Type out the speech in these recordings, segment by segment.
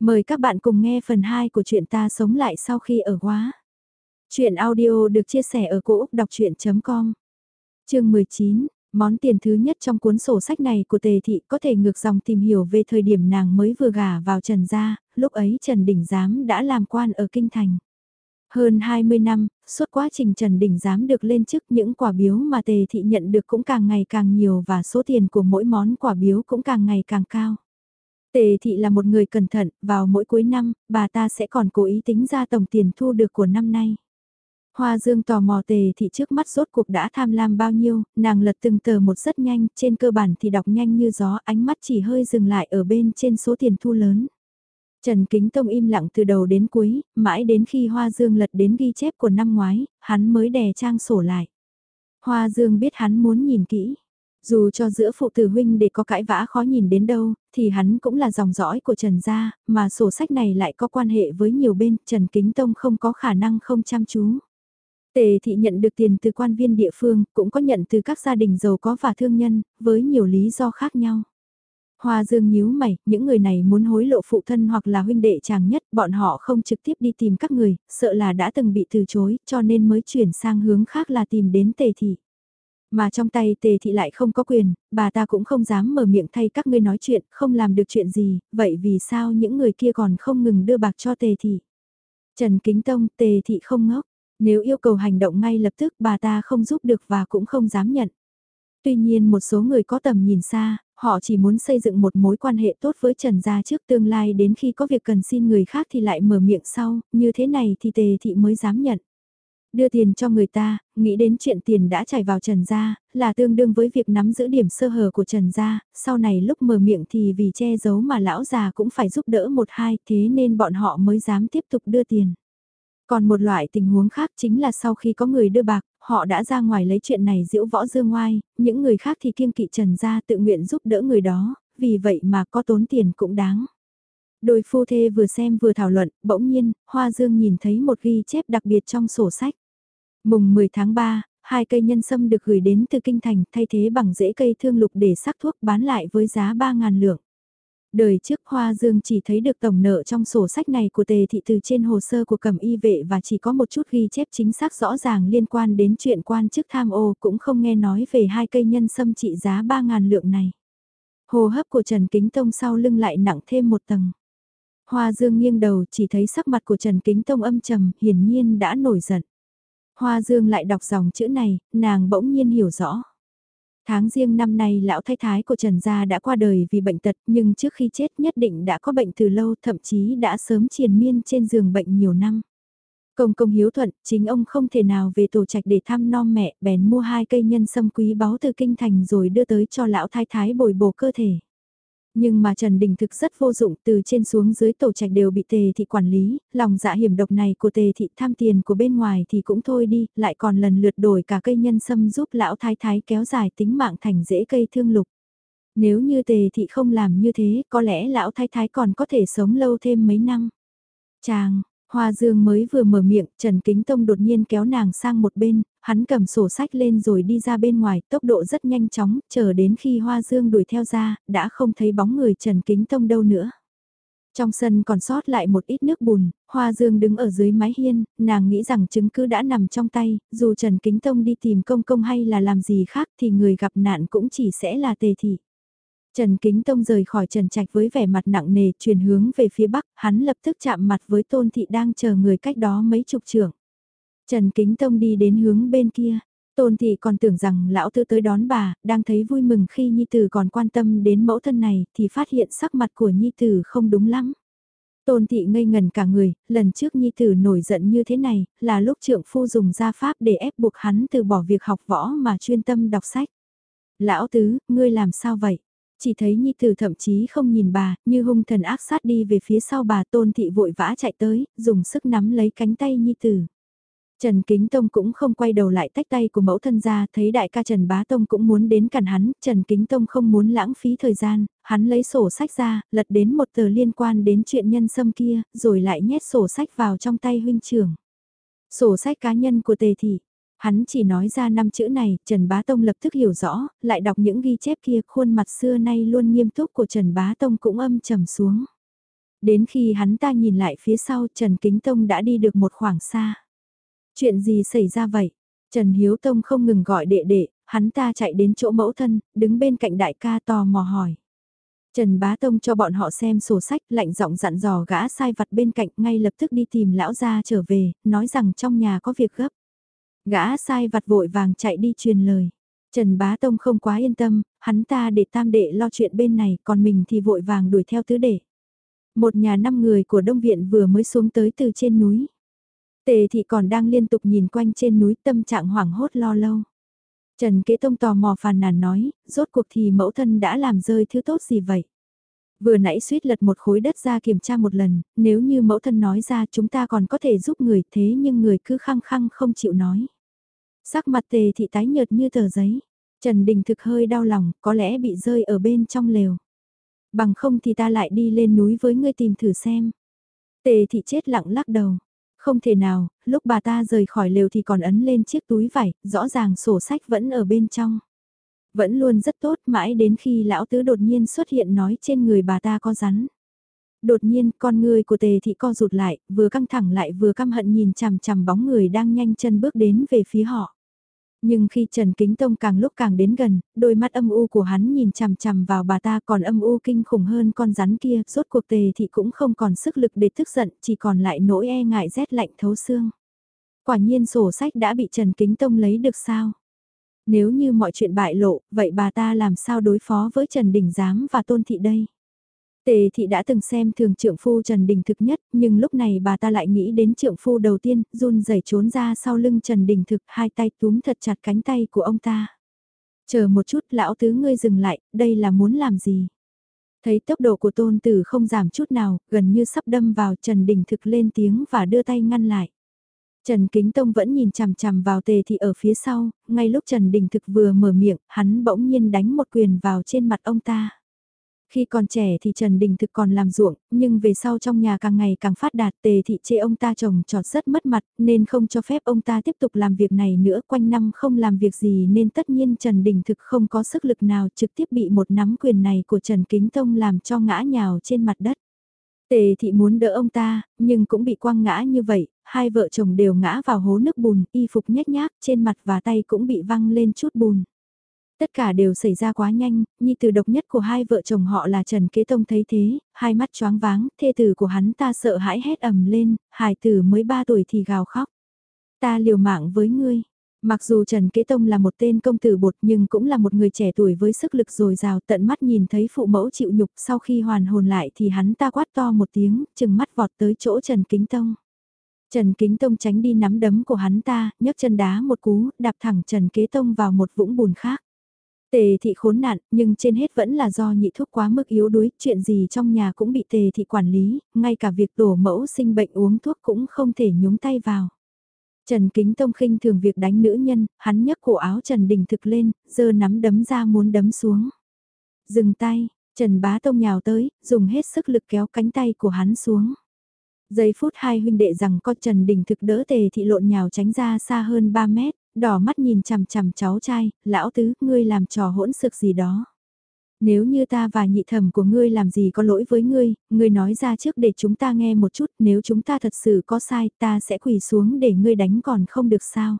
Mời các bạn cùng nghe phần 2 của chuyện ta sống lại sau khi ở quá. Chuyện audio được chia sẻ ở cỗ đọc chuyện.com Chương 19, món tiền thứ nhất trong cuốn sổ sách này của Tề Thị có thể ngược dòng tìm hiểu về thời điểm nàng mới vừa gả vào Trần Gia, lúc ấy Trần Đình Giám đã làm quan ở Kinh Thành. Hơn 20 năm, suốt quá trình Trần Đình Giám được lên chức những quả biếu mà Tề Thị nhận được cũng càng ngày càng nhiều và số tiền của mỗi món quả biếu cũng càng ngày càng cao. Tề thị là một người cẩn thận, vào mỗi cuối năm, bà ta sẽ còn cố ý tính ra tổng tiền thu được của năm nay. Hoa Dương tò mò tề thị trước mắt rốt cuộc đã tham lam bao nhiêu, nàng lật từng tờ một rất nhanh, trên cơ bản thì đọc nhanh như gió, ánh mắt chỉ hơi dừng lại ở bên trên số tiền thu lớn. Trần Kính Tông im lặng từ đầu đến cuối, mãi đến khi Hoa Dương lật đến ghi chép của năm ngoái, hắn mới đè trang sổ lại. Hoa Dương biết hắn muốn nhìn kỹ, dù cho giữa phụ tử huynh để có cãi vã khó nhìn đến đâu, thì hắn cũng là dòng dõi của Trần Gia, mà sổ sách này lại có quan hệ với nhiều bên, Trần Kính Tông không có khả năng không chăm chú. Tề thị nhận được tiền từ quan viên địa phương, cũng có nhận từ các gia đình giàu có và thương nhân, với nhiều lý do khác nhau. Hoa Dương nhíu mày, những người này muốn hối lộ phụ thân hoặc là huynh đệ chàng nhất, bọn họ không trực tiếp đi tìm các người, sợ là đã từng bị từ chối, cho nên mới chuyển sang hướng khác là tìm đến tề thị. Mà trong tay tề thị lại không có quyền, bà ta cũng không dám mở miệng thay các ngươi nói chuyện, không làm được chuyện gì, vậy vì sao những người kia còn không ngừng đưa bạc cho tề thị? Trần Kính Tông, tề thị không ngốc, nếu yêu cầu hành động ngay lập tức bà ta không giúp được và cũng không dám nhận. Tuy nhiên một số người có tầm nhìn xa, họ chỉ muốn xây dựng một mối quan hệ tốt với Trần Gia trước tương lai đến khi có việc cần xin người khác thì lại mở miệng sau, như thế này thì tề thị mới dám nhận. Đưa tiền cho người ta, nghĩ đến chuyện tiền đã chảy vào Trần Gia, là tương đương với việc nắm giữ điểm sơ hở của Trần Gia, sau này lúc mở miệng thì vì che giấu mà lão già cũng phải giúp đỡ một hai, thế nên bọn họ mới dám tiếp tục đưa tiền. Còn một loại tình huống khác chính là sau khi có người đưa bạc, họ đã ra ngoài lấy chuyện này diễu võ dương ngoai, những người khác thì kiêng kỵ Trần Gia tự nguyện giúp đỡ người đó, vì vậy mà có tốn tiền cũng đáng. Đôi phu thê vừa xem vừa thảo luận, bỗng nhiên, Hoa Dương nhìn thấy một ghi chép đặc biệt trong sổ sách. Mùng 10 tháng 3, hai cây nhân sâm được gửi đến từ kinh thành thay thế bằng rễ cây thương lục để sắc thuốc bán lại với giá 3.000 lượng. Đời trước Hoa Dương chỉ thấy được tổng nợ trong sổ sách này của tề thị từ trên hồ sơ của cẩm y vệ và chỉ có một chút ghi chép chính xác rõ ràng liên quan đến chuyện quan chức tham ô cũng không nghe nói về hai cây nhân sâm trị giá 3.000 lượng này. Hồ hấp của Trần Kính Tông sau lưng lại nặng thêm một tầng. Hoa Dương nghiêng đầu chỉ thấy sắc mặt của Trần Kính Tông âm trầm, hiển nhiên đã nổi giận. Hoa Dương lại đọc dòng chữ này, nàng bỗng nhiên hiểu rõ. Tháng riêng năm nay lão thái thái của Trần Gia đã qua đời vì bệnh tật nhưng trước khi chết nhất định đã có bệnh từ lâu thậm chí đã sớm triền miên trên giường bệnh nhiều năm. Công công hiếu thuận, chính ông không thể nào về tổ trạch để thăm non mẹ, bèn mua hai cây nhân sâm quý báu từ kinh thành rồi đưa tới cho lão thái thái bồi bổ cơ thể. Nhưng mà Trần Đình thực rất vô dụng từ trên xuống dưới tổ trạch đều bị tề thị quản lý, lòng dạ hiểm độc này của tề thị tham tiền của bên ngoài thì cũng thôi đi, lại còn lần lượt đổi cả cây nhân sâm giúp lão thái thái kéo dài tính mạng thành rễ cây thương lục. Nếu như tề thị không làm như thế, có lẽ lão thái thái còn có thể sống lâu thêm mấy năm. Chàng, Hoa Dương mới vừa mở miệng, Trần Kính Tông đột nhiên kéo nàng sang một bên, hắn cầm sổ sách lên rồi đi ra bên ngoài, tốc độ rất nhanh chóng, chờ đến khi Hoa Dương đuổi theo ra, đã không thấy bóng người Trần Kính Tông đâu nữa. Trong sân còn sót lại một ít nước bùn, Hoa Dương đứng ở dưới mái hiên, nàng nghĩ rằng chứng cứ đã nằm trong tay, dù Trần Kính Tông đi tìm công công hay là làm gì khác thì người gặp nạn cũng chỉ sẽ là tề thị. Trần Kính Tông rời khỏi Trần Trạch với vẻ mặt nặng nề chuyển hướng về phía bắc, hắn lập tức chạm mặt với Tôn Thị đang chờ người cách đó mấy chục trưởng. Trần Kính Tông đi đến hướng bên kia, Tôn Thị còn tưởng rằng lão tư tới đón bà, đang thấy vui mừng khi Nhi Tử còn quan tâm đến mẫu thân này thì phát hiện sắc mặt của Nhi Tử không đúng lắm. Tôn Thị ngây ngần cả người, lần trước Nhi Tử nổi giận như thế này, là lúc trượng phu dùng gia pháp để ép buộc hắn từ bỏ việc học võ mà chuyên tâm đọc sách. Lão Tứ, ngươi làm sao vậy? chỉ thấy Nhi Tử thậm chí không nhìn bà, như hung thần ác sát đi về phía sau bà tôn thị vội vã chạy tới, dùng sức nắm lấy cánh tay Nhi Tử. Trần Kính Tông cũng không quay đầu lại tách tay của mẫu thân ra, thấy đại ca Trần Bá Tông cũng muốn đến cản hắn, Trần Kính Tông không muốn lãng phí thời gian, hắn lấy sổ sách ra, lật đến một tờ liên quan đến chuyện nhân sâm kia, rồi lại nhét sổ sách vào trong tay huynh trưởng. Sổ sách cá nhân của tề thị, Hắn chỉ nói ra năm chữ này, Trần Bá Tông lập tức hiểu rõ, lại đọc những ghi chép kia, khuôn mặt xưa nay luôn nghiêm túc của Trần Bá Tông cũng âm trầm xuống. Đến khi hắn ta nhìn lại phía sau Trần Kính Tông đã đi được một khoảng xa. Chuyện gì xảy ra vậy? Trần Hiếu Tông không ngừng gọi đệ đệ, hắn ta chạy đến chỗ mẫu thân, đứng bên cạnh đại ca tò mò hỏi. Trần Bá Tông cho bọn họ xem sổ sách, lạnh giọng dặn dò gã sai vặt bên cạnh ngay lập tức đi tìm lão gia trở về, nói rằng trong nhà có việc gấp. Gã sai vặt vội vàng chạy đi truyền lời. Trần Bá Tông không quá yên tâm, hắn ta để tam đệ lo chuyện bên này, còn mình thì vội vàng đuổi theo tứ đệ. Một nhà năm người của Đông Viện vừa mới xuống tới từ trên núi. Tề thị còn đang liên tục nhìn quanh trên núi tâm trạng hoảng hốt lo lâu. Trần Kế Tông tò mò phàn nàn nói, rốt cuộc thì mẫu thân đã làm rơi thứ tốt gì vậy? Vừa nãy suýt lật một khối đất ra kiểm tra một lần, nếu như mẫu thân nói ra chúng ta còn có thể giúp người thế nhưng người cứ khăng khăng không chịu nói. Sắc mặt tề thị tái nhợt như tờ giấy. Trần Đình thực hơi đau lòng, có lẽ bị rơi ở bên trong lều. Bằng không thì ta lại đi lên núi với ngươi tìm thử xem. Tề thị chết lặng lắc đầu. Không thể nào, lúc bà ta rời khỏi lều thì còn ấn lên chiếc túi vải, rõ ràng sổ sách vẫn ở bên trong. Vẫn luôn rất tốt mãi đến khi lão tứ đột nhiên xuất hiện nói trên người bà ta có rắn. Đột nhiên con người của tề thị co rụt lại, vừa căng thẳng lại vừa căm hận nhìn chằm chằm bóng người đang nhanh chân bước đến về phía họ. Nhưng khi Trần Kính Tông càng lúc càng đến gần, đôi mắt âm u của hắn nhìn chằm chằm vào bà ta còn âm u kinh khủng hơn con rắn kia, rốt cuộc tề thì cũng không còn sức lực để tức giận, chỉ còn lại nỗi e ngại rét lạnh thấu xương. Quả nhiên sổ sách đã bị Trần Kính Tông lấy được sao? Nếu như mọi chuyện bại lộ, vậy bà ta làm sao đối phó với Trần Đình Giám và Tôn Thị đây? Tề thị đã từng xem thường trượng phu Trần Đình thực nhất, nhưng lúc này bà ta lại nghĩ đến trượng phu đầu tiên, run rẩy trốn ra sau lưng Trần Đình thực, hai tay túm thật chặt cánh tay của ông ta. Chờ một chút, lão tứ ngươi dừng lại, đây là muốn làm gì? Thấy tốc độ của tôn tử không giảm chút nào, gần như sắp đâm vào Trần Đình thực lên tiếng và đưa tay ngăn lại. Trần Kính Tông vẫn nhìn chằm chằm vào tề thị ở phía sau, ngay lúc Trần Đình thực vừa mở miệng, hắn bỗng nhiên đánh một quyền vào trên mặt ông ta. Khi còn trẻ thì Trần Đình thực còn làm ruộng, nhưng về sau trong nhà càng ngày càng phát đạt tề thị chê ông ta chồng trọt rất mất mặt nên không cho phép ông ta tiếp tục làm việc này nữa quanh năm không làm việc gì nên tất nhiên Trần Đình thực không có sức lực nào trực tiếp bị một nắm quyền này của Trần Kính Tông làm cho ngã nhào trên mặt đất. Tề thị muốn đỡ ông ta, nhưng cũng bị quăng ngã như vậy, hai vợ chồng đều ngã vào hố nước bùn, y phục nhét nhác, trên mặt và tay cũng bị văng lên chút bùn. Tất cả đều xảy ra quá nhanh, nhi từ độc nhất của hai vợ chồng họ là Trần Kế Tông thấy thế, hai mắt choáng váng, thê tử của hắn ta sợ hãi hét ầm lên, hài tử mới ba tuổi thì gào khóc. Ta liều mạng với ngươi. Mặc dù Trần Kế Tông là một tên công tử bột nhưng cũng là một người trẻ tuổi với sức lực dồi dào tận mắt nhìn thấy phụ mẫu chịu nhục sau khi hoàn hồn lại thì hắn ta quát to một tiếng, chừng mắt vọt tới chỗ Trần Kính Tông. Trần Kính Tông tránh đi nắm đấm của hắn ta, nhấc chân đá một cú, đạp thẳng Trần Kế Tông vào một vũng bùn khác. Tề thị khốn nạn, nhưng trên hết vẫn là do nhị thuốc quá mức yếu đuối, chuyện gì trong nhà cũng bị tề thị quản lý, ngay cả việc tổ mẫu sinh bệnh uống thuốc cũng không thể nhúng tay vào. Trần Kính Tông khinh thường việc đánh nữ nhân, hắn nhấc cổ áo Trần Đình thực lên, giơ nắm đấm ra muốn đấm xuống. Dừng tay, Trần Bá Tông nhào tới, dùng hết sức lực kéo cánh tay của hắn xuống. Giây phút hai huynh đệ rằng có Trần Đình thực đỡ tề thị lộn nhào tránh ra xa hơn 3 mét, đỏ mắt nhìn chằm chằm cháu trai, lão tứ, ngươi làm trò hỗn xược gì đó. Nếu như ta và nhị thẩm của ngươi làm gì có lỗi với ngươi, ngươi nói ra trước để chúng ta nghe một chút, nếu chúng ta thật sự có sai, ta sẽ quỳ xuống để ngươi đánh còn không được sao.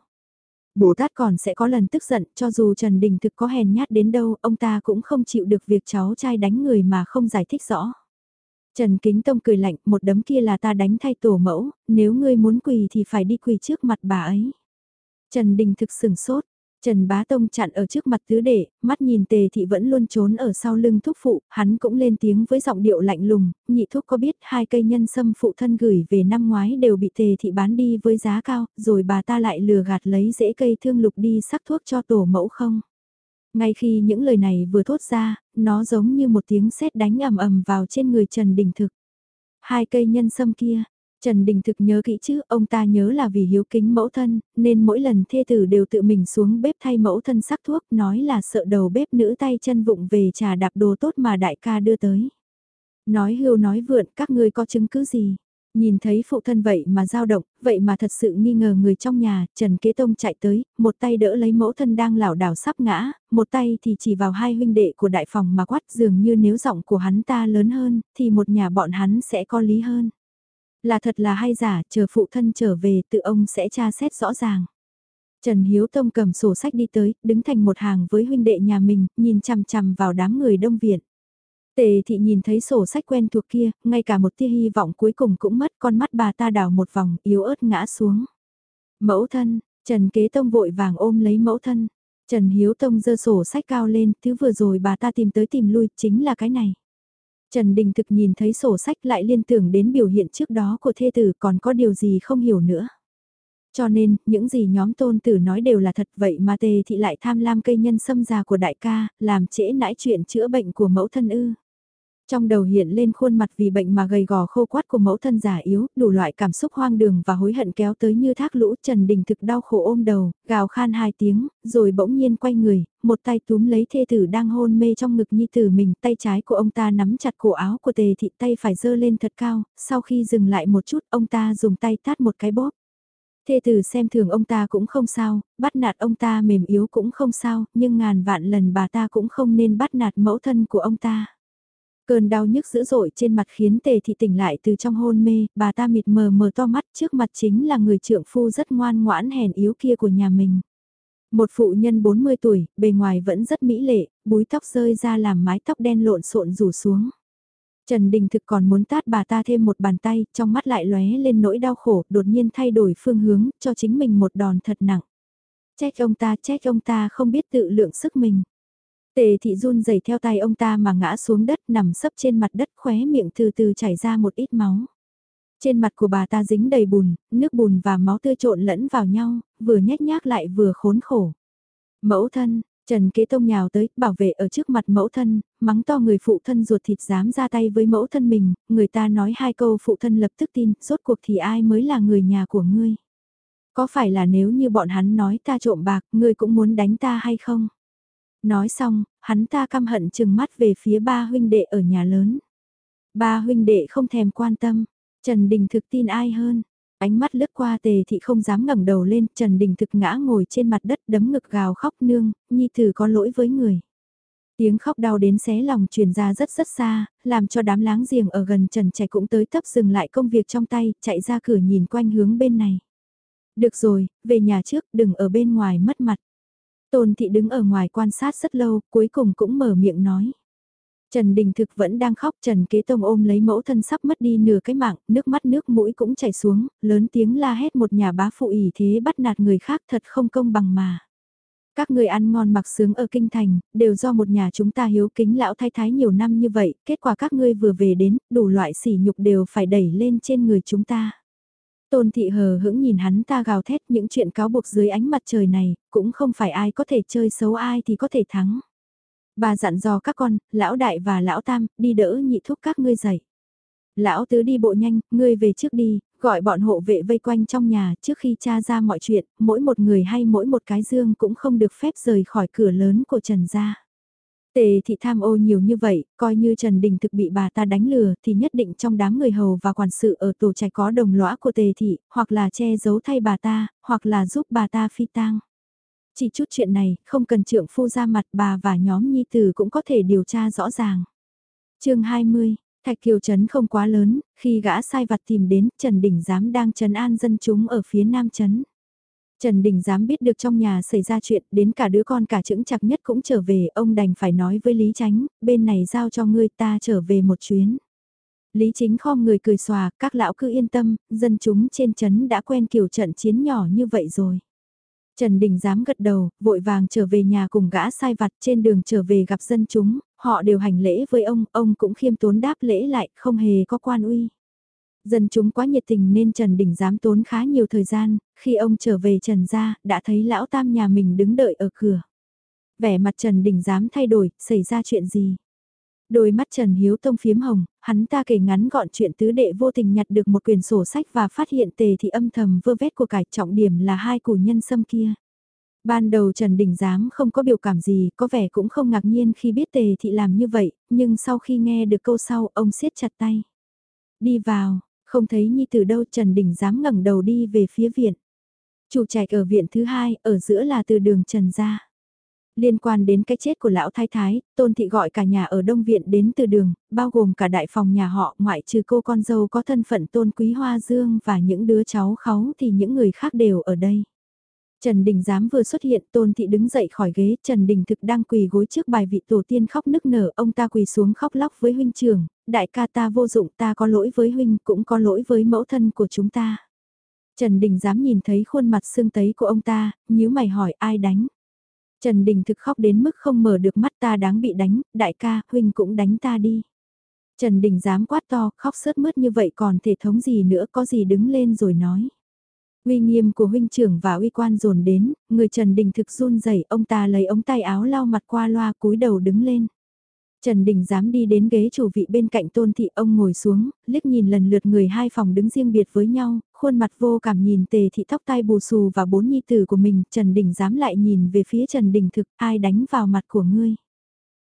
Bồ Tát còn sẽ có lần tức giận, cho dù Trần Đình thực có hèn nhát đến đâu, ông ta cũng không chịu được việc cháu trai đánh người mà không giải thích rõ. Trần Kính Tông cười lạnh, một đấm kia là ta đánh thay tổ mẫu, nếu ngươi muốn quỳ thì phải đi quỳ trước mặt bà ấy. Trần Đình thực sửng sốt, Trần Bá Tông chặn ở trước mặt tứ đệ, mắt nhìn tề thị vẫn luôn trốn ở sau lưng thúc phụ, hắn cũng lên tiếng với giọng điệu lạnh lùng, nhị thúc có biết hai cây nhân sâm phụ thân gửi về năm ngoái đều bị tề thị bán đi với giá cao, rồi bà ta lại lừa gạt lấy rễ cây thương lục đi sắc thuốc cho tổ mẫu không? Ngay khi những lời này vừa thốt ra, nó giống như một tiếng sét đánh ầm ầm vào trên người Trần Đình Thực. Hai cây nhân sâm kia, Trần Đình thực nhớ kỹ chứ, ông ta nhớ là vì hiếu kính mẫu thân, nên mỗi lần thê tử đều tự mình xuống bếp thay mẫu thân sắc thuốc, nói là sợ đầu bếp nữ tay chân vụng về trà đạp đồ tốt mà đại ca đưa tới. Nói hưu nói vượn, các ngươi có chứng cứ gì? Nhìn thấy phụ thân vậy mà dao động, vậy mà thật sự nghi ngờ người trong nhà, Trần Kế Tông chạy tới, một tay đỡ lấy mẫu thân đang lảo đảo sắp ngã, một tay thì chỉ vào hai huynh đệ của đại phòng mà quát dường như nếu giọng của hắn ta lớn hơn, thì một nhà bọn hắn sẽ có lý hơn. Là thật là hay giả, chờ phụ thân trở về tự ông sẽ tra xét rõ ràng. Trần Hiếu Tông cầm sổ sách đi tới, đứng thành một hàng với huynh đệ nhà mình, nhìn chằm chằm vào đám người đông viện. Tề thị nhìn thấy sổ sách quen thuộc kia, ngay cả một tia hy vọng cuối cùng cũng mất con mắt bà ta đảo một vòng, yếu ớt ngã xuống. Mẫu thân, Trần Kế Tông vội vàng ôm lấy mẫu thân. Trần Hiếu Tông giơ sổ sách cao lên, thứ vừa rồi bà ta tìm tới tìm lui, chính là cái này. Trần Đình thực nhìn thấy sổ sách lại liên tưởng đến biểu hiện trước đó của thê tử còn có điều gì không hiểu nữa. Cho nên, những gì nhóm tôn tử nói đều là thật vậy mà tề thị lại tham lam cây nhân sâm già của đại ca, làm trễ nãi chuyện chữa bệnh của mẫu thân ư. Trong đầu hiện lên khuôn mặt vì bệnh mà gầy gò khô quát của mẫu thân giả yếu, đủ loại cảm xúc hoang đường và hối hận kéo tới như thác lũ Trần Đình thực đau khổ ôm đầu, gào khan hai tiếng, rồi bỗng nhiên quay người, một tay túm lấy thê tử đang hôn mê trong ngực nhi tử mình, tay trái của ông ta nắm chặt cổ áo của tề thị tay phải dơ lên thật cao, sau khi dừng lại một chút ông ta dùng tay tát một cái bóp. Thê tử xem thường ông ta cũng không sao, bắt nạt ông ta mềm yếu cũng không sao, nhưng ngàn vạn lần bà ta cũng không nên bắt nạt mẫu thân của ông ta. Cơn đau nhức dữ dội trên mặt khiến tề thị tỉnh lại từ trong hôn mê, bà ta mịt mờ mờ to mắt trước mặt chính là người trượng phu rất ngoan ngoãn hèn yếu kia của nhà mình. Một phụ nhân 40 tuổi, bề ngoài vẫn rất mỹ lệ, búi tóc rơi ra làm mái tóc đen lộn xộn rủ xuống. Trần Đình Thực còn muốn tát bà ta thêm một bàn tay, trong mắt lại lóe lên nỗi đau khổ, đột nhiên thay đổi phương hướng, cho chính mình một đòn thật nặng. Trách ông ta, trách ông ta không biết tự lượng sức mình. Tề thị run rẩy theo tay ông ta mà ngã xuống đất nằm sấp trên mặt đất khóe miệng từ từ chảy ra một ít máu. Trên mặt của bà ta dính đầy bùn, nước bùn và máu tươi trộn lẫn vào nhau, vừa nhếch nhác lại vừa khốn khổ. Mẫu thân, Trần Kế Tông nhào tới, bảo vệ ở trước mặt mẫu thân, mắng to người phụ thân ruột thịt dám ra tay với mẫu thân mình, người ta nói hai câu phụ thân lập tức tin, rốt cuộc thì ai mới là người nhà của ngươi. Có phải là nếu như bọn hắn nói ta trộm bạc, ngươi cũng muốn đánh ta hay không? Nói xong, hắn ta căm hận chừng mắt về phía ba huynh đệ ở nhà lớn. Ba huynh đệ không thèm quan tâm, Trần Đình thực tin ai hơn. Ánh mắt lướt qua tề thị không dám ngẩng đầu lên, Trần Đình thực ngã ngồi trên mặt đất đấm ngực gào khóc nương, nhi tử có lỗi với người. Tiếng khóc đau đến xé lòng truyền ra rất rất xa, làm cho đám láng giềng ở gần Trần chạy cũng tới tấp dừng lại công việc trong tay, chạy ra cửa nhìn quanh hướng bên này. Được rồi, về nhà trước, đừng ở bên ngoài mất mặt. Tôn thị đứng ở ngoài quan sát rất lâu, cuối cùng cũng mở miệng nói. Trần Đình Thực vẫn đang khóc Trần Kế Tông ôm lấy mẫu thân sắp mất đi nửa cái mạng, nước mắt nước mũi cũng chảy xuống, lớn tiếng la hét một nhà bá phụ ỷ thế bắt nạt người khác thật không công bằng mà. Các người ăn ngon mặc sướng ở kinh thành, đều do một nhà chúng ta hiếu kính lão thái thái nhiều năm như vậy, kết quả các ngươi vừa về đến, đủ loại sỉ nhục đều phải đẩy lên trên người chúng ta. Tôn thị hờ hững nhìn hắn ta gào thét những chuyện cáo buộc dưới ánh mặt trời này, cũng không phải ai có thể chơi xấu ai thì có thể thắng. Bà dặn dò các con, lão đại và lão tam, đi đỡ nhị thúc các ngươi dậy. Lão tứ đi bộ nhanh, ngươi về trước đi, gọi bọn hộ vệ vây quanh trong nhà trước khi cha ra mọi chuyện, mỗi một người hay mỗi một cái dương cũng không được phép rời khỏi cửa lớn của Trần gia. Tề thị tham ô nhiều như vậy, coi như Trần Đình thực bị bà ta đánh lừa thì nhất định trong đám người hầu và quản sự ở tổ trạch có đồng lõa của tề thị, hoặc là che giấu thay bà ta, hoặc là giúp bà ta phi tang. Chỉ chút chuyện này, không cần trượng phu ra mặt bà và nhóm nhi tử cũng có thể điều tra rõ ràng. chương 20, Thạch Kiều Trấn không quá lớn, khi gã sai vặt tìm đến, Trần Đình Giám đang trấn an dân chúng ở phía Nam Trấn. Trần Đình dám biết được trong nhà xảy ra chuyện, đến cả đứa con cả chững chặt nhất cũng trở về, ông đành phải nói với Lý Tránh, bên này giao cho ngươi ta trở về một chuyến. Lý Chính khom người cười xòa, các lão cứ yên tâm, dân chúng trên chấn đã quen kiểu trận chiến nhỏ như vậy rồi. Trần Đình dám gật đầu, vội vàng trở về nhà cùng gã sai vặt trên đường trở về gặp dân chúng, họ đều hành lễ với ông, ông cũng khiêm tốn đáp lễ lại, không hề có quan uy. Dân chúng quá nhiệt tình nên Trần Đình dám tốn khá nhiều thời gian, khi ông trở về Trần gia, đã thấy lão tam nhà mình đứng đợi ở cửa. Vẻ mặt Trần Đình dám thay đổi, xảy ra chuyện gì? Đôi mắt Trần Hiếu Tông phiếm hồng, hắn ta kể ngắn gọn chuyện tứ đệ vô tình nhặt được một quyển sổ sách và phát hiện tề thị âm thầm vơ vét của cải trọng điểm là hai củ nhân sâm kia. Ban đầu Trần Đình Giám không có biểu cảm gì, có vẻ cũng không ngạc nhiên khi biết tề thị làm như vậy, nhưng sau khi nghe được câu sau ông siết chặt tay. Đi vào, không thấy Nhi từ đâu Trần Đình dám ngẩng đầu đi về phía viện. Chủ trạch ở viện thứ hai, ở giữa là từ đường Trần ra. Liên quan đến cái chết của lão thái thái, tôn thị gọi cả nhà ở Đông Viện đến từ đường, bao gồm cả đại phòng nhà họ ngoại trừ cô con dâu có thân phận tôn quý hoa dương và những đứa cháu kháu thì những người khác đều ở đây. Trần Đình Giám vừa xuất hiện, Tôn Thị đứng dậy khỏi ghế, Trần Đình thực đang quỳ gối trước bài vị tổ tiên khóc nức nở, ông ta quỳ xuống khóc lóc với huynh trưởng, đại ca ta vô dụng ta có lỗi với huynh cũng có lỗi với mẫu thân của chúng ta. Trần Đình dám nhìn thấy khuôn mặt xương tấy của ông ta, nhíu mày hỏi ai đánh. Trần Đình thực khóc đến mức không mở được mắt ta đáng bị đánh, đại ca, huynh cũng đánh ta đi. Trần Đình dám quát to, khóc sớt mướt như vậy còn thể thống gì nữa có gì đứng lên rồi nói. Uy nghiêm của huynh trưởng và uy quan dồn đến, người Trần Đình thực run rẩy ông ta lấy ống tay áo lau mặt qua loa cúi đầu đứng lên. Trần Đình dám đi đến ghế chủ vị bên cạnh tôn thị ông ngồi xuống, liếc nhìn lần lượt người hai phòng đứng riêng biệt với nhau, khuôn mặt vô cảm nhìn tề thị tóc tai bù xù và bốn nhi tử của mình, Trần Đình dám lại nhìn về phía Trần Đình thực ai đánh vào mặt của ngươi.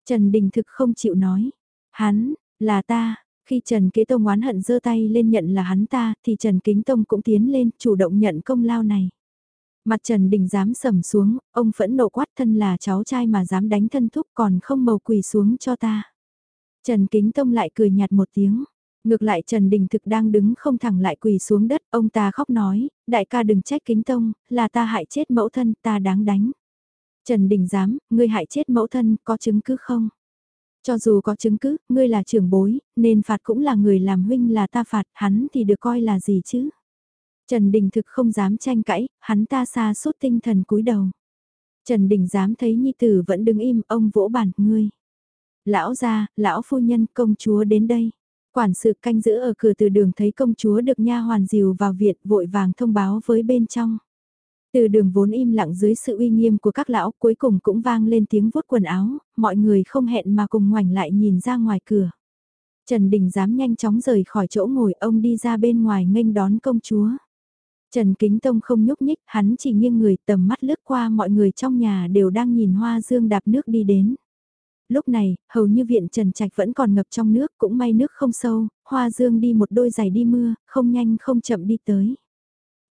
Trần Đình thực không chịu nói, hắn, là ta, khi Trần Kế Tông oán hận giơ tay lên nhận là hắn ta, thì Trần Kính Tông cũng tiến lên, chủ động nhận công lao này. Mặt Trần Đình dám sầm xuống, ông phẫn nộ quát thân là cháu trai mà dám đánh thân thúc còn không màu quỳ xuống cho ta. Trần Kính Tông lại cười nhạt một tiếng. Ngược lại Trần Đình thực đang đứng không thẳng lại quỳ xuống đất, ông ta khóc nói, đại ca đừng trách Kính Tông, là ta hại chết mẫu thân, ta đáng đánh. Trần Đình dám, ngươi hại chết mẫu thân, có chứng cứ không? Cho dù có chứng cứ, ngươi là trưởng bối, nên phạt cũng là người làm huynh là ta phạt, hắn thì được coi là gì chứ? Trần Đình thực không dám tranh cãi, hắn ta xa suốt tinh thần cúi đầu. Trần Đình dám thấy Nhi Tử vẫn đứng im, ông vỗ bản, ngươi. Lão gia, lão phu nhân, công chúa đến đây. Quản sự canh giữ ở cửa từ đường thấy công chúa được nha hoàn dìu vào viện vội vàng thông báo với bên trong. Từ đường vốn im lặng dưới sự uy nghiêm của các lão cuối cùng cũng vang lên tiếng vuốt quần áo, mọi người không hẹn mà cùng ngoảnh lại nhìn ra ngoài cửa. Trần Đình dám nhanh chóng rời khỏi chỗ ngồi ông đi ra bên ngoài nghênh đón công chúa. Trần Kính Tông không nhúc nhích, hắn chỉ nghiêng người tầm mắt lướt qua mọi người trong nhà đều đang nhìn hoa dương đạp nước đi đến. Lúc này, hầu như viện Trần Trạch vẫn còn ngập trong nước, cũng may nước không sâu, hoa dương đi một đôi giày đi mưa, không nhanh không chậm đi tới.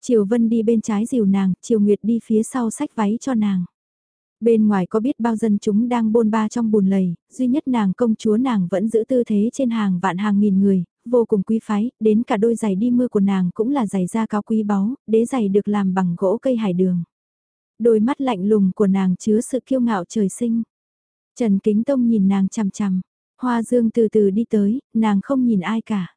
Triều Vân đi bên trái dìu nàng, Triều Nguyệt đi phía sau sách váy cho nàng. Bên ngoài có biết bao dân chúng đang bôn ba trong bùn lầy, duy nhất nàng công chúa nàng vẫn giữ tư thế trên hàng vạn hàng nghìn người, vô cùng quý phái, đến cả đôi giày đi mưa của nàng cũng là giày da cao quý báu, đế giày được làm bằng gỗ cây hải đường. Đôi mắt lạnh lùng của nàng chứa sự kiêu ngạo trời sinh. Trần Kính Tông nhìn nàng chằm chằm, hoa dương từ từ đi tới, nàng không nhìn ai cả.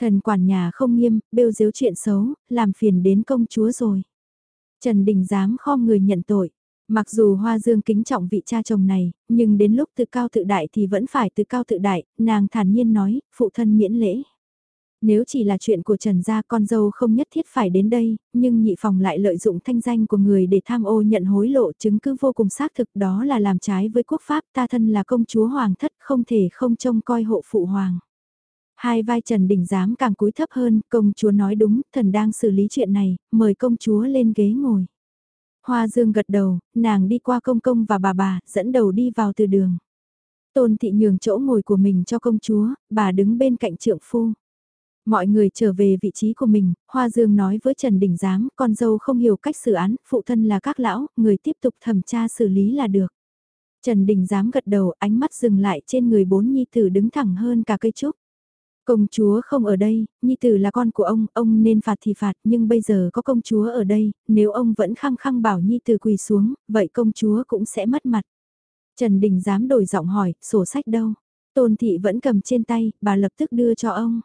Thần quản nhà không nghiêm, bêu dếu chuyện xấu, làm phiền đến công chúa rồi. Trần Đình dám kho người nhận tội. Mặc dù Hoa Dương kính trọng vị cha chồng này, nhưng đến lúc tự cao tự đại thì vẫn phải tự cao tự đại, nàng thản nhiên nói, phụ thân miễn lễ. Nếu chỉ là chuyện của Trần gia con dâu không nhất thiết phải đến đây, nhưng nhị phòng lại lợi dụng thanh danh của người để tham ô nhận hối lộ chứng cứ vô cùng xác thực đó là làm trái với quốc pháp ta thân là công chúa hoàng thất không thể không trông coi hộ phụ hoàng. Hai vai Trần Đình giám càng cúi thấp hơn, công chúa nói đúng, thần đang xử lý chuyện này, mời công chúa lên ghế ngồi. Hoa Dương gật đầu, nàng đi qua công công và bà bà, dẫn đầu đi vào từ đường. Tôn thị nhường chỗ ngồi của mình cho công chúa, bà đứng bên cạnh trượng phu. Mọi người trở về vị trí của mình, Hoa Dương nói với Trần Đình Giám, con dâu không hiểu cách xử án, phụ thân là các lão, người tiếp tục thẩm tra xử lý là được. Trần Đình Giám gật đầu, ánh mắt dừng lại trên người bốn nhi tử đứng thẳng hơn cả cây trúc. Công chúa không ở đây, nhi tử là con của ông, ông nên phạt thì phạt, nhưng bây giờ có công chúa ở đây, nếu ông vẫn khăng khăng bảo nhi tử quỳ xuống, vậy công chúa cũng sẽ mất mặt. Trần Đình dám đổi giọng hỏi, sổ sách đâu? Tôn thị vẫn cầm trên tay, bà lập tức đưa cho ông.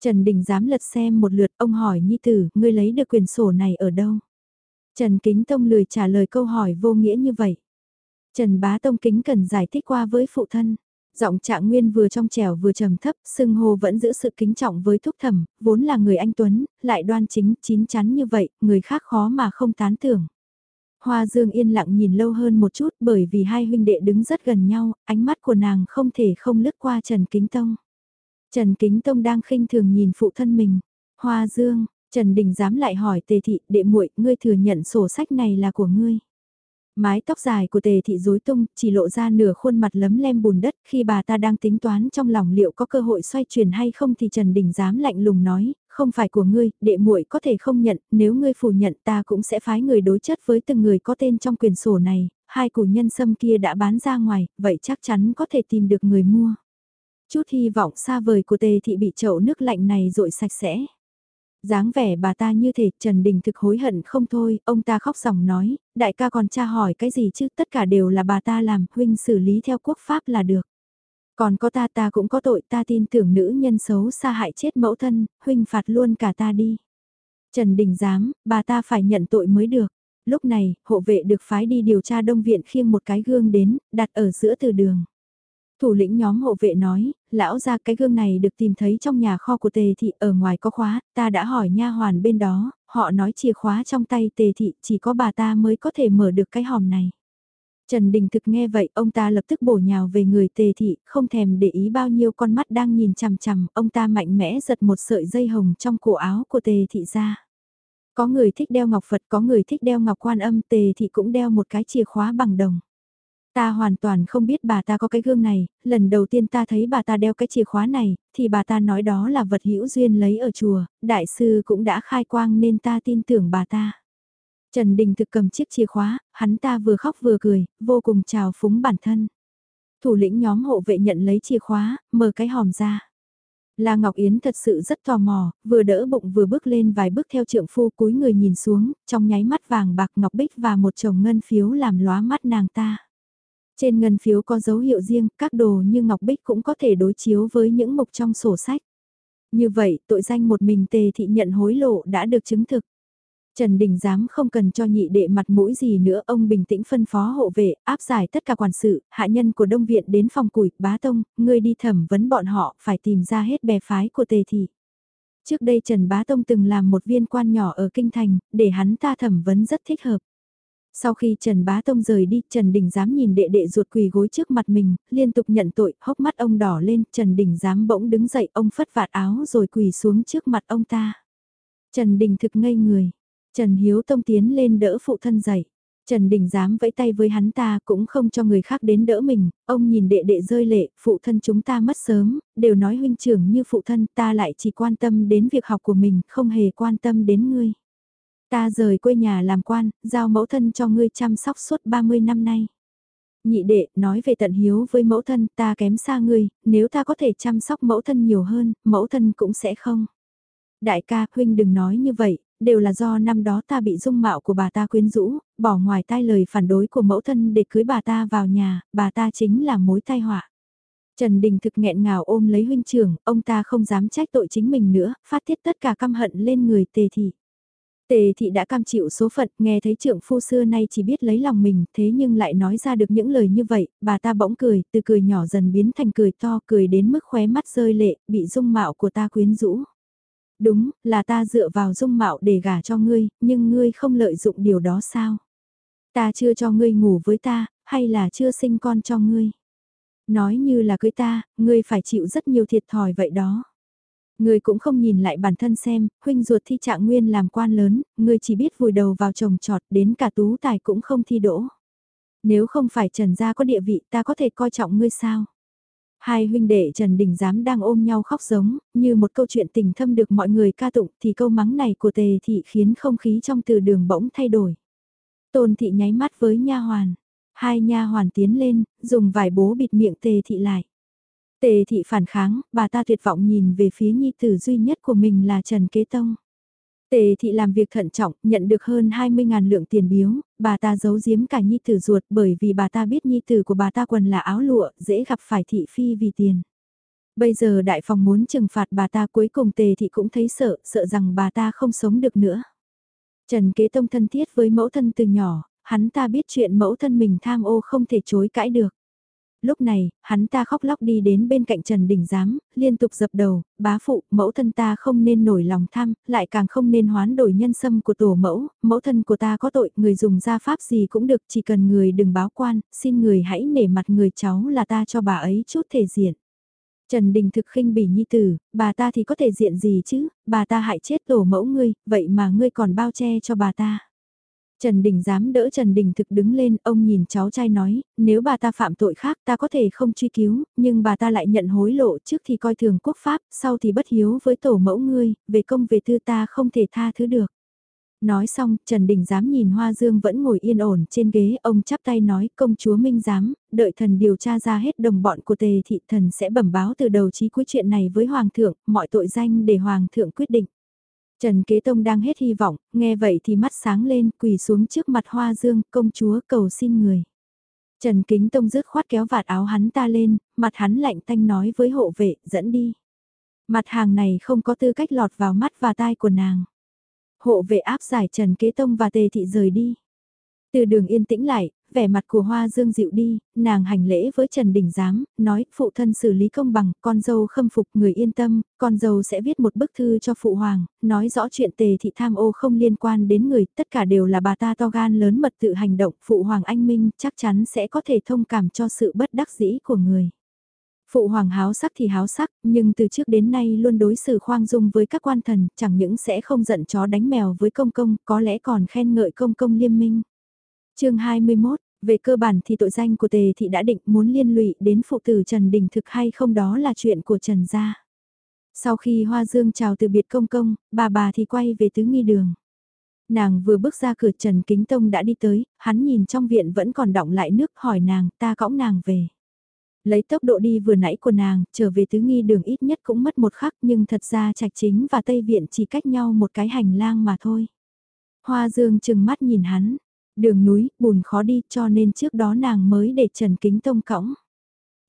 Trần Đình dám lật xem một lượt, ông hỏi nhi tử, ngươi lấy được quyền sổ này ở đâu? Trần Kính Tông lười trả lời câu hỏi vô nghĩa như vậy. Trần Bá Tông Kính cần giải thích qua với phụ thân. Giọng trạng nguyên vừa trong trẻo vừa trầm thấp, sưng hô vẫn giữ sự kính trọng với thúc thẩm, vốn là người anh Tuấn, lại đoan chính, chín chắn như vậy, người khác khó mà không tán thưởng. Hoa Dương yên lặng nhìn lâu hơn một chút bởi vì hai huynh đệ đứng rất gần nhau, ánh mắt của nàng không thể không lướt qua Trần Kính Tông. Trần Kính Tông đang khinh thường nhìn phụ thân mình. Hoa Dương, Trần Đình dám lại hỏi tề thị, đệ muội, ngươi thừa nhận sổ sách này là của ngươi. Mái tóc dài của tề thị rối tung, chỉ lộ ra nửa khuôn mặt lấm lem bùn đất khi bà ta đang tính toán trong lòng liệu có cơ hội xoay chuyển hay không thì Trần Đình dám lạnh lùng nói, không phải của ngươi, đệ muội có thể không nhận, nếu ngươi phủ nhận ta cũng sẽ phái người đối chất với từng người có tên trong quyền sổ này, hai củ nhân sâm kia đã bán ra ngoài, vậy chắc chắn có thể tìm được người mua. Chút hy vọng xa vời của tề thị bị chậu nước lạnh này rội sạch sẽ dáng vẻ bà ta như thể Trần Đình thực hối hận không thôi, ông ta khóc sòng nói, đại ca còn tra hỏi cái gì chứ, tất cả đều là bà ta làm, huynh xử lý theo quốc pháp là được. Còn có ta ta cũng có tội ta tin tưởng nữ nhân xấu xa hại chết mẫu thân, huynh phạt luôn cả ta đi. Trần Đình dám, bà ta phải nhận tội mới được. Lúc này, hộ vệ được phái đi điều tra đông viện khiêng một cái gương đến, đặt ở giữa từ đường. Thủ lĩnh nhóm hộ vệ nói, lão ra cái gương này được tìm thấy trong nhà kho của tề thị ở ngoài có khóa, ta đã hỏi nha hoàn bên đó, họ nói chìa khóa trong tay tề thị chỉ có bà ta mới có thể mở được cái hòm này. Trần Đình thực nghe vậy, ông ta lập tức bổ nhào về người tề thị, không thèm để ý bao nhiêu con mắt đang nhìn chằm chằm, ông ta mạnh mẽ giật một sợi dây hồng trong cổ áo của tề thị ra. Có người thích đeo ngọc Phật, có người thích đeo ngọc quan âm, tề thị cũng đeo một cái chìa khóa bằng đồng. Ta hoàn toàn không biết bà ta có cái gương này, lần đầu tiên ta thấy bà ta đeo cái chìa khóa này, thì bà ta nói đó là vật hữu duyên lấy ở chùa, đại sư cũng đã khai quang nên ta tin tưởng bà ta. Trần Đình thực cầm chiếc chìa khóa, hắn ta vừa khóc vừa cười, vô cùng chào phúng bản thân. Thủ lĩnh nhóm hộ vệ nhận lấy chìa khóa, mở cái hòm ra. La Ngọc Yến thật sự rất tò mò, vừa đỡ bụng vừa bước lên vài bước theo trượng phu cúi người nhìn xuống, trong nháy mắt vàng bạc ngọc bích và một chồng ngân phiếu làm lóa mắt nàng ta. Trên ngân phiếu có dấu hiệu riêng, các đồ như ngọc bích cũng có thể đối chiếu với những mục trong sổ sách. Như vậy, tội danh một mình tề thị nhận hối lộ đã được chứng thực. Trần Đình Giám không cần cho nhị đệ mặt mũi gì nữa, ông bình tĩnh phân phó hộ vệ, áp giải tất cả quản sự, hạ nhân của Đông Viện đến phòng củi, bá tông, ngươi đi thẩm vấn bọn họ, phải tìm ra hết bè phái của tề thị. Trước đây Trần Bá Tông từng làm một viên quan nhỏ ở Kinh Thành, để hắn ta thẩm vấn rất thích hợp. Sau khi Trần Bá Tông rời đi, Trần Đình dám nhìn đệ đệ ruột quỳ gối trước mặt mình, liên tục nhận tội, hốc mắt ông đỏ lên, Trần Đình dám bỗng đứng dậy, ông phất vạt áo rồi quỳ xuống trước mặt ông ta. Trần Đình thực ngây người, Trần Hiếu Tông tiến lên đỡ phụ thân dậy. Trần Đình dám vẫy tay với hắn ta cũng không cho người khác đến đỡ mình, ông nhìn đệ đệ rơi lệ, phụ thân chúng ta mất sớm, đều nói huynh trưởng như phụ thân ta lại chỉ quan tâm đến việc học của mình, không hề quan tâm đến ngươi. Ta rời quê nhà làm quan, giao mẫu thân cho ngươi chăm sóc suốt 30 năm nay. Nhị đệ, nói về tận hiếu với mẫu thân, ta kém xa ngươi, nếu ta có thể chăm sóc mẫu thân nhiều hơn, mẫu thân cũng sẽ không. Đại ca, huynh đừng nói như vậy, đều là do năm đó ta bị dung mạo của bà ta quyến rũ, bỏ ngoài tai lời phản đối của mẫu thân để cưới bà ta vào nhà, bà ta chính là mối tai họa. Trần Đình thực nghẹn ngào ôm lấy huynh trưởng, ông ta không dám trách tội chính mình nữa, phát tiết tất cả căm hận lên người tề thị. Tề thị đã cam chịu số phận, nghe thấy trưởng phu xưa nay chỉ biết lấy lòng mình, thế nhưng lại nói ra được những lời như vậy, bà ta bỗng cười, từ cười nhỏ dần biến thành cười to, cười đến mức khóe mắt rơi lệ, bị dung mạo của ta quyến rũ. Đúng, là ta dựa vào dung mạo để gả cho ngươi, nhưng ngươi không lợi dụng điều đó sao? Ta chưa cho ngươi ngủ với ta, hay là chưa sinh con cho ngươi? Nói như là cưới ta, ngươi phải chịu rất nhiều thiệt thòi vậy đó. Ngươi cũng không nhìn lại bản thân xem, huynh ruột thi trạng nguyên làm quan lớn, ngươi chỉ biết vùi đầu vào trồng trọt đến cả tú tài cũng không thi đỗ. Nếu không phải Trần gia có địa vị ta có thể coi trọng ngươi sao? Hai huynh đệ Trần Đình Giám đang ôm nhau khóc giống, như một câu chuyện tình thâm được mọi người ca tụng thì câu mắng này của tề thị khiến không khí trong từ đường bỗng thay đổi. Tôn thị nháy mắt với nha hoàn. Hai nha hoàn tiến lên, dùng vải bố bịt miệng tề thị lại. Tề thị phản kháng, bà ta tuyệt vọng nhìn về phía nhi tử duy nhất của mình là Trần Kế Tông. Tề thị làm việc thận trọng, nhận được hơn 20.000 lượng tiền biếu, bà ta giấu giếm cả nhi tử ruột bởi vì bà ta biết nhi tử của bà ta quần là áo lụa, dễ gặp phải thị phi vì tiền. Bây giờ đại phòng muốn trừng phạt bà ta cuối cùng tề thị cũng thấy sợ, sợ rằng bà ta không sống được nữa. Trần Kế Tông thân thiết với mẫu thân từ nhỏ, hắn ta biết chuyện mẫu thân mình tham ô không thể chối cãi được lúc này, hắn ta khóc lóc đi đến bên cạnh Trần Đình Giám, liên tục dập đầu, bá phụ, mẫu thân ta không nên nổi lòng tham, lại càng không nên hoán đổi nhân sâm của tổ mẫu, mẫu thân của ta có tội, người dùng gia pháp gì cũng được, chỉ cần người đừng báo quan, xin người hãy nể mặt người cháu là ta cho bà ấy chút thể diện. Trần Đình thực khinh bỉ nhi tử, bà ta thì có thể diện gì chứ, bà ta hại chết tổ mẫu ngươi, vậy mà ngươi còn bao che cho bà ta. Trần Đình dám đỡ Trần Đình thực đứng lên, ông nhìn cháu trai nói, nếu bà ta phạm tội khác ta có thể không truy cứu, nhưng bà ta lại nhận hối lộ trước thì coi thường quốc pháp, sau thì bất hiếu với tổ mẫu ngươi, về công về tư ta không thể tha thứ được. Nói xong, Trần Đình dám nhìn Hoa Dương vẫn ngồi yên ổn trên ghế, ông chắp tay nói, công chúa Minh dám, đợi thần điều tra ra hết đồng bọn của tề thị thần sẽ bẩm báo từ đầu chí cuối chuyện này với Hoàng thượng, mọi tội danh để Hoàng thượng quyết định. Trần Kế Tông đang hết hy vọng, nghe vậy thì mắt sáng lên, quỳ xuống trước mặt Hoa Dương, công chúa cầu xin người. Trần Kính Tông rứt khoát kéo vạt áo hắn ta lên, mặt hắn lạnh tanh nói với hộ vệ, dẫn đi. Mặt hàng này không có tư cách lọt vào mắt và tai của nàng. Hộ vệ áp giải Trần Kế Tông và Tề Thị rời đi. Từ đường yên tĩnh lại, vẻ mặt của Hoa Dương dịu đi, nàng hành lễ với Trần Đình Giám, nói phụ thân xử lý công bằng, con dâu khâm phục người yên tâm, con dâu sẽ viết một bức thư cho phụ hoàng, nói rõ chuyện tề thị tham ô không liên quan đến người, tất cả đều là bà ta to gan lớn mật tự hành động, phụ hoàng anh minh chắc chắn sẽ có thể thông cảm cho sự bất đắc dĩ của người. Phụ hoàng háo sắc thì háo sắc, nhưng từ trước đến nay luôn đối xử khoang dung với các quan thần, chẳng những sẽ không giận chó đánh mèo với công công, có lẽ còn khen ngợi công công liêm minh chương 21, về cơ bản thì tội danh của Tề Thị đã định muốn liên lụy đến phụ tử Trần Đình thực hay không đó là chuyện của Trần Gia. Sau khi Hoa Dương chào từ biệt công công, bà bà thì quay về tứ nghi đường. Nàng vừa bước ra cửa Trần Kính Tông đã đi tới, hắn nhìn trong viện vẫn còn đọng lại nước hỏi nàng ta cõng nàng về. Lấy tốc độ đi vừa nãy của nàng, trở về tứ nghi đường ít nhất cũng mất một khắc nhưng thật ra trạch chính và Tây Viện chỉ cách nhau một cái hành lang mà thôi. Hoa Dương chừng mắt nhìn hắn, Đường núi, bùn khó đi cho nên trước đó nàng mới để Trần Kính Tông cõng.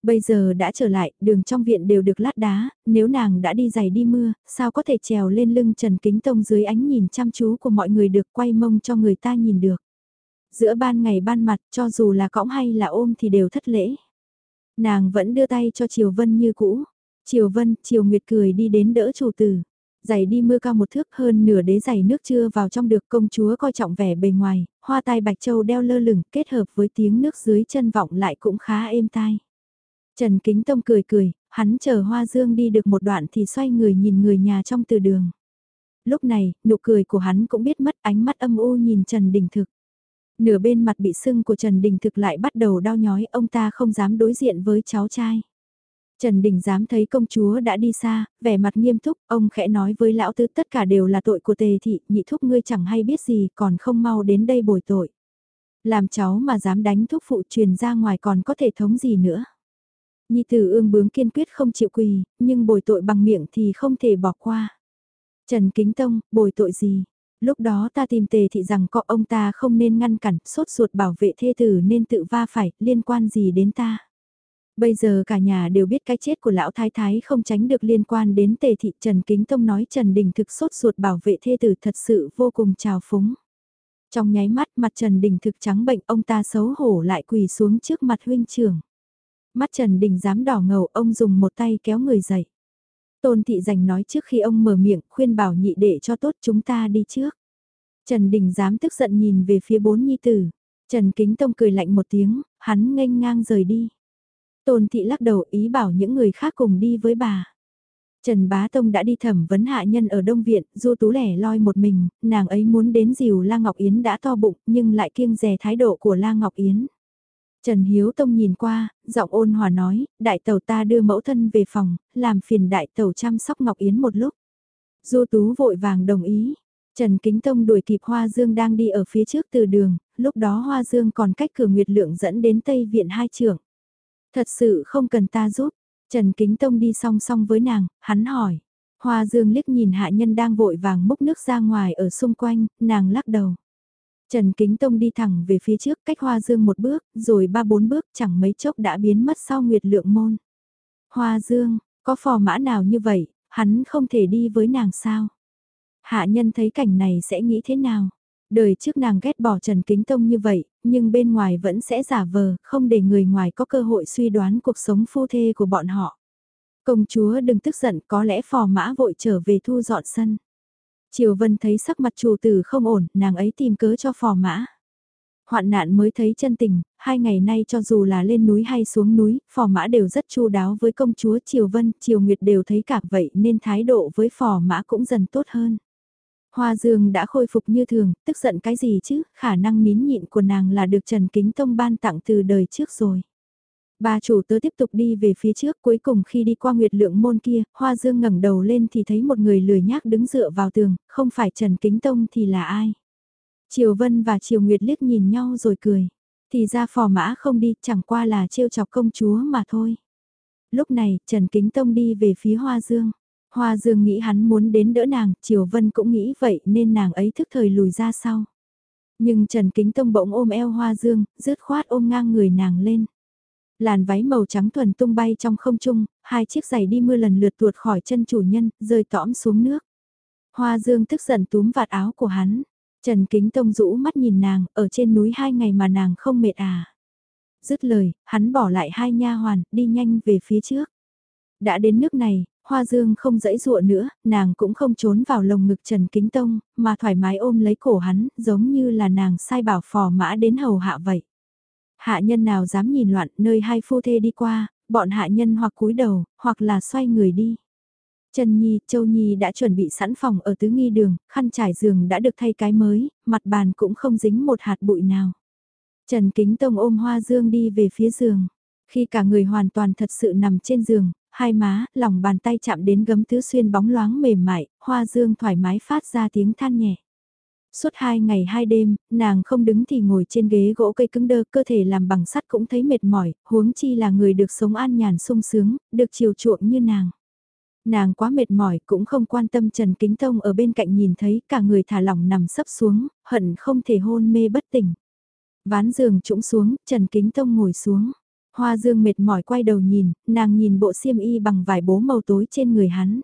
Bây giờ đã trở lại, đường trong viện đều được lát đá, nếu nàng đã đi giày đi mưa, sao có thể trèo lên lưng Trần Kính Tông dưới ánh nhìn chăm chú của mọi người được quay mông cho người ta nhìn được. Giữa ban ngày ban mặt, cho dù là cõng hay là ôm thì đều thất lễ. Nàng vẫn đưa tay cho Triều Vân như cũ. Triều Vân, Triều Nguyệt cười đi đến đỡ chủ tử giày đi mưa cao một thước hơn nửa đế giày nước chưa vào trong được công chúa coi trọng vẻ bề ngoài, hoa tai bạch châu đeo lơ lửng kết hợp với tiếng nước dưới chân vọng lại cũng khá êm tai. Trần Kính Tông cười cười, hắn chờ hoa dương đi được một đoạn thì xoay người nhìn người nhà trong từ đường. Lúc này, nụ cười của hắn cũng biết mất ánh mắt âm u nhìn Trần Đình Thực. Nửa bên mặt bị sưng của Trần Đình Thực lại bắt đầu đau nhói ông ta không dám đối diện với cháu trai. Trần Đình dám thấy công chúa đã đi xa, vẻ mặt nghiêm túc, ông khẽ nói với lão tứ tất cả đều là tội của tề thị, nhị thúc ngươi chẳng hay biết gì còn không mau đến đây bồi tội. Làm cháu mà dám đánh thúc phụ truyền ra ngoài còn có thể thống gì nữa. Nhi tử ương bướng kiên quyết không chịu quỳ, nhưng bồi tội bằng miệng thì không thể bỏ qua. Trần Kính Tông, bồi tội gì? Lúc đó ta tìm tề thị rằng có ông ta không nên ngăn cản, sốt ruột bảo vệ thê tử nên tự va phải, liên quan gì đến ta? Bây giờ cả nhà đều biết cái chết của lão thái thái không tránh được liên quan đến tề thị Trần Kính Tông nói Trần Đình thực sốt ruột bảo vệ thê tử thật sự vô cùng trào phúng. Trong nháy mắt mặt Trần Đình thực trắng bệnh ông ta xấu hổ lại quỳ xuống trước mặt huynh trưởng. Mắt Trần Đình dám đỏ ngầu ông dùng một tay kéo người dậy. Tôn thị giành nói trước khi ông mở miệng khuyên bảo nhị đệ cho tốt chúng ta đi trước. Trần Đình dám tức giận nhìn về phía bốn nhi tử. Trần Kính Tông cười lạnh một tiếng, hắn nghênh ngang rời đi. Tôn thị lắc đầu ý bảo những người khác cùng đi với bà. Trần Bá Tông đã đi thẩm vấn hạ nhân ở Đông Viện, Du Tú lẻ loi một mình, nàng ấy muốn đến dìu La Ngọc Yến đã to bụng nhưng lại kiêng rè thái độ của La Ngọc Yến. Trần Hiếu Tông nhìn qua, giọng ôn hòa nói, đại tàu ta đưa mẫu thân về phòng, làm phiền đại tàu chăm sóc Ngọc Yến một lúc. Du Tú vội vàng đồng ý. Trần Kính Tông đuổi kịp Hoa Dương đang đi ở phía trước từ đường, lúc đó Hoa Dương còn cách cửa Nguyệt Lượng dẫn đến Tây Viện hai trưởng. Thật sự không cần ta giúp. Trần Kính Tông đi song song với nàng, hắn hỏi. Hoa Dương liếc nhìn hạ nhân đang vội vàng múc nước ra ngoài ở xung quanh, nàng lắc đầu. Trần Kính Tông đi thẳng về phía trước cách Hoa Dương một bước, rồi ba bốn bước chẳng mấy chốc đã biến mất sau nguyệt lượng môn. Hoa Dương, có phò mã nào như vậy, hắn không thể đi với nàng sao? Hạ nhân thấy cảnh này sẽ nghĩ thế nào? Đời trước nàng ghét bỏ Trần Kính Tông như vậy, nhưng bên ngoài vẫn sẽ giả vờ, không để người ngoài có cơ hội suy đoán cuộc sống phu thê của bọn họ. Công chúa đừng tức giận, có lẽ phò mã vội trở về thu dọn sân. Triều Vân thấy sắc mặt chủ tử không ổn, nàng ấy tìm cớ cho phò mã. Hoạn nạn mới thấy chân tình, hai ngày nay cho dù là lên núi hay xuống núi, phò mã đều rất chu đáo với công chúa Triều Vân, Triều Nguyệt đều thấy cả vậy nên thái độ với phò mã cũng dần tốt hơn. Hoa Dương đã khôi phục như thường, tức giận cái gì chứ, khả năng nín nhịn của nàng là được Trần Kính Tông ban tặng từ đời trước rồi. Bà chủ tớ tiếp tục đi về phía trước cuối cùng khi đi qua nguyệt lượng môn kia, Hoa Dương ngẩng đầu lên thì thấy một người lười nhác đứng dựa vào tường, không phải Trần Kính Tông thì là ai. Triều Vân và Triều Nguyệt liếc nhìn nhau rồi cười. Thì ra phò mã không đi, chẳng qua là trêu chọc công chúa mà thôi. Lúc này, Trần Kính Tông đi về phía Hoa Dương. Hoa Dương nghĩ hắn muốn đến đỡ nàng, Triều Vân cũng nghĩ vậy nên nàng ấy thức thời lùi ra sau. Nhưng Trần Kính Tông bỗng ôm eo Hoa Dương, rứt khoát ôm ngang người nàng lên. Làn váy màu trắng thuần tung bay trong không trung, hai chiếc giày đi mưa lần lượt tuột khỏi chân chủ nhân, rơi tõm xuống nước. Hoa Dương tức giận túm vạt áo của hắn. Trần Kính Tông rũ mắt nhìn nàng, ở trên núi hai ngày mà nàng không mệt à. Dứt lời, hắn bỏ lại hai nha hoàn, đi nhanh về phía trước. Đã đến nước này, Hoa Dương không dãy dụa nữa, nàng cũng không trốn vào lồng ngực Trần Kính Tông, mà thoải mái ôm lấy cổ hắn, giống như là nàng sai bảo phò mã đến hầu hạ vậy. Hạ nhân nào dám nhìn loạn nơi hai phu thê đi qua, bọn hạ nhân hoặc cúi đầu, hoặc là xoay người đi. Trần Nhi, Châu Nhi đã chuẩn bị sẵn phòng ở tứ nghi đường, khăn trải giường đã được thay cái mới, mặt bàn cũng không dính một hạt bụi nào. Trần Kính Tông ôm Hoa Dương đi về phía giường. Khi cả người hoàn toàn thật sự nằm trên giường, hai má, lòng bàn tay chạm đến gấm tứ xuyên bóng loáng mềm mại, Hoa Dương thoải mái phát ra tiếng than nhẹ. Suốt hai ngày hai đêm, nàng không đứng thì ngồi trên ghế gỗ cây cứng đơ, cơ thể làm bằng sắt cũng thấy mệt mỏi, huống chi là người được sống an nhàn sung sướng, được chiều chuộng như nàng. Nàng quá mệt mỏi cũng không quan tâm Trần Kính Tông ở bên cạnh nhìn thấy cả người thả lỏng nằm sấp xuống, hận không thể hôn mê bất tỉnh. Ván giường trũng xuống, Trần Kính Tông ngồi xuống. Hoa Dương mệt mỏi quay đầu nhìn, nàng nhìn bộ xiêm y bằng vải bố màu tối trên người hắn.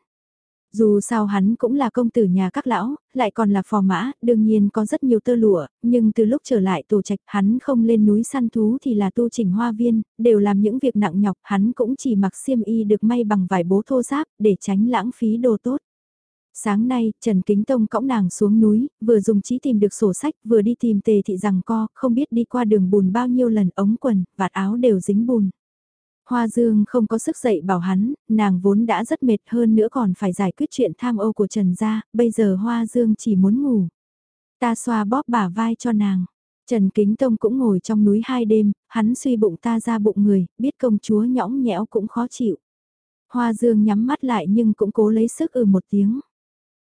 Dù sao hắn cũng là công tử nhà các lão, lại còn là phò mã, đương nhiên có rất nhiều tơ lụa, nhưng từ lúc trở lại tổ trạch hắn không lên núi săn thú thì là tu chỉnh hoa viên, đều làm những việc nặng nhọc, hắn cũng chỉ mặc xiêm y được may bằng vải bố thô giáp để tránh lãng phí đồ tốt. Sáng nay, Trần Kính Tông cõng nàng xuống núi, vừa dùng trí tìm được sổ sách, vừa đi tìm tề thị rằng co, không biết đi qua đường bùn bao nhiêu lần ống quần, vạt áo đều dính bùn. Hoa Dương không có sức dậy bảo hắn, nàng vốn đã rất mệt hơn nữa còn phải giải quyết chuyện tham ô của Trần gia, bây giờ Hoa Dương chỉ muốn ngủ. Ta xoa bóp bả vai cho nàng. Trần Kính Tông cũng ngồi trong núi hai đêm, hắn suy bụng ta ra bụng người, biết công chúa nhõng nhẽo cũng khó chịu. Hoa Dương nhắm mắt lại nhưng cũng cố lấy sức ừ một tiếng.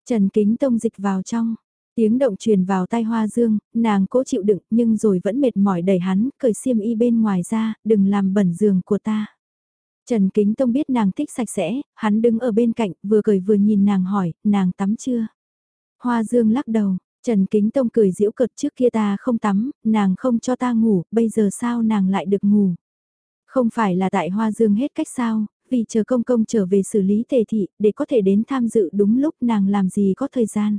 Trần Kính Tông dịch vào trong. Tiếng động truyền vào tai Hoa Dương, nàng cố chịu đựng nhưng rồi vẫn mệt mỏi đẩy hắn, cởi xiêm y bên ngoài ra, đừng làm bẩn giường của ta. Trần Kính Tông biết nàng thích sạch sẽ, hắn đứng ở bên cạnh, vừa cười vừa nhìn nàng hỏi, nàng tắm chưa? Hoa Dương lắc đầu, Trần Kính Tông cười giễu cợt trước kia ta không tắm, nàng không cho ta ngủ, bây giờ sao nàng lại được ngủ? Không phải là tại Hoa Dương hết cách sao, vì chờ công công trở về xử lý tề thị, để có thể đến tham dự đúng lúc nàng làm gì có thời gian.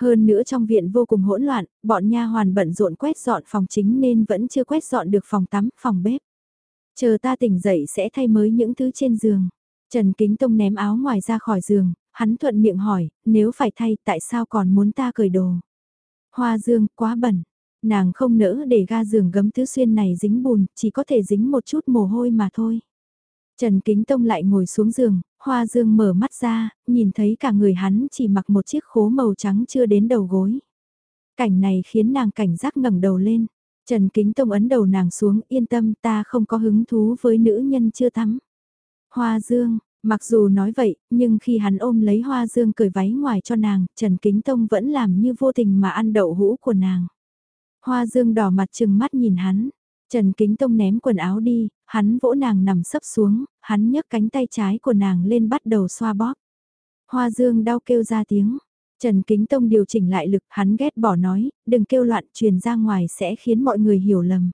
Hơn nữa trong viện vô cùng hỗn loạn, bọn nha hoàn bận rộn quét dọn phòng chính nên vẫn chưa quét dọn được phòng tắm, phòng bếp. Chờ ta tỉnh dậy sẽ thay mới những thứ trên giường. Trần Kính Tông ném áo ngoài ra khỏi giường, hắn thuận miệng hỏi, nếu phải thay tại sao còn muốn ta cởi đồ. Hoa dương, quá bẩn. Nàng không nỡ để ga giường gấm tứ xuyên này dính bùn, chỉ có thể dính một chút mồ hôi mà thôi. Trần Kính Tông lại ngồi xuống giường, Hoa Dương mở mắt ra, nhìn thấy cả người hắn chỉ mặc một chiếc khố màu trắng chưa đến đầu gối. Cảnh này khiến nàng cảnh giác ngẩng đầu lên. Trần Kính Tông ấn đầu nàng xuống, yên tâm ta không có hứng thú với nữ nhân chưa tắm. Hoa Dương, mặc dù nói vậy, nhưng khi hắn ôm lấy Hoa Dương cởi váy ngoài cho nàng, Trần Kính Tông vẫn làm như vô tình mà ăn đậu hũ của nàng. Hoa Dương đỏ mặt chừng mắt nhìn hắn, Trần Kính Tông ném quần áo đi, hắn vỗ nàng nằm sấp xuống, hắn nhấc cánh tay trái của nàng lên bắt đầu xoa bóp. Hoa Dương đau kêu ra tiếng. Trần Kính Tông điều chỉnh lại lực, hắn ghét bỏ nói, đừng kêu loạn truyền ra ngoài sẽ khiến mọi người hiểu lầm.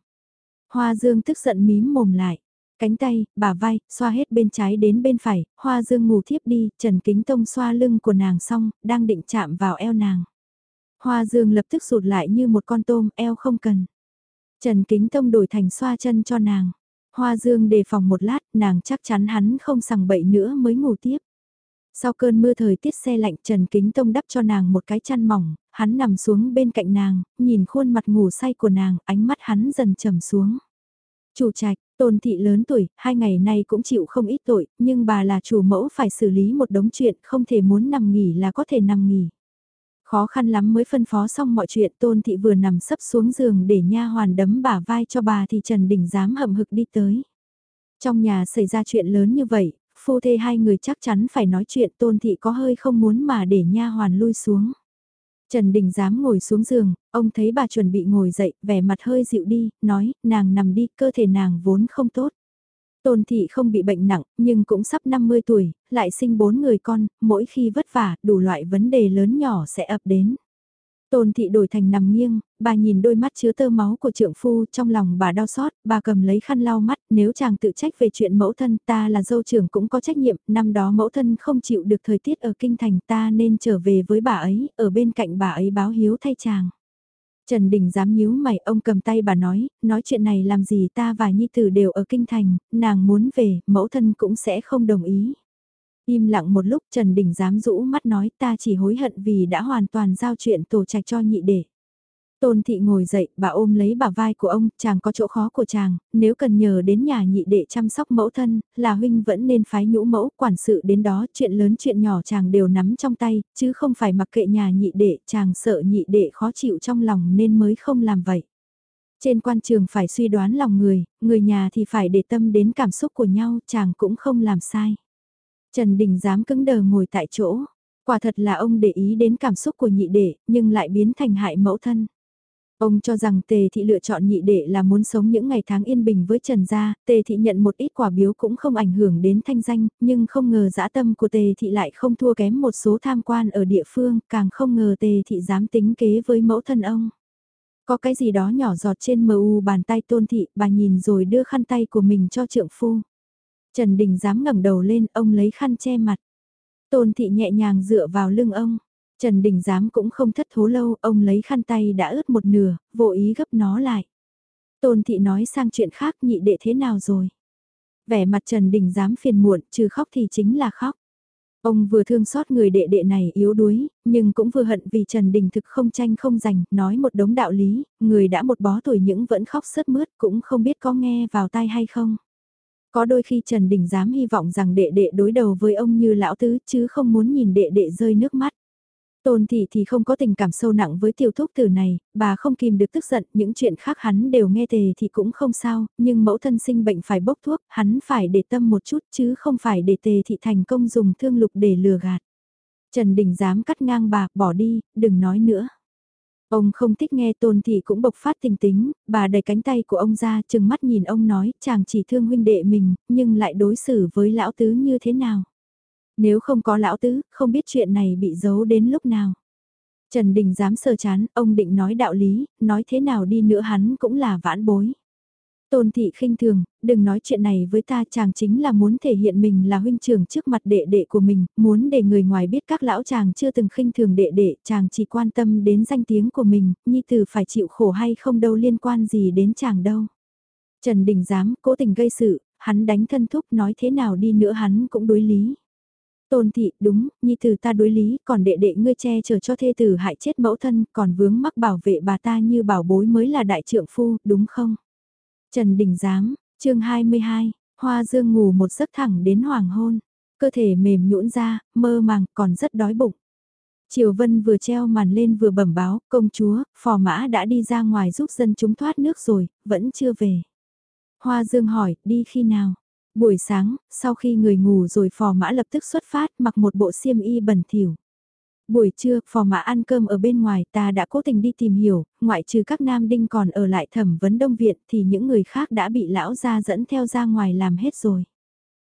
Hoa Dương tức giận mím mồm lại. Cánh tay, bả vai, xoa hết bên trái đến bên phải, Hoa Dương ngủ thiếp đi, Trần Kính Tông xoa lưng của nàng xong, đang định chạm vào eo nàng. Hoa Dương lập tức sụt lại như một con tôm, eo không cần. Trần Kính Tông đổi thành xoa chân cho nàng. Hoa Dương đề phòng một lát, nàng chắc chắn hắn không sằng bậy nữa mới ngủ tiếp. Sau cơn mưa thời tiết xe lạnh Trần Kính Tông đắp cho nàng một cái chăn mỏng, hắn nằm xuống bên cạnh nàng, nhìn khuôn mặt ngủ say của nàng, ánh mắt hắn dần trầm xuống. Chủ trạch, tôn thị lớn tuổi, hai ngày nay cũng chịu không ít tội, nhưng bà là chủ mẫu phải xử lý một đống chuyện, không thể muốn nằm nghỉ là có thể nằm nghỉ. Khó khăn lắm mới phân phó xong mọi chuyện tôn thị vừa nằm sấp xuống giường để nha hoàn đấm bả vai cho bà thì Trần Đình dám hậm hực đi tới. Trong nhà xảy ra chuyện lớn như vậy, phu thê hai người chắc chắn phải nói chuyện tôn thị có hơi không muốn mà để nha hoàn lui xuống. Trần Đình dám ngồi xuống giường, ông thấy bà chuẩn bị ngồi dậy, vẻ mặt hơi dịu đi, nói, nàng nằm đi, cơ thể nàng vốn không tốt. Tôn thị không bị bệnh nặng, nhưng cũng sắp 50 tuổi, lại sinh bốn người con, mỗi khi vất vả, đủ loại vấn đề lớn nhỏ sẽ ập đến. Tôn thị đổi thành nằm nghiêng, bà nhìn đôi mắt chứa tơ máu của trượng phu trong lòng bà đau xót, bà cầm lấy khăn lau mắt, nếu chàng tự trách về chuyện mẫu thân ta là dâu trưởng cũng có trách nhiệm, năm đó mẫu thân không chịu được thời tiết ở kinh thành ta nên trở về với bà ấy, ở bên cạnh bà ấy báo hiếu thay chàng. Trần Đình dám nhíu mày ông cầm tay bà nói, nói chuyện này làm gì ta và Nhi Tử đều ở kinh thành, nàng muốn về, mẫu thân cũng sẽ không đồng ý. Im lặng một lúc Trần Đình dám rũ mắt nói ta chỉ hối hận vì đã hoàn toàn giao chuyện tổ trạch cho nhị đệ. Tôn thị ngồi dậy, bà ôm lấy bà vai của ông, chàng có chỗ khó của chàng, nếu cần nhờ đến nhà nhị đệ chăm sóc mẫu thân, là huynh vẫn nên phái nhũ mẫu quản sự đến đó, chuyện lớn chuyện nhỏ chàng đều nắm trong tay, chứ không phải mặc kệ nhà nhị đệ, chàng sợ nhị đệ khó chịu trong lòng nên mới không làm vậy. Trên quan trường phải suy đoán lòng người, người nhà thì phải để tâm đến cảm xúc của nhau, chàng cũng không làm sai. Trần Đình dám cứng đờ ngồi tại chỗ. Quả thật là ông để ý đến cảm xúc của nhị đệ, nhưng lại biến thành hại mẫu thân. Ông cho rằng Tề Thị lựa chọn nhị đệ là muốn sống những ngày tháng yên bình với Trần Gia, Tề Thị nhận một ít quả biếu cũng không ảnh hưởng đến thanh danh, nhưng không ngờ dã tâm của Tề Thị lại không thua kém một số tham quan ở địa phương, càng không ngờ Tề Thị dám tính kế với mẫu thân ông. Có cái gì đó nhỏ giọt trên mờ u bàn tay tôn thị, bà nhìn rồi đưa khăn tay của mình cho trượng phu. Trần Đình dám ngẩng đầu lên, ông lấy khăn che mặt. Tôn thị nhẹ nhàng dựa vào lưng ông. Trần Đình Giám cũng không thất thố lâu, ông lấy khăn tay đã ướt một nửa, vô ý gấp nó lại. Tôn thị nói sang chuyện khác nhị đệ thế nào rồi. Vẻ mặt Trần Đình Giám phiền muộn, trừ khóc thì chính là khóc. Ông vừa thương xót người đệ đệ này yếu đuối, nhưng cũng vừa hận vì Trần Đình thực không tranh không giành, nói một đống đạo lý, người đã một bó tuổi những vẫn khóc sớt mướt cũng không biết có nghe vào tai hay không. Có đôi khi Trần Đình dám hy vọng rằng đệ đệ đối đầu với ông như lão tứ chứ không muốn nhìn đệ đệ rơi nước mắt. Tôn thị thì không có tình cảm sâu nặng với tiểu thúc tử này, bà không kìm được tức giận, những chuyện khác hắn đều nghe tề thì cũng không sao, nhưng mẫu thân sinh bệnh phải bốc thuốc, hắn phải để tâm một chút chứ không phải để tề thị thành công dùng thương lục để lừa gạt. Trần Đình dám cắt ngang bà, bỏ đi, đừng nói nữa. Ông không thích nghe tôn thị cũng bộc phát tình tính, bà đẩy cánh tay của ông ra chừng mắt nhìn ông nói chàng chỉ thương huynh đệ mình, nhưng lại đối xử với lão tứ như thế nào. Nếu không có lão tứ, không biết chuyện này bị giấu đến lúc nào. Trần Đình dám sờ chán, ông định nói đạo lý, nói thế nào đi nữa hắn cũng là vãn bối. Tôn thị khinh thường, đừng nói chuyện này với ta chàng chính là muốn thể hiện mình là huynh trưởng trước mặt đệ đệ của mình, muốn để người ngoài biết các lão chàng chưa từng khinh thường đệ đệ, chàng chỉ quan tâm đến danh tiếng của mình, nhi tử phải chịu khổ hay không đâu liên quan gì đến chàng đâu. Trần Đình dám cố tình gây sự, hắn đánh thân thúc nói thế nào đi nữa hắn cũng đối lý. Tôn thị, đúng, nhi tử ta đối lý, còn đệ đệ ngươi che chở cho thê tử hại chết mẫu thân, còn vướng mắc bảo vệ bà ta như bảo bối mới là đại trượng phu, đúng không? Trần Đình Giám, chương 22, Hoa Dương ngủ một giấc thẳng đến hoàng hôn, cơ thể mềm nhũn ra, mơ màng, còn rất đói bụng. Triều Vân vừa treo màn lên vừa bẩm báo, công chúa, phò mã đã đi ra ngoài giúp dân chúng thoát nước rồi, vẫn chưa về. Hoa Dương hỏi, đi khi nào? Buổi sáng, sau khi người ngủ rồi phò mã lập tức xuất phát mặc một bộ xiêm y bẩn thỉu. Buổi trưa, phò mã ăn cơm ở bên ngoài ta đã cố tình đi tìm hiểu, ngoại trừ các nam đinh còn ở lại thẩm vấn đông viện thì những người khác đã bị lão gia dẫn theo ra ngoài làm hết rồi.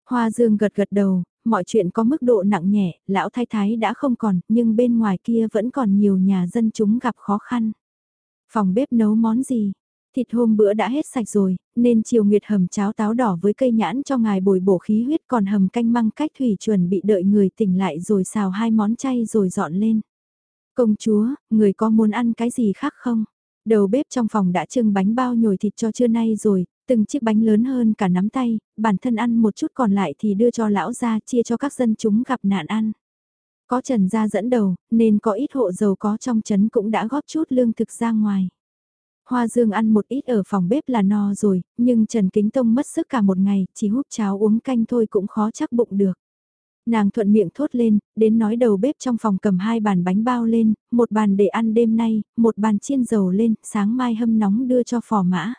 Hoa Dương gật gật đầu, mọi chuyện có mức độ nặng nhẹ, lão thái thái đã không còn, nhưng bên ngoài kia vẫn còn nhiều nhà dân chúng gặp khó khăn. Phòng bếp nấu món gì? Thịt hôm bữa đã hết sạch rồi, nên chiều nguyệt hầm cháo táo đỏ với cây nhãn cho ngài bồi bổ khí huyết còn hầm canh măng cách thủy chuẩn bị đợi người tỉnh lại rồi xào hai món chay rồi dọn lên. Công chúa, người có muốn ăn cái gì khác không? Đầu bếp trong phòng đã trưng bánh bao nhồi thịt cho trưa nay rồi, từng chiếc bánh lớn hơn cả nắm tay, bản thân ăn một chút còn lại thì đưa cho lão ra chia cho các dân chúng gặp nạn ăn. Có Trần gia dẫn đầu, nên có ít hộ giàu có trong trấn cũng đã góp chút lương thực ra ngoài. Hoa Dương ăn một ít ở phòng bếp là no rồi, nhưng Trần Kính Tông mất sức cả một ngày, chỉ hút cháo uống canh thôi cũng khó chắc bụng được. Nàng thuận miệng thốt lên, đến nói đầu bếp trong phòng cầm hai bàn bánh bao lên, một bàn để ăn đêm nay, một bàn chiên dầu lên, sáng mai hâm nóng đưa cho phò mã.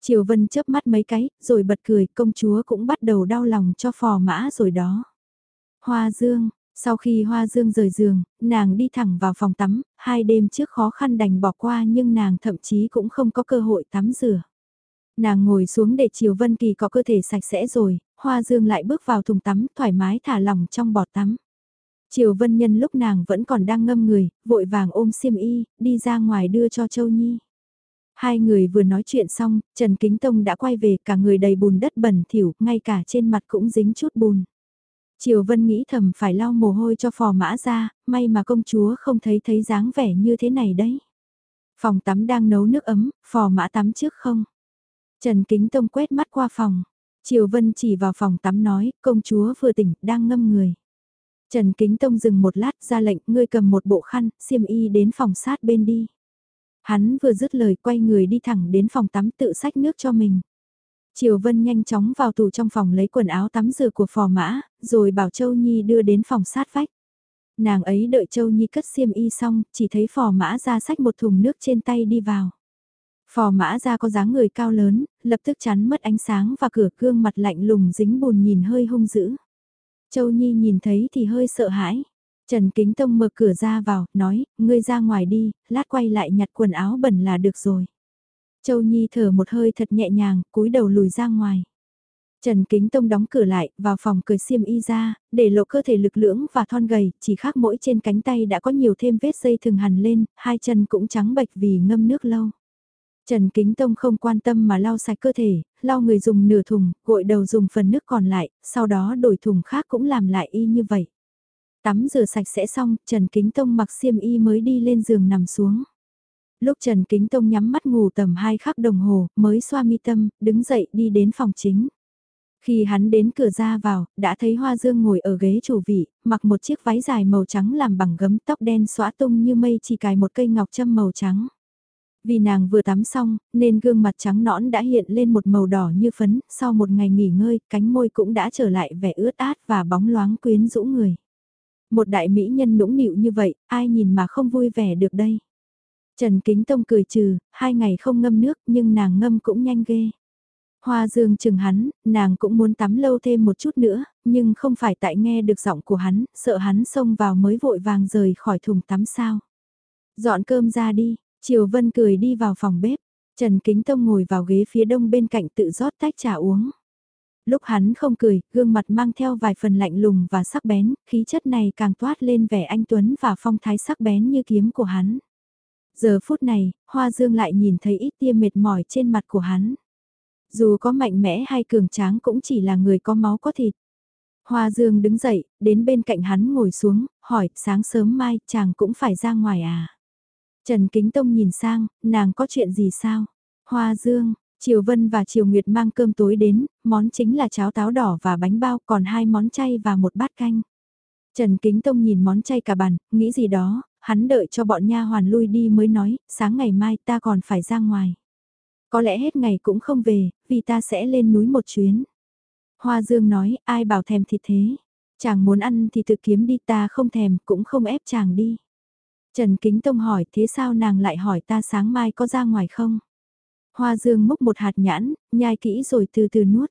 Triều Vân chớp mắt mấy cái, rồi bật cười, công chúa cũng bắt đầu đau lòng cho phò mã rồi đó. Hoa Dương, sau khi Hoa Dương rời giường, nàng đi thẳng vào phòng tắm, hai đêm trước khó khăn đành bỏ qua nhưng nàng thậm chí cũng không có cơ hội tắm rửa. Nàng ngồi xuống để Triều Vân Kỳ có cơ thể sạch sẽ rồi, Hoa Dương lại bước vào thùng tắm thoải mái thả lỏng trong bọt tắm. Triều Vân Nhân lúc nàng vẫn còn đang ngâm người, vội vàng ôm xiêm y, đi ra ngoài đưa cho Châu Nhi. Hai người vừa nói chuyện xong, Trần Kính Tông đã quay về cả người đầy bùn đất bẩn thỉu, ngay cả trên mặt cũng dính chút bùn. Triều Vân nghĩ thầm phải lau mồ hôi cho phò mã ra, may mà công chúa không thấy thấy dáng vẻ như thế này đấy. Phòng tắm đang nấu nước ấm, phò mã tắm trước không? Trần Kính Tông quét mắt qua phòng. Triều Vân chỉ vào phòng tắm nói, công chúa vừa tỉnh, đang ngâm người. Trần Kính Tông dừng một lát ra lệnh, ngươi cầm một bộ khăn, xiêm y đến phòng sát bên đi. Hắn vừa dứt lời quay người đi thẳng đến phòng tắm tự xách nước cho mình. Triều Vân nhanh chóng vào tủ trong phòng lấy quần áo tắm rửa của phò mã, rồi bảo Châu Nhi đưa đến phòng sát vách. Nàng ấy đợi Châu Nhi cất xiêm y xong, chỉ thấy phò mã ra sách một thùng nước trên tay đi vào. Phò mã ra có dáng người cao lớn, lập tức chắn mất ánh sáng và cửa gương mặt lạnh lùng dính bùn nhìn hơi hung dữ. Châu Nhi nhìn thấy thì hơi sợ hãi. Trần Kính Tông mở cửa ra vào, nói, ngươi ra ngoài đi, lát quay lại nhặt quần áo bẩn là được rồi. Châu Nhi thở một hơi thật nhẹ nhàng, cúi đầu lùi ra ngoài. Trần Kính Tông đóng cửa lại, vào phòng cười xiêm y ra, để lộ cơ thể lực lưỡng và thon gầy, chỉ khác mỗi trên cánh tay đã có nhiều thêm vết dây thường hằn lên, hai chân cũng trắng bệch vì ngâm nước lâu. Trần Kính Tông không quan tâm mà lau sạch cơ thể, lau người dùng nửa thùng, gội đầu dùng phần nước còn lại, sau đó đổi thùng khác cũng làm lại y như vậy. Tắm rửa sạch sẽ xong, Trần Kính Tông mặc xiêm y mới đi lên giường nằm xuống. Lúc Trần Kính Tông nhắm mắt ngủ tầm 2 khắc đồng hồ, mới xoa mi tâm, đứng dậy đi đến phòng chính. Khi hắn đến cửa ra vào, đã thấy Hoa Dương ngồi ở ghế chủ vị, mặc một chiếc váy dài màu trắng làm bằng gấm tóc đen xóa tung như mây chỉ cài một cây ngọc châm màu trắng. Vì nàng vừa tắm xong, nên gương mặt trắng nõn đã hiện lên một màu đỏ như phấn, sau một ngày nghỉ ngơi, cánh môi cũng đã trở lại vẻ ướt át và bóng loáng quyến rũ người. Một đại mỹ nhân nũng nịu như vậy, ai nhìn mà không vui vẻ được đây. Trần Kính Tông cười trừ, hai ngày không ngâm nước nhưng nàng ngâm cũng nhanh ghê. Hoa dương chừng hắn, nàng cũng muốn tắm lâu thêm một chút nữa, nhưng không phải tại nghe được giọng của hắn, sợ hắn xông vào mới vội vàng rời khỏi thùng tắm sao. Dọn cơm ra đi, Triều Vân cười đi vào phòng bếp, Trần Kính Tông ngồi vào ghế phía đông bên cạnh tự rót tách trà uống. Lúc hắn không cười, gương mặt mang theo vài phần lạnh lùng và sắc bén, khí chất này càng toát lên vẻ anh Tuấn và phong thái sắc bén như kiếm của hắn. Giờ phút này, Hoa Dương lại nhìn thấy ít tia mệt mỏi trên mặt của hắn. Dù có mạnh mẽ hay cường tráng cũng chỉ là người có máu có thịt. Hoa Dương đứng dậy, đến bên cạnh hắn ngồi xuống, hỏi, sáng sớm mai, chàng cũng phải ra ngoài à? Trần Kính Tông nhìn sang, nàng có chuyện gì sao? Hoa Dương, Triều Vân và Triều Nguyệt mang cơm tối đến, món chính là cháo táo đỏ và bánh bao, còn hai món chay và một bát canh. Trần Kính Tông nhìn món chay cả bàn, nghĩ gì đó, hắn đợi cho bọn nha hoàn lui đi mới nói, sáng ngày mai ta còn phải ra ngoài. Có lẽ hết ngày cũng không về, vì ta sẽ lên núi một chuyến. Hoa Dương nói, ai bảo thèm thì thế? Chàng muốn ăn thì tự kiếm đi ta không thèm, cũng không ép chàng đi. Trần Kính Tông hỏi thế sao nàng lại hỏi ta sáng mai có ra ngoài không? Hoa Dương múc một hạt nhãn, nhai kỹ rồi từ từ nuốt.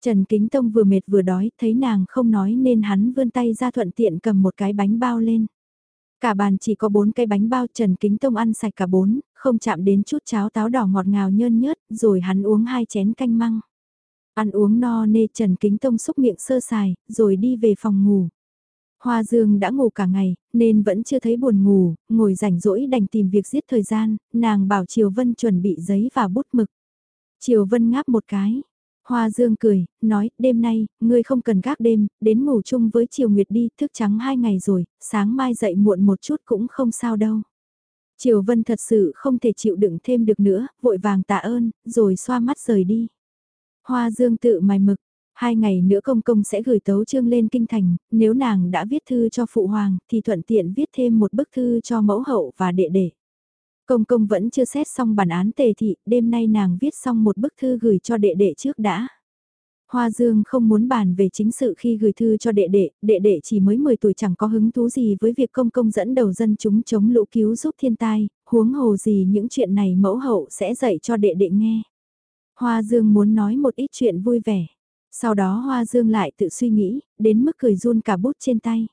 Trần Kính Tông vừa mệt vừa đói, thấy nàng không nói nên hắn vươn tay ra thuận tiện cầm một cái bánh bao lên. Cả bàn chỉ có bốn cái bánh bao Trần Kính Tông ăn sạch cả bốn, không chạm đến chút cháo táo đỏ ngọt ngào nhơn nhớt, rồi hắn uống hai chén canh măng. Ăn uống no nê Trần Kính Tông xúc miệng sơ sài, rồi đi về phòng ngủ. Hoa Dương đã ngủ cả ngày, nên vẫn chưa thấy buồn ngủ, ngồi rảnh rỗi đành tìm việc giết thời gian, nàng bảo Triều Vân chuẩn bị giấy và bút mực. Triều Vân ngáp một cái. Hoa Dương cười, nói, đêm nay, ngươi không cần gác đêm, đến ngủ chung với Triều Nguyệt đi, thức trắng hai ngày rồi, sáng mai dậy muộn một chút cũng không sao đâu. Triều Vân thật sự không thể chịu đựng thêm được nữa, vội vàng tạ ơn, rồi xoa mắt rời đi. Hoa Dương tự mài mực, Hai ngày nữa công công sẽ gửi tấu chương lên kinh thành, nếu nàng đã viết thư cho phụ hoàng thì thuận tiện viết thêm một bức thư cho mẫu hậu và đệ đệ. Công công vẫn chưa xét xong bản án tề thị, đêm nay nàng viết xong một bức thư gửi cho đệ đệ trước đã. Hoa Dương không muốn bàn về chính sự khi gửi thư cho đệ đệ, đệ đệ chỉ mới 10 tuổi chẳng có hứng thú gì với việc công công dẫn đầu dân chúng chống lũ cứu giúp thiên tai, huống hồ gì những chuyện này mẫu hậu sẽ dạy cho đệ đệ nghe. Hoa Dương muốn nói một ít chuyện vui vẻ. Sau đó Hoa Dương lại tự suy nghĩ, đến mức cười run cả bút trên tay.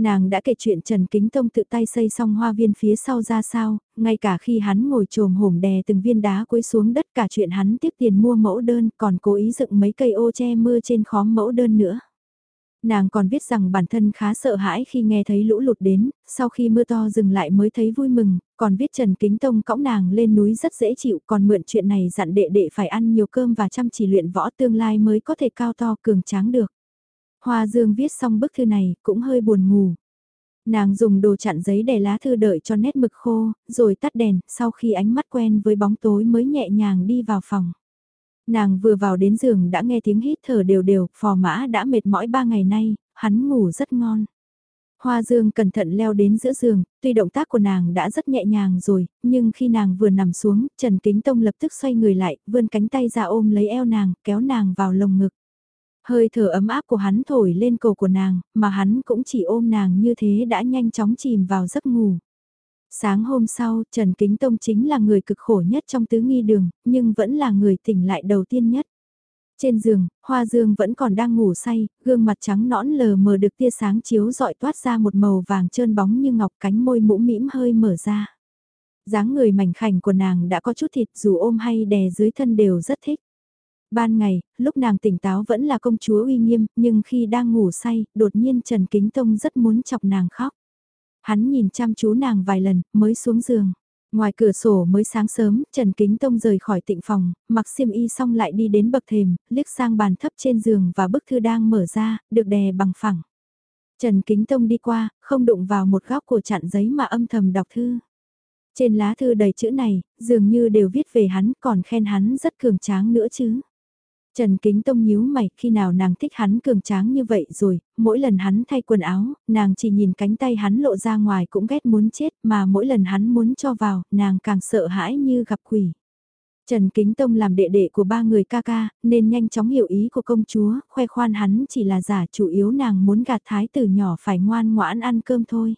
Nàng đã kể chuyện Trần Kính Tông tự tay xây xong hoa viên phía sau ra sao, ngay cả khi hắn ngồi trồm hổm đè từng viên đá cuối xuống đất cả chuyện hắn tiếp tiền mua mẫu đơn còn cố ý dựng mấy cây ô che mưa trên khóm mẫu đơn nữa. Nàng còn viết rằng bản thân khá sợ hãi khi nghe thấy lũ lụt đến, sau khi mưa to dừng lại mới thấy vui mừng, còn viết Trần Kính Tông cõng nàng lên núi rất dễ chịu, còn mượn chuyện này dặn đệ đệ phải ăn nhiều cơm và chăm chỉ luyện võ tương lai mới có thể cao to cường tráng được. Hoa Dương viết xong bức thư này, cũng hơi buồn ngủ. Nàng dùng đồ chặn giấy để lá thư đợi cho nét mực khô, rồi tắt đèn, sau khi ánh mắt quen với bóng tối mới nhẹ nhàng đi vào phòng. Nàng vừa vào đến giường đã nghe tiếng hít thở đều đều, phò mã đã mệt mỏi ba ngày nay, hắn ngủ rất ngon. Hoa Dương cẩn thận leo đến giữa giường, tuy động tác của nàng đã rất nhẹ nhàng rồi, nhưng khi nàng vừa nằm xuống, Trần Kính Tông lập tức xoay người lại, vươn cánh tay ra ôm lấy eo nàng, kéo nàng vào lồng ngực. Hơi thở ấm áp của hắn thổi lên cổ của nàng, mà hắn cũng chỉ ôm nàng như thế đã nhanh chóng chìm vào giấc ngủ. Sáng hôm sau, Trần Kính Tông chính là người cực khổ nhất trong tứ nghi đường, nhưng vẫn là người tỉnh lại đầu tiên nhất. Trên giường, Hoa Dương vẫn còn đang ngủ say, gương mặt trắng nõn lờ mờ được tia sáng chiếu dọi toát ra một màu vàng trơn bóng như ngọc cánh môi mũ mĩm hơi mở ra. dáng người mảnh khảnh của nàng đã có chút thịt dù ôm hay đè dưới thân đều rất thích. Ban ngày, lúc nàng tỉnh táo vẫn là công chúa uy nghiêm, nhưng khi đang ngủ say, đột nhiên Trần Kính Tông rất muốn chọc nàng khóc. Hắn nhìn chăm chú nàng vài lần, mới xuống giường. Ngoài cửa sổ mới sáng sớm, Trần Kính Tông rời khỏi tịnh phòng, mặc xiêm y xong lại đi đến bậc thềm, liếc sang bàn thấp trên giường và bức thư đang mở ra, được đè bằng phẳng. Trần Kính Tông đi qua, không đụng vào một góc của chặn giấy mà âm thầm đọc thư. Trên lá thư đầy chữ này, dường như đều viết về hắn, còn khen hắn rất cường tráng nữa chứ. Trần Kính Tông nhíu mày, khi nào nàng thích hắn cường tráng như vậy rồi, mỗi lần hắn thay quần áo, nàng chỉ nhìn cánh tay hắn lộ ra ngoài cũng ghét muốn chết, mà mỗi lần hắn muốn cho vào, nàng càng sợ hãi như gặp quỷ. Trần Kính Tông làm đệ đệ của ba người ca ca, nên nhanh chóng hiểu ý của công chúa, khoe khoan hắn chỉ là giả chủ yếu nàng muốn gạt thái tử nhỏ phải ngoan ngoãn ăn cơm thôi.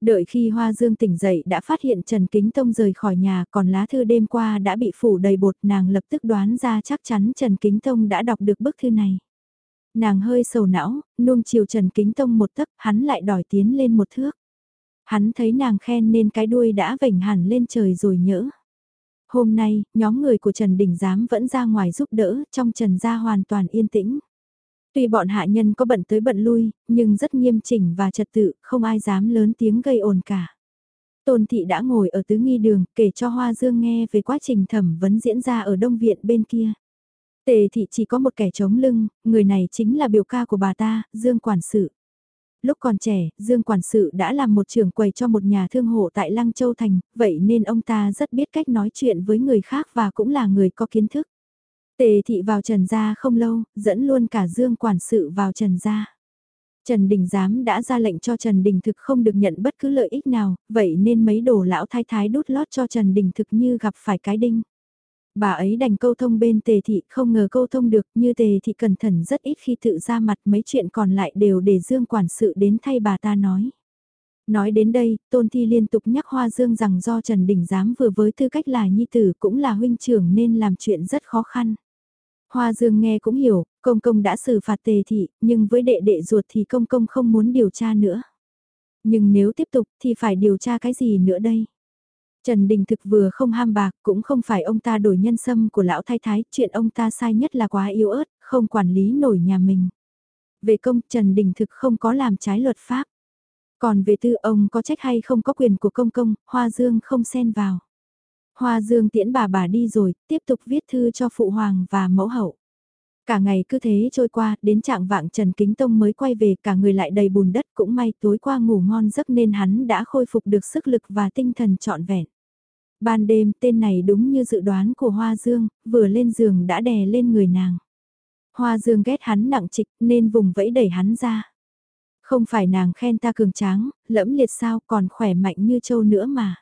Đợi khi Hoa Dương tỉnh dậy đã phát hiện Trần Kính Tông rời khỏi nhà còn lá thư đêm qua đã bị phủ đầy bột nàng lập tức đoán ra chắc chắn Trần Kính Tông đã đọc được bức thư này. Nàng hơi sầu não, nuông chiều Trần Kính Tông một tấc hắn lại đòi tiến lên một thước. Hắn thấy nàng khen nên cái đuôi đã vểnh hẳn lên trời rồi nhỡ. Hôm nay, nhóm người của Trần Đình Giám vẫn ra ngoài giúp đỡ, trong Trần gia hoàn toàn yên tĩnh. Tuy bọn hạ nhân có bận tới bận lui, nhưng rất nghiêm chỉnh và trật tự, không ai dám lớn tiếng gây ồn cả. Tôn thị đã ngồi ở tứ nghi đường, kể cho Hoa Dương nghe về quá trình thẩm vấn diễn ra ở đông viện bên kia. Tề thị chỉ có một kẻ chống lưng, người này chính là biểu ca của bà ta, Dương Quản sự. Lúc còn trẻ, Dương Quản sự đã làm một trưởng quầy cho một nhà thương hộ tại Lăng Châu Thành, vậy nên ông ta rất biết cách nói chuyện với người khác và cũng là người có kiến thức. Tề thị vào Trần Gia không lâu, dẫn luôn cả Dương quản sự vào Trần Gia. Trần Đình Giám đã ra lệnh cho Trần Đình Thực không được nhận bất cứ lợi ích nào, vậy nên mấy đồ lão thái thái đút lót cho Trần Đình Thực như gặp phải cái đinh. Bà ấy đành câu thông bên tề thị không ngờ câu thông được như tề thị cẩn thận rất ít khi tự ra mặt mấy chuyện còn lại đều để Dương quản sự đến thay bà ta nói. Nói đến đây, Tôn Thi liên tục nhắc Hoa Dương rằng do Trần Đình Giám vừa với tư cách là nhi tử cũng là huynh trưởng nên làm chuyện rất khó khăn. Hoa Dương nghe cũng hiểu, công công đã xử phạt tề thị, nhưng với đệ đệ ruột thì công công không muốn điều tra nữa. Nhưng nếu tiếp tục thì phải điều tra cái gì nữa đây? Trần Đình Thực vừa không ham bạc, cũng không phải ông ta đổi nhân sâm của lão thái thái, chuyện ông ta sai nhất là quá yếu ớt, không quản lý nổi nhà mình. Về công, Trần Đình Thực không có làm trái luật pháp. Còn về tư ông có trách hay không có quyền của công công, Hoa Dương không xen vào. Hoa Dương tiễn bà bà đi rồi, tiếp tục viết thư cho phụ hoàng và mẫu hậu. Cả ngày cứ thế trôi qua, đến trạng vạng Trần Kính Tông mới quay về, cả người lại đầy bùn đất cũng may tối qua ngủ ngon giấc nên hắn đã khôi phục được sức lực và tinh thần trọn vẹn. Ban đêm tên này đúng như dự đoán của Hoa Dương, vừa lên giường đã đè lên người nàng. Hoa Dương ghét hắn nặng trịch nên vùng vẫy đẩy hắn ra. Không phải nàng khen ta cường tráng, lẫm liệt sao còn khỏe mạnh như châu nữa mà.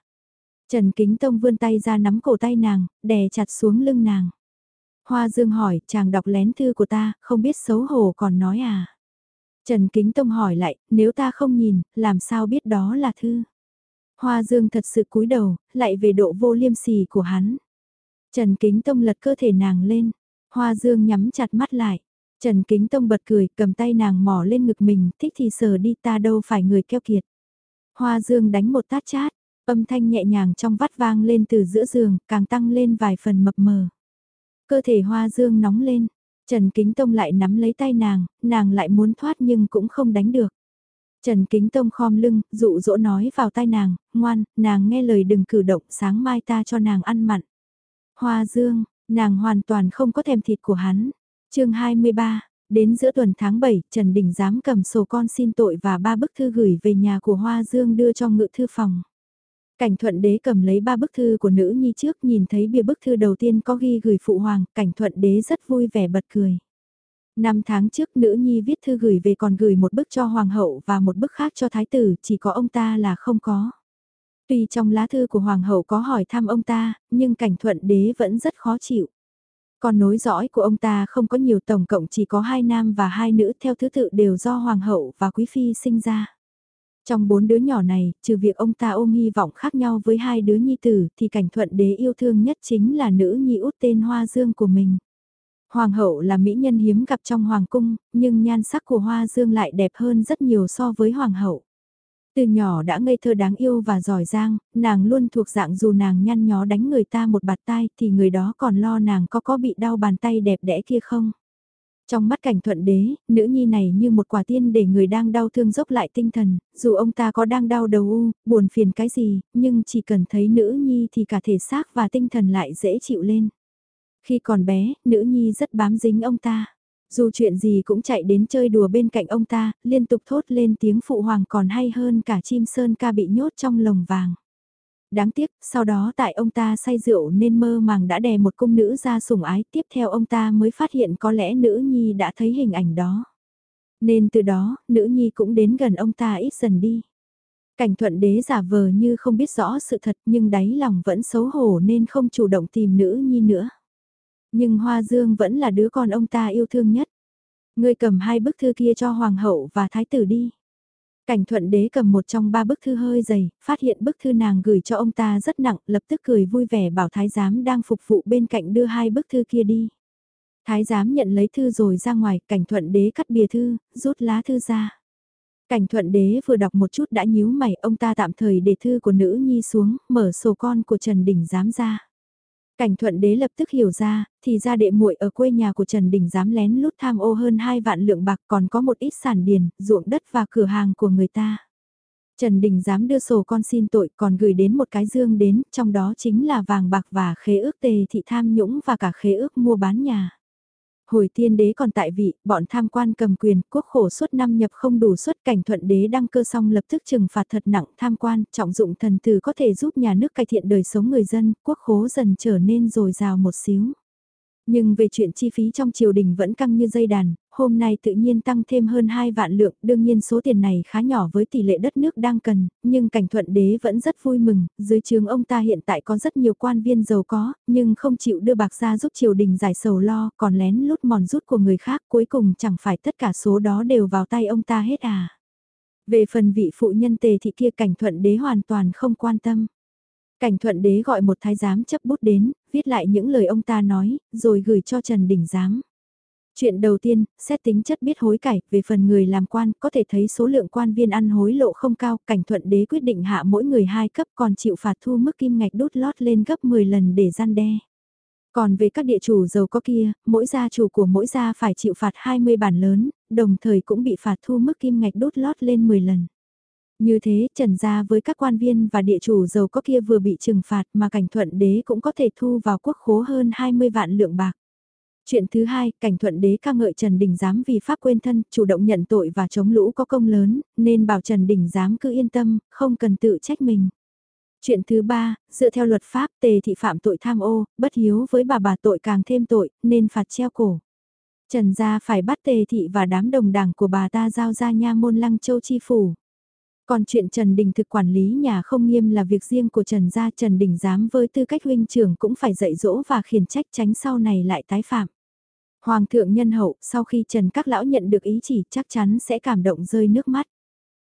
Trần Kính Tông vươn tay ra nắm cổ tay nàng, đè chặt xuống lưng nàng. Hoa Dương hỏi, chàng đọc lén thư của ta, không biết xấu hổ còn nói à? Trần Kính Tông hỏi lại, nếu ta không nhìn, làm sao biết đó là thư? Hoa Dương thật sự cúi đầu, lại về độ vô liêm sỉ của hắn. Trần Kính Tông lật cơ thể nàng lên, Hoa Dương nhắm chặt mắt lại. Trần Kính Tông bật cười, cầm tay nàng mò lên ngực mình, thích thì sờ đi ta đâu phải người keo kiệt. Hoa Dương đánh một tát chát, âm thanh nhẹ nhàng trong vắt vang lên từ giữa giường, càng tăng lên vài phần mập mờ. Cơ thể Hoa Dương nóng lên, Trần Kính Tông lại nắm lấy tay nàng, nàng lại muốn thoát nhưng cũng không đánh được. Trần Kính Tông khom lưng, dụ dỗ nói vào tai nàng, ngoan, nàng nghe lời đừng cử động, sáng mai ta cho nàng ăn mặn. Hoa Dương, nàng hoàn toàn không có thèm thịt của hắn. chương 23, đến giữa tuần tháng 7, Trần Đình dám cầm sổ con xin tội và ba bức thư gửi về nhà của Hoa Dương đưa cho ngự thư phòng. Cảnh thuận đế cầm lấy ba bức thư của nữ nhi trước nhìn thấy bìa bức thư đầu tiên có ghi gửi phụ hoàng, cảnh thuận đế rất vui vẻ bật cười. Năm tháng trước nữ nhi viết thư gửi về còn gửi một bức cho hoàng hậu và một bức khác cho thái tử, chỉ có ông ta là không có. Tuy trong lá thư của hoàng hậu có hỏi thăm ông ta, nhưng cảnh thuận đế vẫn rất khó chịu. Còn nối dõi của ông ta không có nhiều tổng cộng chỉ có hai nam và hai nữ theo thứ tự đều do hoàng hậu và quý phi sinh ra. Trong bốn đứa nhỏ này, trừ việc ông ta ôm hy vọng khác nhau với hai đứa nhi tử thì cảnh thuận đế yêu thương nhất chính là nữ nhi út tên Hoa Dương của mình. Hoàng hậu là mỹ nhân hiếm gặp trong hoàng cung, nhưng nhan sắc của Hoa Dương lại đẹp hơn rất nhiều so với hoàng hậu. Từ nhỏ đã ngây thơ đáng yêu và giỏi giang, nàng luôn thuộc dạng dù nàng nhăn nhó đánh người ta một bạt tai thì người đó còn lo nàng có có bị đau bàn tay đẹp đẽ kia không. Trong mắt cảnh thuận đế, nữ nhi này như một quả tiên để người đang đau thương dốc lại tinh thần, dù ông ta có đang đau đầu u, buồn phiền cái gì, nhưng chỉ cần thấy nữ nhi thì cả thể xác và tinh thần lại dễ chịu lên. Khi còn bé, nữ nhi rất bám dính ông ta. Dù chuyện gì cũng chạy đến chơi đùa bên cạnh ông ta, liên tục thốt lên tiếng phụ hoàng còn hay hơn cả chim sơn ca bị nhốt trong lồng vàng. Đáng tiếc, sau đó tại ông ta say rượu nên mơ màng đã đè một cung nữ ra sủng ái, tiếp theo ông ta mới phát hiện có lẽ nữ nhi đã thấy hình ảnh đó. Nên từ đó, nữ nhi cũng đến gần ông ta ít dần đi. Cảnh thuận đế giả vờ như không biết rõ sự thật nhưng đáy lòng vẫn xấu hổ nên không chủ động tìm nữ nhi nữa. Nhưng Hoa Dương vẫn là đứa con ông ta yêu thương nhất. Ngươi cầm hai bức thư kia cho hoàng hậu và thái tử đi. Cảnh thuận đế cầm một trong ba bức thư hơi dày, phát hiện bức thư nàng gửi cho ông ta rất nặng, lập tức cười vui vẻ bảo thái giám đang phục vụ bên cạnh đưa hai bức thư kia đi. Thái giám nhận lấy thư rồi ra ngoài, cảnh thuận đế cắt bìa thư, rút lá thư ra. Cảnh thuận đế vừa đọc một chút đã nhíu mày, ông ta tạm thời để thư của nữ nhi xuống, mở sổ con của Trần Đình giám ra. Cảnh thuận đế lập tức hiểu ra, thì ra đệ muội ở quê nhà của Trần Đình dám lén lút tham ô hơn 2 vạn lượng bạc còn có một ít sản điền, ruộng đất và cửa hàng của người ta. Trần Đình dám đưa sổ con xin tội còn gửi đến một cái dương đến, trong đó chính là vàng bạc và khế ước tề thị tham nhũng và cả khế ước mua bán nhà. Hồi tiên đế còn tại vị, bọn tham quan cầm quyền, quốc khổ suốt năm nhập không đủ suất cảnh thuận đế đăng cơ xong lập tức trừng phạt thật nặng tham quan, trọng dụng thần tử có thể giúp nhà nước cải thiện đời sống người dân, quốc khố dần trở nên dồi dào một xíu. Nhưng về chuyện chi phí trong triều đình vẫn căng như dây đàn, hôm nay tự nhiên tăng thêm hơn 2 vạn lượng, đương nhiên số tiền này khá nhỏ với tỷ lệ đất nước đang cần, nhưng cảnh thuận đế vẫn rất vui mừng, dưới trường ông ta hiện tại có rất nhiều quan viên giàu có, nhưng không chịu đưa bạc ra giúp triều đình giải sầu lo, còn lén lút mòn rút của người khác, cuối cùng chẳng phải tất cả số đó đều vào tay ông ta hết à. Về phần vị phụ nhân tề thị kia cảnh thuận đế hoàn toàn không quan tâm. Cảnh thuận đế gọi một thái giám chấp bút đến, viết lại những lời ông ta nói, rồi gửi cho Trần Đình Giám. Chuyện đầu tiên, xét tính chất biết hối cải, về phần người làm quan, có thể thấy số lượng quan viên ăn hối lộ không cao, cảnh thuận đế quyết định hạ mỗi người hai cấp còn chịu phạt thu mức kim ngạch đốt lót lên gấp 10 lần để gian đe. Còn về các địa chủ giàu có kia, mỗi gia chủ của mỗi gia phải chịu phạt 20 bản lớn, đồng thời cũng bị phạt thu mức kim ngạch đốt lót lên 10 lần. Như thế, trần gia với các quan viên và địa chủ giàu có kia vừa bị trừng phạt mà cảnh thuận đế cũng có thể thu vào quốc khố hơn 20 vạn lượng bạc. Chuyện thứ hai, cảnh thuận đế ca ngợi Trần Đình Giám vì pháp quên thân, chủ động nhận tội và chống lũ có công lớn, nên bảo Trần Đình Giám cứ yên tâm, không cần tự trách mình. Chuyện thứ ba, dựa theo luật pháp tề thị phạm tội tham ô, bất hiếu với bà bà tội càng thêm tội, nên phạt treo cổ. Trần gia phải bắt tề thị và đám đồng đảng của bà ta giao ra nha môn lăng châu chi phủ. Còn chuyện Trần Đình thực quản lý nhà không nghiêm là việc riêng của Trần gia Trần Đình dám với tư cách huynh trưởng cũng phải dạy dỗ và khiển trách tránh sau này lại tái phạm. Hoàng thượng nhân hậu sau khi Trần các lão nhận được ý chỉ chắc chắn sẽ cảm động rơi nước mắt.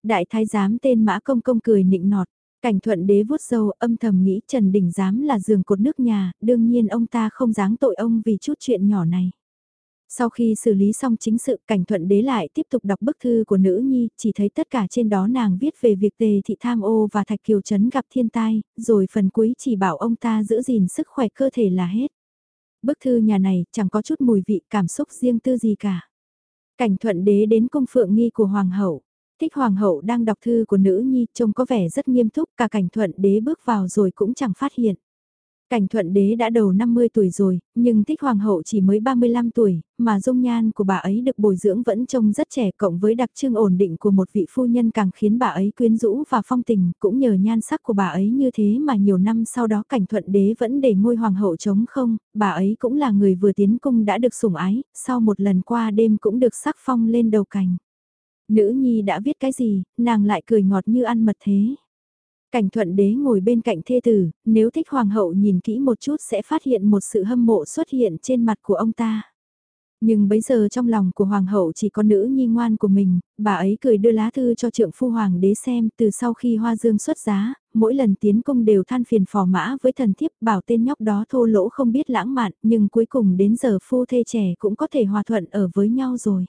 Đại thái giám tên Mã Công Công cười nịnh nọt, cảnh thuận đế vuốt dâu âm thầm nghĩ Trần Đình dám là giường cột nước nhà, đương nhiên ông ta không dáng tội ông vì chút chuyện nhỏ này. Sau khi xử lý xong chính sự cảnh thuận đế lại tiếp tục đọc bức thư của nữ nhi, chỉ thấy tất cả trên đó nàng viết về việc tề thị tham ô và thạch kiều chấn gặp thiên tai, rồi phần cuối chỉ bảo ông ta giữ gìn sức khỏe cơ thể là hết. Bức thư nhà này chẳng có chút mùi vị cảm xúc riêng tư gì cả. Cảnh thuận đế đến cung phượng nghi của hoàng hậu. Thích hoàng hậu đang đọc thư của nữ nhi trông có vẻ rất nghiêm túc cả cảnh thuận đế bước vào rồi cũng chẳng phát hiện. Cảnh thuận đế đã đầu 50 tuổi rồi, nhưng thích hoàng hậu chỉ mới 35 tuổi, mà dung nhan của bà ấy được bồi dưỡng vẫn trông rất trẻ cộng với đặc trưng ổn định của một vị phu nhân càng khiến bà ấy quyến rũ và phong tình, cũng nhờ nhan sắc của bà ấy như thế mà nhiều năm sau đó cảnh thuận đế vẫn để ngôi hoàng hậu trống không, bà ấy cũng là người vừa tiến cung đã được sủng ái, sau một lần qua đêm cũng được sắc phong lên đầu cành. Nữ nhi đã viết cái gì, nàng lại cười ngọt như ăn mật thế. Cảnh thuận đế ngồi bên cạnh thê tử, nếu thích hoàng hậu nhìn kỹ một chút sẽ phát hiện một sự hâm mộ xuất hiện trên mặt của ông ta. Nhưng bấy giờ trong lòng của hoàng hậu chỉ có nữ nhi ngoan của mình, bà ấy cười đưa lá thư cho trượng phu hoàng đế xem từ sau khi hoa dương xuất giá, mỗi lần tiến công đều than phiền phò mã với thần thiếp bảo tên nhóc đó thô lỗ không biết lãng mạn nhưng cuối cùng đến giờ phu thê trẻ cũng có thể hòa thuận ở với nhau rồi.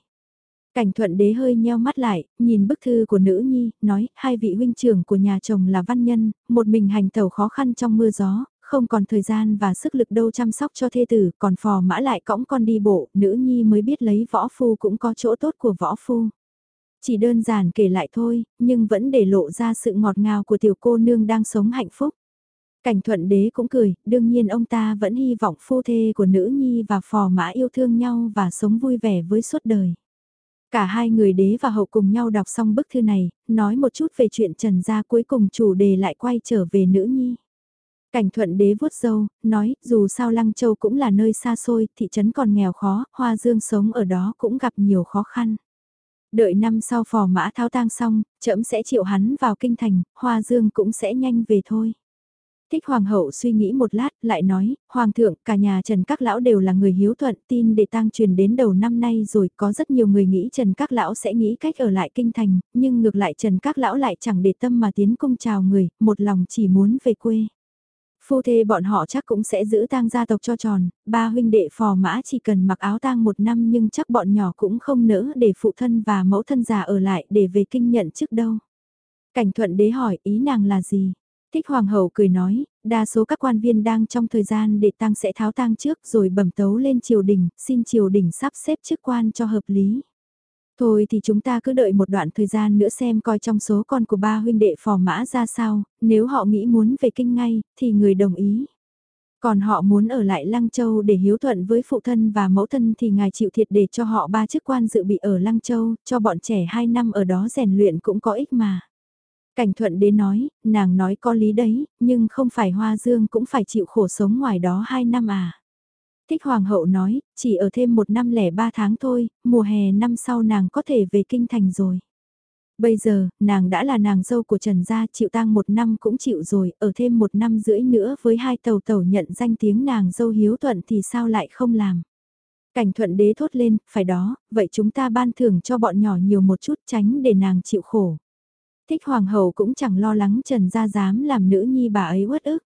Cảnh thuận đế hơi nheo mắt lại, nhìn bức thư của nữ nhi, nói, hai vị huynh trưởng của nhà chồng là văn nhân, một mình hành tẩu khó khăn trong mưa gió, không còn thời gian và sức lực đâu chăm sóc cho thê tử, còn phò mã lại cõng con đi bộ, nữ nhi mới biết lấy võ phu cũng có chỗ tốt của võ phu. Chỉ đơn giản kể lại thôi, nhưng vẫn để lộ ra sự ngọt ngào của tiểu cô nương đang sống hạnh phúc. Cảnh thuận đế cũng cười, đương nhiên ông ta vẫn hy vọng phu thê của nữ nhi và phò mã yêu thương nhau và sống vui vẻ với suốt đời. Cả hai người đế và hậu cùng nhau đọc xong bức thư này, nói một chút về chuyện Trần Gia cuối cùng chủ đề lại quay trở về nữ nhi. Cảnh thuận đế vuốt dâu, nói, dù sao Lăng Châu cũng là nơi xa xôi, thị trấn còn nghèo khó, Hoa Dương sống ở đó cũng gặp nhiều khó khăn. Đợi năm sau phò mã tháo tang xong, trẫm sẽ chịu hắn vào kinh thành, Hoa Dương cũng sẽ nhanh về thôi. Thích hoàng hậu suy nghĩ một lát, lại nói, hoàng thượng, cả nhà Trần Các Lão đều là người hiếu thuận, tin để tang truyền đến đầu năm nay rồi, có rất nhiều người nghĩ Trần Các Lão sẽ nghĩ cách ở lại kinh thành, nhưng ngược lại Trần Các Lão lại chẳng để tâm mà tiến cung chào người, một lòng chỉ muốn về quê. Phu thê bọn họ chắc cũng sẽ giữ tang gia tộc cho tròn, ba huynh đệ phò mã chỉ cần mặc áo tang một năm nhưng chắc bọn nhỏ cũng không nỡ để phụ thân và mẫu thân già ở lại để về kinh nhận trước đâu. Cảnh thuận đế hỏi ý nàng là gì? Thích Hoàng hậu cười nói, đa số các quan viên đang trong thời gian để tang sẽ tháo tang trước rồi bẩm tấu lên triều đình, xin triều đình sắp xếp chức quan cho hợp lý. Thôi thì chúng ta cứ đợi một đoạn thời gian nữa xem coi trong số con của ba huynh đệ phò mã ra sao, nếu họ nghĩ muốn về kinh ngay, thì người đồng ý. Còn họ muốn ở lại Lăng Châu để hiếu thuận với phụ thân và mẫu thân thì ngài chịu thiệt để cho họ ba chức quan dự bị ở Lăng Châu, cho bọn trẻ hai năm ở đó rèn luyện cũng có ích mà. Cảnh thuận đế nói, nàng nói có lý đấy, nhưng không phải hoa dương cũng phải chịu khổ sống ngoài đó hai năm à. Thích hoàng hậu nói, chỉ ở thêm một năm lẻ ba tháng thôi, mùa hè năm sau nàng có thể về kinh thành rồi. Bây giờ, nàng đã là nàng dâu của Trần Gia chịu tang một năm cũng chịu rồi, ở thêm một năm rưỡi nữa với hai tàu tàu nhận danh tiếng nàng dâu hiếu thuận thì sao lại không làm. Cảnh thuận đế thốt lên, phải đó, vậy chúng ta ban thưởng cho bọn nhỏ nhiều một chút tránh để nàng chịu khổ. Thích hoàng hậu cũng chẳng lo lắng Trần Gia dám làm nữ nhi bà ấy uất ức.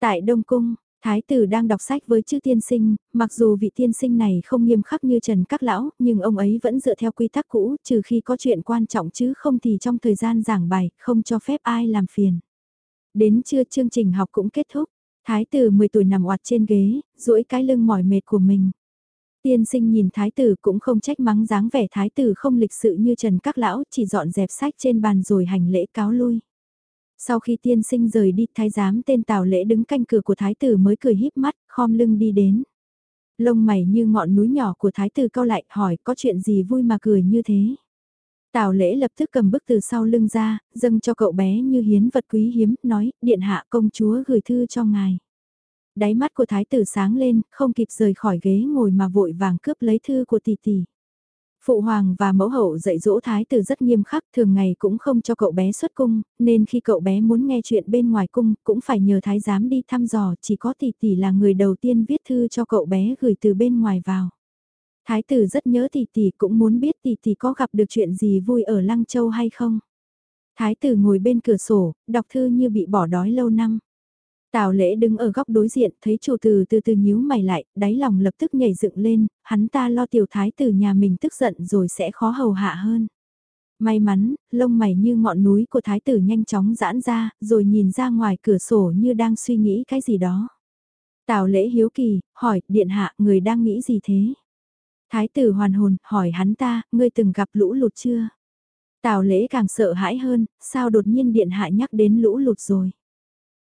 Tại Đông Cung, Thái tử đang đọc sách với chữ tiên sinh, mặc dù vị tiên sinh này không nghiêm khắc như Trần Các Lão, nhưng ông ấy vẫn dựa theo quy tắc cũ, trừ khi có chuyện quan trọng chứ không thì trong thời gian giảng bài, không cho phép ai làm phiền. Đến trưa chương trình học cũng kết thúc, Thái tử 10 tuổi nằm oặt trên ghế, duỗi cái lưng mỏi mệt của mình. Tiên sinh nhìn thái tử cũng không trách mắng dáng vẻ thái tử không lịch sự như Trần Các Lão, chỉ dọn dẹp sách trên bàn rồi hành lễ cáo lui. Sau khi tiên sinh rời đi, thái giám tên Tào Lễ đứng canh cửa của thái tử mới cười híp mắt, khom lưng đi đến. Lông mày như ngọn núi nhỏ của thái tử cao lại hỏi có chuyện gì vui mà cười như thế. Tào lễ lập tức cầm bức từ sau lưng ra, dâng cho cậu bé như hiến vật quý hiếm, nói, điện hạ công chúa gửi thư cho ngài. Đáy mắt của thái tử sáng lên, không kịp rời khỏi ghế ngồi mà vội vàng cướp lấy thư của tỷ tỷ. Phụ hoàng và mẫu hậu dạy dỗ thái tử rất nghiêm khắc, thường ngày cũng không cho cậu bé xuất cung, nên khi cậu bé muốn nghe chuyện bên ngoài cung, cũng phải nhờ thái giám đi thăm dò, chỉ có tỷ tỷ là người đầu tiên viết thư cho cậu bé gửi từ bên ngoài vào. Thái tử rất nhớ tỷ tỷ cũng muốn biết tỷ tỷ có gặp được chuyện gì vui ở Lăng Châu hay không. Thái tử ngồi bên cửa sổ, đọc thư như bị bỏ đói lâu năm. Tào lễ đứng ở góc đối diện, thấy chủ từ từ từ nhíu mày lại, đáy lòng lập tức nhảy dựng lên, hắn ta lo tiểu thái tử nhà mình tức giận rồi sẽ khó hầu hạ hơn. May mắn, lông mày như ngọn núi của thái tử nhanh chóng giãn ra, rồi nhìn ra ngoài cửa sổ như đang suy nghĩ cái gì đó. Tào lễ hiếu kỳ, hỏi, điện hạ, người đang nghĩ gì thế? Thái tử hoàn hồn, hỏi hắn ta, ngươi từng gặp lũ lụt chưa? Tào lễ càng sợ hãi hơn, sao đột nhiên điện hạ nhắc đến lũ lụt rồi?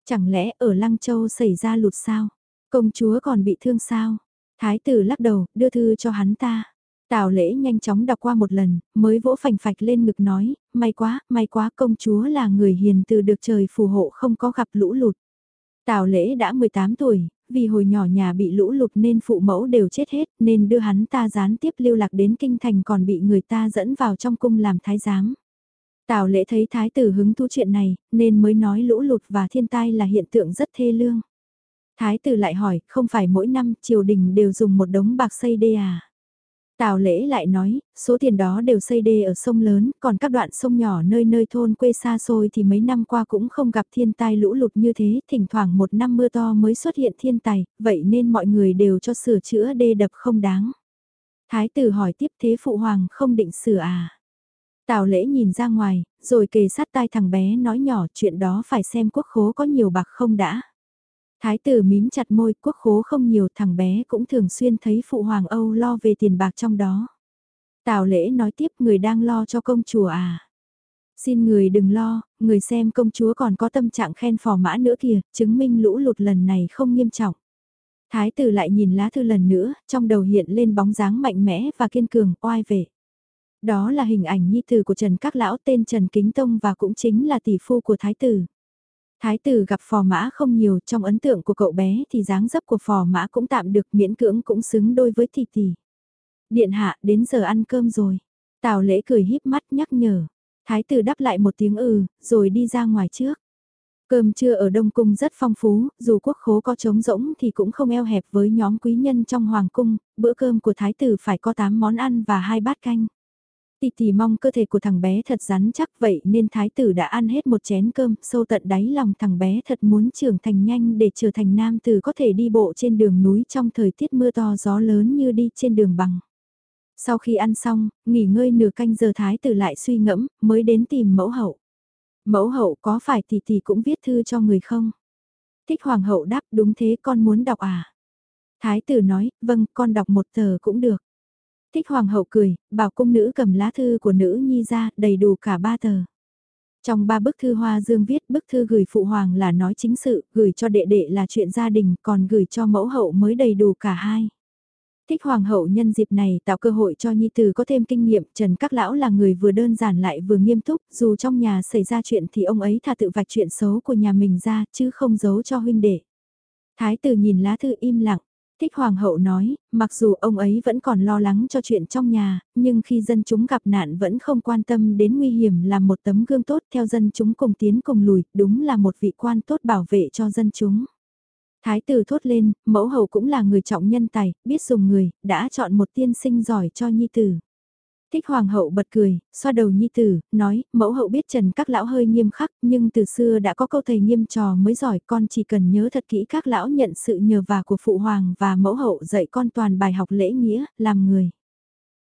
Chẳng lẽ ở Lăng Châu xảy ra lụt sao? Công chúa còn bị thương sao? Thái tử lắc đầu, đưa thư cho hắn ta. Tào lễ nhanh chóng đọc qua một lần, mới vỗ phành phạch lên ngực nói, may quá, may quá công chúa là người hiền từ được trời phù hộ không có gặp lũ lụt. Tào lễ đã 18 tuổi, vì hồi nhỏ nhà bị lũ lụt nên phụ mẫu đều chết hết nên đưa hắn ta gián tiếp lưu lạc đến kinh thành còn bị người ta dẫn vào trong cung làm thái giám. Tào lễ thấy thái tử hứng thú chuyện này, nên mới nói lũ lụt và thiên tai là hiện tượng rất thê lương. Thái tử lại hỏi, không phải mỗi năm triều đình đều dùng một đống bạc xây đê à? Tào lễ lại nói, số tiền đó đều xây đê ở sông lớn, còn các đoạn sông nhỏ nơi nơi thôn quê xa xôi thì mấy năm qua cũng không gặp thiên tai lũ lụt như thế, thỉnh thoảng một năm mưa to mới xuất hiện thiên tài, vậy nên mọi người đều cho sửa chữa đê đập không đáng. Thái tử hỏi tiếp thế phụ hoàng không định sửa à? Tào lễ nhìn ra ngoài, rồi kề sát tai thằng bé nói nhỏ chuyện đó phải xem quốc khố có nhiều bạc không đã. Thái tử mím chặt môi, quốc khố không nhiều, thằng bé cũng thường xuyên thấy phụ hoàng Âu lo về tiền bạc trong đó. Tào lễ nói tiếp người đang lo cho công chùa à. Xin người đừng lo, người xem công chúa còn có tâm trạng khen phò mã nữa kìa, chứng minh lũ lụt lần này không nghiêm trọng. Thái tử lại nhìn lá thư lần nữa, trong đầu hiện lên bóng dáng mạnh mẽ và kiên cường, oai vệ. Đó là hình ảnh nhi tử của Trần Các Lão tên Trần Kính Tông và cũng chính là tỷ phu của Thái tử. Thái tử gặp phò mã không nhiều trong ấn tượng của cậu bé thì dáng dấp của phò mã cũng tạm được miễn cưỡng cũng xứng đôi với tỷ tỷ. Điện hạ đến giờ ăn cơm rồi. Tào lễ cười híp mắt nhắc nhở. Thái tử đáp lại một tiếng ừ, rồi đi ra ngoài trước. Cơm trưa ở Đông Cung rất phong phú, dù quốc khố có trống rỗng thì cũng không eo hẹp với nhóm quý nhân trong Hoàng Cung, bữa cơm của Thái tử phải có 8 món ăn và hai bát canh. Tì tì mong cơ thể của thằng bé thật rắn chắc vậy nên thái tử đã ăn hết một chén cơm, sâu tận đáy lòng thằng bé thật muốn trưởng thành nhanh để trở thành nam tử có thể đi bộ trên đường núi trong thời tiết mưa to gió lớn như đi trên đường bằng. Sau khi ăn xong, nghỉ ngơi nửa canh giờ thái tử lại suy ngẫm, mới đến tìm mẫu hậu. Mẫu hậu có phải tỷ tỷ cũng viết thư cho người không? Thích hoàng hậu đáp đúng thế con muốn đọc à? Thái tử nói, vâng con đọc một tờ cũng được. Thích hoàng hậu cười, bảo cung nữ cầm lá thư của nữ nhi ra, đầy đủ cả ba tờ. Trong ba bức thư Hoa Dương viết bức thư gửi phụ hoàng là nói chính sự, gửi cho đệ đệ là chuyện gia đình, còn gửi cho mẫu hậu mới đầy đủ cả hai. Thích hoàng hậu nhân dịp này tạo cơ hội cho nhi tử có thêm kinh nghiệm, Trần Các Lão là người vừa đơn giản lại vừa nghiêm túc, dù trong nhà xảy ra chuyện thì ông ấy thà tự vạch chuyện xấu của nhà mình ra, chứ không giấu cho huynh đệ. Thái tử nhìn lá thư im lặng, Thích Hoàng hậu nói, mặc dù ông ấy vẫn còn lo lắng cho chuyện trong nhà, nhưng khi dân chúng gặp nạn vẫn không quan tâm đến nguy hiểm là một tấm gương tốt theo dân chúng cùng tiến cùng lùi, đúng là một vị quan tốt bảo vệ cho dân chúng. Thái tử thốt lên, mẫu hậu cũng là người trọng nhân tài, biết dùng người, đã chọn một tiên sinh giỏi cho nhi tử. Thích hoàng hậu bật cười, xoa đầu nhi tử, nói, mẫu hậu biết trần các lão hơi nghiêm khắc, nhưng từ xưa đã có câu thầy nghiêm trò mới giỏi, con chỉ cần nhớ thật kỹ các lão nhận sự nhờ vả của phụ hoàng và mẫu hậu dạy con toàn bài học lễ nghĩa, làm người.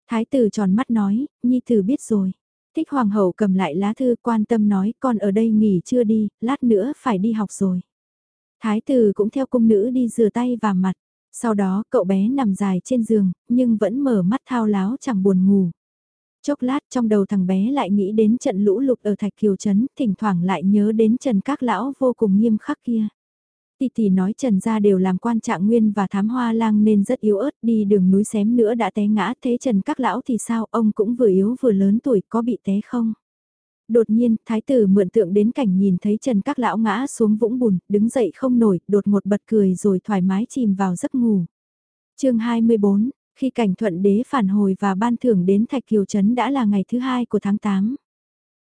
Thái tử tròn mắt nói, nhi tử biết rồi. Thích hoàng hậu cầm lại lá thư quan tâm nói, con ở đây nghỉ chưa đi, lát nữa phải đi học rồi. Thái tử cũng theo cung nữ đi rửa tay và mặt. Sau đó cậu bé nằm dài trên giường, nhưng vẫn mở mắt thao láo chẳng buồn ngủ. Chốc lát trong đầu thằng bé lại nghĩ đến trận lũ lụt ở Thạch Kiều Trấn, thỉnh thoảng lại nhớ đến Trần Các Lão vô cùng nghiêm khắc kia. Tì tì nói Trần gia đều làm quan trạng nguyên và thám hoa lang nên rất yếu ớt đi đường núi xém nữa đã té ngã thế Trần Các Lão thì sao ông cũng vừa yếu vừa lớn tuổi có bị té không? Đột nhiên, thái tử mượn tượng đến cảnh nhìn thấy Trần Các Lão ngã xuống vũng bùn, đứng dậy không nổi, đột một bật cười rồi thoải mái chìm vào giấc ngủ. chương 24, khi cảnh thuận đế phản hồi và ban thưởng đến Thạch Kiều Trấn đã là ngày thứ hai của tháng 8.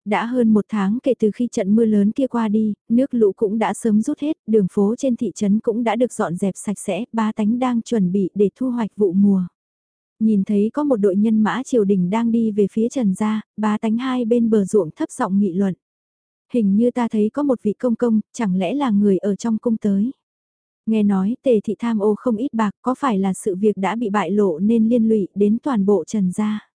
Đã hơn một tháng kể từ khi trận mưa lớn kia qua đi, nước lũ cũng đã sớm rút hết, đường phố trên thị trấn cũng đã được dọn dẹp sạch sẽ, ba tánh đang chuẩn bị để thu hoạch vụ mùa. Nhìn thấy có một đội nhân mã triều đình đang đi về phía trần gia, ba tánh hai bên bờ ruộng thấp giọng nghị luận. Hình như ta thấy có một vị công công, chẳng lẽ là người ở trong cung tới. Nghe nói tề thị tham ô không ít bạc có phải là sự việc đã bị bại lộ nên liên lụy đến toàn bộ trần gia.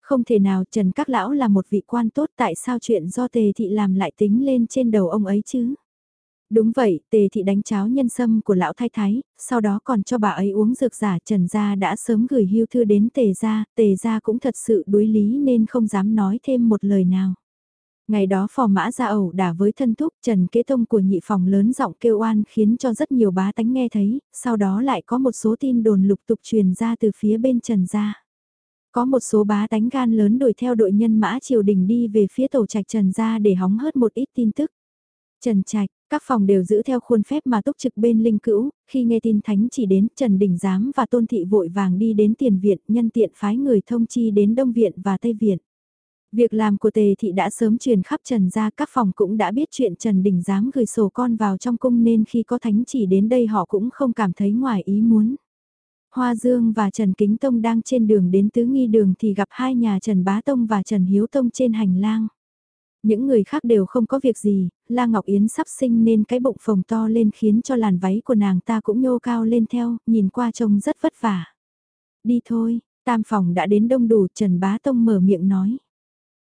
Không thể nào Trần Các Lão là một vị quan tốt tại sao chuyện do tề thị làm lại tính lên trên đầu ông ấy chứ? Đúng vậy, tề thị đánh cháo nhân sâm của lão thái thái, sau đó còn cho bà ấy uống dược giả trần gia đã sớm gửi hưu thư đến tề gia, tề gia cũng thật sự đối lý nên không dám nói thêm một lời nào. Ngày đó phò mã ra ẩu đả với thân thúc Trần Kế Tông của nhị phòng lớn giọng kêu oan khiến cho rất nhiều bá tánh nghe thấy, sau đó lại có một số tin đồn lục tục truyền ra từ phía bên Trần gia. Có một số bá tánh gan lớn đuổi theo đội nhân mã triều đình đi về phía tổ trạch Trần gia để hóng hớt một ít tin tức. Trần Trạch, các phòng đều giữ theo khuôn phép mà túc trực bên linh cữu, khi nghe tin thánh chỉ đến Trần Đình Giám và Tôn Thị vội vàng đi đến tiền viện nhân tiện phái người thông chi đến Đông Viện và Tây Viện. Việc làm của Tề Thị đã sớm truyền khắp Trần ra các phòng cũng đã biết chuyện Trần Đình dám gửi sổ con vào trong cung nên khi có thánh chỉ đến đây họ cũng không cảm thấy ngoài ý muốn. Hoa Dương và Trần Kính Tông đang trên đường đến Tứ Nghi Đường thì gặp hai nhà Trần Bá Tông và Trần Hiếu Tông trên hành lang. Những người khác đều không có việc gì, La Ngọc Yến sắp sinh nên cái bụng phồng to lên khiến cho làn váy của nàng ta cũng nhô cao lên theo, nhìn qua trông rất vất vả. Đi thôi, tam phòng đã đến đông đủ Trần Bá Tông mở miệng nói.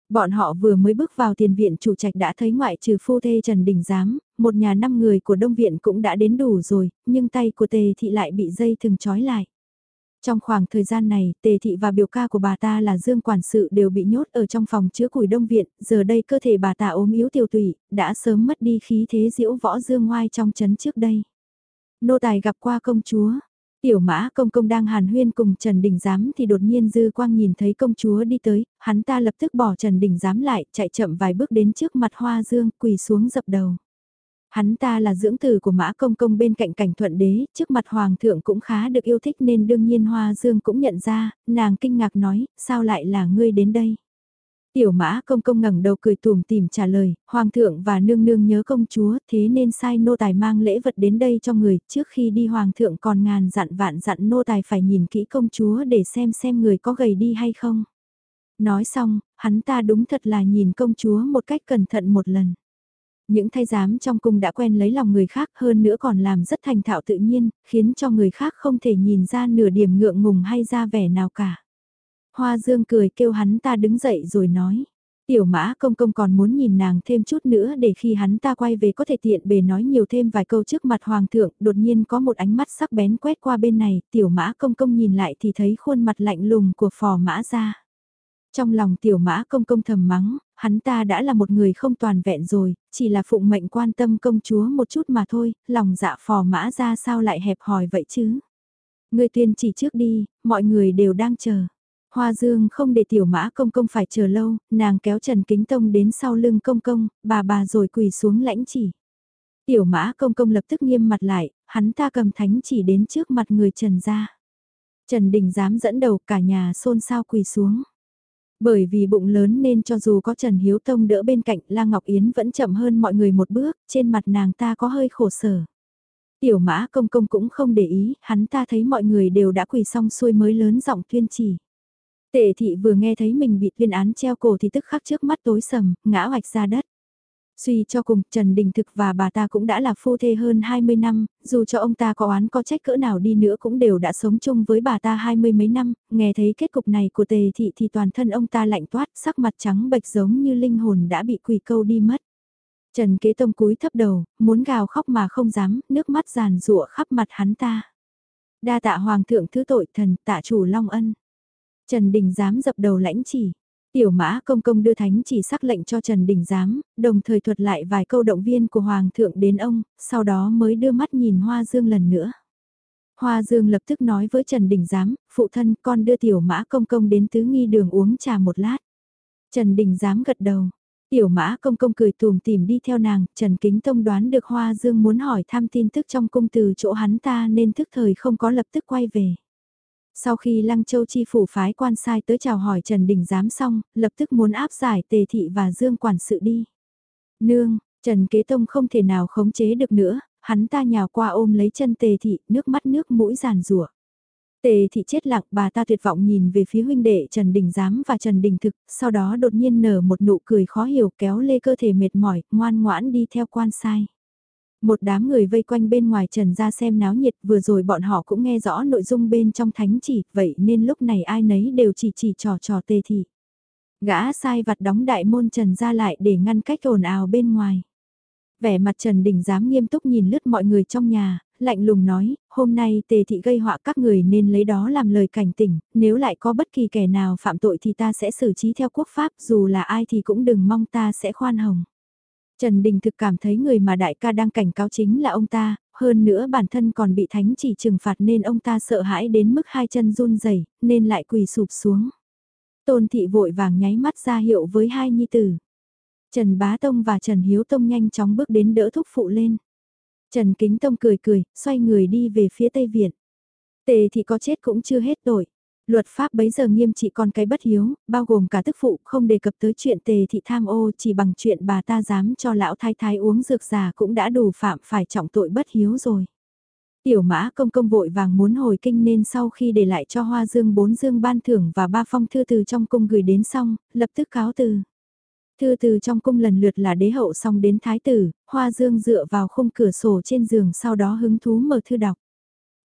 Bọn họ vừa mới bước vào tiền viện chủ trạch đã thấy ngoại trừ phu thê Trần Đình Giám, một nhà năm người của đông viện cũng đã đến đủ rồi, nhưng tay của tề thị lại bị dây thừng trói lại. Trong khoảng thời gian này, tề thị và biểu ca của bà ta là Dương Quản sự đều bị nhốt ở trong phòng chứa củi đông viện, giờ đây cơ thể bà ta ốm yếu tiêu tụy, đã sớm mất đi khí thế diễu võ dương ngoai trong chấn trước đây. Nô tài gặp qua công chúa, Tiểu mã công công đang hàn huyên cùng Trần Đình Giám thì đột nhiên dư quang nhìn thấy công chúa đi tới, hắn ta lập tức bỏ Trần Đình Giám lại, chạy chậm vài bước đến trước mặt hoa dương, quỳ xuống dập đầu. Hắn ta là dưỡng tử của mã công công bên cạnh cảnh thuận đế, trước mặt hoàng thượng cũng khá được yêu thích nên đương nhiên hoa dương cũng nhận ra, nàng kinh ngạc nói, sao lại là ngươi đến đây? Tiểu mã công công ngẩng đầu cười tùm tìm trả lời, hoàng thượng và nương nương nhớ công chúa thế nên sai nô tài mang lễ vật đến đây cho người, trước khi đi hoàng thượng còn ngàn dặn vạn dặn nô tài phải nhìn kỹ công chúa để xem xem người có gầy đi hay không. Nói xong, hắn ta đúng thật là nhìn công chúa một cách cẩn thận một lần. Những thay giám trong cung đã quen lấy lòng người khác hơn nữa còn làm rất thành thạo tự nhiên, khiến cho người khác không thể nhìn ra nửa điểm ngượng ngùng hay ra vẻ nào cả. Hoa Dương cười kêu hắn ta đứng dậy rồi nói. Tiểu mã công công còn muốn nhìn nàng thêm chút nữa để khi hắn ta quay về có thể tiện bề nói nhiều thêm vài câu trước mặt hoàng thượng, đột nhiên có một ánh mắt sắc bén quét qua bên này, tiểu mã công công nhìn lại thì thấy khuôn mặt lạnh lùng của phò mã ra. Trong lòng tiểu mã công công thầm mắng, hắn ta đã là một người không toàn vẹn rồi, chỉ là phụng mệnh quan tâm công chúa một chút mà thôi, lòng dạ phò mã ra sao lại hẹp hòi vậy chứ. Người tuyên chỉ trước đi, mọi người đều đang chờ. Hoa Dương không để tiểu mã công công phải chờ lâu, nàng kéo Trần Kính Tông đến sau lưng công công, bà bà rồi quỳ xuống lãnh chỉ. Tiểu mã công công lập tức nghiêm mặt lại, hắn ta cầm thánh chỉ đến trước mặt người Trần ra. Trần Đình dám dẫn đầu cả nhà xôn xao quỳ xuống. Bởi vì bụng lớn nên cho dù có Trần Hiếu Tông đỡ bên cạnh La Ngọc Yến vẫn chậm hơn mọi người một bước, trên mặt nàng ta có hơi khổ sở. Tiểu mã công công cũng không để ý, hắn ta thấy mọi người đều đã quỳ xong xuôi mới lớn giọng tuyên chỉ. Tệ thị vừa nghe thấy mình bị tuyên án treo cổ thì tức khắc trước mắt tối sầm, ngã hoạch ra đất. Suy cho cùng, Trần Đình Thực và bà ta cũng đã là phu thê hơn 20 năm, dù cho ông ta có oán có trách cỡ nào đi nữa cũng đều đã sống chung với bà ta hai mươi mấy năm, nghe thấy kết cục này của tề thị thì toàn thân ông ta lạnh toát, sắc mặt trắng bệch giống như linh hồn đã bị quỷ câu đi mất. Trần Kế Tông cúi thấp đầu, muốn gào khóc mà không dám, nước mắt giàn rụa khắp mặt hắn ta. Đa tạ Hoàng thượng thứ tội thần tạ chủ Long Ân. Trần Đình Giám dập đầu lãnh chỉ. Tiểu mã công công đưa thánh chỉ sắc lệnh cho Trần Đình Giám, đồng thời thuật lại vài câu động viên của Hoàng thượng đến ông, sau đó mới đưa mắt nhìn Hoa Dương lần nữa. Hoa Dương lập tức nói với Trần Đình Giám, phụ thân con đưa tiểu mã công công đến tứ nghi đường uống trà một lát. Trần Đình Giám gật đầu, tiểu mã công công cười tùm tìm đi theo nàng, Trần Kính Tông đoán được Hoa Dương muốn hỏi thăm tin tức trong cung từ chỗ hắn ta nên thức thời không có lập tức quay về. Sau khi Lăng Châu Chi phủ phái quan sai tới chào hỏi Trần Đình Giám xong, lập tức muốn áp giải Tề Thị và Dương quản sự đi. Nương, Trần Kế Tông không thể nào khống chế được nữa, hắn ta nhào qua ôm lấy chân Tề Thị, nước mắt nước mũi giàn rủa. Tề thị chết lặng bà ta tuyệt vọng nhìn về phía huynh đệ Trần Đình Giám và Trần Đình Thực, sau đó đột nhiên nở một nụ cười khó hiểu kéo lê cơ thể mệt mỏi, ngoan ngoãn đi theo quan sai. Một đám người vây quanh bên ngoài Trần ra xem náo nhiệt vừa rồi bọn họ cũng nghe rõ nội dung bên trong thánh chỉ, vậy nên lúc này ai nấy đều chỉ chỉ trò trò tề thị. Gã sai vặt đóng đại môn Trần ra lại để ngăn cách ồn ào bên ngoài. Vẻ mặt Trần Đình dám nghiêm túc nhìn lướt mọi người trong nhà, lạnh lùng nói, hôm nay tề thị gây họa các người nên lấy đó làm lời cảnh tỉnh, nếu lại có bất kỳ kẻ nào phạm tội thì ta sẽ xử trí theo quốc pháp, dù là ai thì cũng đừng mong ta sẽ khoan hồng. Trần Đình thực cảm thấy người mà đại ca đang cảnh cáo chính là ông ta, hơn nữa bản thân còn bị thánh chỉ trừng phạt nên ông ta sợ hãi đến mức hai chân run rẩy nên lại quỳ sụp xuống. Tôn thị vội vàng nháy mắt ra hiệu với hai nhi tử. Trần Bá Tông và Trần Hiếu Tông nhanh chóng bước đến đỡ thúc phụ lên. Trần Kính Tông cười cười, xoay người đi về phía Tây Viện. Tề thì có chết cũng chưa hết tội. Luật pháp bấy giờ nghiêm trị con cái bất hiếu, bao gồm cả tức phụ không đề cập tới chuyện tề thị tham ô chỉ bằng chuyện bà ta dám cho lão thái thái uống dược già cũng đã đủ phạm phải trọng tội bất hiếu rồi. Tiểu mã công công vội vàng muốn hồi kinh nên sau khi để lại cho hoa dương bốn dương ban thưởng và ba phong thư từ trong cung gửi đến xong, lập tức cáo từ. Thư từ trong cung lần lượt là đế hậu xong đến thái tử, hoa dương dựa vào khung cửa sổ trên giường sau đó hứng thú mở thư đọc.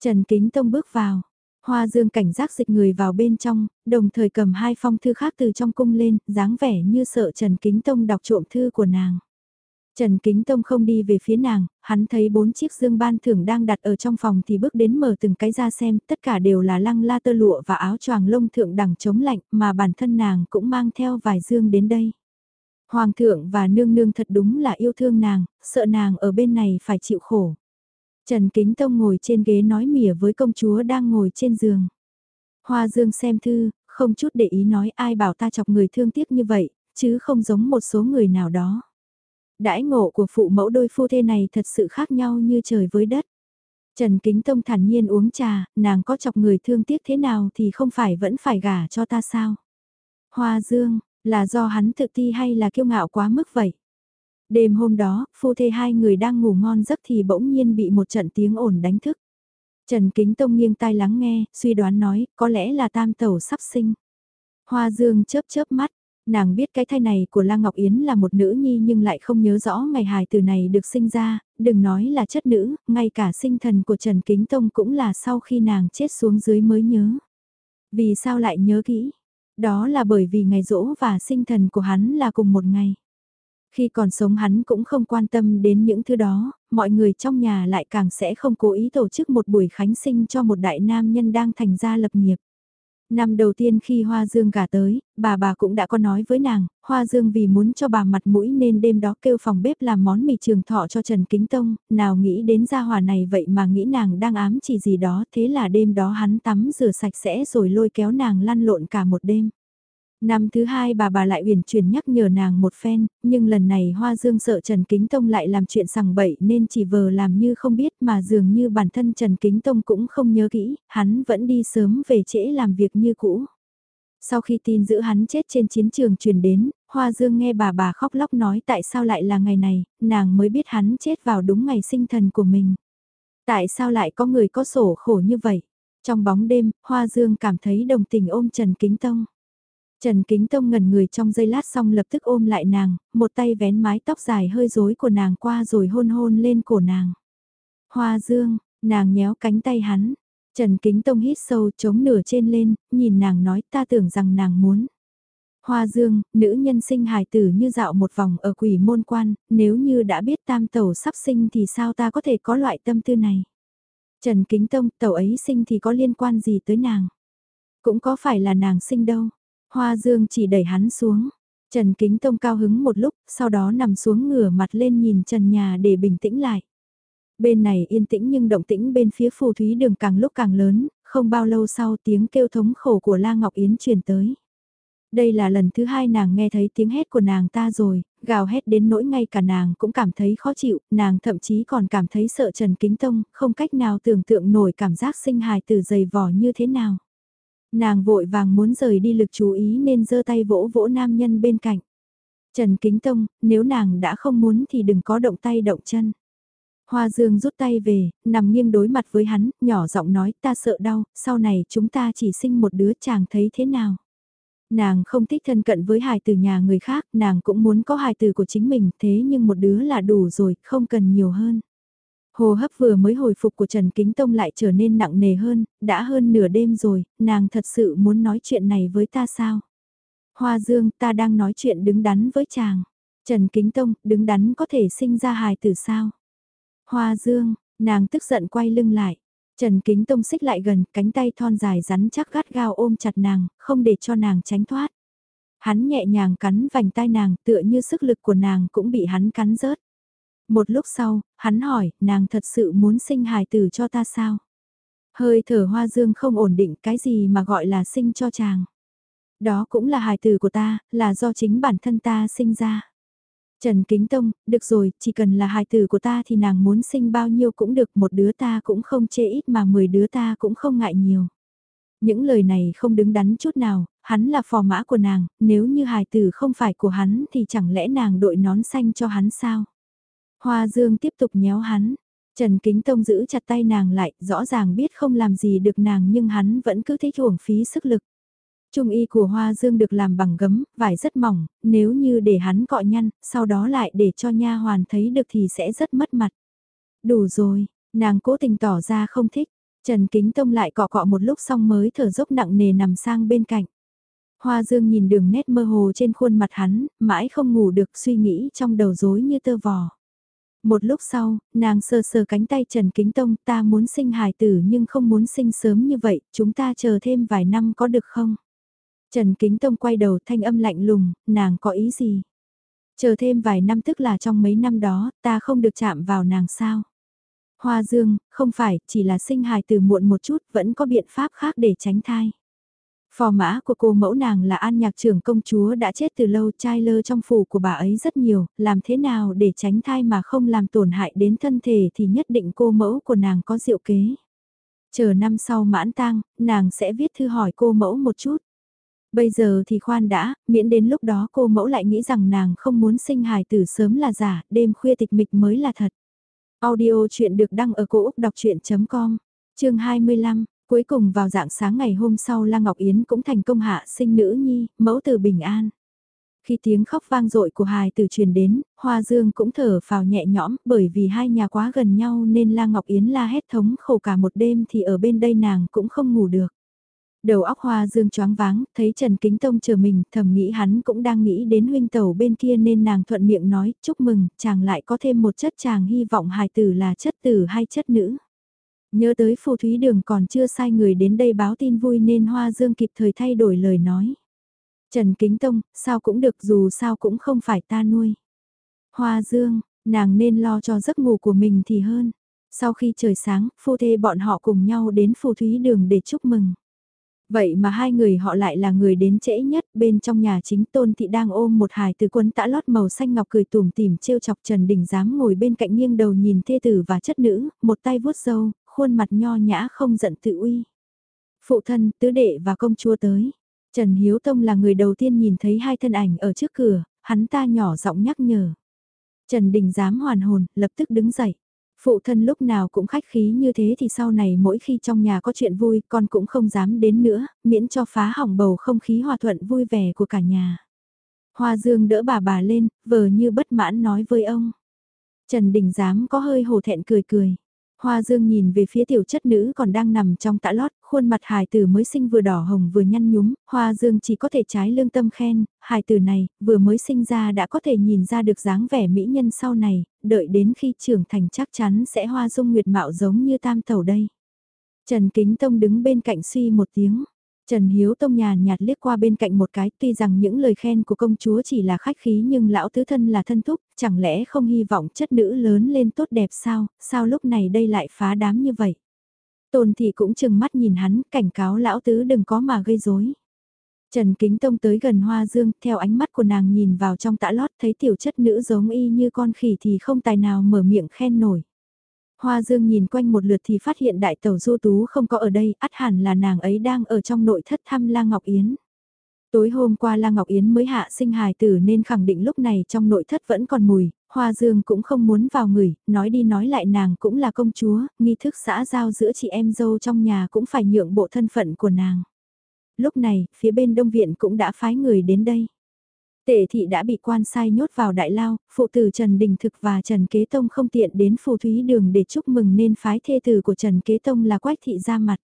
Trần Kính Tông bước vào, hoa dương cảnh giác dịch người vào bên trong, đồng thời cầm hai phong thư khác từ trong cung lên, dáng vẻ như sợ Trần Kính Tông đọc trộm thư của nàng. Trần Kính Tông không đi về phía nàng, hắn thấy bốn chiếc dương ban thưởng đang đặt ở trong phòng thì bước đến mở từng cái ra xem, tất cả đều là lăng la tơ lụa và áo choàng lông thượng đẳng chống lạnh mà bản thân nàng cũng mang theo vài dương đến đây. Hoàng thượng và nương nương thật đúng là yêu thương nàng, sợ nàng ở bên này phải chịu khổ. Trần Kính Tông ngồi trên ghế nói mỉa với công chúa đang ngồi trên giường. Hoa Dương xem thư, không chút để ý nói ai bảo ta chọc người thương tiếc như vậy, chứ không giống một số người nào đó. Đãi ngộ của phụ mẫu đôi phu thê này thật sự khác nhau như trời với đất. Trần Kính Tông thản nhiên uống trà, nàng có chọc người thương tiếc thế nào thì không phải vẫn phải gả cho ta sao. Hoa Dương, là do hắn tự ti hay là kiêu ngạo quá mức vậy? Đêm hôm đó, phu thê hai người đang ngủ ngon giấc thì bỗng nhiên bị một trận tiếng ồn đánh thức. Trần Kính Tông nghiêng tai lắng nghe, suy đoán nói, có lẽ là tam tẩu sắp sinh. Hoa Dương chớp chớp mắt, nàng biết cái thai này của La Ngọc Yến là một nữ nhi nhưng lại không nhớ rõ ngày hài từ này được sinh ra, đừng nói là chất nữ, ngay cả sinh thần của Trần Kính Tông cũng là sau khi nàng chết xuống dưới mới nhớ. Vì sao lại nhớ kỹ? Đó là bởi vì ngày rỗ và sinh thần của hắn là cùng một ngày. Khi còn sống hắn cũng không quan tâm đến những thứ đó, mọi người trong nhà lại càng sẽ không cố ý tổ chức một buổi khánh sinh cho một đại nam nhân đang thành gia lập nghiệp. Năm đầu tiên khi Hoa Dương gả tới, bà bà cũng đã có nói với nàng, Hoa Dương vì muốn cho bà mặt mũi nên đêm đó kêu phòng bếp làm món mì trường thọ cho Trần Kính Tông, nào nghĩ đến gia hòa này vậy mà nghĩ nàng đang ám chỉ gì đó, thế là đêm đó hắn tắm rửa sạch sẽ rồi lôi kéo nàng lăn lộn cả một đêm. Năm thứ hai bà bà lại uyển chuyển nhắc nhở nàng một phen, nhưng lần này Hoa Dương sợ Trần Kính Tông lại làm chuyện sằng bậy nên chỉ vờ làm như không biết mà dường như bản thân Trần Kính Tông cũng không nhớ kỹ, hắn vẫn đi sớm về trễ làm việc như cũ. Sau khi tin giữ hắn chết trên chiến trường truyền đến, Hoa Dương nghe bà bà khóc lóc nói tại sao lại là ngày này, nàng mới biết hắn chết vào đúng ngày sinh thần của mình. Tại sao lại có người có sổ khổ như vậy? Trong bóng đêm, Hoa Dương cảm thấy đồng tình ôm Trần Kính Tông. Trần Kính Tông ngẩn người trong giây lát xong lập tức ôm lại nàng, một tay vén mái tóc dài hơi rối của nàng qua rồi hôn hôn lên cổ nàng. Hoa Dương, nàng nhéo cánh tay hắn. Trần Kính Tông hít sâu chống nửa trên lên, nhìn nàng nói ta tưởng rằng nàng muốn. Hoa Dương, nữ nhân sinh hài tử như dạo một vòng ở quỷ môn quan, nếu như đã biết tam tẩu sắp sinh thì sao ta có thể có loại tâm tư này. Trần Kính Tông, tẩu ấy sinh thì có liên quan gì tới nàng? Cũng có phải là nàng sinh đâu. Hoa Dương chỉ đẩy hắn xuống. Trần Kính Tông cao hứng một lúc, sau đó nằm xuống ngửa mặt lên nhìn trần nhà để bình tĩnh lại. Bên này yên tĩnh nhưng động tĩnh bên phía phù thúy đường càng lúc càng lớn, không bao lâu sau tiếng kêu thống khổ của La Ngọc Yến truyền tới. Đây là lần thứ hai nàng nghe thấy tiếng hét của nàng ta rồi, gào hét đến nỗi ngay cả nàng cũng cảm thấy khó chịu, nàng thậm chí còn cảm thấy sợ Trần Kính Tông, không cách nào tưởng tượng nổi cảm giác sinh hài từ dày vỏ như thế nào. Nàng vội vàng muốn rời đi lực chú ý nên giơ tay vỗ vỗ nam nhân bên cạnh. Trần Kính Tông, nếu nàng đã không muốn thì đừng có động tay động chân. Hoa Dương rút tay về, nằm nghiêng đối mặt với hắn, nhỏ giọng nói ta sợ đau, sau này chúng ta chỉ sinh một đứa chàng thấy thế nào. Nàng không thích thân cận với hài từ nhà người khác, nàng cũng muốn có hài từ của chính mình, thế nhưng một đứa là đủ rồi, không cần nhiều hơn. Hồ hấp vừa mới hồi phục của Trần Kính Tông lại trở nên nặng nề hơn, đã hơn nửa đêm rồi, nàng thật sự muốn nói chuyện này với ta sao? Hoa Dương, ta đang nói chuyện đứng đắn với chàng. Trần Kính Tông, đứng đắn có thể sinh ra hài từ sao? Hoa Dương, nàng tức giận quay lưng lại. Trần Kính Tông xích lại gần, cánh tay thon dài rắn chắc gắt gao ôm chặt nàng, không để cho nàng tránh thoát. Hắn nhẹ nhàng cắn vành tai nàng, tựa như sức lực của nàng cũng bị hắn cắn rớt. Một lúc sau, hắn hỏi, nàng thật sự muốn sinh hài tử cho ta sao? Hơi thở hoa dương không ổn định cái gì mà gọi là sinh cho chàng. Đó cũng là hài tử của ta, là do chính bản thân ta sinh ra. Trần Kính Tông, được rồi, chỉ cần là hài tử của ta thì nàng muốn sinh bao nhiêu cũng được, một đứa ta cũng không chê ít mà mười đứa ta cũng không ngại nhiều. Những lời này không đứng đắn chút nào, hắn là phò mã của nàng, nếu như hài tử không phải của hắn thì chẳng lẽ nàng đội nón xanh cho hắn sao? Hoa Dương tiếp tục nhéo hắn, Trần Kính Tông giữ chặt tay nàng lại, rõ ràng biết không làm gì được nàng nhưng hắn vẫn cứ thích uổng phí sức lực. Trung y của Hoa Dương được làm bằng gấm, vải rất mỏng, nếu như để hắn cọ nhăn, sau đó lại để cho nha hoàn thấy được thì sẽ rất mất mặt. Đủ rồi, nàng cố tình tỏ ra không thích, Trần Kính Tông lại cọ cọ một lúc xong mới thở dốc nặng nề nằm sang bên cạnh. Hoa Dương nhìn đường nét mơ hồ trên khuôn mặt hắn, mãi không ngủ được suy nghĩ trong đầu rối như tơ vò. Một lúc sau, nàng sờ sờ cánh tay Trần Kính Tông ta muốn sinh hài tử nhưng không muốn sinh sớm như vậy, chúng ta chờ thêm vài năm có được không? Trần Kính Tông quay đầu thanh âm lạnh lùng, nàng có ý gì? Chờ thêm vài năm tức là trong mấy năm đó, ta không được chạm vào nàng sao? Hoa Dương, không phải, chỉ là sinh hài từ muộn một chút, vẫn có biện pháp khác để tránh thai. Phò mã của cô mẫu nàng là an nhạc trưởng công chúa đã chết từ lâu trai lơ trong phủ của bà ấy rất nhiều, làm thế nào để tránh thai mà không làm tổn hại đến thân thể thì nhất định cô mẫu của nàng có diệu kế. Chờ năm sau mãn tang, nàng sẽ viết thư hỏi cô mẫu một chút. Bây giờ thì khoan đã, miễn đến lúc đó cô mẫu lại nghĩ rằng nàng không muốn sinh hài tử sớm là giả, đêm khuya tịch mịch mới là thật. Audio chuyện được đăng ở cổ Úc đọc chuyện.com, chương 25, cuối cùng vào dạng sáng ngày hôm sau La Ngọc Yến cũng thành công hạ sinh nữ nhi, mẫu từ bình an. Khi tiếng khóc vang dội của hài tử truyền đến, Hoa Dương cũng thở phào nhẹ nhõm bởi vì hai nhà quá gần nhau nên La Ngọc Yến la hét thống khổ cả một đêm thì ở bên đây nàng cũng không ngủ được. Đầu óc hoa dương choáng váng, thấy Trần Kính Tông chờ mình, thầm nghĩ hắn cũng đang nghĩ đến huynh tẩu bên kia nên nàng thuận miệng nói, chúc mừng, chàng lại có thêm một chất chàng hy vọng hài tử là chất tử hay chất nữ. Nhớ tới phù thúy đường còn chưa sai người đến đây báo tin vui nên hoa dương kịp thời thay đổi lời nói. Trần Kính Tông, sao cũng được dù sao cũng không phải ta nuôi. Hoa dương, nàng nên lo cho giấc ngủ của mình thì hơn. Sau khi trời sáng, phu thê bọn họ cùng nhau đến phù thúy đường để chúc mừng. Vậy mà hai người họ lại là người đến trễ nhất, bên trong nhà chính Tôn Thị đang ôm một hài từ quấn tã lót màu xanh ngọc cười tùm tỉm trêu chọc Trần Đình dám ngồi bên cạnh nghiêng đầu nhìn thê tử và chất nữ, một tay vuốt râu, khuôn mặt nho nhã không giận tự uy. Phụ thân, tứ đệ và công chúa tới. Trần Hiếu Tông là người đầu tiên nhìn thấy hai thân ảnh ở trước cửa, hắn ta nhỏ giọng nhắc nhở. Trần Đình dám hoàn hồn, lập tức đứng dậy. Phụ thân lúc nào cũng khách khí như thế thì sau này mỗi khi trong nhà có chuyện vui con cũng không dám đến nữa, miễn cho phá hỏng bầu không khí hòa thuận vui vẻ của cả nhà. Hoa Dương đỡ bà bà lên, vờ như bất mãn nói với ông. Trần Đình Giám có hơi hổ thẹn cười cười. Hoa Dương nhìn về phía tiểu chất nữ còn đang nằm trong tã lót, khuôn mặt hài tử mới sinh vừa đỏ hồng vừa nhăn nhúm, Hoa Dương chỉ có thể trái lương tâm khen, hài tử này, vừa mới sinh ra đã có thể nhìn ra được dáng vẻ mỹ nhân sau này, đợi đến khi trưởng thành chắc chắn sẽ hoa dung nguyệt mạo giống như tam tẩu đây. Trần Kính Tông đứng bên cạnh suy một tiếng. Trần Hiếu Tông nhàn nhạt liếc qua bên cạnh một cái, tuy rằng những lời khen của công chúa chỉ là khách khí nhưng lão tứ thân là thân thúc, chẳng lẽ không hy vọng chất nữ lớn lên tốt đẹp sao, sao lúc này đây lại phá đám như vậy. Tôn thị cũng chừng mắt nhìn hắn, cảnh cáo lão tứ đừng có mà gây rối. Trần Kính Tông tới gần Hoa Dương, theo ánh mắt của nàng nhìn vào trong tã lót thấy tiểu chất nữ giống y như con khỉ thì không tài nào mở miệng khen nổi. Hoa Dương nhìn quanh một lượt thì phát hiện đại tàu du tú không có ở đây, ắt hẳn là nàng ấy đang ở trong nội thất thăm La Ngọc Yến. Tối hôm qua La Ngọc Yến mới hạ sinh hài tử nên khẳng định lúc này trong nội thất vẫn còn mùi, Hoa Dương cũng không muốn vào người, nói đi nói lại nàng cũng là công chúa, nghi thức xã giao giữa chị em dâu trong nhà cũng phải nhượng bộ thân phận của nàng. Lúc này, phía bên đông viện cũng đã phái người đến đây. Tề thị đã bị quan sai nhốt vào đại lao, phụ tử Trần Đình Thực và Trần Kế Tông không tiện đến phù thúy đường để chúc mừng nên phái thê tử của Trần Kế Tông là Quách thị ra mặt.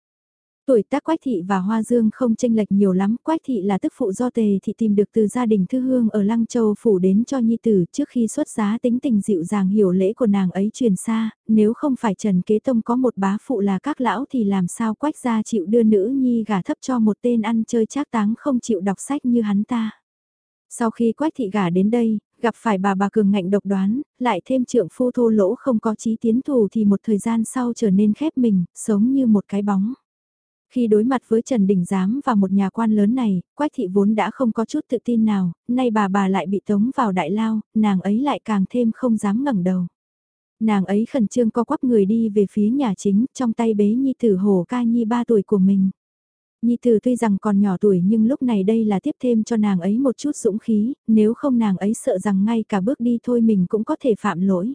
Tuổi tác Quách Thị và Hoa Dương không tranh lệch nhiều lắm, Quách Thị là tức phụ do Tề Thị tìm được từ gia đình Thư Hương ở Lăng Châu phủ đến cho Nhi Tử trước khi xuất giá tính tình dịu dàng hiểu lễ của nàng ấy truyền xa, nếu không phải Trần Kế Tông có một bá phụ là các lão thì làm sao Quách gia chịu đưa nữ Nhi gả thấp cho một tên ăn chơi trác táng không chịu đọc sách như hắn ta. Sau khi Quách Thị gả đến đây, gặp phải bà bà cường ngạnh độc đoán, lại thêm trượng phu thô lỗ không có chí tiến thủ thì một thời gian sau trở nên khép mình, sống như một cái bóng. Khi đối mặt với Trần Đình Giám và một nhà quan lớn này, Quách thị vốn đã không có chút tự tin nào, nay bà bà lại bị tống vào đại lao, nàng ấy lại càng thêm không dám ngẩng đầu. Nàng ấy khẩn trương co quắp người đi về phía nhà chính, trong tay bế Nhi Tử Hồ Ca Nhi 3 tuổi của mình. Nhi Tử tuy rằng còn nhỏ tuổi nhưng lúc này đây là tiếp thêm cho nàng ấy một chút dũng khí, nếu không nàng ấy sợ rằng ngay cả bước đi thôi mình cũng có thể phạm lỗi.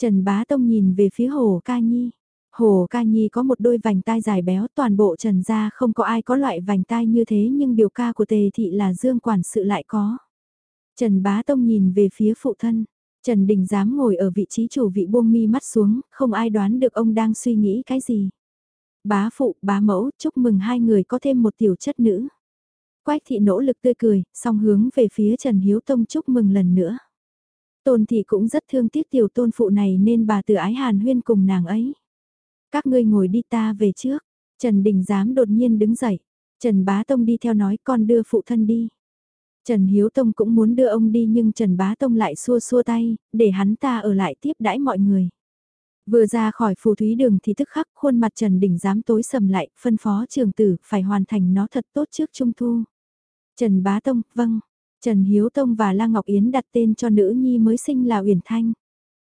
Trần Bá Tông nhìn về phía Hồ Ca Nhi. Hồ Ca Nhi có một đôi vành tai dài béo toàn bộ trần gia không có ai có loại vành tai như thế nhưng biểu ca của tề thị là dương quản sự lại có. Trần Bá Tông nhìn về phía phụ thân. Trần Đình dám ngồi ở vị trí chủ vị buông mi mắt xuống, không ai đoán được ông đang suy nghĩ cái gì. Bá phụ, bá mẫu, chúc mừng hai người có thêm một tiểu chất nữ. Quách thị nỗ lực tươi cười, song hướng về phía Trần Hiếu Tông chúc mừng lần nữa. Tôn thị cũng rất thương tiếc tiểu tôn phụ này nên bà từ ái hàn huyên cùng nàng ấy. Các ngươi ngồi đi ta về trước. Trần Đình Giám đột nhiên đứng dậy. Trần Bá Tông đi theo nói con đưa phụ thân đi. Trần Hiếu Tông cũng muốn đưa ông đi nhưng Trần Bá Tông lại xua xua tay, để hắn ta ở lại tiếp đãi mọi người. Vừa ra khỏi phù thúy đường thì tức khắc khuôn mặt Trần Đình dám tối sầm lại, phân phó trường tử phải hoàn thành nó thật tốt trước Trung Thu. Trần Bá Tông, vâng. Trần Hiếu Tông và La Ngọc Yến đặt tên cho nữ nhi mới sinh là Uyển Thanh.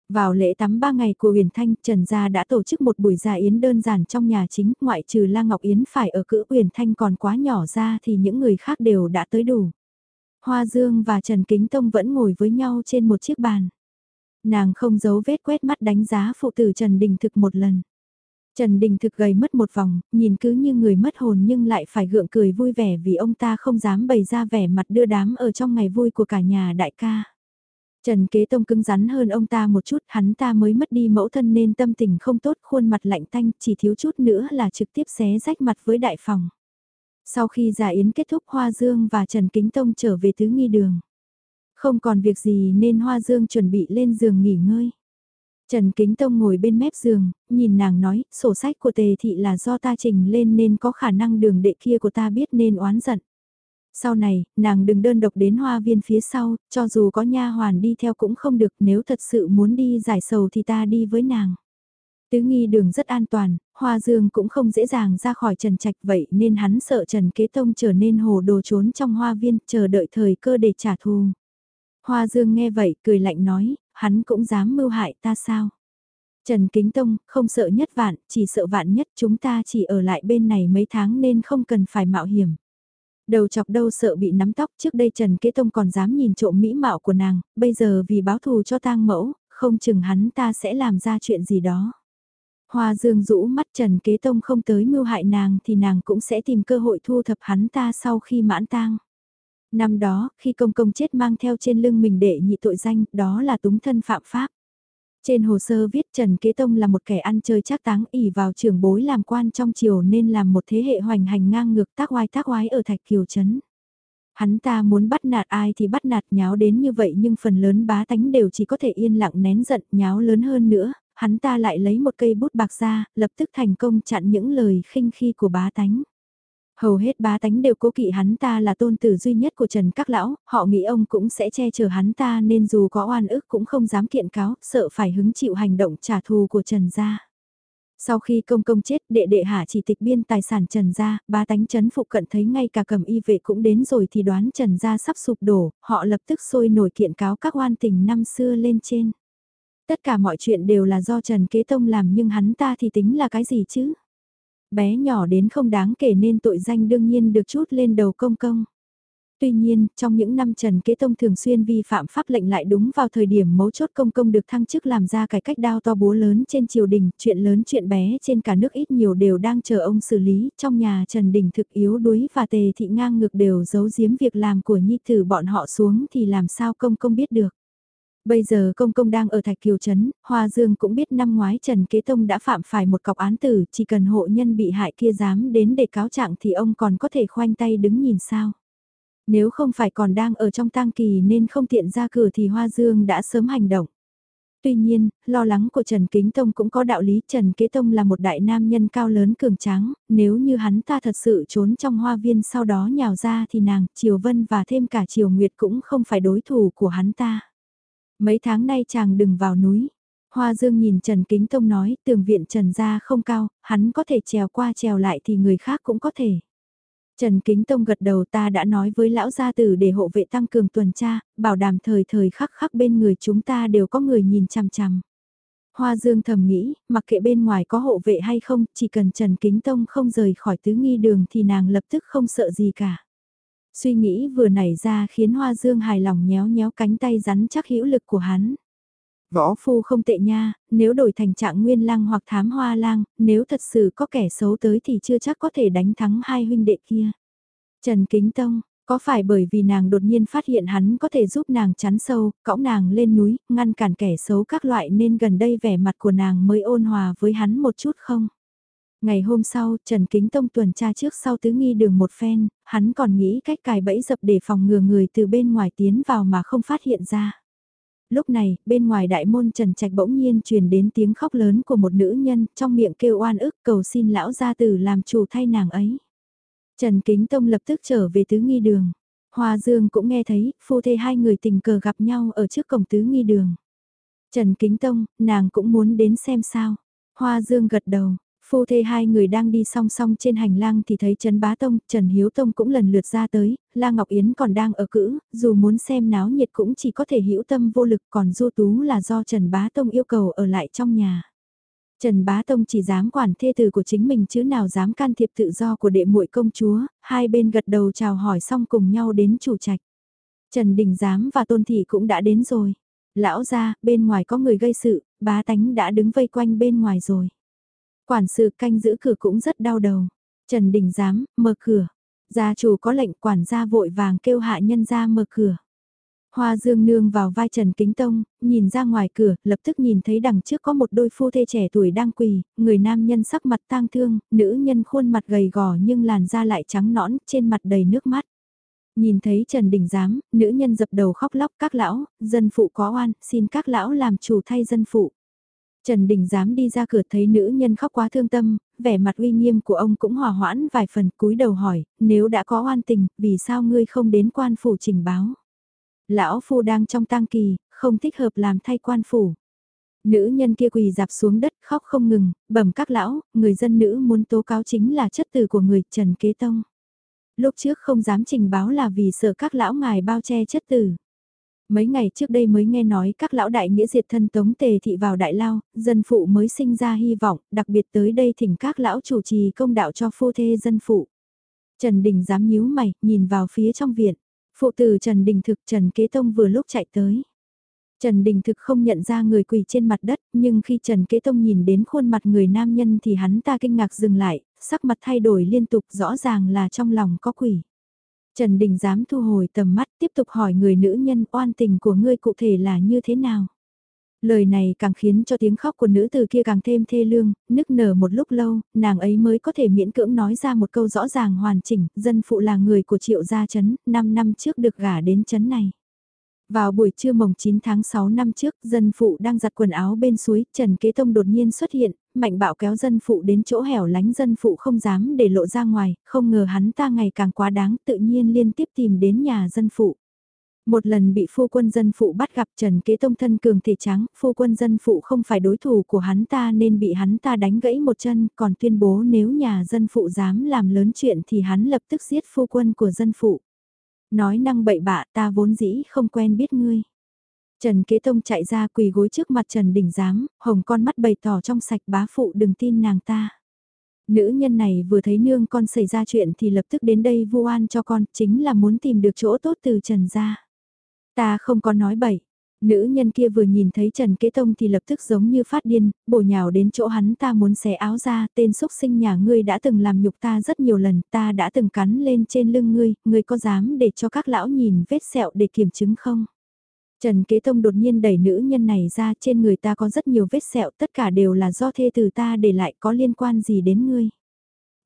Vào lễ tắm ba ngày của uyển Thanh, Trần Gia đã tổ chức một buổi gia yến đơn giản trong nhà chính, ngoại trừ La Ngọc Yến phải ở cữ uyển Thanh còn quá nhỏ ra thì những người khác đều đã tới đủ. Hoa Dương và Trần Kính Tông vẫn ngồi với nhau trên một chiếc bàn. Nàng không giấu vết quét mắt đánh giá phụ tử Trần Đình Thực một lần. Trần Đình Thực gầy mất một vòng, nhìn cứ như người mất hồn nhưng lại phải gượng cười vui vẻ vì ông ta không dám bày ra vẻ mặt đưa đám ở trong ngày vui của cả nhà đại ca. Trần Kế Tông cứng rắn hơn ông ta một chút, hắn ta mới mất đi mẫu thân nên tâm tình không tốt, khuôn mặt lạnh tanh, chỉ thiếu chút nữa là trực tiếp xé rách mặt với đại phòng. Sau khi giả yến kết thúc Hoa Dương và Trần Kính Tông trở về tứ nghi đường. Không còn việc gì nên Hoa Dương chuẩn bị lên giường nghỉ ngơi. Trần Kính Tông ngồi bên mép giường, nhìn nàng nói, sổ sách của tề thị là do ta trình lên nên có khả năng đường đệ kia của ta biết nên oán giận. Sau này, nàng đừng đơn độc đến hoa viên phía sau, cho dù có nha hoàn đi theo cũng không được nếu thật sự muốn đi giải sầu thì ta đi với nàng. Tứ nghi đường rất an toàn, Hoa Dương cũng không dễ dàng ra khỏi Trần Trạch vậy nên hắn sợ Trần Kế Tông trở nên hồ đồ trốn trong hoa viên chờ đợi thời cơ để trả thù. Hoa Dương nghe vậy cười lạnh nói, hắn cũng dám mưu hại ta sao? Trần Kính Tông, không sợ nhất vạn, chỉ sợ vạn nhất chúng ta chỉ ở lại bên này mấy tháng nên không cần phải mạo hiểm. Đầu chọc đâu sợ bị nắm tóc trước đây Trần Kế Tông còn dám nhìn trộm mỹ mạo của nàng, bây giờ vì báo thù cho tang mẫu, không chừng hắn ta sẽ làm ra chuyện gì đó. Hoa Dương rũ mắt Trần Kế Tông không tới mưu hại nàng thì nàng cũng sẽ tìm cơ hội thu thập hắn ta sau khi mãn tang. Năm đó, khi công công chết mang theo trên lưng mình đệ nhị tội danh, đó là túng thân phạm pháp. Trên hồ sơ viết Trần Kế Tông là một kẻ ăn chơi chắc táng ỉ vào trưởng bối làm quan trong triều nên làm một thế hệ hoành hành ngang ngược tác oai tác oái ở Thạch Kiều Trấn. Hắn ta muốn bắt nạt ai thì bắt nạt nháo đến như vậy nhưng phần lớn bá tánh đều chỉ có thể yên lặng nén giận nháo lớn hơn nữa, hắn ta lại lấy một cây bút bạc ra, lập tức thành công chặn những lời khinh khi của bá tánh. Hầu hết bá tánh đều cố kỵ hắn ta là tôn tử duy nhất của Trần Các Lão, họ nghĩ ông cũng sẽ che chở hắn ta nên dù có oan ức cũng không dám kiện cáo, sợ phải hứng chịu hành động trả thù của Trần gia. Sau khi công công chết, đệ đệ hạ chỉ tịch biên tài sản Trần gia, bá tánh chấn phụ cận thấy ngay cả cầm y vệ cũng đến rồi thì đoán Trần gia sắp sụp đổ, họ lập tức sôi nổi kiện cáo các oan tình năm xưa lên trên. Tất cả mọi chuyện đều là do Trần Kế Tông làm nhưng hắn ta thì tính là cái gì chứ? Bé nhỏ đến không đáng kể nên tội danh đương nhiên được chút lên đầu công công. Tuy nhiên, trong những năm Trần Kế Tông thường xuyên vi phạm pháp lệnh lại đúng vào thời điểm mấu chốt công công được thăng chức làm ra cải cách đao to búa lớn trên triều đình, chuyện lớn chuyện bé trên cả nước ít nhiều đều đang chờ ông xử lý, trong nhà Trần Đình thực yếu đuối và tề thị ngang ngược đều giấu giếm việc làm của nhi tử bọn họ xuống thì làm sao công công biết được. Bây giờ công công đang ở Thạch Kiều Trấn, Hoa Dương cũng biết năm ngoái Trần Kế Tông đã phạm phải một cọc án tử, chỉ cần hộ nhân bị hại kia dám đến để cáo trạng thì ông còn có thể khoanh tay đứng nhìn sao. Nếu không phải còn đang ở trong tang kỳ nên không tiện ra cửa thì Hoa Dương đã sớm hành động. Tuy nhiên, lo lắng của Trần Kính Tông cũng có đạo lý Trần Kế Tông là một đại nam nhân cao lớn cường tráng, nếu như hắn ta thật sự trốn trong hoa viên sau đó nhào ra thì nàng, Triều Vân và thêm cả Triều Nguyệt cũng không phải đối thủ của hắn ta. Mấy tháng nay chàng đừng vào núi. Hoa Dương nhìn Trần Kính Tông nói, tường viện Trần gia không cao, hắn có thể trèo qua trèo lại thì người khác cũng có thể. Trần Kính Tông gật đầu ta đã nói với lão gia tử để hộ vệ tăng cường tuần tra, bảo đảm thời thời khắc khắc bên người chúng ta đều có người nhìn chằm chằm. Hoa Dương thầm nghĩ, mặc kệ bên ngoài có hộ vệ hay không, chỉ cần Trần Kính Tông không rời khỏi tứ nghi đường thì nàng lập tức không sợ gì cả. Suy nghĩ vừa nảy ra khiến Hoa Dương hài lòng nhéo nhéo cánh tay rắn chắc hữu lực của hắn. Võ phu không tệ nha, nếu đổi thành trạng nguyên lang hoặc thám hoa lang, nếu thật sự có kẻ xấu tới thì chưa chắc có thể đánh thắng hai huynh đệ kia. Trần Kính Tông, có phải bởi vì nàng đột nhiên phát hiện hắn có thể giúp nàng chắn sâu, cõng nàng lên núi, ngăn cản kẻ xấu các loại nên gần đây vẻ mặt của nàng mới ôn hòa với hắn một chút không? Ngày hôm sau, Trần Kính Tông tuần tra trước sau tứ nghi đường một phen, hắn còn nghĩ cách cài bẫy dập để phòng ngừa người từ bên ngoài tiến vào mà không phát hiện ra. Lúc này, bên ngoài đại môn Trần Trạch bỗng nhiên truyền đến tiếng khóc lớn của một nữ nhân, trong miệng kêu oan ức cầu xin lão gia tử làm chủ thay nàng ấy. Trần Kính Tông lập tức trở về tứ nghi đường. Hoa Dương cũng nghe thấy, phu thê hai người tình cờ gặp nhau ở trước cổng tứ nghi đường. Trần Kính Tông, nàng cũng muốn đến xem sao. Hoa Dương gật đầu, Phu thê hai người đang đi song song trên hành lang thì thấy Trần Bá Tông, Trần Hiếu Tông cũng lần lượt ra tới, La Ngọc Yến còn đang ở cữ, dù muốn xem náo nhiệt cũng chỉ có thể hữu tâm vô lực còn Du Tú là do Trần Bá Tông yêu cầu ở lại trong nhà. Trần Bá Tông chỉ dám quản thê từ của chính mình chứ nào dám can thiệp tự do của đệ muội công chúa, hai bên gật đầu chào hỏi xong cùng nhau đến chủ trạch. Trần Đình Giám và Tôn Thị cũng đã đến rồi. Lão ra, bên ngoài có người gây sự, bá tánh đã đứng vây quanh bên ngoài rồi. Quản sự canh giữ cửa cũng rất đau đầu. Trần Đình Giám, mở cửa. Gia chủ có lệnh quản gia vội vàng kêu hạ nhân ra mở cửa. Hoa Dương nương vào vai Trần Kính Tông, nhìn ra ngoài cửa, lập tức nhìn thấy đằng trước có một đôi phu thê trẻ tuổi đang quỳ, người nam nhân sắc mặt tang thương, nữ nhân khuôn mặt gầy gò nhưng làn da lại trắng nõn, trên mặt đầy nước mắt. Nhìn thấy Trần Đình Giám, nữ nhân dập đầu khóc lóc các lão, dân phụ có oan, xin các lão làm chủ thay dân phụ. Trần Đình dám đi ra cửa thấy nữ nhân khóc quá thương tâm, vẻ mặt uy nghiêm của ông cũng hòa hoãn vài phần cúi đầu hỏi, nếu đã có oan tình, vì sao ngươi không đến quan phủ trình báo? Lão phu đang trong tang kỳ, không thích hợp làm thay quan phủ. Nữ nhân kia quỳ dạp xuống đất khóc không ngừng, bẩm các lão, người dân nữ muốn tố cáo chính là chất từ của người Trần Kế Tông. Lúc trước không dám trình báo là vì sợ các lão ngài bao che chất tử. Mấy ngày trước đây mới nghe nói các lão đại nghĩa diệt thân tống tề thị vào đại lao, dân phụ mới sinh ra hy vọng, đặc biệt tới đây thỉnh các lão chủ trì công đạo cho phu thê dân phụ. Trần Đình dám nhíu mày, nhìn vào phía trong viện. Phụ tử Trần Đình thực Trần Kế Tông vừa lúc chạy tới. Trần Đình thực không nhận ra người quỳ trên mặt đất, nhưng khi Trần Kế Tông nhìn đến khuôn mặt người nam nhân thì hắn ta kinh ngạc dừng lại, sắc mặt thay đổi liên tục rõ ràng là trong lòng có quỷ. Trần Đình dám thu hồi tầm mắt tiếp tục hỏi người nữ nhân oan tình của ngươi cụ thể là như thế nào. Lời này càng khiến cho tiếng khóc của nữ từ kia càng thêm thê lương, nức nở một lúc lâu, nàng ấy mới có thể miễn cưỡng nói ra một câu rõ ràng hoàn chỉnh, dân phụ là người của triệu gia chấn, 5 năm trước được gả đến chấn này. Vào buổi trưa mồng 9 tháng 6 năm trước, dân phụ đang giặt quần áo bên suối, Trần Kế Tông đột nhiên xuất hiện, mạnh bạo kéo dân phụ đến chỗ hẻo lánh dân phụ không dám để lộ ra ngoài, không ngờ hắn ta ngày càng quá đáng tự nhiên liên tiếp tìm đến nhà dân phụ. Một lần bị phu quân dân phụ bắt gặp Trần Kế Tông thân cường thể trắng, phu quân dân phụ không phải đối thủ của hắn ta nên bị hắn ta đánh gãy một chân, còn tuyên bố nếu nhà dân phụ dám làm lớn chuyện thì hắn lập tức giết phu quân của dân phụ. Nói năng bậy bạ ta vốn dĩ không quen biết ngươi. Trần Kế Tông chạy ra quỳ gối trước mặt Trần Đình Giám, hồng con mắt bày tỏ trong sạch bá phụ đừng tin nàng ta. Nữ nhân này vừa thấy nương con xảy ra chuyện thì lập tức đến đây vu oan cho con, chính là muốn tìm được chỗ tốt từ Trần gia. Ta không có nói bậy. Nữ nhân kia vừa nhìn thấy Trần Kế Tông thì lập tức giống như phát điên, bổ nhào đến chỗ hắn ta muốn xé áo ra, tên xúc sinh nhà ngươi đã từng làm nhục ta rất nhiều lần, ta đã từng cắn lên trên lưng ngươi, ngươi có dám để cho các lão nhìn vết sẹo để kiểm chứng không? Trần Kế Tông đột nhiên đẩy nữ nhân này ra trên người ta có rất nhiều vết sẹo tất cả đều là do thê từ ta để lại có liên quan gì đến ngươi.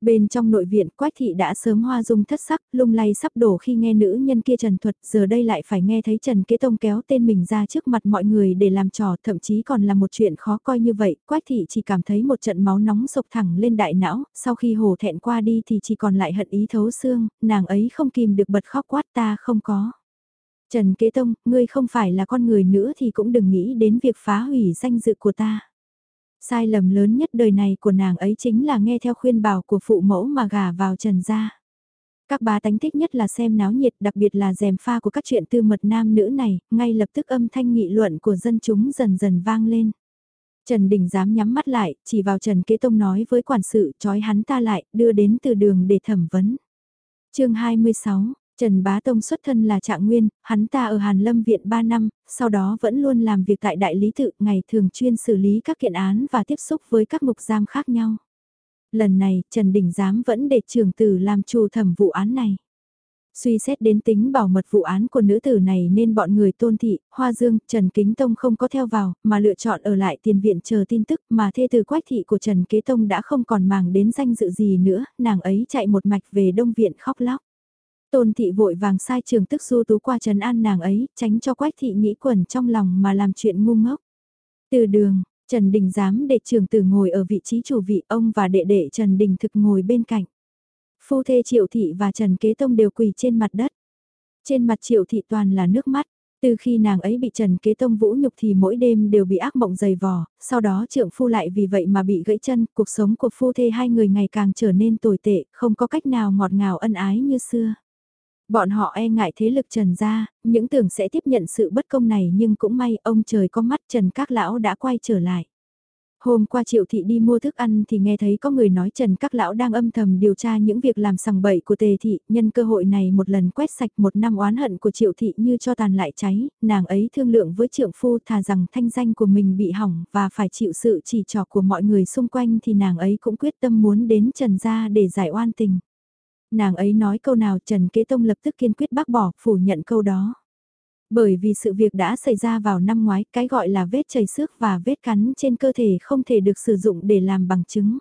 Bên trong nội viện Quách Thị đã sớm hoa dung thất sắc, lung lay sắp đổ khi nghe nữ nhân kia trần thuật, giờ đây lại phải nghe thấy Trần Kế Tông kéo tên mình ra trước mặt mọi người để làm trò, thậm chí còn là một chuyện khó coi như vậy, Quách Thị chỉ cảm thấy một trận máu nóng sộc thẳng lên đại não, sau khi hồ thẹn qua đi thì chỉ còn lại hận ý thấu xương, nàng ấy không kìm được bật khóc quát ta không có. Trần Kế Tông, ngươi không phải là con người nữa thì cũng đừng nghĩ đến việc phá hủy danh dự của ta. Sai lầm lớn nhất đời này của nàng ấy chính là nghe theo khuyên bảo của phụ mẫu mà gả vào Trần gia. Các bá tánh thích nhất là xem náo nhiệt đặc biệt là dèm pha của các chuyện tư mật nam nữ này, ngay lập tức âm thanh nghị luận của dân chúng dần dần vang lên. Trần Đình dám nhắm mắt lại, chỉ vào Trần Kế Tông nói với quản sự trói hắn ta lại, đưa đến từ đường để thẩm vấn. chương 26, Trần Bá Tông xuất thân là trạng nguyên, hắn ta ở Hàn Lâm Viện 3 năm, sau đó vẫn luôn làm việc tại Đại Lý Tự, ngày thường chuyên xử lý các kiện án và tiếp xúc với các mục giam khác nhau. Lần này, Trần Đình Giám vẫn để trường tử làm chủ thẩm vụ án này. Suy xét đến tính bảo mật vụ án của nữ tử này nên bọn người tôn thị, Hoa Dương, Trần Kính Tông không có theo vào, mà lựa chọn ở lại tiền viện chờ tin tức mà thê từ quách thị của Trần Kế Tông đã không còn màng đến danh dự gì nữa, nàng ấy chạy một mạch về đông viện khóc lóc. Tôn thị vội vàng sai trường tức du tú qua trấn an nàng ấy, tránh cho quách thị nghĩ quẩn trong lòng mà làm chuyện ngu ngốc. Từ đường, Trần Đình dám để trường tử ngồi ở vị trí chủ vị ông và đệ đệ Trần Đình thực ngồi bên cạnh. Phu thê Triệu Thị và Trần Kế Tông đều quỳ trên mặt đất. Trên mặt Triệu Thị toàn là nước mắt. Từ khi nàng ấy bị Trần Kế Tông vũ nhục thì mỗi đêm đều bị ác mộng dày vò, sau đó trượng phu lại vì vậy mà bị gãy chân, cuộc sống của phu thê hai người ngày càng trở nên tồi tệ, không có cách nào ngọt ngào ân ái như xưa. Bọn họ e ngại thế lực Trần gia, những tưởng sẽ tiếp nhận sự bất công này nhưng cũng may ông trời có mắt Trần các lão đã quay trở lại. Hôm qua Triệu Thị đi mua thức ăn thì nghe thấy có người nói Trần các lão đang âm thầm điều tra những việc làm sằng bậy của Tề Thị, nhân cơ hội này một lần quét sạch một năm oán hận của Triệu Thị như cho tàn lại cháy, nàng ấy thương lượng với Trượng Phu thà rằng thanh danh của mình bị hỏng và phải chịu sự chỉ trò của mọi người xung quanh thì nàng ấy cũng quyết tâm muốn đến Trần gia để giải oan tình. Nàng ấy nói câu nào Trần Kế Tông lập tức kiên quyết bác bỏ, phủ nhận câu đó. Bởi vì sự việc đã xảy ra vào năm ngoái, cái gọi là vết chảy xước và vết cắn trên cơ thể không thể được sử dụng để làm bằng chứng.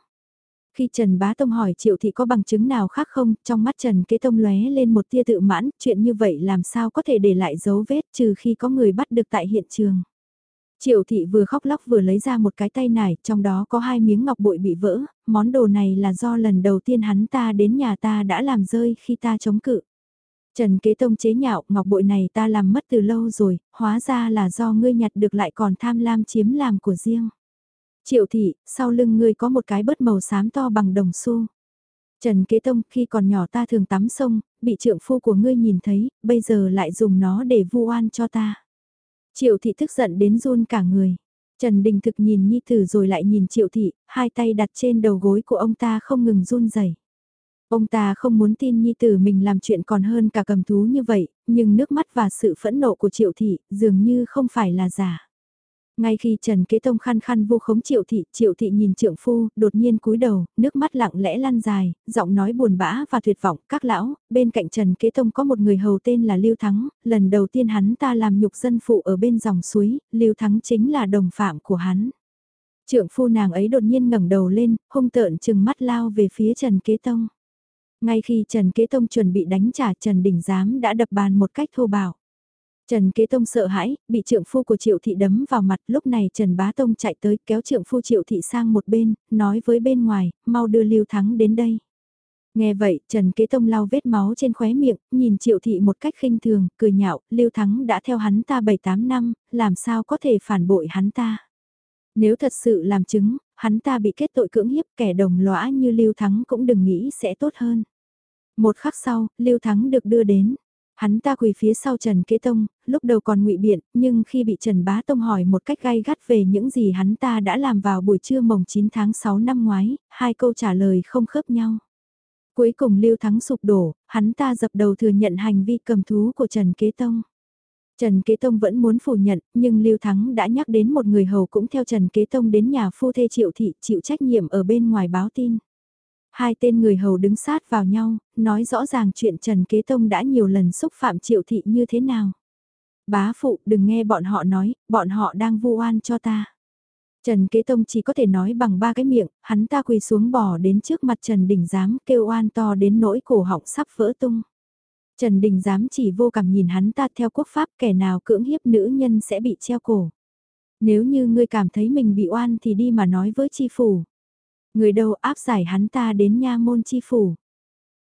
Khi Trần Bá Tông hỏi Triệu Thị có bằng chứng nào khác không, trong mắt Trần Kế Tông lóe lên một tia tự mãn, chuyện như vậy làm sao có thể để lại dấu vết trừ khi có người bắt được tại hiện trường. Triệu thị vừa khóc lóc vừa lấy ra một cái tay nải, trong đó có hai miếng ngọc bội bị vỡ, món đồ này là do lần đầu tiên hắn ta đến nhà ta đã làm rơi khi ta chống cự. Trần kế tông chế nhạo, ngọc bội này ta làm mất từ lâu rồi, hóa ra là do ngươi nhặt được lại còn tham lam chiếm làm của riêng. Triệu thị, sau lưng ngươi có một cái bớt màu xám to bằng đồng xu. Trần kế tông, khi còn nhỏ ta thường tắm sông, bị trượng phu của ngươi nhìn thấy, bây giờ lại dùng nó để vu oan cho ta. Triệu thị tức giận đến run cả người. Trần Đình thực nhìn Nhi Tử rồi lại nhìn Triệu thị, hai tay đặt trên đầu gối của ông ta không ngừng run rẩy. Ông ta không muốn tin Nhi Tử mình làm chuyện còn hơn cả cầm thú như vậy, nhưng nước mắt và sự phẫn nộ của Triệu thị dường như không phải là giả. Ngay khi Trần Kế Tông khăn khăn vô khống triệu thị, triệu thị nhìn trượng phu, đột nhiên cúi đầu, nước mắt lặng lẽ lăn dài, giọng nói buồn bã và tuyệt vọng, các lão, bên cạnh Trần Kế Tông có một người hầu tên là Lưu Thắng, lần đầu tiên hắn ta làm nhục dân phụ ở bên dòng suối, Lưu Thắng chính là đồng phạm của hắn. Trượng phu nàng ấy đột nhiên ngẩng đầu lên, hung tợn chừng mắt lao về phía Trần Kế Tông. Ngay khi Trần Kế Tông chuẩn bị đánh trả Trần Đình Giám đã đập bàn một cách thô bạo. Trần Kế Tông sợ hãi, bị trượng phu của Triệu Thị đấm vào mặt, lúc này Trần Bá Tông chạy tới kéo trượng phu Triệu Thị sang một bên, nói với bên ngoài, mau đưa Lưu Thắng đến đây. Nghe vậy, Trần Kế Tông lau vết máu trên khóe miệng, nhìn Triệu Thị một cách khinh thường, cười nhạo, Lưu Thắng đã theo hắn ta 7-8 năm, làm sao có thể phản bội hắn ta. Nếu thật sự làm chứng, hắn ta bị kết tội cưỡng hiếp kẻ đồng lõa như Lưu Thắng cũng đừng nghĩ sẽ tốt hơn. Một khắc sau, Lưu Thắng được đưa đến. Hắn ta quỳ phía sau Trần Kế Tông, lúc đầu còn ngụy biện, nhưng khi bị Trần Bá Tông hỏi một cách gay gắt về những gì hắn ta đã làm vào buổi trưa mồng 9 tháng 6 năm ngoái, hai câu trả lời không khớp nhau. Cuối cùng Lưu Thắng sụp đổ, hắn ta dập đầu thừa nhận hành vi cầm thú của Trần Kế Tông. Trần Kế Tông vẫn muốn phủ nhận, nhưng Lưu Thắng đã nhắc đến một người hầu cũng theo Trần Kế Tông đến nhà phu thê triệu thị chịu trách nhiệm ở bên ngoài báo tin. Hai tên người hầu đứng sát vào nhau, nói rõ ràng chuyện Trần Kế Tông đã nhiều lần xúc phạm triệu thị như thế nào. Bá phụ đừng nghe bọn họ nói, bọn họ đang vu oan cho ta. Trần Kế Tông chỉ có thể nói bằng ba cái miệng, hắn ta quỳ xuống bỏ đến trước mặt Trần Đình Giám kêu oan to đến nỗi cổ họng sắp vỡ tung. Trần Đình Giám chỉ vô cảm nhìn hắn ta theo quốc pháp kẻ nào cưỡng hiếp nữ nhân sẽ bị treo cổ. Nếu như ngươi cảm thấy mình bị oan thì đi mà nói với chi phủ. Người đâu áp giải hắn ta đến nha môn chi phủ.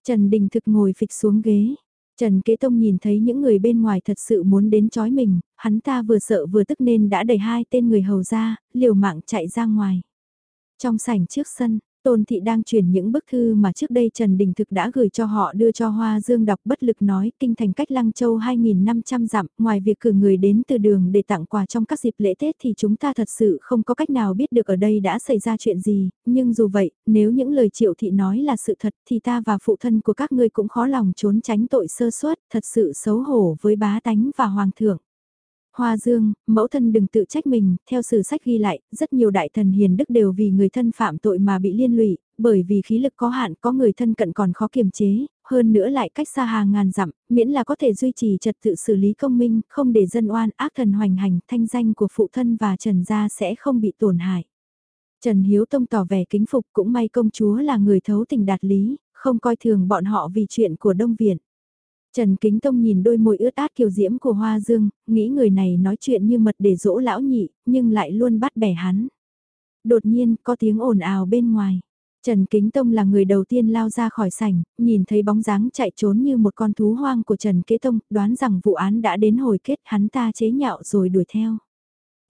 Trần Đình thực ngồi phịch xuống ghế. Trần Kế Tông nhìn thấy những người bên ngoài thật sự muốn đến chói mình, hắn ta vừa sợ vừa tức nên đã đẩy hai tên người hầu ra, liều mạng chạy ra ngoài. Trong sảnh trước sân, Tôn Thị đang chuyển những bức thư mà trước đây Trần Đình Thực đã gửi cho họ đưa cho Hoa Dương đọc bất lực nói kinh thành cách Lăng Châu 2.500 dặm, ngoài việc cử người đến từ đường để tặng quà trong các dịp lễ Tết thì chúng ta thật sự không có cách nào biết được ở đây đã xảy ra chuyện gì, nhưng dù vậy, nếu những lời Triệu Thị nói là sự thật thì ta và phụ thân của các ngươi cũng khó lòng trốn tránh tội sơ suất, thật sự xấu hổ với bá tánh và hoàng thượng. Hoa Dương, mẫu thân đừng tự trách mình, theo sử sách ghi lại, rất nhiều đại thần hiền đức đều vì người thân phạm tội mà bị liên lụy, bởi vì khí lực có hạn có người thân cận còn khó kiềm chế, hơn nữa lại cách xa hàng ngàn dặm, miễn là có thể duy trì trật tự xử lý công minh, không để dân oan ác thần hoành hành, thanh danh của phụ thân và Trần gia sẽ không bị tổn hại. Trần Hiếu Tông tỏ vẻ kính phục cũng may công chúa là người thấu tình đạt lý, không coi thường bọn họ vì chuyện của Đông Viện. Trần Kính Tông nhìn đôi môi ướt át kiều diễm của Hoa Dương, nghĩ người này nói chuyện như mật để dỗ lão nhị, nhưng lại luôn bắt bẻ hắn. Đột nhiên, có tiếng ồn ào bên ngoài. Trần Kính Tông là người đầu tiên lao ra khỏi sảnh, nhìn thấy bóng dáng chạy trốn như một con thú hoang của Trần Kế Tông, đoán rằng vụ án đã đến hồi kết hắn ta chế nhạo rồi đuổi theo.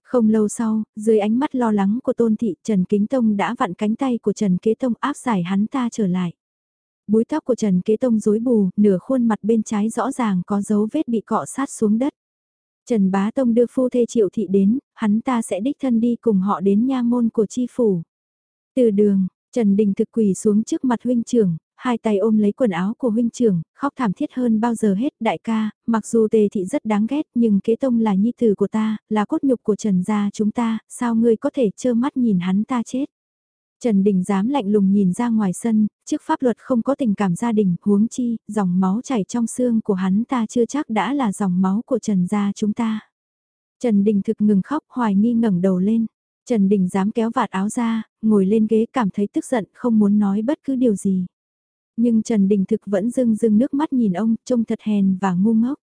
Không lâu sau, dưới ánh mắt lo lắng của Tôn Thị, Trần Kính Tông đã vặn cánh tay của Trần Kế Tông áp giải hắn ta trở lại. Búi tóc của Trần Kế Tông rối bù, nửa khuôn mặt bên trái rõ ràng có dấu vết bị cọ sát xuống đất. Trần Bá Tông đưa phu thê triệu thị đến, hắn ta sẽ đích thân đi cùng họ đến nha môn của chi phủ. Từ đường, Trần Đình thực quỳ xuống trước mặt huynh trưởng, hai tay ôm lấy quần áo của huynh trưởng, khóc thảm thiết hơn bao giờ hết. Đại ca, mặc dù tề thị rất đáng ghét nhưng kế tông là nhi tử của ta, là cốt nhục của Trần gia chúng ta, sao ngươi có thể trơ mắt nhìn hắn ta chết. Trần Đình dám lạnh lùng nhìn ra ngoài sân, trước pháp luật không có tình cảm gia đình, huống chi, dòng máu chảy trong xương của hắn ta chưa chắc đã là dòng máu của Trần gia chúng ta. Trần Đình thực ngừng khóc hoài nghi ngẩng đầu lên. Trần Đình dám kéo vạt áo ra, ngồi lên ghế cảm thấy tức giận không muốn nói bất cứ điều gì. Nhưng Trần Đình thực vẫn rưng rưng nước mắt nhìn ông, trông thật hèn và ngu ngốc.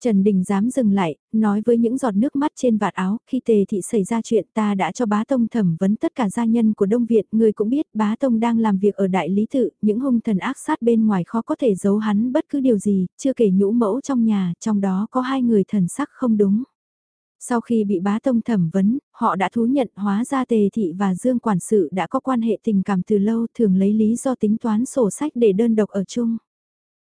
Trần Đình dám dừng lại, nói với những giọt nước mắt trên vạt áo, khi tề thị xảy ra chuyện ta đã cho bá tông thẩm vấn tất cả gia nhân của Đông Việt, người cũng biết bá tông đang làm việc ở đại lý tự, những hung thần ác sát bên ngoài khó có thể giấu hắn bất cứ điều gì, chưa kể nhũ mẫu trong nhà, trong đó có hai người thần sắc không đúng. Sau khi bị bá tông thẩm vấn, họ đã thú nhận hóa ra tề thị và dương quản sự đã có quan hệ tình cảm từ lâu thường lấy lý do tính toán sổ sách để đơn độc ở chung.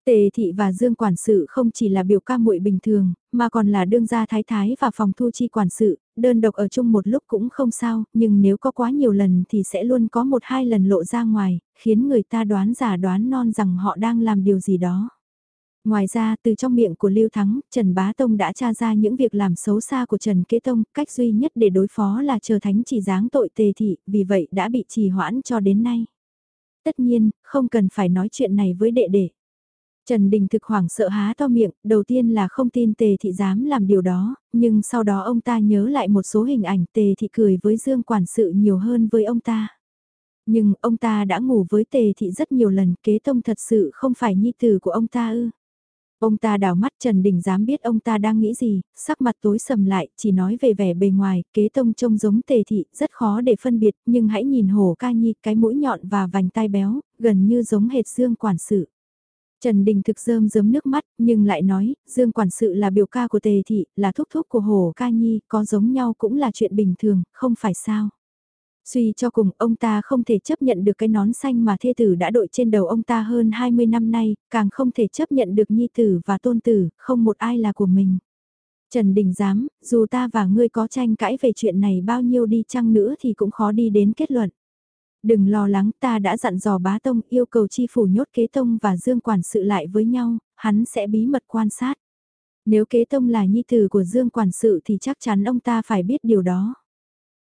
Tề thị và Dương quản sự không chỉ là biểu ca muội bình thường, mà còn là đương gia thái thái và phòng thu chi quản sự, đơn độc ở chung một lúc cũng không sao, nhưng nếu có quá nhiều lần thì sẽ luôn có một hai lần lộ ra ngoài, khiến người ta đoán giả đoán non rằng họ đang làm điều gì đó. Ngoài ra, từ trong miệng của Lưu Thắng, Trần Bá Tông đã tra ra những việc làm xấu xa của Trần Kế Tông, cách duy nhất để đối phó là chờ thánh chỉ giáng tội tề thị, vì vậy đã bị trì hoãn cho đến nay. Tất nhiên, không cần phải nói chuyện này với đệ đệ. Trần Đình thực hoảng sợ há to miệng, đầu tiên là không tin tề thị dám làm điều đó, nhưng sau đó ông ta nhớ lại một số hình ảnh tề thị cười với Dương quản sự nhiều hơn với ông ta. Nhưng ông ta đã ngủ với tề thị rất nhiều lần, kế tông thật sự không phải nhi tử của ông ta ư. Ông ta đào mắt Trần Đình dám biết ông ta đang nghĩ gì, sắc mặt tối sầm lại, chỉ nói về vẻ bề ngoài, kế tông trông giống tề thị, rất khó để phân biệt, nhưng hãy nhìn hồ ca nhi, cái mũi nhọn và vành tai béo, gần như giống hệt dương quản sự. Trần Đình thực rơm rớm nước mắt, nhưng lại nói, Dương quản sự là biểu ca của Tề Thị, là thúc thúc của Hồ Ca Nhi, có giống nhau cũng là chuyện bình thường, không phải sao. Suy cho cùng, ông ta không thể chấp nhận được cái nón xanh mà thê tử đã đội trên đầu ông ta hơn 20 năm nay, càng không thể chấp nhận được nhi tử và tôn tử, không một ai là của mình. Trần Đình dám, dù ta và ngươi có tranh cãi về chuyện này bao nhiêu đi chăng nữa thì cũng khó đi đến kết luận. Đừng lo lắng ta đã dặn dò bá tông yêu cầu chi phủ nhốt kế tông và dương quản sự lại với nhau, hắn sẽ bí mật quan sát. Nếu kế tông là nhi tử của dương quản sự thì chắc chắn ông ta phải biết điều đó.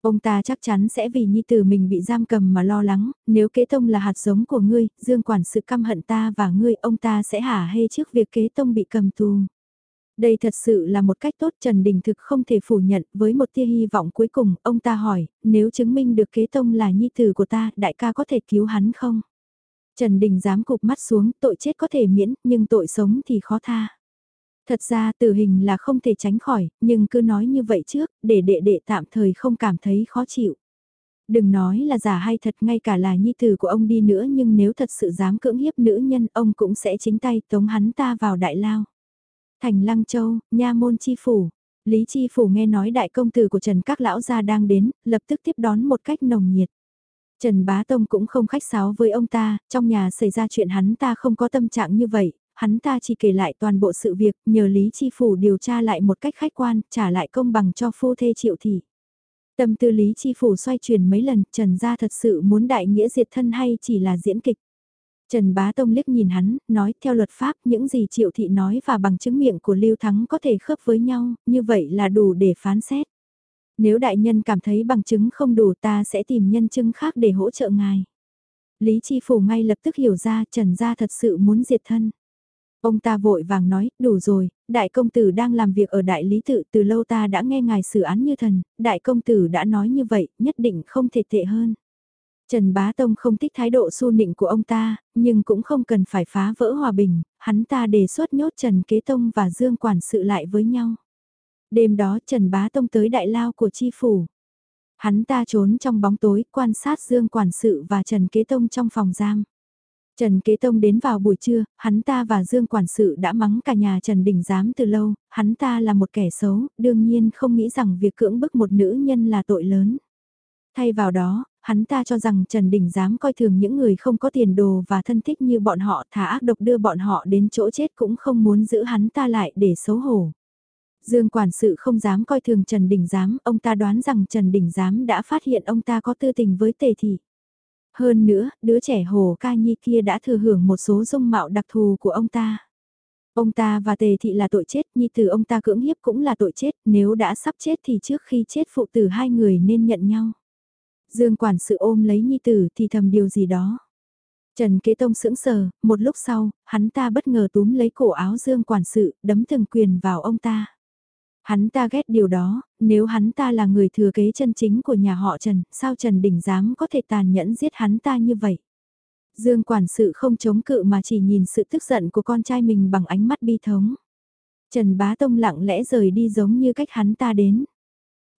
Ông ta chắc chắn sẽ vì nhi tử mình bị giam cầm mà lo lắng, nếu kế tông là hạt giống của ngươi, dương quản sự căm hận ta và ngươi, ông ta sẽ hả hê trước việc kế tông bị cầm tù. Đây thật sự là một cách tốt Trần Đình Thực không thể phủ nhận với một tia hy vọng cuối cùng, ông ta hỏi, nếu chứng minh được kế tông là nhi tử của ta, đại ca có thể cứu hắn không? Trần Đình dám cụp mắt xuống, tội chết có thể miễn, nhưng tội sống thì khó tha. Thật ra tử hình là không thể tránh khỏi, nhưng cứ nói như vậy trước, để đệ đệ tạm thời không cảm thấy khó chịu. Đừng nói là giả hay thật ngay cả là nhi tử của ông đi nữa nhưng nếu thật sự dám cưỡng hiếp nữ nhân ông cũng sẽ chính tay tống hắn ta vào đại lao. Thành Lăng Châu, Nha Môn Chi Phủ. Lý Chi Phủ nghe nói đại công tử của Trần Các Lão Gia đang đến, lập tức tiếp đón một cách nồng nhiệt. Trần Bá Tông cũng không khách sáo với ông ta, trong nhà xảy ra chuyện hắn ta không có tâm trạng như vậy, hắn ta chỉ kể lại toàn bộ sự việc, nhờ Lý Chi Phủ điều tra lại một cách khách quan, trả lại công bằng cho phu thê triệu thị. Tâm tư Lý Chi Phủ xoay chuyển mấy lần, Trần gia thật sự muốn đại nghĩa diệt thân hay chỉ là diễn kịch. Trần Bá Tông liếc nhìn hắn, nói theo luật pháp những gì Triệu Thị nói và bằng chứng miệng của Lưu Thắng có thể khớp với nhau, như vậy là đủ để phán xét. Nếu đại nhân cảm thấy bằng chứng không đủ ta sẽ tìm nhân chứng khác để hỗ trợ ngài. Lý Chi Phủ ngay lập tức hiểu ra Trần Gia thật sự muốn diệt thân. Ông ta vội vàng nói, đủ rồi, đại công tử đang làm việc ở đại lý tự từ lâu ta đã nghe ngài xử án như thần, đại công tử đã nói như vậy, nhất định không thể tệ hơn. Trần Bá Tông không thích thái độ su nịnh của ông ta, nhưng cũng không cần phải phá vỡ hòa bình, hắn ta đề xuất nhốt Trần Kế Tông và Dương Quản sự lại với nhau. Đêm đó Trần Bá Tông tới đại lao của chi phủ. Hắn ta trốn trong bóng tối quan sát Dương Quản sự và Trần Kế Tông trong phòng giam. Trần Kế Tông đến vào buổi trưa, hắn ta và Dương Quản sự đã mắng cả nhà Trần Đình Giám từ lâu, hắn ta là một kẻ xấu, đương nhiên không nghĩ rằng việc cưỡng bức một nữ nhân là tội lớn. Thay vào đó, hắn ta cho rằng Trần Đình dám coi thường những người không có tiền đồ và thân thích như bọn họ thả ác độc đưa bọn họ đến chỗ chết cũng không muốn giữ hắn ta lại để xấu hổ. Dương quản sự không dám coi thường Trần Đình Giám, ông ta đoán rằng Trần Đình Giám đã phát hiện ông ta có tư tình với tề thị. Hơn nữa, đứa trẻ hồ ca nhi kia đã thừa hưởng một số dung mạo đặc thù của ông ta. Ông ta và tề thị là tội chết, nhi tử ông ta cưỡng hiếp cũng là tội chết, nếu đã sắp chết thì trước khi chết phụ tử hai người nên nhận nhau. Dương quản sự ôm lấy nhi tử thì thầm điều gì đó. Trần Kế Tông sững sờ, một lúc sau, hắn ta bất ngờ túm lấy cổ áo Dương quản sự, đấm từng quyền vào ông ta. Hắn ta ghét điều đó, nếu hắn ta là người thừa kế chân chính của nhà họ Trần, sao Trần Đình dám có thể tàn nhẫn giết hắn ta như vậy? Dương quản sự không chống cự mà chỉ nhìn sự tức giận của con trai mình bằng ánh mắt bi thống. Trần Bá Tông lặng lẽ rời đi giống như cách hắn ta đến.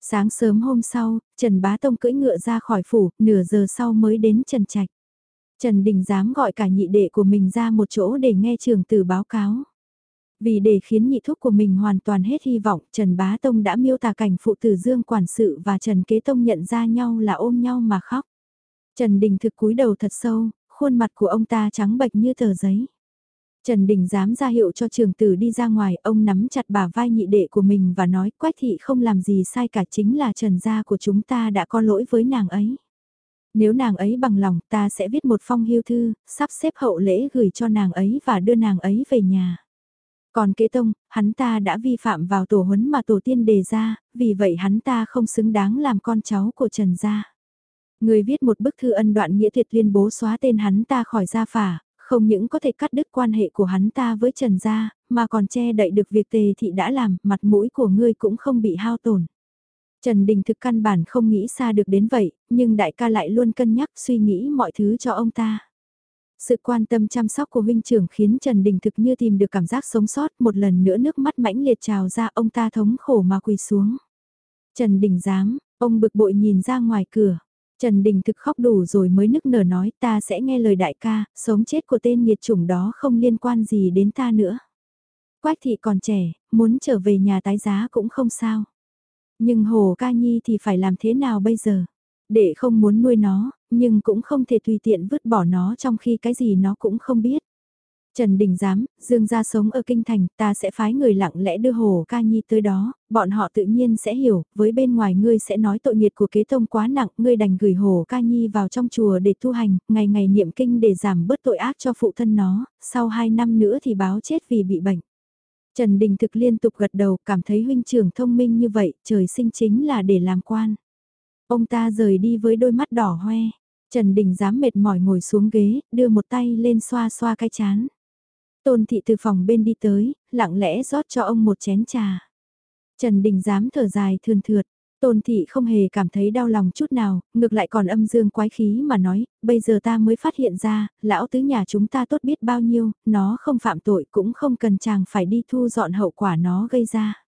Sáng sớm hôm sau, Trần Bá Tông cưỡi ngựa ra khỏi phủ, nửa giờ sau mới đến Trần Trạch. Trần Đình dám gọi cả nhị đệ của mình ra một chỗ để nghe trường tử báo cáo. Vì để khiến nhị thúc của mình hoàn toàn hết hy vọng, Trần Bá Tông đã miêu tả cảnh phụ tử Dương Quản sự và Trần Kế Tông nhận ra nhau là ôm nhau mà khóc. Trần Đình thực cúi đầu thật sâu, khuôn mặt của ông ta trắng bệch như tờ giấy. Trần Đình dám ra hiệu cho trường tử đi ra ngoài, ông nắm chặt bà vai nhị đệ của mình và nói quách thị không làm gì sai cả chính là trần gia của chúng ta đã có lỗi với nàng ấy. Nếu nàng ấy bằng lòng ta sẽ viết một phong hiêu thư, sắp xếp hậu lễ gửi cho nàng ấy và đưa nàng ấy về nhà. Còn kế tông, hắn ta đã vi phạm vào tổ huấn mà tổ tiên đề ra, vì vậy hắn ta không xứng đáng làm con cháu của Trần gia. Người viết một bức thư ân đoạn nghĩa tuyệt tuyên bố xóa tên hắn ta khỏi gia phả, không những có thể cắt đứt quan hệ của hắn ta với Trần Gia, mà còn che đậy được việc tề thị đã làm, mặt mũi của ngươi cũng không bị hao tổn. Trần Đình thực căn bản không nghĩ xa được đến vậy, nhưng đại ca lại luôn cân nhắc suy nghĩ mọi thứ cho ông ta. Sự quan tâm chăm sóc của huynh trưởng khiến Trần Đình thực như tìm được cảm giác sống sót một lần nữa nước mắt mãnh liệt trào ra ông ta thống khổ mà quỳ xuống. Trần Đình dám, ông bực bội nhìn ra ngoài cửa. Trần Đình thực khóc đủ rồi mới nức nở nói ta sẽ nghe lời đại ca, sống chết của tên nhiệt chủng đó không liên quan gì đến ta nữa. Quách thị còn trẻ, muốn trở về nhà tái giá cũng không sao. Nhưng Hồ Ca Nhi thì phải làm thế nào bây giờ? Để không muốn nuôi nó, nhưng cũng không thể tùy tiện vứt bỏ nó trong khi cái gì nó cũng không biết. Trần Đình Giám, Dương gia sống ở Kinh Thành, ta sẽ phái người lặng lẽ đưa Hồ Ca Nhi tới đó, bọn họ tự nhiên sẽ hiểu, với bên ngoài ngươi sẽ nói tội nghiệt của kế tông quá nặng, ngươi đành gửi Hồ Ca Nhi vào trong chùa để tu hành, ngày ngày niệm kinh để giảm bớt tội ác cho phụ thân nó, sau hai năm nữa thì báo chết vì bị bệnh. Trần Đình thực liên tục gật đầu, cảm thấy huynh trưởng thông minh như vậy, trời sinh chính là để làm quan. Ông ta rời đi với đôi mắt đỏ hoe. Trần Đình dám mệt mỏi ngồi xuống ghế, đưa một tay lên xoa xoa cái chán. Tôn thị từ phòng bên đi tới, lặng lẽ rót cho ông một chén trà. Trần Đình dám thở dài thườn thượt, Tôn thị không hề cảm thấy đau lòng chút nào, ngược lại còn âm dương quái khí mà nói, bây giờ ta mới phát hiện ra, lão tứ nhà chúng ta tốt biết bao nhiêu, nó không phạm tội cũng không cần chàng phải đi thu dọn hậu quả nó gây ra.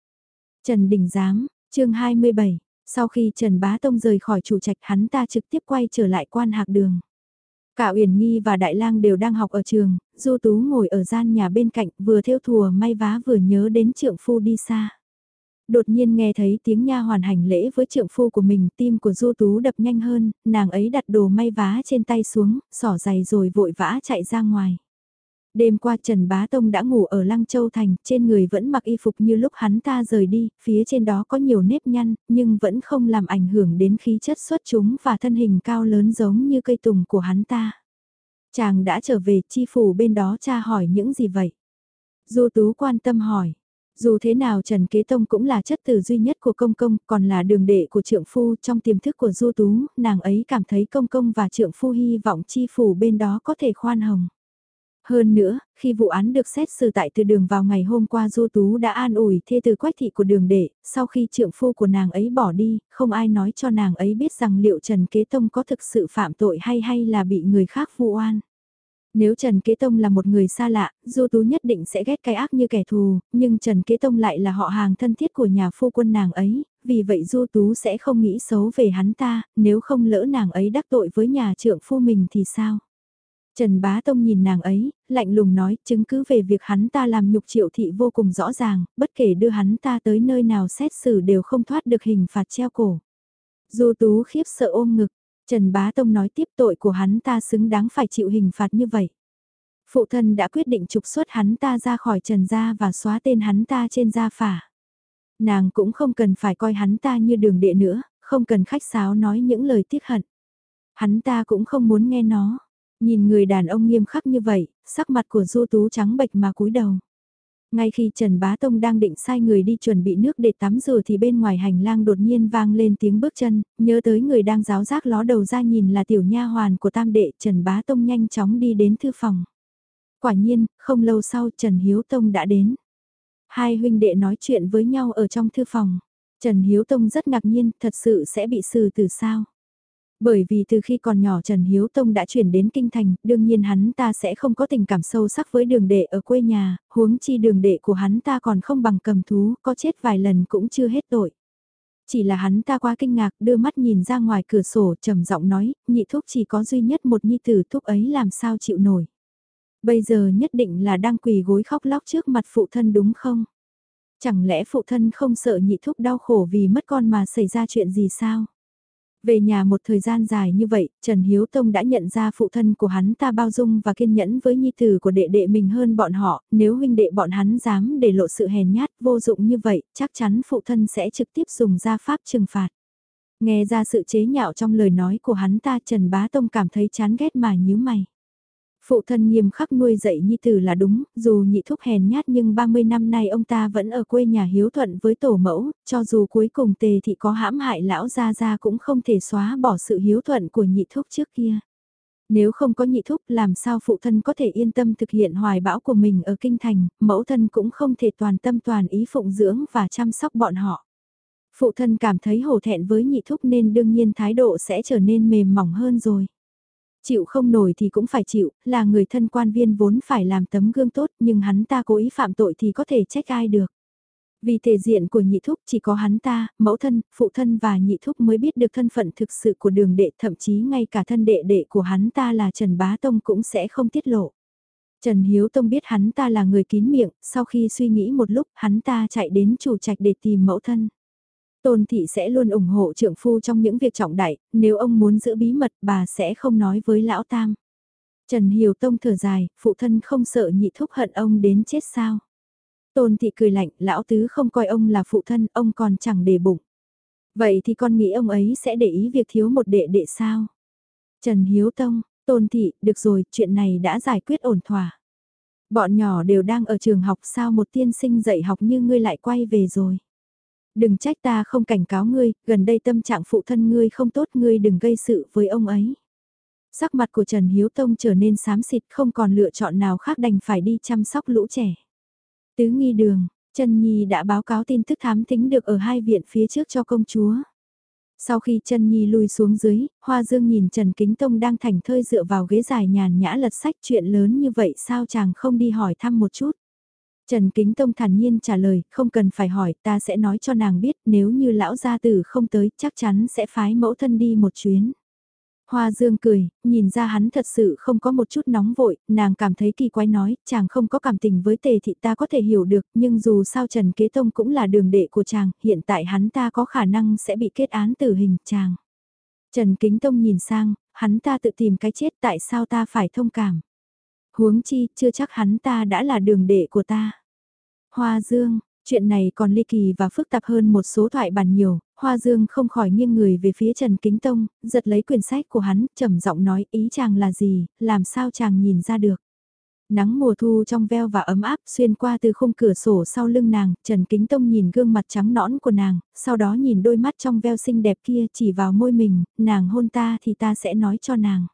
Trần Đình Giám, chương 27, sau khi Trần Bá Tông rời khỏi chủ trạch hắn ta trực tiếp quay trở lại quan hạc đường. Cả Uyển Nhi và Đại Lang đều đang học ở trường, Du Tú ngồi ở gian nhà bên cạnh vừa theo thùa may vá vừa nhớ đến trượng phu đi xa. Đột nhiên nghe thấy tiếng nha hoàn hành lễ với trượng phu của mình, tim của Du Tú đập nhanh hơn, nàng ấy đặt đồ may vá trên tay xuống, xỏ giày rồi vội vã chạy ra ngoài. Đêm qua Trần Bá Tông đã ngủ ở Lăng Châu Thành, trên người vẫn mặc y phục như lúc hắn ta rời đi, phía trên đó có nhiều nếp nhăn, nhưng vẫn không làm ảnh hưởng đến khí chất xuất chúng và thân hình cao lớn giống như cây tùng của hắn ta. Chàng đã trở về chi phủ bên đó cha hỏi những gì vậy? Du Tú quan tâm hỏi. Dù thế nào Trần Kế Tông cũng là chất tử duy nhất của công công, còn là đường đệ của trượng phu trong tiềm thức của Du Tú, nàng ấy cảm thấy công công và trượng phu hy vọng chi phủ bên đó có thể khoan hồng. Hơn nữa, khi vụ án được xét xử tại từ đường vào ngày hôm qua Du Tú đã an ủi thê từ quách thị của đường đệ, sau khi trượng phu của nàng ấy bỏ đi, không ai nói cho nàng ấy biết rằng liệu Trần Kế Tông có thực sự phạm tội hay hay là bị người khác vu oan. Nếu Trần Kế Tông là một người xa lạ, Du Tú nhất định sẽ ghét cái ác như kẻ thù, nhưng Trần Kế Tông lại là họ hàng thân thiết của nhà phu quân nàng ấy, vì vậy Du Tú sẽ không nghĩ xấu về hắn ta, nếu không lỡ nàng ấy đắc tội với nhà trưởng phu mình thì sao? Trần Bá Tông nhìn nàng ấy, lạnh lùng nói, chứng cứ về việc hắn ta làm nhục triệu thị vô cùng rõ ràng, bất kể đưa hắn ta tới nơi nào xét xử đều không thoát được hình phạt treo cổ. Du Tú khiếp sợ ôm ngực, Trần Bá Tông nói tiếp tội của hắn ta xứng đáng phải chịu hình phạt như vậy. Phụ thân đã quyết định trục xuất hắn ta ra khỏi Trần gia và xóa tên hắn ta trên gia phả. Nàng cũng không cần phải coi hắn ta như đường đệ nữa, không cần khách sáo nói những lời tiếc hận. Hắn ta cũng không muốn nghe nó. Nhìn người đàn ông nghiêm khắc như vậy, sắc mặt của Du Tú trắng bệch mà cúi đầu. Ngay khi Trần Bá Tông đang định sai người đi chuẩn bị nước để tắm rửa thì bên ngoài hành lang đột nhiên vang lên tiếng bước chân, nhớ tới người đang giáo giác ló đầu ra nhìn là tiểu nha hoàn của tam đệ Trần Bá Tông nhanh chóng đi đến thư phòng. Quả nhiên, không lâu sau Trần Hiếu Tông đã đến. Hai huynh đệ nói chuyện với nhau ở trong thư phòng. Trần Hiếu Tông rất ngạc nhiên, thật sự sẽ bị xử từ sao? Bởi vì từ khi còn nhỏ Trần Hiếu Tông đã chuyển đến Kinh Thành, đương nhiên hắn ta sẽ không có tình cảm sâu sắc với đường đệ ở quê nhà, huống chi đường đệ của hắn ta còn không bằng cầm thú, có chết vài lần cũng chưa hết tội. Chỉ là hắn ta quá kinh ngạc đưa mắt nhìn ra ngoài cửa sổ trầm giọng nói, nhị thúc chỉ có duy nhất một nhi tử thúc ấy làm sao chịu nổi. Bây giờ nhất định là đang quỳ gối khóc lóc trước mặt phụ thân đúng không? Chẳng lẽ phụ thân không sợ nhị thúc đau khổ vì mất con mà xảy ra chuyện gì sao? Về nhà một thời gian dài như vậy, Trần Hiếu Tông đã nhận ra phụ thân của hắn ta bao dung và kiên nhẫn với nhi tử của đệ đệ mình hơn bọn họ, nếu huynh đệ bọn hắn dám để lộ sự hèn nhát vô dụng như vậy, chắc chắn phụ thân sẽ trực tiếp dùng ra pháp trừng phạt. Nghe ra sự chế nhạo trong lời nói của hắn ta Trần Bá Tông cảm thấy chán ghét mà nhíu mày. Phụ thân nghiêm khắc nuôi dạy nhi tử là đúng, dù nhị thúc hèn nhát nhưng 30 năm nay ông ta vẫn ở quê nhà hiếu thuận với tổ mẫu, cho dù cuối cùng tề thị có hãm hại lão gia gia cũng không thể xóa bỏ sự hiếu thuận của nhị thúc trước kia. Nếu không có nhị thúc làm sao phụ thân có thể yên tâm thực hiện hoài bão của mình ở kinh thành, mẫu thân cũng không thể toàn tâm toàn ý phụng dưỡng và chăm sóc bọn họ. Phụ thân cảm thấy hổ thẹn với nhị thúc nên đương nhiên thái độ sẽ trở nên mềm mỏng hơn rồi. Chịu không nổi thì cũng phải chịu, là người thân quan viên vốn phải làm tấm gương tốt nhưng hắn ta cố ý phạm tội thì có thể trách ai được. Vì thể diện của nhị thúc chỉ có hắn ta, mẫu thân, phụ thân và nhị thúc mới biết được thân phận thực sự của đường đệ thậm chí ngay cả thân đệ đệ của hắn ta là Trần Bá Tông cũng sẽ không tiết lộ. Trần Hiếu Tông biết hắn ta là người kín miệng, sau khi suy nghĩ một lúc hắn ta chạy đến chủ trạch để tìm mẫu thân. Tôn thị sẽ luôn ủng hộ trưởng phu trong những việc trọng đại, nếu ông muốn giữ bí mật bà sẽ không nói với lão tam. Trần Hiểu Tông thở dài, phụ thân không sợ nhị thúc hận ông đến chết sao. Tôn thị cười lạnh, lão tứ không coi ông là phụ thân, ông còn chẳng để bụng. Vậy thì con nghĩ ông ấy sẽ để ý việc thiếu một đệ đệ sao? Trần Hiếu Tông, Tôn thị, được rồi, chuyện này đã giải quyết ổn thỏa. Bọn nhỏ đều đang ở trường học sao một tiên sinh dạy học như ngươi lại quay về rồi. Đừng trách ta không cảnh cáo ngươi, gần đây tâm trạng phụ thân ngươi không tốt ngươi đừng gây sự với ông ấy. Sắc mặt của Trần Hiếu Tông trở nên xám xịt không còn lựa chọn nào khác đành phải đi chăm sóc lũ trẻ. Tứ nghi đường, Trần Nhi đã báo cáo tin tức thám tính được ở hai viện phía trước cho công chúa. Sau khi Trần Nhi lùi xuống dưới, Hoa Dương nhìn Trần Kính Tông đang thành thơi dựa vào ghế dài nhàn nhã lật sách chuyện lớn như vậy sao chàng không đi hỏi thăm một chút. Trần Kính Tông thản nhiên trả lời, không cần phải hỏi, ta sẽ nói cho nàng biết nếu như lão gia tử không tới chắc chắn sẽ phái mẫu thân đi một chuyến. Hoa Dương cười, nhìn ra hắn thật sự không có một chút nóng vội, nàng cảm thấy kỳ quái nói, chàng không có cảm tình với tề thị ta có thể hiểu được, nhưng dù sao Trần Kế Tông cũng là đường đệ của chàng, hiện tại hắn ta có khả năng sẽ bị kết án tử hình chàng. Trần Kính Tông nhìn sang, hắn ta tự tìm cái chết tại sao ta phải thông cảm. Huống chi, chưa chắc hắn ta đã là đường đệ của ta. Hoa Dương, chuyện này còn ly kỳ và phức tạp hơn một số thoại bản nhiều, Hoa Dương không khỏi nghiêng người về phía Trần Kính Tông, giật lấy quyển sách của hắn, trầm giọng nói ý chàng là gì, làm sao chàng nhìn ra được. Nắng mùa thu trong veo và ấm áp xuyên qua từ khung cửa sổ sau lưng nàng, Trần Kính Tông nhìn gương mặt trắng nõn của nàng, sau đó nhìn đôi mắt trong veo xinh đẹp kia chỉ vào môi mình, nàng hôn ta thì ta sẽ nói cho nàng.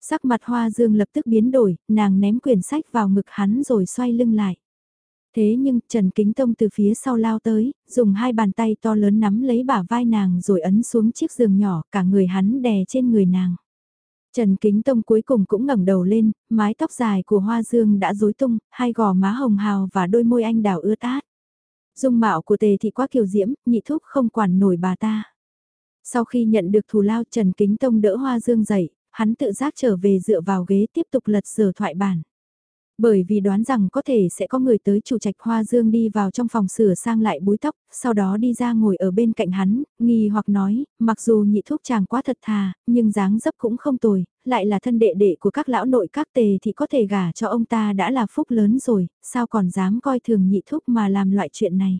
Sắc mặt Hoa Dương lập tức biến đổi, nàng ném quyển sách vào ngực hắn rồi xoay lưng lại. Thế nhưng Trần Kính Tông từ phía sau lao tới, dùng hai bàn tay to lớn nắm lấy bả vai nàng rồi ấn xuống chiếc giường nhỏ, cả người hắn đè trên người nàng. Trần Kính Tông cuối cùng cũng ngẩng đầu lên, mái tóc dài của Hoa Dương đã rối tung, hai gò má hồng hào và đôi môi anh đào ướt át. Dung mạo của tề thị quá kiều diễm, nhị thúc không quản nổi bà ta. Sau khi nhận được thù lao Trần Kính Tông đỡ Hoa Dương dậy, hắn tự giác trở về dựa vào ghế tiếp tục lật sửa thoại bản. Bởi vì đoán rằng có thể sẽ có người tới chủ trạch hoa dương đi vào trong phòng sửa sang lại búi tóc, sau đó đi ra ngồi ở bên cạnh hắn, nghi hoặc nói, mặc dù nhị thuốc chàng quá thật thà, nhưng dáng dấp cũng không tồi, lại là thân đệ đệ của các lão nội các tề thì có thể gả cho ông ta đã là phúc lớn rồi, sao còn dám coi thường nhị thuốc mà làm loại chuyện này.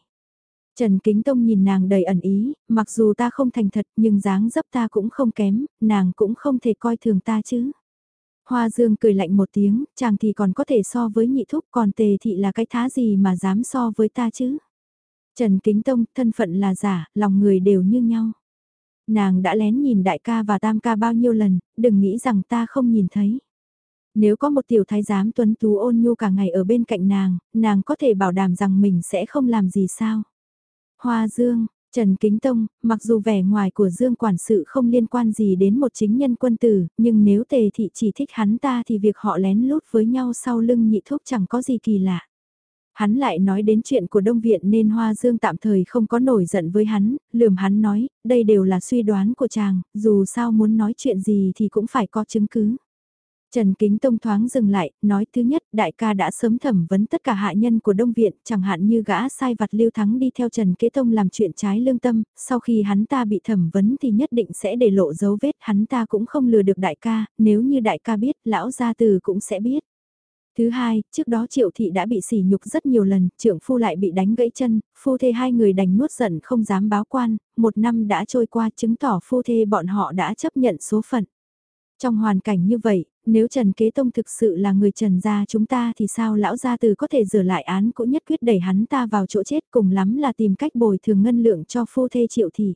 Trần Kính Tông nhìn nàng đầy ẩn ý, mặc dù ta không thành thật nhưng dáng dấp ta cũng không kém, nàng cũng không thể coi thường ta chứ. Hoa Dương cười lạnh một tiếng, chàng thì còn có thể so với nhị thúc còn tề thị là cái thá gì mà dám so với ta chứ. Trần Kính Tông, thân phận là giả, lòng người đều như nhau. Nàng đã lén nhìn đại ca và tam ca bao nhiêu lần, đừng nghĩ rằng ta không nhìn thấy. Nếu có một tiểu thái giám tuấn tú ôn nhu cả ngày ở bên cạnh nàng, nàng có thể bảo đảm rằng mình sẽ không làm gì sao. Hoa Dương, Trần Kính Tông, mặc dù vẻ ngoài của Dương Quản sự không liên quan gì đến một chính nhân quân tử, nhưng nếu tề thị chỉ thích hắn ta thì việc họ lén lút với nhau sau lưng nhị thúc chẳng có gì kỳ lạ. Hắn lại nói đến chuyện của Đông Viện nên Hoa Dương tạm thời không có nổi giận với hắn, lườm hắn nói, đây đều là suy đoán của chàng, dù sao muốn nói chuyện gì thì cũng phải có chứng cứ. Trần Kính Tông thoáng dừng lại, nói thứ nhất, đại ca đã sớm thẩm vấn tất cả hạ nhân của Đông Viện, chẳng hạn như gã sai vặt Lưu Thắng đi theo Trần Kế Tông làm chuyện trái lương tâm, sau khi hắn ta bị thẩm vấn thì nhất định sẽ để lộ dấu vết, hắn ta cũng không lừa được đại ca, nếu như đại ca biết, lão gia từ cũng sẽ biết. Thứ hai, trước đó Triệu Thị đã bị sỉ nhục rất nhiều lần, trưởng phu lại bị đánh gãy chân, phu thê hai người đành nuốt giận không dám báo quan, một năm đã trôi qua chứng tỏ phu thê bọn họ đã chấp nhận số phận. Trong hoàn cảnh như vậy, nếu Trần Kế Tông thực sự là người Trần gia chúng ta thì sao lão gia từ có thể rửa lại án cũng nhất quyết đẩy hắn ta vào chỗ chết cùng lắm là tìm cách bồi thường ngân lượng cho phu thê triệu thị.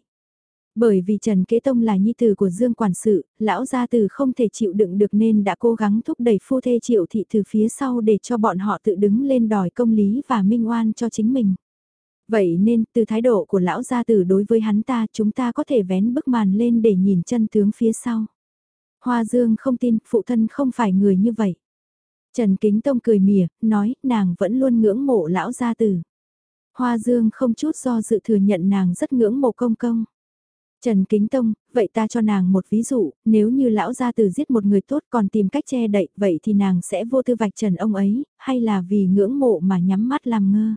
Bởi vì Trần Kế Tông là nhi tử của Dương Quản sự, lão gia từ không thể chịu đựng được nên đã cố gắng thúc đẩy phu thê triệu thị từ phía sau để cho bọn họ tự đứng lên đòi công lý và minh oan cho chính mình. Vậy nên, từ thái độ của lão gia tử đối với hắn ta chúng ta có thể vén bức màn lên để nhìn chân tướng phía sau. Hoa Dương không tin phụ thân không phải người như vậy. Trần Kính Tông cười mỉa, nói nàng vẫn luôn ngưỡng mộ lão gia tử. Hoa Dương không chút do dự thừa nhận nàng rất ngưỡng mộ công công. Trần Kính Tông, vậy ta cho nàng một ví dụ, nếu như lão gia tử giết một người tốt còn tìm cách che đậy, vậy thì nàng sẽ vô tư vạch trần ông ấy, hay là vì ngưỡng mộ mà nhắm mắt làm ngơ.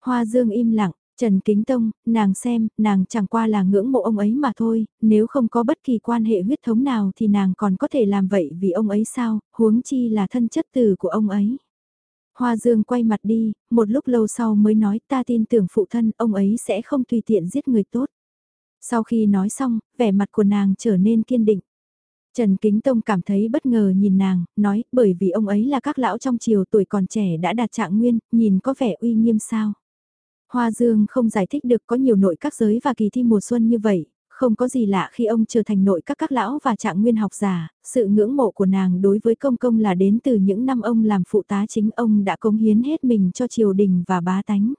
Hoa Dương im lặng, Trần Kính Tông, nàng xem, nàng chẳng qua là ngưỡng mộ ông ấy mà thôi, nếu không có bất kỳ quan hệ huyết thống nào thì nàng còn có thể làm vậy vì ông ấy sao, huống chi là thân chất tử của ông ấy. Hoa Dương quay mặt đi, một lúc lâu sau mới nói ta tin tưởng phụ thân ông ấy sẽ không tùy tiện giết người tốt. Sau khi nói xong, vẻ mặt của nàng trở nên kiên định. Trần Kính Tông cảm thấy bất ngờ nhìn nàng, nói bởi vì ông ấy là các lão trong triều tuổi còn trẻ đã đạt trạng nguyên, nhìn có vẻ uy nghiêm sao. Hoa Dương không giải thích được có nhiều nội các giới và kỳ thi mùa xuân như vậy, không có gì lạ khi ông trở thành nội các các lão và trạng nguyên học giả, sự ngưỡng mộ của nàng đối với công công là đến từ những năm ông làm phụ tá chính ông đã cống hiến hết mình cho triều đình và bá tánh.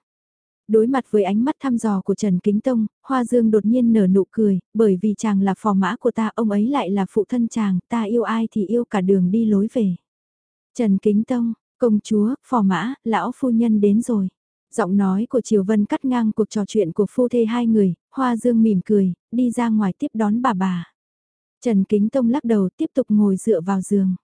Đối mặt với ánh mắt thăm dò của Trần Kính Tông, Hoa Dương đột nhiên nở nụ cười, bởi vì chàng là phò mã của ta, ông ấy lại là phụ thân chàng, ta yêu ai thì yêu cả đường đi lối về. Trần Kính Tông, công chúa, phò mã, lão phu nhân đến rồi. Giọng nói của Triều Vân cắt ngang cuộc trò chuyện của phu thê hai người, Hoa Dương mỉm cười, đi ra ngoài tiếp đón bà bà. Trần Kính Tông lắc đầu tiếp tục ngồi dựa vào giường.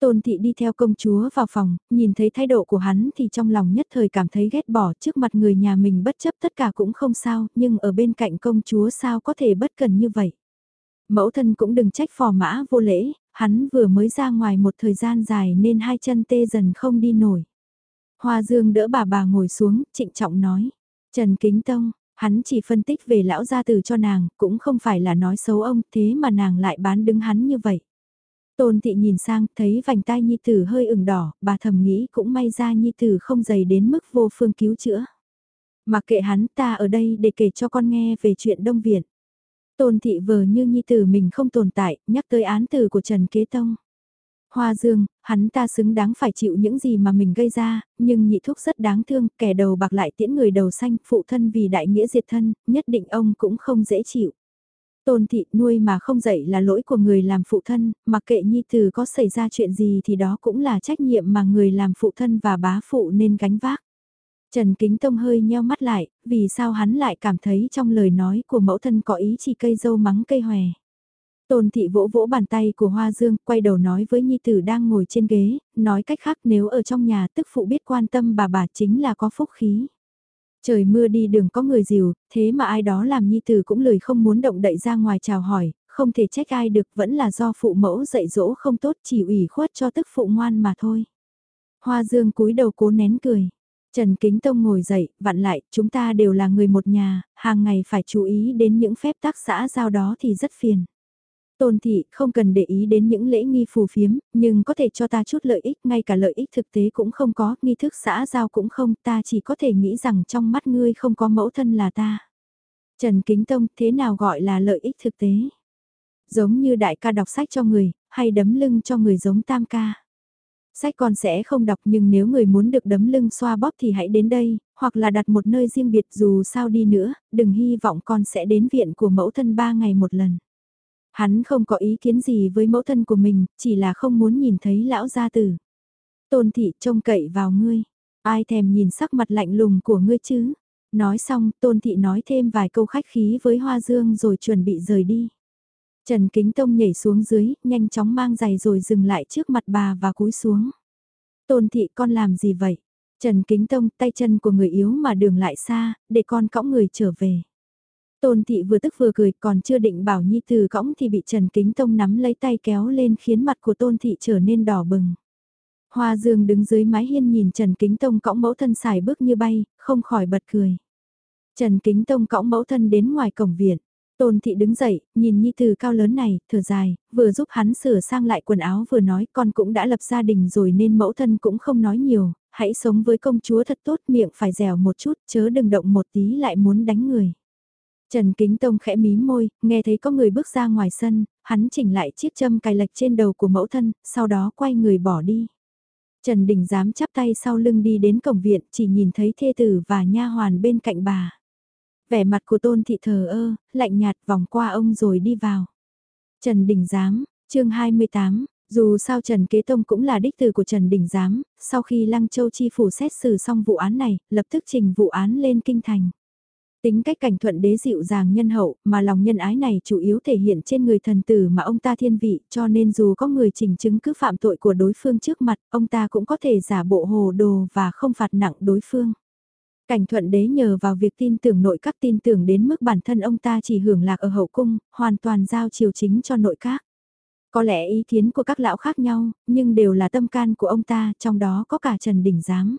Tôn thị đi theo công chúa vào phòng, nhìn thấy thái độ của hắn thì trong lòng nhất thời cảm thấy ghét bỏ trước mặt người nhà mình bất chấp tất cả cũng không sao, nhưng ở bên cạnh công chúa sao có thể bất cần như vậy. Mẫu thân cũng đừng trách phò mã vô lễ, hắn vừa mới ra ngoài một thời gian dài nên hai chân tê dần không đi nổi. Hoa Dương đỡ bà bà ngồi xuống, trịnh trọng nói. Trần Kính Tông, hắn chỉ phân tích về lão gia tử cho nàng, cũng không phải là nói xấu ông, thế mà nàng lại bán đứng hắn như vậy. Tôn thị nhìn sang, thấy vành tai nhi tử hơi ửng đỏ, bà thầm nghĩ cũng may ra nhi tử không dày đến mức vô phương cứu chữa. Mặc kệ hắn ta ở đây để kể cho con nghe về chuyện Đông Viện. Tôn thị vờ như nhi tử mình không tồn tại, nhắc tới án tử của Trần Kế Tông. Hoa Dương, hắn ta xứng đáng phải chịu những gì mà mình gây ra, nhưng nhị thúc rất đáng thương, kẻ đầu bạc lại tiễn người đầu xanh, phụ thân vì đại nghĩa diệt thân, nhất định ông cũng không dễ chịu. Tôn thị nuôi mà không dạy là lỗi của người làm phụ thân, mặc kệ nhi tử có xảy ra chuyện gì thì đó cũng là trách nhiệm mà người làm phụ thân và bá phụ nên gánh vác. Trần Kính Tông hơi nheo mắt lại, vì sao hắn lại cảm thấy trong lời nói của mẫu thân có ý chỉ cây dâu mắng cây hòe. Tôn thị vỗ vỗ bàn tay của Hoa Dương, quay đầu nói với Nhi Tử đang ngồi trên ghế, nói cách khác nếu ở trong nhà tức phụ biết quan tâm bà bà chính là có phúc khí. Trời mưa đi đường có người dìu, thế mà ai đó làm Nhi Tử cũng lười không muốn động đậy ra ngoài chào hỏi, không thể trách ai được vẫn là do phụ mẫu dạy dỗ không tốt chỉ ủy khuất cho tức phụ ngoan mà thôi. Hoa Dương cúi đầu cố nén cười. Trần Kính Tông ngồi dậy, vặn lại, chúng ta đều là người một nhà, hàng ngày phải chú ý đến những phép tác xã giao đó thì rất phiền. Tôn thị không cần để ý đến những lễ nghi phù phiếm, nhưng có thể cho ta chút lợi ích, ngay cả lợi ích thực tế cũng không có, nghi thức xã giao cũng không, ta chỉ có thể nghĩ rằng trong mắt ngươi không có mẫu thân là ta. Trần Kính Tông, thế nào gọi là lợi ích thực tế? Giống như đại ca đọc sách cho người, hay đấm lưng cho người giống tam ca. Sách con sẽ không đọc nhưng nếu người muốn được đấm lưng xoa bóp thì hãy đến đây, hoặc là đặt một nơi riêng biệt dù sao đi nữa, đừng hy vọng con sẽ đến viện của mẫu thân ba ngày một lần. Hắn không có ý kiến gì với mẫu thân của mình, chỉ là không muốn nhìn thấy lão gia tử. Tôn thị trông cậy vào ngươi, ai thèm nhìn sắc mặt lạnh lùng của ngươi chứ. Nói xong, tôn thị nói thêm vài câu khách khí với Hoa Dương rồi chuẩn bị rời đi. Trần Kính Tông nhảy xuống dưới, nhanh chóng mang giày rồi dừng lại trước mặt bà và cúi xuống. Tôn thị con làm gì vậy? Trần Kính Tông tay chân của người yếu mà đường lại xa, để con cõng người trở về. Tôn thị vừa tức vừa cười còn chưa định bảo nhi từ cõng thì bị Trần Kính Tông nắm lấy tay kéo lên khiến mặt của tôn thị trở nên đỏ bừng. Hoa Dương đứng dưới mái hiên nhìn Trần Kính Tông cõng mẫu thân xài bước như bay, không khỏi bật cười. Trần Kính Tông cõng mẫu thân đến ngoài cổng viện. Tôn thị đứng dậy, nhìn nhi từ cao lớn này, thở dài, vừa giúp hắn sửa sang lại quần áo vừa nói con cũng đã lập gia đình rồi nên mẫu thân cũng không nói nhiều, hãy sống với công chúa thật tốt miệng phải dẻo một chút chớ đừng động một tí lại muốn đánh người. Trần Kính Tông khẽ mím môi, nghe thấy có người bước ra ngoài sân, hắn chỉnh lại chiếc châm cài lệch trên đầu của mẫu thân, sau đó quay người bỏ đi. Trần Đình dám chắp tay sau lưng đi đến cổng viện, chỉ nhìn thấy thê tử và nha hoàn bên cạnh bà. Vẻ mặt của tôn thị thờ ơ, lạnh nhạt vòng qua ông rồi đi vào. Trần Đình Giám, chương 28, dù sao Trần Kế Tông cũng là đích tử của Trần Đình Giám, sau khi Lăng Châu Chi phủ xét xử xong vụ án này, lập tức trình vụ án lên kinh thành. Tính cách cảnh thuận đế dịu dàng nhân hậu, mà lòng nhân ái này chủ yếu thể hiện trên người thần tử mà ông ta thiên vị, cho nên dù có người trình chứng cứ phạm tội của đối phương trước mặt, ông ta cũng có thể giả bộ hồ đồ và không phạt nặng đối phương. Cảnh thuận đế nhờ vào việc tin tưởng nội các tin tưởng đến mức bản thân ông ta chỉ hưởng lạc ở hậu cung, hoàn toàn giao chiều chính cho nội các. Có lẽ ý kiến của các lão khác nhau, nhưng đều là tâm can của ông ta, trong đó có cả Trần Đình Giám.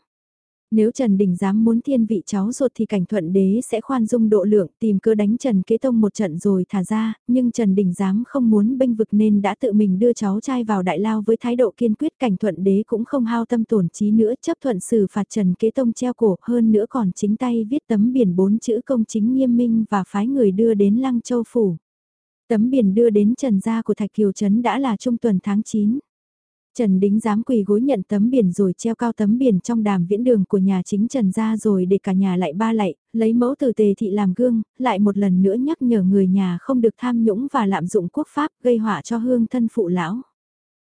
Nếu Trần Đình dám muốn thiên vị cháu ruột thì cảnh thuận đế sẽ khoan dung độ lượng tìm cơ đánh Trần Kế Tông một trận rồi thả ra, nhưng Trần Đình dám không muốn bênh vực nên đã tự mình đưa cháu trai vào đại lao với thái độ kiên quyết cảnh thuận đế cũng không hao tâm tổn trí nữa chấp thuận xử phạt Trần Kế Tông treo cổ hơn nữa còn chính tay viết tấm biển bốn chữ công chính nghiêm minh và phái người đưa đến Lăng Châu Phủ. Tấm biển đưa đến Trần gia của Thạch Kiều Trấn đã là trung tuần tháng 9. Trần Đính dám quỳ gối nhận tấm biển rồi treo cao tấm biển trong đàm viễn đường của nhà chính Trần ra rồi để cả nhà lại ba lạy, lấy mẫu từ tề thị làm gương, lại một lần nữa nhắc nhở người nhà không được tham nhũng và lạm dụng quốc pháp gây họa cho hương thân phụ lão.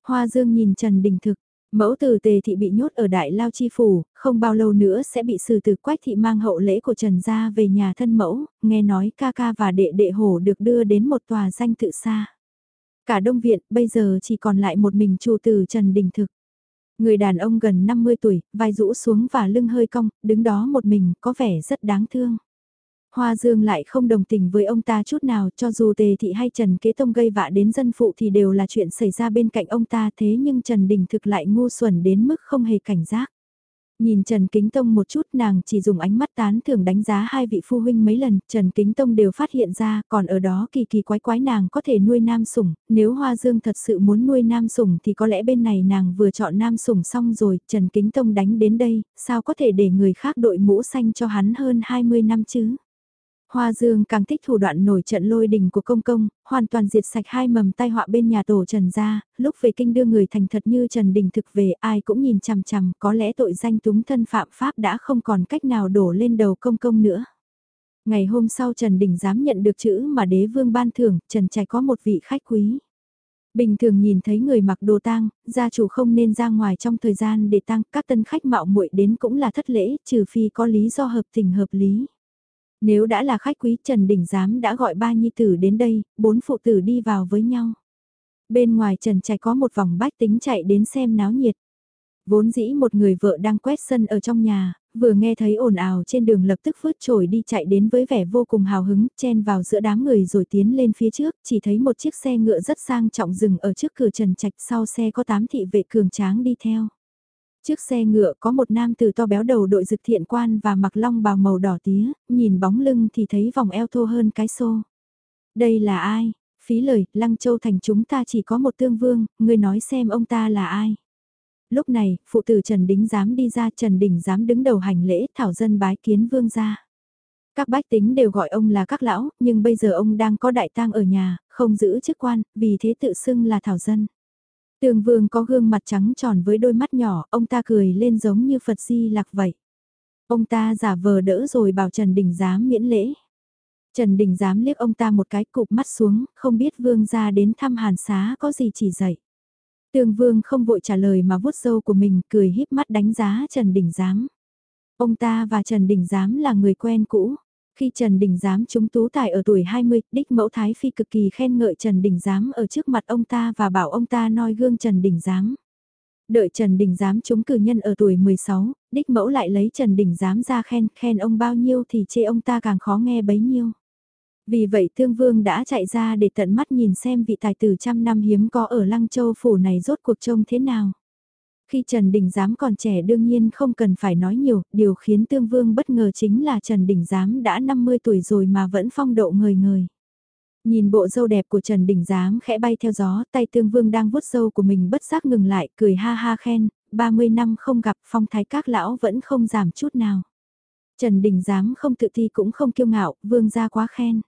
Hoa Dương nhìn Trần Đình thực, mẫu từ tề thị bị nhốt ở đại lao chi phủ, không bao lâu nữa sẽ bị xử từ quách thị mang hậu lễ của Trần gia về nhà thân mẫu, nghe nói ca ca và đệ đệ hổ được đưa đến một tòa danh tự xa. Cả đông viện bây giờ chỉ còn lại một mình chủ tử Trần Đình Thực. Người đàn ông gần 50 tuổi, vai rũ xuống và lưng hơi cong, đứng đó một mình, có vẻ rất đáng thương. Hoa Dương lại không đồng tình với ông ta chút nào cho dù Tề Thị hay Trần Kế Tông gây vạ đến dân phụ thì đều là chuyện xảy ra bên cạnh ông ta thế nhưng Trần Đình thực lại ngu xuẩn đến mức không hề cảnh giác. Nhìn Trần Kính Tông một chút nàng chỉ dùng ánh mắt tán thường đánh giá hai vị phu huynh mấy lần, Trần Kính Tông đều phát hiện ra, còn ở đó kỳ kỳ quái quái nàng có thể nuôi nam sủng, nếu Hoa Dương thật sự muốn nuôi nam sủng thì có lẽ bên này nàng vừa chọn nam sủng xong rồi, Trần Kính Tông đánh đến đây, sao có thể để người khác đội mũ xanh cho hắn hơn 20 năm chứ? Hoa Dương càng thích thủ đoạn nổi trận lôi đình của công công, hoàn toàn diệt sạch hai mầm tai họa bên nhà tổ Trần gia, lúc về kinh đưa người thành thật như Trần Đình thực về ai cũng nhìn chằm chằm, có lẽ tội danh túng thân phạm pháp đã không còn cách nào đổ lên đầu công công nữa. Ngày hôm sau Trần Đình dám nhận được chữ mà đế vương ban thưởng, Trần Trạch có một vị khách quý. Bình thường nhìn thấy người mặc đồ tang, gia chủ không nên ra ngoài trong thời gian để tang, các tân khách mạo muội đến cũng là thất lễ, trừ phi có lý do hợp tình hợp lý. Nếu đã là khách quý Trần Đình Giám đã gọi ba nhi tử đến đây, bốn phụ tử đi vào với nhau. Bên ngoài Trần Trạch có một vòng bách tính chạy đến xem náo nhiệt. Vốn dĩ một người vợ đang quét sân ở trong nhà, vừa nghe thấy ồn ào trên đường lập tức vứt trổi đi chạy đến với vẻ vô cùng hào hứng, chen vào giữa đám người rồi tiến lên phía trước, chỉ thấy một chiếc xe ngựa rất sang trọng dừng ở trước cửa Trần Trạch sau xe có tám thị vệ cường tráng đi theo. Trước xe ngựa có một nam tử to béo đầu đội dực thiện quan và mặc long bào màu đỏ tía, nhìn bóng lưng thì thấy vòng eo thô hơn cái xô. Đây là ai? Phí lời, Lăng Châu thành chúng ta chỉ có một tương vương, người nói xem ông ta là ai? Lúc này, phụ tử Trần Đính dám đi ra Trần Đình dám đứng đầu hành lễ thảo dân bái kiến vương ra. Các bách tính đều gọi ông là các lão, nhưng bây giờ ông đang có đại tang ở nhà, không giữ chức quan, vì thế tự xưng là thảo dân. Tường vương có gương mặt trắng tròn với đôi mắt nhỏ, ông ta cười lên giống như Phật di lạc vậy. Ông ta giả vờ đỡ rồi bảo Trần Đình Giám miễn lễ. Trần Đình Giám liếc ông ta một cái cụp mắt xuống, không biết vương ra đến thăm hàn xá có gì chỉ dạy. Tường vương không vội trả lời mà vuốt râu của mình cười híp mắt đánh giá Trần Đình Giám. Ông ta và Trần Đình Giám là người quen cũ. Khi Trần Đình Giám chúng tú tài ở tuổi 20, đích mẫu Thái Phi cực kỳ khen ngợi Trần Đình Giám ở trước mặt ông ta và bảo ông ta noi gương Trần Đình Giám. Đợi Trần Đình Giám chúng cử nhân ở tuổi 16, đích mẫu lại lấy Trần Đình Giám ra khen, khen ông bao nhiêu thì chê ông ta càng khó nghe bấy nhiêu. Vì vậy Thương Vương đã chạy ra để tận mắt nhìn xem vị tài tử trăm năm hiếm có ở Lăng Châu Phủ này rốt cuộc trông thế nào. Khi Trần Đình Giám còn trẻ đương nhiên không cần phải nói nhiều, điều khiến Tương Vương bất ngờ chính là Trần Đình Giám đã 50 tuổi rồi mà vẫn phong độ người người. Nhìn bộ dâu đẹp của Trần Đình Giám khẽ bay theo gió, tay Tương Vương đang vuốt dâu của mình bất giác ngừng lại, cười ha ha khen, 30 năm không gặp phong thái các lão vẫn không giảm chút nào. Trần Đình Giám không tự thi cũng không kiêu ngạo, Vương ra quá khen.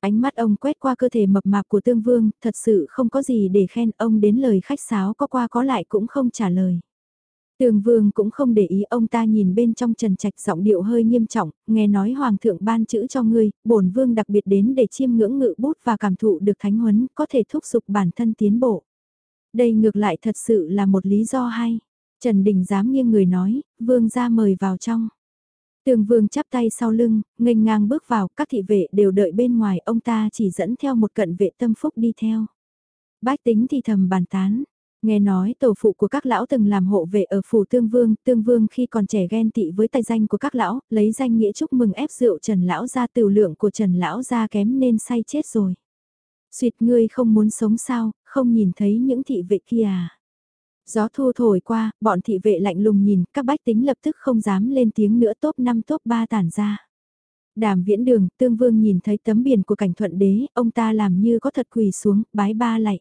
Ánh mắt ông quét qua cơ thể mập mạp của tương vương, thật sự không có gì để khen ông đến lời khách sáo có qua có lại cũng không trả lời. Tường vương cũng không để ý ông ta nhìn bên trong trần trạch giọng điệu hơi nghiêm trọng, nghe nói hoàng thượng ban chữ cho ngươi, bổn vương đặc biệt đến để chiêm ngưỡng ngự bút và cảm thụ được thánh huấn, có thể thúc giục bản thân tiến bộ. Đây ngược lại thật sự là một lý do hay. Trần Đình dám nghiêng người nói, vương ra mời vào trong. Tường vương chắp tay sau lưng, nghênh ngang bước vào, các thị vệ đều đợi bên ngoài, ông ta chỉ dẫn theo một cận vệ tâm phúc đi theo. Bách tính thì thầm bàn tán, Nghe nói tổ phụ của các lão từng làm hộ vệ ở phủ Tương Vương, Tương Vương khi còn trẻ ghen tị với tài danh của các lão, lấy danh nghĩa chúc mừng ép rượu Trần Lão ra tiểu lượng của Trần Lão ra kém nên say chết rồi. Xuyệt ngươi không muốn sống sao, không nhìn thấy những thị vệ kia à. Gió thu thổi qua, bọn thị vệ lạnh lùng nhìn, các bách tính lập tức không dám lên tiếng nữa top 5 top 3 tản ra. Đàm viễn đường, tương vương nhìn thấy tấm biển của cảnh thuận đế, ông ta làm như có thật quỳ xuống, bái ba lạy.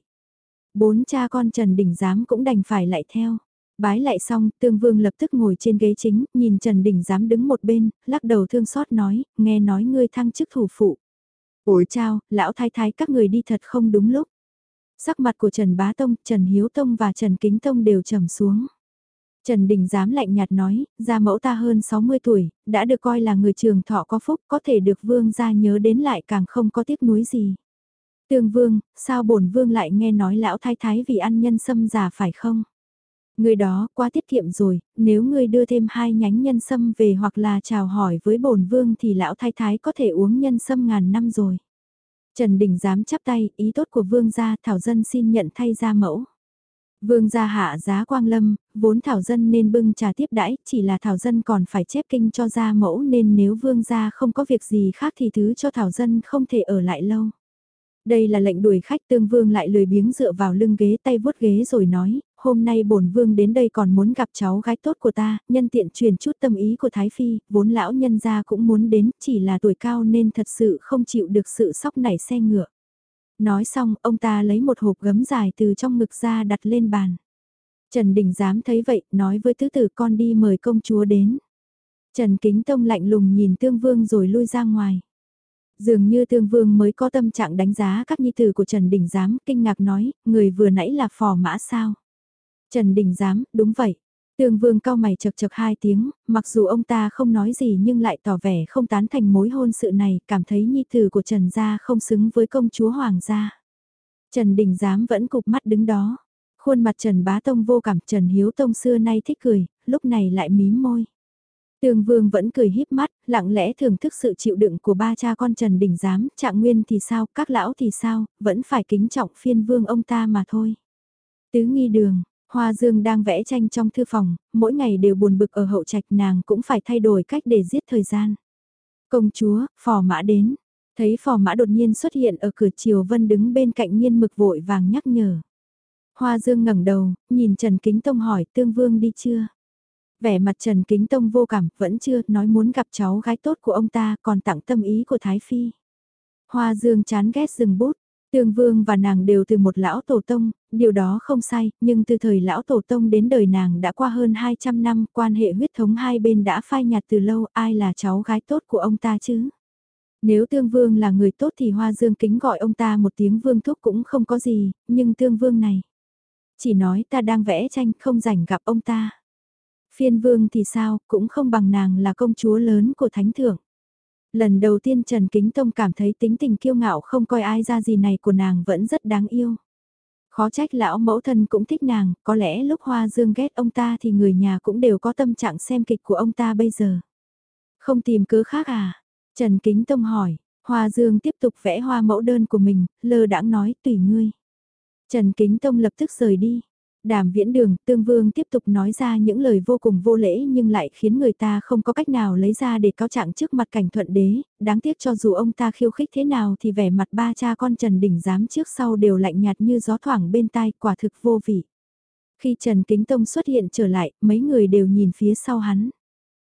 Bốn cha con Trần Đình Giám cũng đành phải lại theo. Bái lại xong, tương vương lập tức ngồi trên ghế chính, nhìn Trần Đình Giám đứng một bên, lắc đầu thương xót nói, nghe nói ngươi thăng chức thủ phụ. Ủi chào, lão thái thái các người đi thật không đúng lúc. Sắc mặt của Trần Bá Tông, Trần Hiếu Tông và Trần Kính Tông đều trầm xuống. Trần Đình dám lạnh nhạt nói, gia mẫu ta hơn 60 tuổi, đã được coi là người trường thọ có phúc, có thể được vương gia nhớ đến lại càng không có tiếc nuối gì. Tương vương, sao bổn vương lại nghe nói lão thái thái vì ăn nhân sâm già phải không? Người đó quá tiết kiệm rồi, nếu ngươi đưa thêm hai nhánh nhân sâm về hoặc là chào hỏi với bổn vương thì lão thái thái có thể uống nhân sâm ngàn năm rồi. Trần Đình dám chắp tay, ý tốt của vương gia Thảo Dân xin nhận thay gia mẫu. Vương gia hạ giá quang lâm, vốn Thảo Dân nên bưng trà tiếp đãi, chỉ là Thảo Dân còn phải chép kinh cho gia mẫu nên nếu vương gia không có việc gì khác thì thứ cho Thảo Dân không thể ở lại lâu. Đây là lệnh đuổi khách tương vương lại lười biếng dựa vào lưng ghế tay vuốt ghế rồi nói, hôm nay bổn vương đến đây còn muốn gặp cháu gái tốt của ta, nhân tiện truyền chút tâm ý của Thái Phi, vốn lão nhân gia cũng muốn đến, chỉ là tuổi cao nên thật sự không chịu được sự sóc nảy xe ngựa. Nói xong, ông ta lấy một hộp gấm dài từ trong ngực ra đặt lên bàn. Trần Đình dám thấy vậy, nói với tứ tử con đi mời công chúa đến. Trần Kính Tông lạnh lùng nhìn Tương Vương rồi lui ra ngoài. Dường như Tương Vương mới có tâm trạng đánh giá các nhi tử của Trần Đình Giám, kinh ngạc nói, người vừa nãy là phò mã sao? Trần Đình Giám, đúng vậy. Tương Vương cao mày chật chật hai tiếng, mặc dù ông ta không nói gì nhưng lại tỏ vẻ không tán thành mối hôn sự này, cảm thấy nhi tử của Trần gia không xứng với công chúa Hoàng gia. Trần Đình Giám vẫn cục mắt đứng đó. Khuôn mặt Trần Bá Tông vô cảm Trần Hiếu Tông xưa nay thích cười, lúc này lại mím môi. Tương Vương vẫn cười híp mắt, lặng lẽ thưởng thức sự chịu đựng của ba cha con Trần Đình Giám, trạng nguyên thì sao, các lão thì sao, vẫn phải kính trọng phiên vương ông ta mà thôi. Tứ nghi đường, Hoa Dương đang vẽ tranh trong thư phòng, mỗi ngày đều buồn bực ở hậu trạch nàng cũng phải thay đổi cách để giết thời gian. Công chúa, phò mã đến. Thấy phò mã đột nhiên xuất hiện ở cửa chiều Vân đứng bên cạnh nghiên mực vội vàng nhắc nhở. Hoa Dương ngẩng đầu, nhìn Trần Kính Tông hỏi tương vương đi chưa? Vẻ mặt Trần Kính Tông vô cảm, vẫn chưa, nói muốn gặp cháu gái tốt của ông ta còn tặng tâm ý của Thái Phi. Hoa Dương chán ghét dừng bút, Tương Vương và nàng đều từ một lão tổ tông, điều đó không sai, nhưng từ thời lão tổ tông đến đời nàng đã qua hơn 200 năm, quan hệ huyết thống hai bên đã phai nhạt từ lâu, ai là cháu gái tốt của ông ta chứ? Nếu Tương Vương là người tốt thì Hoa Dương kính gọi ông ta một tiếng Vương Thúc cũng không có gì, nhưng Tương Vương này, chỉ nói ta đang vẽ tranh không rảnh gặp ông ta. Phiên Vương thì sao, cũng không bằng nàng là công chúa lớn của Thánh Thượng. Lần đầu tiên Trần Kính Tông cảm thấy tính tình kiêu ngạo không coi ai ra gì này của nàng vẫn rất đáng yêu. Khó trách lão mẫu thân cũng thích nàng, có lẽ lúc Hoa Dương ghét ông ta thì người nhà cũng đều có tâm trạng xem kịch của ông ta bây giờ. Không tìm cớ khác à? Trần Kính Tông hỏi, Hoa Dương tiếp tục vẽ hoa mẫu đơn của mình, lơ đãng nói tùy ngươi. Trần Kính Tông lập tức rời đi. Đàm viễn đường, tương vương tiếp tục nói ra những lời vô cùng vô lễ nhưng lại khiến người ta không có cách nào lấy ra để cáo trạng trước mặt cảnh thuận đế, đáng tiếc cho dù ông ta khiêu khích thế nào thì vẻ mặt ba cha con Trần Đình giám trước sau đều lạnh nhạt như gió thoảng bên tai quả thực vô vị. Khi Trần Kính Tông xuất hiện trở lại, mấy người đều nhìn phía sau hắn.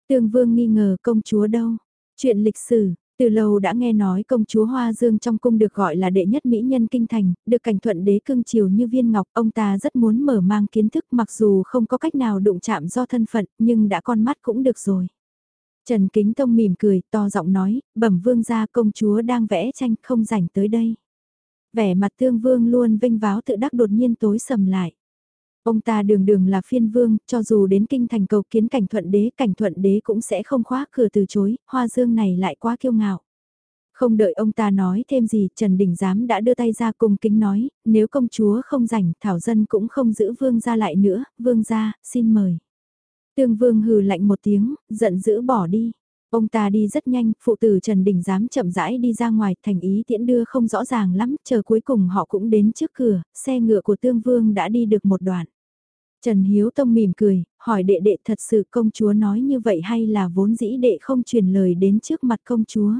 Tương vương nghi ngờ công chúa đâu? Chuyện lịch sử, từ lâu đã nghe nói công chúa Hoa Dương trong cung được gọi là đệ nhất mỹ nhân kinh thành, được cảnh thuận đế cưng chiều như viên ngọc, ông ta rất muốn mở mang kiến thức mặc dù không có cách nào đụng chạm do thân phận, nhưng đã con mắt cũng được rồi. Trần Kính Tông mỉm cười, to giọng nói, bẩm vương gia công chúa đang vẽ tranh không rảnh tới đây. Vẻ mặt tương vương luôn vinh váo tự đắc đột nhiên tối sầm lại. Ông ta đường đường là phiên vương, cho dù đến kinh thành cầu kiến cảnh thuận đế, cảnh thuận đế cũng sẽ không khóa cửa từ chối, hoa dương này lại quá kiêu ngạo. Không đợi ông ta nói thêm gì, Trần Đình Giám đã đưa tay ra cùng kính nói, nếu công chúa không rảnh, Thảo Dân cũng không giữ vương ra lại nữa, vương ra, xin mời. Tương vương hừ lạnh một tiếng, giận dữ bỏ đi. Ông ta đi rất nhanh, phụ tử Trần Đình dám chậm rãi đi ra ngoài, thành ý tiễn đưa không rõ ràng lắm, chờ cuối cùng họ cũng đến trước cửa, xe ngựa của Tương Vương đã đi được một đoạn. Trần Hiếu Tông mỉm cười, hỏi đệ đệ thật sự công chúa nói như vậy hay là vốn dĩ đệ không truyền lời đến trước mặt công chúa.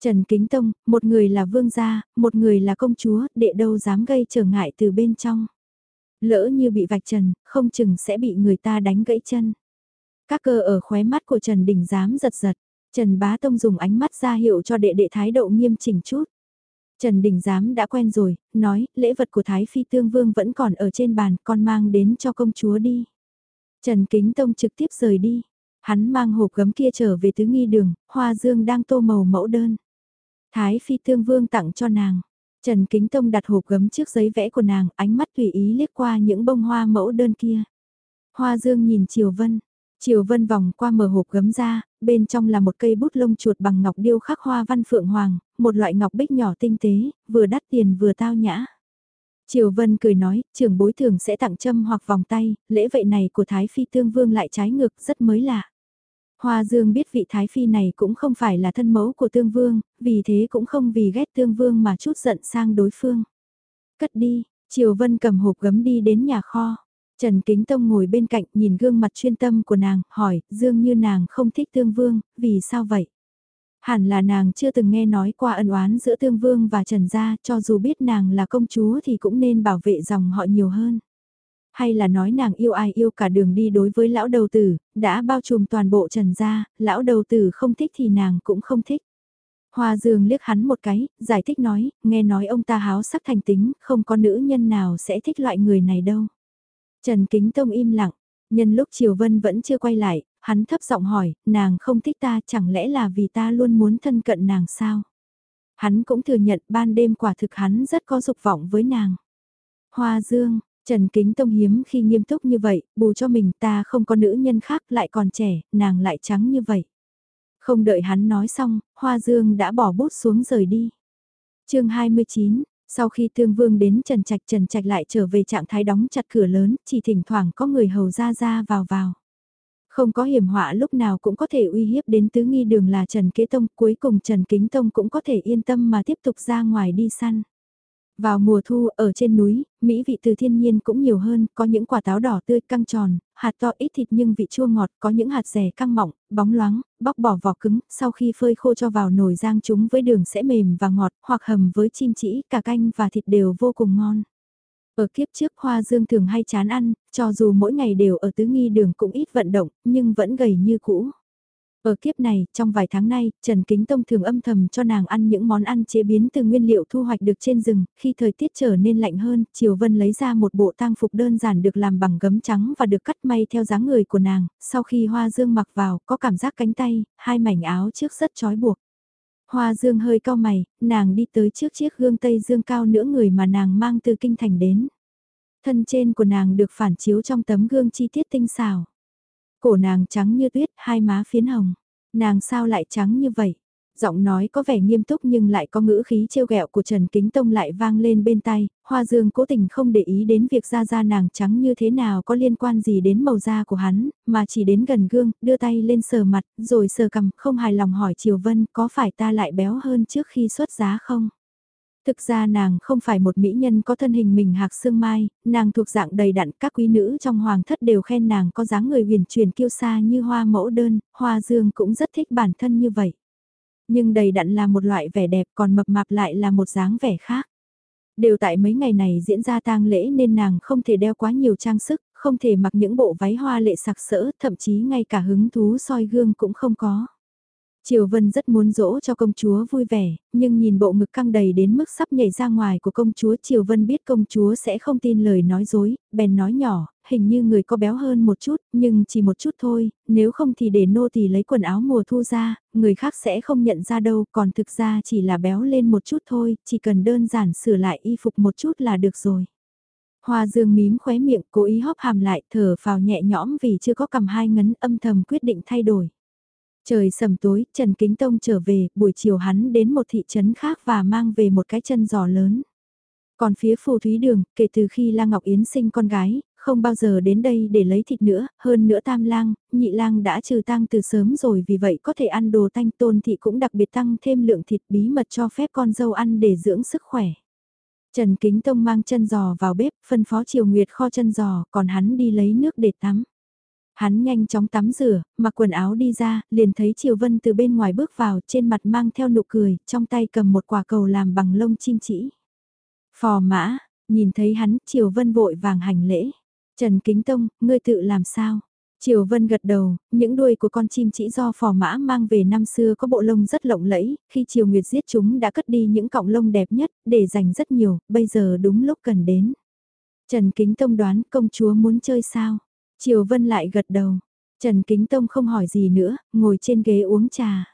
Trần Kính Tông, một người là vương gia, một người là công chúa, đệ đâu dám gây trở ngại từ bên trong. Lỡ như bị vạch trần, không chừng sẽ bị người ta đánh gãy chân. Các cơ ở khóe mắt của Trần Đình dám giật giật, Trần Bá Tông dùng ánh mắt ra hiệu cho đệ đệ thái độ nghiêm chỉnh chút. Trần Đình Giám đã quen rồi, nói, lễ vật của Thái Phi Tương Vương vẫn còn ở trên bàn, con mang đến cho công chúa đi. Trần Kính Tông trực tiếp rời đi. Hắn mang hộp gấm kia trở về tứ nghi đường, hoa dương đang tô màu mẫu đơn. Thái Phi Tương Vương tặng cho nàng. Trần Kính Tông đặt hộp gấm trước giấy vẽ của nàng, ánh mắt tùy ý liếc qua những bông hoa mẫu đơn kia. Hoa Dương nhìn Triều Vân. Triều Vân vòng qua mở hộp gấm ra, bên trong là một cây bút lông chuột bằng ngọc điêu khắc hoa văn phượng hoàng, một loại ngọc bích nhỏ tinh tế, vừa đắt tiền vừa tao nhã. Triều Vân cười nói, trưởng bối thường sẽ tặng châm hoặc vòng tay, lễ vậy này của Thái Phi Tương Vương lại trái ngược, rất mới lạ. Hoa Dương biết vị Thái Phi này cũng không phải là thân mẫu của Tương Vương, vì thế cũng không vì ghét Tương Vương mà chút giận sang đối phương. Cất đi, Triều Vân cầm hộp gấm đi đến nhà kho. Trần Kính Tông ngồi bên cạnh nhìn gương mặt chuyên tâm của nàng, hỏi, Dương như nàng không thích Tương Vương, vì sao vậy? Hẳn là nàng chưa từng nghe nói qua ân oán giữa Tương Vương và Trần Gia, cho dù biết nàng là công chúa thì cũng nên bảo vệ dòng họ nhiều hơn. Hay là nói nàng yêu ai yêu cả đường đi đối với lão đầu tử, đã bao trùm toàn bộ Trần Gia, lão đầu tử không thích thì nàng cũng không thích. Hoa Dương liếc hắn một cái, giải thích nói, nghe nói ông ta háo sắc thành tính, không có nữ nhân nào sẽ thích loại người này đâu. Trần Kính Tông im lặng, nhân lúc Triều Vân vẫn chưa quay lại, hắn thấp giọng hỏi, nàng không thích ta chẳng lẽ là vì ta luôn muốn thân cận nàng sao? Hắn cũng thừa nhận ban đêm quả thực hắn rất có dục vọng với nàng. Hoa Dương, Trần Kính Tông hiếm khi nghiêm túc như vậy, bù cho mình ta không có nữ nhân khác lại còn trẻ, nàng lại trắng như vậy. Không đợi hắn nói xong, Hoa Dương đã bỏ bút xuống rời đi. chương 29, sau khi Tương Vương đến Trần Trạch Trần Trạch lại trở về trạng thái đóng chặt cửa lớn, chỉ thỉnh thoảng có người hầu ra ra vào vào. Không có hiểm họa lúc nào cũng có thể uy hiếp đến tứ nghi đường là Trần Kế Tông, cuối cùng Trần Kính Tông cũng có thể yên tâm mà tiếp tục ra ngoài đi săn. Vào mùa thu ở trên núi, mỹ vị từ thiên nhiên cũng nhiều hơn, có những quả táo đỏ tươi căng tròn, hạt to ít thịt nhưng vị chua ngọt, có những hạt rẻ căng mỏng, bóng loáng, bóc bỏ vỏ cứng, sau khi phơi khô cho vào nồi rang chúng với đường sẽ mềm và ngọt, hoặc hầm với chim chỉ, cả canh và thịt đều vô cùng ngon. Ở kiếp trước Hoa Dương thường hay chán ăn, cho dù mỗi ngày đều ở tứ nghi đường cũng ít vận động, nhưng vẫn gầy như cũ. Ở kiếp này, trong vài tháng nay, Trần Kính Tông thường âm thầm cho nàng ăn những món ăn chế biến từ nguyên liệu thu hoạch được trên rừng, khi thời tiết trở nên lạnh hơn, Triều Vân lấy ra một bộ tang phục đơn giản được làm bằng gấm trắng và được cắt may theo dáng người của nàng, sau khi Hoa Dương mặc vào, có cảm giác cánh tay, hai mảnh áo trước rất trói buộc. Hoa Dương hơi cao mày, nàng đi tới trước chiếc gương Tây Dương cao nửa người mà nàng mang từ kinh thành đến. Thân trên của nàng được phản chiếu trong tấm gương chi tiết tinh xảo. Cổ nàng trắng như tuyết, hai má phiến hồng. Nàng sao lại trắng như vậy? Giọng nói có vẻ nghiêm túc nhưng lại có ngữ khí trêu ghẹo của Trần Kính Tông lại vang lên bên tai, Hoa Dương cố tình không để ý đến việc da da nàng trắng như thế nào có liên quan gì đến màu da của hắn, mà chỉ đến gần gương, đưa tay lên sờ mặt, rồi sờ cầm, không hài lòng hỏi Triều Vân có phải ta lại béo hơn trước khi xuất giá không? Thực ra nàng không phải một mỹ nhân có thân hình mình hạc xương mai, nàng thuộc dạng đầy đặn các quý nữ trong hoàng thất đều khen nàng có dáng người huyền truyền kiêu sa như hoa mẫu đơn, hoa dương cũng rất thích bản thân như vậy. Nhưng đầy đặn là một loại vẻ đẹp còn mập mạp lại là một dáng vẻ khác. Đều tại mấy ngày này diễn ra tang lễ nên nàng không thể đeo quá nhiều trang sức, không thể mặc những bộ váy hoa lệ sặc sỡ, thậm chí ngay cả hứng thú soi gương cũng không có. Triều Vân rất muốn dỗ cho công chúa vui vẻ, nhưng nhìn bộ ngực căng đầy đến mức sắp nhảy ra ngoài của công chúa Triều Vân biết công chúa sẽ không tin lời nói dối, bèn nói nhỏ, hình như người có béo hơn một chút, nhưng chỉ một chút thôi, nếu không thì để nô tỳ lấy quần áo mùa thu ra, người khác sẽ không nhận ra đâu, còn thực ra chỉ là béo lên một chút thôi, chỉ cần đơn giản sửa lại y phục một chút là được rồi. Hoa dương mím khóe miệng cố ý hóp hàm lại thở phào nhẹ nhõm vì chưa có cầm hai ngấn âm thầm quyết định thay đổi. Trời sầm tối, Trần Kính Tông trở về, buổi chiều hắn đến một thị trấn khác và mang về một cái chân giò lớn. Còn phía phù thúy đường, kể từ khi La Ngọc Yến sinh con gái, không bao giờ đến đây để lấy thịt nữa, hơn nữa tam lang, nhị lang đã trừ tăng từ sớm rồi vì vậy có thể ăn đồ thanh tôn thị cũng đặc biệt tăng thêm lượng thịt bí mật cho phép con dâu ăn để dưỡng sức khỏe. Trần Kính Tông mang chân giò vào bếp, phân phó Triều Nguyệt kho chân giò, còn hắn đi lấy nước để tắm. Hắn nhanh chóng tắm rửa, mặc quần áo đi ra, liền thấy Triều Vân từ bên ngoài bước vào, trên mặt mang theo nụ cười, trong tay cầm một quả cầu làm bằng lông chim chỉ. Phò mã, nhìn thấy hắn, Triều Vân vội vàng hành lễ. Trần Kính Tông, ngươi tự làm sao? Triều Vân gật đầu, những đuôi của con chim chỉ do phò mã mang về năm xưa có bộ lông rất lộng lẫy, khi Triều Nguyệt giết chúng đã cất đi những cọng lông đẹp nhất, để dành rất nhiều, bây giờ đúng lúc cần đến. Trần Kính Tông đoán công chúa muốn chơi sao? Triều Vân lại gật đầu. Trần Kính Tông không hỏi gì nữa, ngồi trên ghế uống trà.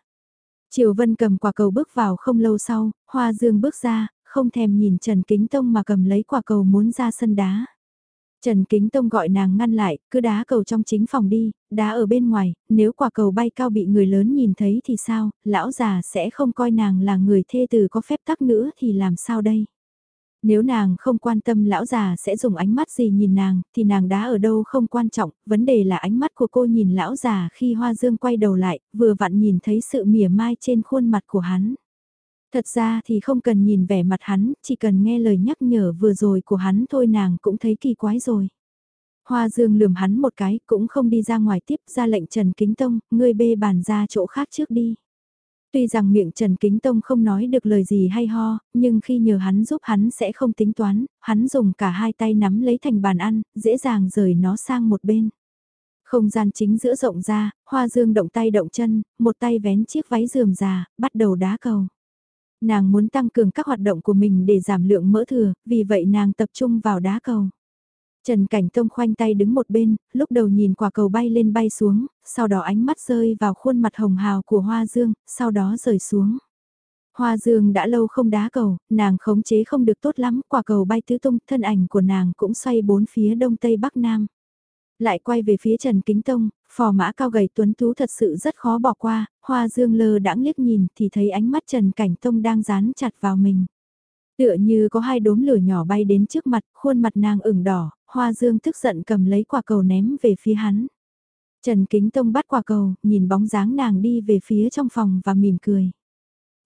Triều Vân cầm quả cầu bước vào không lâu sau, Hoa Dương bước ra, không thèm nhìn Trần Kính Tông mà cầm lấy quả cầu muốn ra sân đá. Trần Kính Tông gọi nàng ngăn lại, cứ đá cầu trong chính phòng đi, đá ở bên ngoài, nếu quả cầu bay cao bị người lớn nhìn thấy thì sao, lão già sẽ không coi nàng là người thê từ có phép tắc nữa thì làm sao đây? Nếu nàng không quan tâm lão già sẽ dùng ánh mắt gì nhìn nàng, thì nàng đã ở đâu không quan trọng, vấn đề là ánh mắt của cô nhìn lão già khi hoa dương quay đầu lại, vừa vặn nhìn thấy sự mỉa mai trên khuôn mặt của hắn. Thật ra thì không cần nhìn vẻ mặt hắn, chỉ cần nghe lời nhắc nhở vừa rồi của hắn thôi nàng cũng thấy kỳ quái rồi. Hoa Dương lườm hắn một cái, cũng không đi ra ngoài tiếp ra lệnh Trần Kính Tông, ngươi bê bàn ra chỗ khác trước đi. Tuy rằng miệng Trần Kính Tông không nói được lời gì hay ho, nhưng khi nhờ hắn giúp hắn sẽ không tính toán, hắn dùng cả hai tay nắm lấy thành bàn ăn, dễ dàng rời nó sang một bên. Không gian chính giữa rộng ra, Hoa Dương động tay động chân, một tay vén chiếc váy rườm già, bắt đầu đá cầu. Nàng muốn tăng cường các hoạt động của mình để giảm lượng mỡ thừa, vì vậy nàng tập trung vào đá cầu. Trần Cảnh Tông khoanh tay đứng một bên, lúc đầu nhìn quả cầu bay lên bay xuống, sau đó ánh mắt rơi vào khuôn mặt hồng hào của Hoa Dương, sau đó rời xuống. Hoa Dương đã lâu không đá cầu, nàng khống chế không được tốt lắm, quả cầu bay tứ tung, thân ảnh của nàng cũng xoay bốn phía đông tây bắc nam. Lại quay về phía Trần Kính Tông, phò mã cao gầy tuấn tú thật sự rất khó bỏ qua, Hoa Dương lơ đãng liếc nhìn thì thấy ánh mắt Trần Cảnh Tông đang dán chặt vào mình. Tựa như có hai đốm lửa nhỏ bay đến trước mặt, khuôn mặt nàng ửng đỏ, Hoa Dương tức giận cầm lấy quả cầu ném về phía hắn. Trần Kính Tông bắt quả cầu, nhìn bóng dáng nàng đi về phía trong phòng và mỉm cười.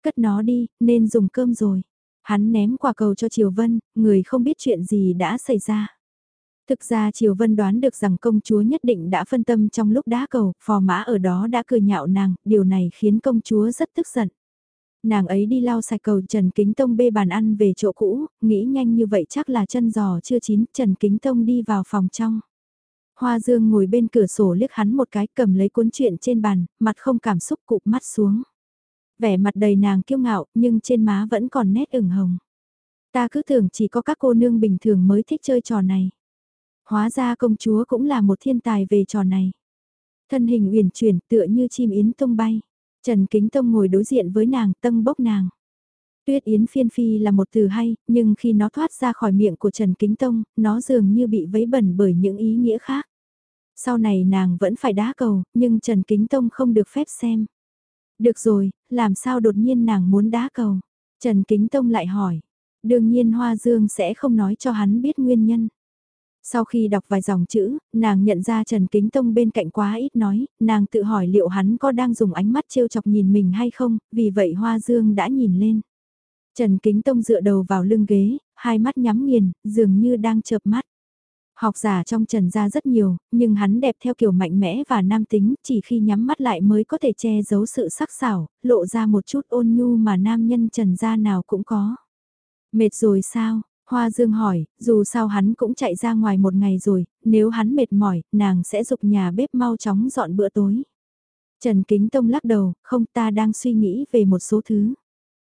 Cất nó đi, nên dùng cơm rồi. Hắn ném quả cầu cho Triều Vân, người không biết chuyện gì đã xảy ra. Thực ra Triều Vân đoán được rằng công chúa nhất định đã phân tâm trong lúc đá cầu, phò mã ở đó đã cười nhạo nàng, điều này khiến công chúa rất tức giận. Nàng ấy đi lau sạch cầu Trần Kính Tông bê bàn ăn về chỗ cũ, nghĩ nhanh như vậy chắc là chân giò chưa chín, Trần Kính Tông đi vào phòng trong. Hoa Dương ngồi bên cửa sổ liếc hắn một cái cầm lấy cuốn truyện trên bàn, mặt không cảm xúc cụp mắt xuống. Vẻ mặt đầy nàng kiêu ngạo nhưng trên má vẫn còn nét ửng hồng. Ta cứ tưởng chỉ có các cô nương bình thường mới thích chơi trò này. Hóa ra công chúa cũng là một thiên tài về trò này. Thân hình uyển chuyển tựa như chim yến tung bay. Trần Kính Tông ngồi đối diện với nàng, tâng bốc nàng. Tuyết Yến phiên phi là một từ hay, nhưng khi nó thoát ra khỏi miệng của Trần Kính Tông, nó dường như bị vấy bẩn bởi những ý nghĩa khác. Sau này nàng vẫn phải đá cầu, nhưng Trần Kính Tông không được phép xem. Được rồi, làm sao đột nhiên nàng muốn đá cầu? Trần Kính Tông lại hỏi. Đương nhiên Hoa Dương sẽ không nói cho hắn biết nguyên nhân. Sau khi đọc vài dòng chữ, nàng nhận ra Trần Kính Tông bên cạnh quá ít nói, nàng tự hỏi liệu hắn có đang dùng ánh mắt trêu chọc nhìn mình hay không, vì vậy Hoa Dương đã nhìn lên. Trần Kính Tông dựa đầu vào lưng ghế, hai mắt nhắm nghiền, dường như đang chợp mắt. Học giả trong Trần gia rất nhiều, nhưng hắn đẹp theo kiểu mạnh mẽ và nam tính, chỉ khi nhắm mắt lại mới có thể che giấu sự sắc sảo, lộ ra một chút ôn nhu mà nam nhân Trần gia nào cũng có. Mệt rồi sao? Hoa Dương hỏi, dù sao hắn cũng chạy ra ngoài một ngày rồi, nếu hắn mệt mỏi, nàng sẽ dục nhà bếp mau chóng dọn bữa tối. Trần Kính Tông lắc đầu, không ta đang suy nghĩ về một số thứ.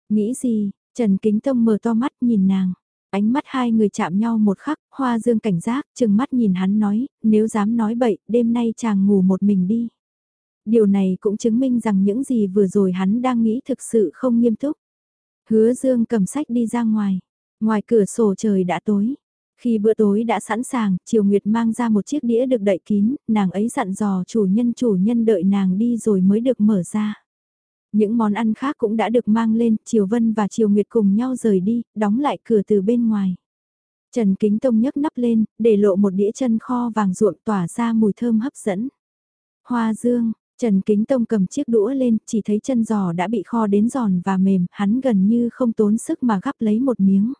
Nghĩ gì, Trần Kính Tông mở to mắt nhìn nàng. Ánh mắt hai người chạm nhau một khắc, Hoa Dương cảnh giác, chừng mắt nhìn hắn nói, nếu dám nói bậy, đêm nay chàng ngủ một mình đi. Điều này cũng chứng minh rằng những gì vừa rồi hắn đang nghĩ thực sự không nghiêm túc. Hứa Dương cầm sách đi ra ngoài. Ngoài cửa sổ trời đã tối. Khi bữa tối đã sẵn sàng, Triều Nguyệt mang ra một chiếc đĩa được đậy kín, nàng ấy dặn dò chủ nhân chủ nhân đợi nàng đi rồi mới được mở ra. Những món ăn khác cũng đã được mang lên, Triều Vân và Triều Nguyệt cùng nhau rời đi, đóng lại cửa từ bên ngoài. Trần Kính Tông nhấc nắp lên, để lộ một đĩa chân kho vàng ruộm tỏa ra mùi thơm hấp dẫn. Hoa dương, Trần Kính Tông cầm chiếc đũa lên, chỉ thấy chân giò đã bị kho đến giòn và mềm, hắn gần như không tốn sức mà gắp lấy một miếng.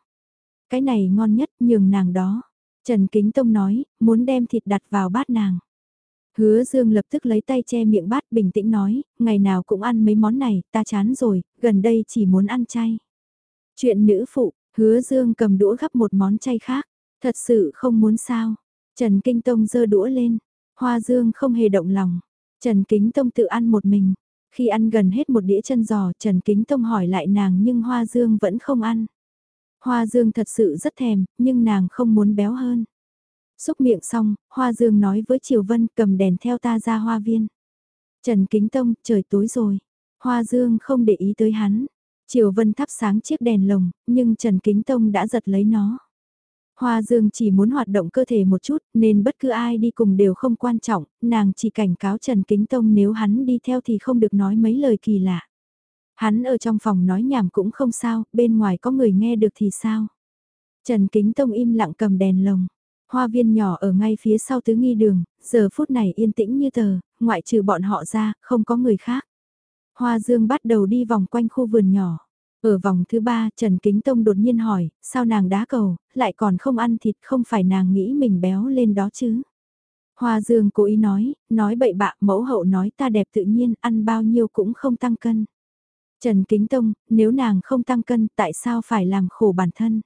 Cái này ngon nhất, nhường nàng đó. Trần Kính Tông nói, muốn đem thịt đặt vào bát nàng. Hứa Dương lập tức lấy tay che miệng bát bình tĩnh nói, ngày nào cũng ăn mấy món này, ta chán rồi, gần đây chỉ muốn ăn chay. Chuyện nữ phụ, hứa Dương cầm đũa gắp một món chay khác, thật sự không muốn sao. Trần Kinh Tông giơ đũa lên, Hoa Dương không hề động lòng. Trần Kính Tông tự ăn một mình. Khi ăn gần hết một đĩa chân giò, Trần Kính Tông hỏi lại nàng nhưng Hoa Dương vẫn không ăn. Hoa Dương thật sự rất thèm, nhưng nàng không muốn béo hơn. Xúc miệng xong, Hoa Dương nói với Triều Vân cầm đèn theo ta ra hoa viên. Trần Kính Tông, trời tối rồi. Hoa Dương không để ý tới hắn. Triều Vân thắp sáng chiếc đèn lồng, nhưng Trần Kính Tông đã giật lấy nó. Hoa Dương chỉ muốn hoạt động cơ thể một chút nên bất cứ ai đi cùng đều không quan trọng, nàng chỉ cảnh cáo Trần Kính Tông nếu hắn đi theo thì không được nói mấy lời kỳ lạ. Hắn ở trong phòng nói nhảm cũng không sao, bên ngoài có người nghe được thì sao. Trần Kính Tông im lặng cầm đèn lồng. Hoa viên nhỏ ở ngay phía sau tứ nghi đường, giờ phút này yên tĩnh như tờ, ngoại trừ bọn họ ra, không có người khác. Hoa Dương bắt đầu đi vòng quanh khu vườn nhỏ. Ở vòng thứ ba, Trần Kính Tông đột nhiên hỏi, sao nàng đá cầu, lại còn không ăn thịt không phải nàng nghĩ mình béo lên đó chứ? Hoa Dương cố ý nói, nói bậy bạ mẫu hậu nói ta đẹp tự nhiên, ăn bao nhiêu cũng không tăng cân. Trần Kính Tông, nếu nàng không tăng cân tại sao phải làm khổ bản thân?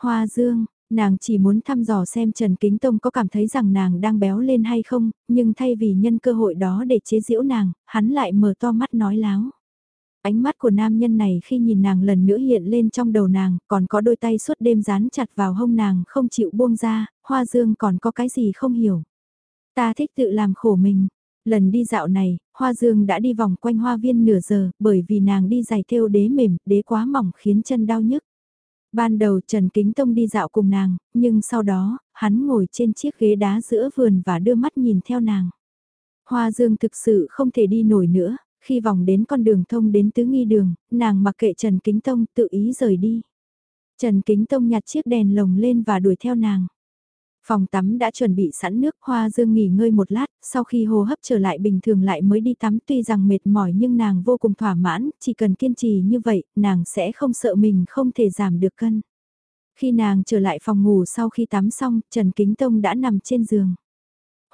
Hoa Dương, nàng chỉ muốn thăm dò xem Trần Kính Tông có cảm thấy rằng nàng đang béo lên hay không, nhưng thay vì nhân cơ hội đó để chế giễu nàng, hắn lại mở to mắt nói láo. Ánh mắt của nam nhân này khi nhìn nàng lần nữa hiện lên trong đầu nàng, còn có đôi tay suốt đêm dán chặt vào hông nàng không chịu buông ra, hoa dương còn có cái gì không hiểu. Ta thích tự làm khổ mình. Lần đi dạo này, Hoa Dương đã đi vòng quanh hoa viên nửa giờ, bởi vì nàng đi giày thêu đế mềm, đế quá mỏng khiến chân đau nhức. Ban đầu Trần Kính Tông đi dạo cùng nàng, nhưng sau đó, hắn ngồi trên chiếc ghế đá giữa vườn và đưa mắt nhìn theo nàng. Hoa Dương thực sự không thể đi nổi nữa, khi vòng đến con đường thông đến tứ nghi đường, nàng mặc kệ Trần Kính Tông tự ý rời đi. Trần Kính Tông nhặt chiếc đèn lồng lên và đuổi theo nàng. Phòng tắm đã chuẩn bị sẵn nước hoa dương nghỉ ngơi một lát, sau khi hô hấp trở lại bình thường lại mới đi tắm tuy rằng mệt mỏi nhưng nàng vô cùng thỏa mãn, chỉ cần kiên trì như vậy, nàng sẽ không sợ mình không thể giảm được cân. Khi nàng trở lại phòng ngủ sau khi tắm xong, Trần Kính Tông đã nằm trên giường.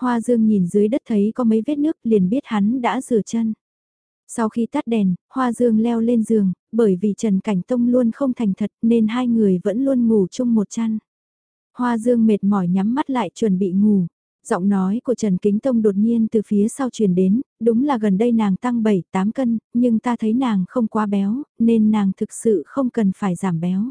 Hoa dương nhìn dưới đất thấy có mấy vết nước liền biết hắn đã rửa chân. Sau khi tắt đèn, Hoa Dương leo lên giường, bởi vì Trần Cảnh Tông luôn không thành thật nên hai người vẫn luôn ngủ chung một chăn. Hoa Dương mệt mỏi nhắm mắt lại chuẩn bị ngủ. Giọng nói của Trần Kính Tông đột nhiên từ phía sau truyền đến, đúng là gần đây nàng tăng 7-8 cân, nhưng ta thấy nàng không quá béo, nên nàng thực sự không cần phải giảm béo.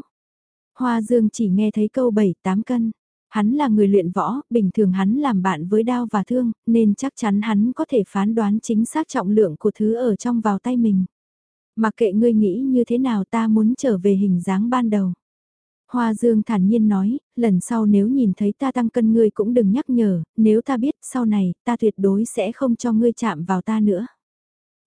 Hoa Dương chỉ nghe thấy câu 7-8 cân. Hắn là người luyện võ, bình thường hắn làm bạn với đao và thương, nên chắc chắn hắn có thể phán đoán chính xác trọng lượng của thứ ở trong vào tay mình. Mặc kệ ngươi nghĩ như thế nào ta muốn trở về hình dáng ban đầu. Hoa Dương thản nhiên nói, lần sau nếu nhìn thấy ta tăng cân ngươi cũng đừng nhắc nhở, nếu ta biết sau này ta tuyệt đối sẽ không cho ngươi chạm vào ta nữa.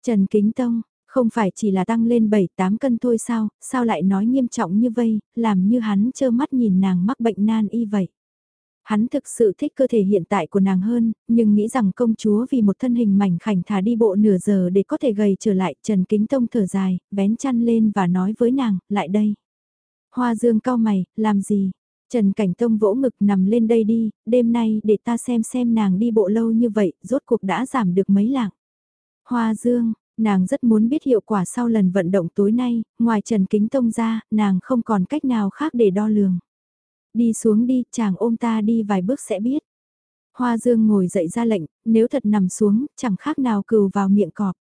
Trần Kính Tông, không phải chỉ là tăng lên 7-8 cân thôi sao, sao lại nói nghiêm trọng như vây, làm như hắn trơ mắt nhìn nàng mắc bệnh nan y vậy. Hắn thực sự thích cơ thể hiện tại của nàng hơn, nhưng nghĩ rằng công chúa vì một thân hình mảnh khảnh thả đi bộ nửa giờ để có thể gầy trở lại, Trần Kính Tông thở dài, vén chăn lên và nói với nàng, lại đây. Hoa dương cao mày, làm gì? Trần Cảnh Tông vỗ ngực nằm lên đây đi, đêm nay để ta xem xem nàng đi bộ lâu như vậy, rốt cuộc đã giảm được mấy lạng. Hoa dương, nàng rất muốn biết hiệu quả sau lần vận động tối nay, ngoài Trần Kính Tông ra, nàng không còn cách nào khác để đo lường. Đi xuống đi, chàng ôm ta đi vài bước sẽ biết. Hoa Dương ngồi dậy ra lệnh, nếu thật nằm xuống, chẳng khác nào cừu vào miệng cọp.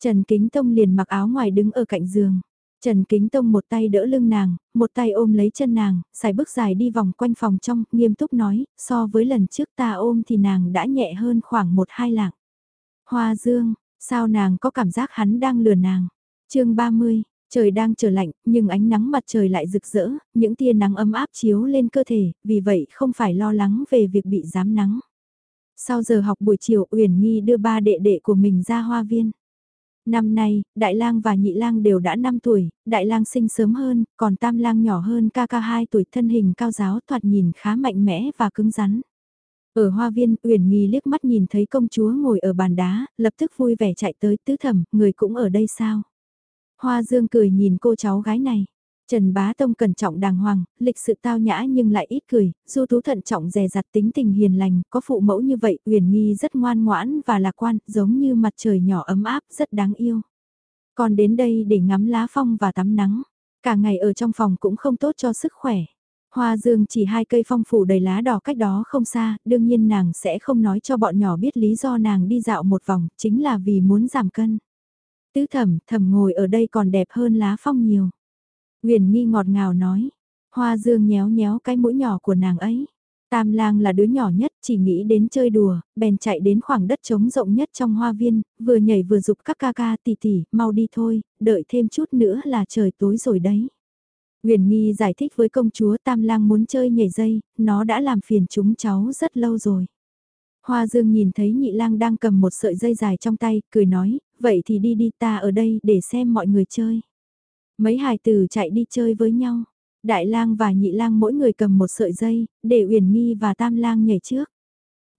Trần Kính Tông liền mặc áo ngoài đứng ở cạnh giường. Trần Kính Tông một tay đỡ lưng nàng, một tay ôm lấy chân nàng, xài bước dài đi vòng quanh phòng trong, nghiêm túc nói, so với lần trước ta ôm thì nàng đã nhẹ hơn khoảng một hai lạng. Hoa Dương, sao nàng có cảm giác hắn đang lừa nàng? chương 30, Trời đang trở lạnh, nhưng ánh nắng mặt trời lại rực rỡ, những tia nắng ấm áp chiếu lên cơ thể, vì vậy không phải lo lắng về việc bị giám nắng. Sau giờ học buổi chiều Uyển Nghi đưa ba đệ đệ của mình ra hoa viên. Năm nay, Đại lang và Nhị lang đều đã 5 tuổi, Đại lang sinh sớm hơn, còn Tam lang nhỏ hơn ca ca 2 tuổi thân hình cao giáo thoạt nhìn khá mạnh mẽ và cứng rắn. Ở hoa viên, Uyển Nghi liếc mắt nhìn thấy công chúa ngồi ở bàn đá, lập tức vui vẻ chạy tới tứ thẩm, người cũng ở đây sao? Hoa Dương cười nhìn cô cháu gái này. Trần Bá Tông cẩn trọng đàng hoàng, lịch sự tao nhã nhưng lại ít cười, du tú thận trọng dè dặt tính tình hiền lành, có phụ mẫu như vậy, Uyển Nghi rất ngoan ngoãn và lạc quan, giống như mặt trời nhỏ ấm áp, rất đáng yêu. Còn đến đây để ngắm lá phong và tắm nắng, cả ngày ở trong phòng cũng không tốt cho sức khỏe. Hoa dương chỉ hai cây phong phủ đầy lá đỏ cách đó không xa, đương nhiên nàng sẽ không nói cho bọn nhỏ biết lý do nàng đi dạo một vòng, chính là vì muốn giảm cân. Tứ thẩm, thẩm ngồi ở đây còn đẹp hơn lá phong nhiều. Huyền nghi ngọt ngào nói, hoa dương nhéo nhéo cái mũi nhỏ của nàng ấy. Tam lang là đứa nhỏ nhất, chỉ nghĩ đến chơi đùa, bèn chạy đến khoảng đất trống rộng nhất trong hoa viên, vừa nhảy vừa dục các ca ca tỷ tỷ, mau đi thôi, đợi thêm chút nữa là trời tối rồi đấy. Huyền Nghi giải thích với công chúa Tam Lang muốn chơi nhảy dây, nó đã làm phiền chúng cháu rất lâu rồi. Hoa Dương nhìn thấy nhị lang đang cầm một sợi dây dài trong tay, cười nói, vậy thì đi đi ta ở đây để xem mọi người chơi. Mấy hài tử chạy đi chơi với nhau. Đại lang và nhị lang mỗi người cầm một sợi dây, để Uyển Nghi và Tam lang nhảy trước.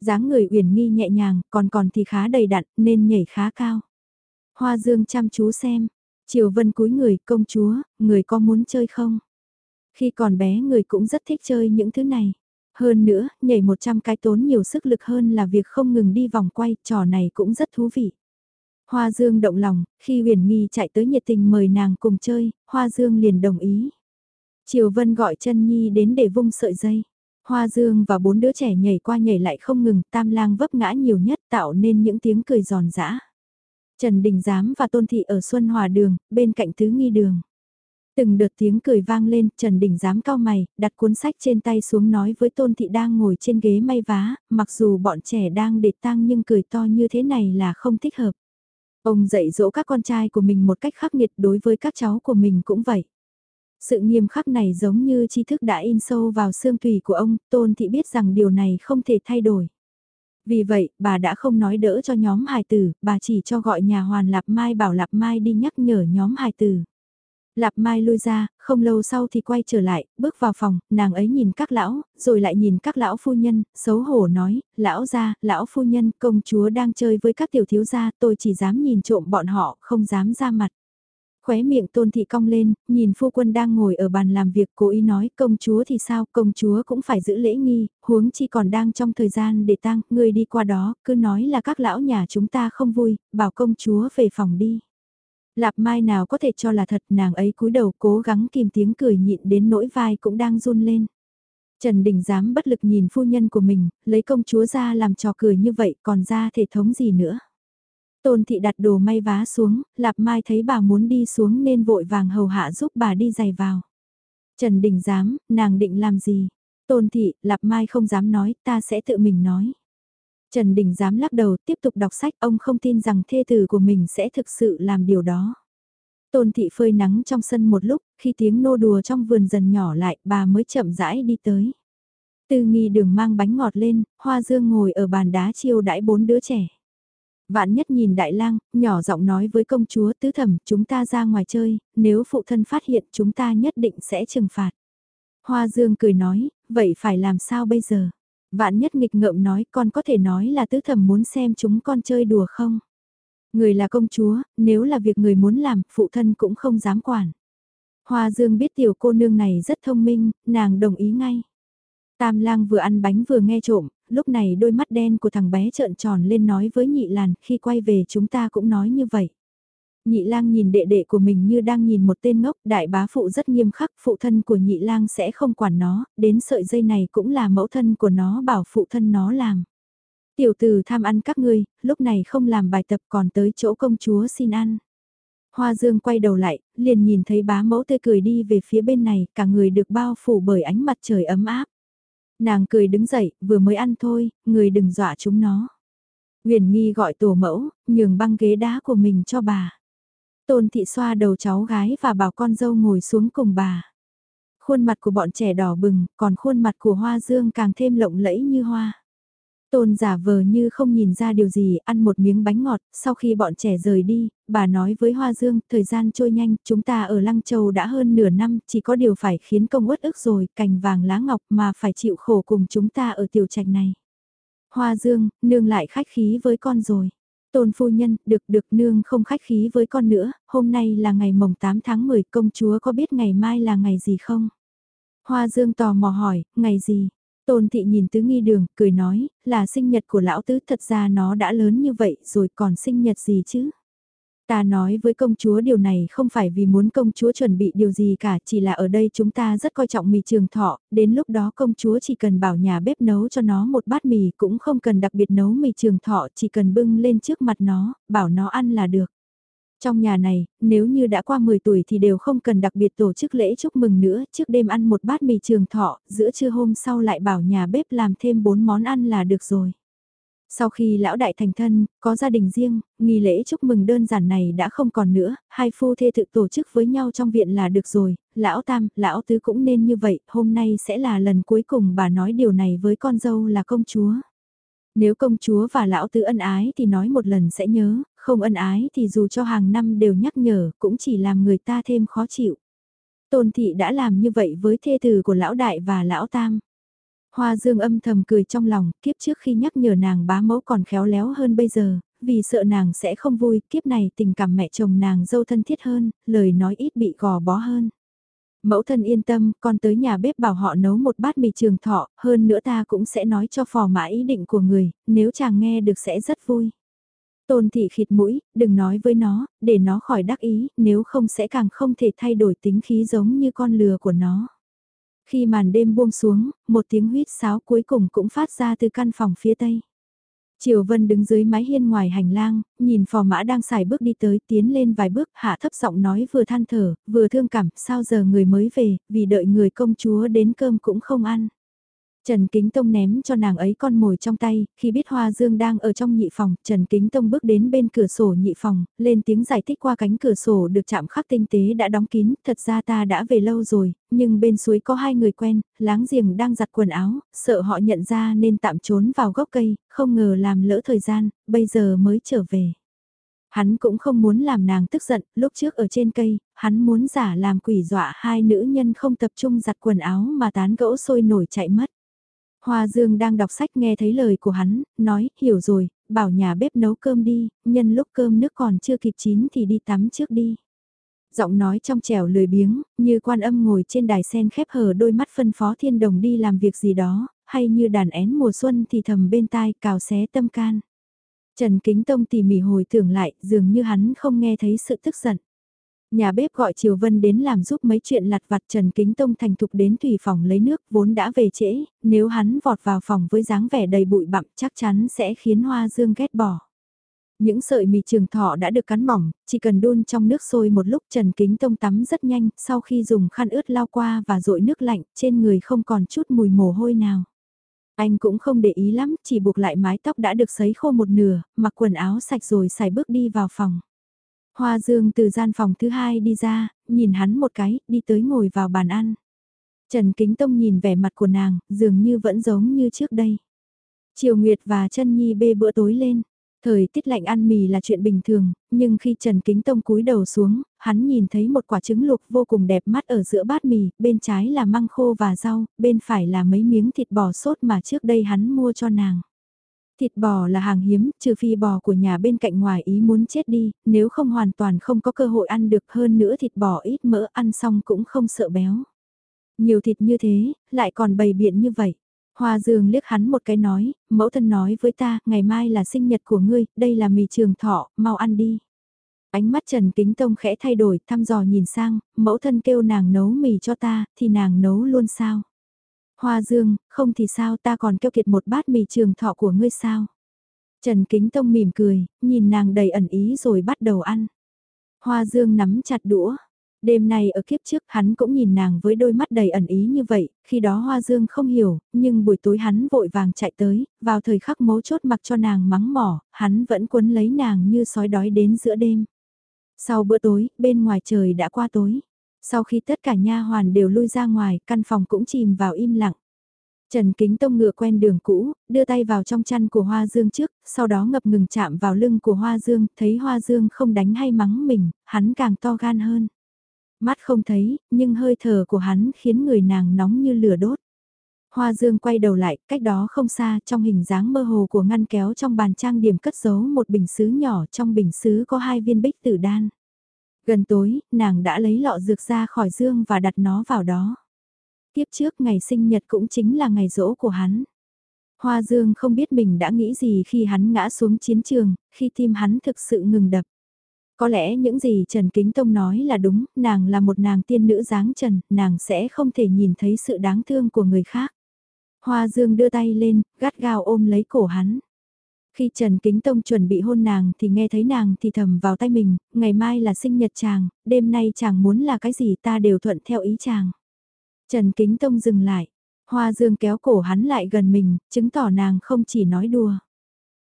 dáng người Uyển Nghi nhẹ nhàng, còn còn thì khá đầy đặn, nên nhảy khá cao. Hoa Dương chăm chú xem, Triều Vân cúi người, công chúa, người có muốn chơi không? Khi còn bé người cũng rất thích chơi những thứ này. Hơn nữa, nhảy 100 cái tốn nhiều sức lực hơn là việc không ngừng đi vòng quay, trò này cũng rất thú vị. Hoa Dương động lòng, khi huyền nghi chạy tới nhiệt tình mời nàng cùng chơi, Hoa Dương liền đồng ý. Triều Vân gọi chân Nhi đến để vung sợi dây. Hoa Dương và bốn đứa trẻ nhảy qua nhảy lại không ngừng, tam lang vấp ngã nhiều nhất tạo nên những tiếng cười giòn giã. Trần Đình Giám và Tôn Thị ở Xuân Hòa Đường, bên cạnh Tứ Nghi Đường. Từng đợt tiếng cười vang lên, Trần Đình Giám cao mày, đặt cuốn sách trên tay xuống nói với Tôn Thị đang ngồi trên ghế may vá, mặc dù bọn trẻ đang để tang nhưng cười to như thế này là không thích hợp. Ông dạy dỗ các con trai của mình một cách khắc nghiệt đối với các cháu của mình cũng vậy. Sự nghiêm khắc này giống như tri thức đã in sâu vào xương tùy của ông, Tôn Thị biết rằng điều này không thể thay đổi. Vì vậy, bà đã không nói đỡ cho nhóm hài tử, bà chỉ cho gọi nhà hoàn Lạp Mai bảo Lạp Mai đi nhắc nhở nhóm hài tử. Lạp Mai lui ra, không lâu sau thì quay trở lại, bước vào phòng, nàng ấy nhìn các lão, rồi lại nhìn các lão phu nhân, xấu hổ nói, lão gia, lão phu nhân, công chúa đang chơi với các tiểu thiếu gia, tôi chỉ dám nhìn trộm bọn họ, không dám ra mặt. Khóe miệng tôn thị cong lên, nhìn phu quân đang ngồi ở bàn làm việc cố ý nói công chúa thì sao, công chúa cũng phải giữ lễ nghi, huống chi còn đang trong thời gian để tang, người đi qua đó, cứ nói là các lão nhà chúng ta không vui, bảo công chúa về phòng đi. Lạp Mai nào có thể cho là thật nàng ấy cúi đầu cố gắng kìm tiếng cười nhịn đến nỗi vai cũng đang run lên. Trần Đình dám bất lực nhìn phu nhân của mình, lấy công chúa ra làm trò cười như vậy còn ra thể thống gì nữa. Tôn thị đặt đồ may vá xuống, Lạp Mai thấy bà muốn đi xuống nên vội vàng hầu hạ giúp bà đi giày vào. Trần Đình dám, nàng định làm gì? Tôn thị, Lạp Mai không dám nói, ta sẽ tự mình nói. Trần Đình dám lắc đầu tiếp tục đọc sách ông không tin rằng thê tử của mình sẽ thực sự làm điều đó. Tôn thị phơi nắng trong sân một lúc, khi tiếng nô đùa trong vườn dần nhỏ lại, bà mới chậm rãi đi tới. Tư nghi đường mang bánh ngọt lên, hoa dương ngồi ở bàn đá chiêu đãi bốn đứa trẻ. Vạn nhất nhìn đại lang, nhỏ giọng nói với công chúa tứ thẩm, chúng ta ra ngoài chơi, nếu phụ thân phát hiện chúng ta nhất định sẽ trừng phạt. Hoa dương cười nói, vậy phải làm sao bây giờ? Vạn nhất nghịch ngợm nói con có thể nói là tứ thẩm muốn xem chúng con chơi đùa không? Người là công chúa, nếu là việc người muốn làm, phụ thân cũng không dám quản. Hoa Dương biết tiểu cô nương này rất thông minh, nàng đồng ý ngay. Tam lang vừa ăn bánh vừa nghe trộm, lúc này đôi mắt đen của thằng bé trợn tròn lên nói với nhị làn, khi quay về chúng ta cũng nói như vậy. Nhị lang nhìn đệ đệ của mình như đang nhìn một tên ngốc, đại bá phụ rất nghiêm khắc, phụ thân của nhị lang sẽ không quản nó, đến sợi dây này cũng là mẫu thân của nó bảo phụ thân nó làm. Tiểu tử tham ăn các ngươi, lúc này không làm bài tập còn tới chỗ công chúa xin ăn. Hoa Dương quay đầu lại, liền nhìn thấy bá mẫu tươi cười đi về phía bên này, cả người được bao phủ bởi ánh mặt trời ấm áp. Nàng cười đứng dậy, vừa mới ăn thôi, người đừng dọa chúng nó. Huyền Nghi gọi tổ mẫu, nhường băng ghế đá của mình cho bà. Tôn thị xoa đầu cháu gái và bảo con dâu ngồi xuống cùng bà. Khuôn mặt của bọn trẻ đỏ bừng, còn khuôn mặt của Hoa Dương càng thêm lộng lẫy như hoa. Tôn giả vờ như không nhìn ra điều gì, ăn một miếng bánh ngọt, sau khi bọn trẻ rời đi, bà nói với Hoa Dương, thời gian trôi nhanh, chúng ta ở Lăng Châu đã hơn nửa năm, chỉ có điều phải khiến công uất ức rồi, cành vàng lá ngọc mà phải chịu khổ cùng chúng ta ở tiểu trạch này. Hoa Dương, nương lại khách khí với con rồi. Tôn phu nhân, được được nương không khách khí với con nữa, hôm nay là ngày mồng 8 tháng 10, công chúa có biết ngày mai là ngày gì không? Hoa Dương tò mò hỏi, ngày gì? Tôn thị nhìn tứ nghi đường, cười nói, là sinh nhật của lão tứ thật ra nó đã lớn như vậy rồi còn sinh nhật gì chứ? Ta nói với công chúa điều này không phải vì muốn công chúa chuẩn bị điều gì cả, chỉ là ở đây chúng ta rất coi trọng mì trường thọ, đến lúc đó công chúa chỉ cần bảo nhà bếp nấu cho nó một bát mì cũng không cần đặc biệt nấu mì trường thọ, chỉ cần bưng lên trước mặt nó, bảo nó ăn là được. Trong nhà này, nếu như đã qua 10 tuổi thì đều không cần đặc biệt tổ chức lễ chúc mừng nữa, trước đêm ăn một bát mì trường thọ, giữa trưa hôm sau lại bảo nhà bếp làm thêm 4 món ăn là được rồi. Sau khi lão đại thành thân, có gia đình riêng, nghi lễ chúc mừng đơn giản này đã không còn nữa, hai phu thê tự tổ chức với nhau trong viện là được rồi, lão tam, lão tứ cũng nên như vậy, hôm nay sẽ là lần cuối cùng bà nói điều này với con dâu là công chúa. Nếu công chúa và lão tứ ân ái thì nói một lần sẽ nhớ, không ân ái thì dù cho hàng năm đều nhắc nhở cũng chỉ làm người ta thêm khó chịu. Tôn thị đã làm như vậy với thê tử của lão đại và lão tam. Hoa dương âm thầm cười trong lòng, kiếp trước khi nhắc nhở nàng bá mẫu còn khéo léo hơn bây giờ, vì sợ nàng sẽ không vui, kiếp này tình cảm mẹ chồng nàng dâu thân thiết hơn, lời nói ít bị gò bó hơn. Mẫu thân yên tâm, con tới nhà bếp bảo họ nấu một bát mì trường thọ, hơn nữa ta cũng sẽ nói cho phò mã ý định của người, nếu chàng nghe được sẽ rất vui. Tôn thị khịt mũi, đừng nói với nó, để nó khỏi đắc ý, nếu không sẽ càng không thể thay đổi tính khí giống như con lừa của nó. Khi màn đêm buông xuống, một tiếng huýt sáo cuối cùng cũng phát ra từ căn phòng phía tây. Triều Vân đứng dưới mái hiên ngoài hành lang, nhìn phò mã đang xài bước đi tới tiến lên vài bước hạ thấp giọng nói vừa than thở, vừa thương cảm, sao giờ người mới về, vì đợi người công chúa đến cơm cũng không ăn. Trần Kính Tông ném cho nàng ấy con mồi trong tay, khi biết Hoa Dương đang ở trong nhị phòng, Trần Kính Tông bước đến bên cửa sổ nhị phòng, lên tiếng giải thích qua cánh cửa sổ được chạm khắc tinh tế đã đóng kín, thật ra ta đã về lâu rồi, nhưng bên suối có hai người quen, láng giềng đang giặt quần áo, sợ họ nhận ra nên tạm trốn vào gốc cây, không ngờ làm lỡ thời gian, bây giờ mới trở về. Hắn cũng không muốn làm nàng tức giận, lúc trước ở trên cây, hắn muốn giả làm quỷ dọa hai nữ nhân không tập trung giặt quần áo mà tán gẫu sôi nổi chạy mất. Hoa Dương đang đọc sách nghe thấy lời của hắn, nói, hiểu rồi, bảo nhà bếp nấu cơm đi, nhân lúc cơm nước còn chưa kịp chín thì đi tắm trước đi. Giọng nói trong trẻo lười biếng, như quan âm ngồi trên đài sen khép hờ đôi mắt phân phó thiên đồng đi làm việc gì đó, hay như đàn én mùa xuân thì thầm bên tai cào xé tâm can. Trần Kính Tông tỉ mỉ hồi tưởng lại, dường như hắn không nghe thấy sự tức giận. Nhà bếp gọi Triều Vân đến làm giúp mấy chuyện lặt vặt Trần Kính Tông thành thục đến thủy phòng lấy nước vốn đã về trễ, nếu hắn vọt vào phòng với dáng vẻ đầy bụi bặm chắc chắn sẽ khiến Hoa Dương ghét bỏ. Những sợi mì trường thọ đã được cắn mỏng, chỉ cần đun trong nước sôi một lúc Trần Kính Tông tắm rất nhanh, sau khi dùng khăn ướt lau qua và rội nước lạnh, trên người không còn chút mùi mồ hôi nào. Anh cũng không để ý lắm, chỉ buộc lại mái tóc đã được sấy khô một nửa, mặc quần áo sạch rồi xài bước đi vào phòng. Hoa Dương từ gian phòng thứ hai đi ra, nhìn hắn một cái, đi tới ngồi vào bàn ăn. Trần Kính Tông nhìn vẻ mặt của nàng, dường như vẫn giống như trước đây. Triều Nguyệt và Trân Nhi bê bữa tối lên. Thời tiết lạnh ăn mì là chuyện bình thường, nhưng khi Trần Kính Tông cúi đầu xuống, hắn nhìn thấy một quả trứng luộc vô cùng đẹp mắt ở giữa bát mì, bên trái là măng khô và rau, bên phải là mấy miếng thịt bò sốt mà trước đây hắn mua cho nàng. Thịt bò là hàng hiếm, trừ phi bò của nhà bên cạnh ngoài ý muốn chết đi, nếu không hoàn toàn không có cơ hội ăn được hơn nữa thịt bò ít mỡ ăn xong cũng không sợ béo. Nhiều thịt như thế, lại còn bầy biện như vậy. Hoa Dương liếc hắn một cái nói, mẫu thân nói với ta, ngày mai là sinh nhật của ngươi, đây là mì trường thọ, mau ăn đi. Ánh mắt Trần Kính Tông khẽ thay đổi, thăm dò nhìn sang, mẫu thân kêu nàng nấu mì cho ta, thì nàng nấu luôn sao? Hoa Dương, không thì sao ta còn kêu kiệt một bát mì trường thọ của ngươi sao? Trần Kính Tông mỉm cười, nhìn nàng đầy ẩn ý rồi bắt đầu ăn. Hoa Dương nắm chặt đũa. Đêm nay ở kiếp trước hắn cũng nhìn nàng với đôi mắt đầy ẩn ý như vậy, khi đó Hoa Dương không hiểu, nhưng buổi tối hắn vội vàng chạy tới, vào thời khắc mấu chốt mặc cho nàng mắng mỏ, hắn vẫn quấn lấy nàng như sói đói đến giữa đêm. Sau bữa tối, bên ngoài trời đã qua tối. Sau khi tất cả nha hoàn đều lui ra ngoài, căn phòng cũng chìm vào im lặng. Trần Kính Tông ngựa quen đường cũ, đưa tay vào trong chăn của Hoa Dương trước, sau đó ngập ngừng chạm vào lưng của Hoa Dương, thấy Hoa Dương không đánh hay mắng mình, hắn càng to gan hơn. Mắt không thấy, nhưng hơi thở của hắn khiến người nàng nóng như lửa đốt. Hoa Dương quay đầu lại, cách đó không xa, trong hình dáng mơ hồ của ngăn kéo trong bàn trang điểm cất giấu một bình sứ nhỏ, trong bình sứ có hai viên bích tử đan. Gần tối, nàng đã lấy lọ dược ra khỏi Dương và đặt nó vào đó. Tiếp trước ngày sinh nhật cũng chính là ngày rỗ của hắn. Hoa Dương không biết mình đã nghĩ gì khi hắn ngã xuống chiến trường, khi tim hắn thực sự ngừng đập. Có lẽ những gì Trần Kính Tông nói là đúng, nàng là một nàng tiên nữ dáng trần, nàng sẽ không thể nhìn thấy sự đáng thương của người khác. Hoa Dương đưa tay lên, gắt gao ôm lấy cổ hắn. Khi Trần Kính Tông chuẩn bị hôn nàng thì nghe thấy nàng thì thầm vào tay mình, ngày mai là sinh nhật chàng, đêm nay chàng muốn là cái gì ta đều thuận theo ý chàng. Trần Kính Tông dừng lại, Hoa Dương kéo cổ hắn lại gần mình, chứng tỏ nàng không chỉ nói đùa.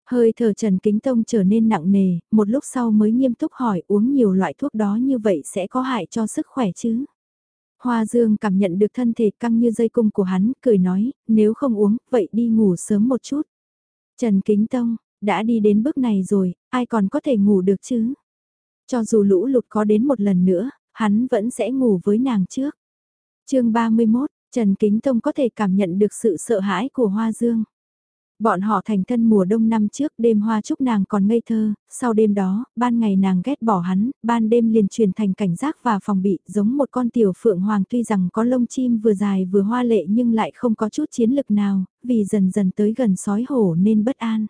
Hơi thở Trần Kính Tông trở nên nặng nề, một lúc sau mới nghiêm túc hỏi uống nhiều loại thuốc đó như vậy sẽ có hại cho sức khỏe chứ. Hoa Dương cảm nhận được thân thể căng như dây cung của hắn, cười nói, nếu không uống, vậy đi ngủ sớm một chút. Trần Kính Tông, đã đi đến bước này rồi, ai còn có thể ngủ được chứ? Cho dù lũ lụt có đến một lần nữa, hắn vẫn sẽ ngủ với nàng trước. chương 31, Trần Kính Tông có thể cảm nhận được sự sợ hãi của Hoa Dương. Bọn họ thành thân mùa đông năm trước đêm hoa chúc nàng còn ngây thơ, sau đêm đó, ban ngày nàng ghét bỏ hắn, ban đêm liền truyền thành cảnh giác và phòng bị giống một con tiểu phượng hoàng tuy rằng có lông chim vừa dài vừa hoa lệ nhưng lại không có chút chiến lực nào, vì dần dần tới gần sói hổ nên bất an.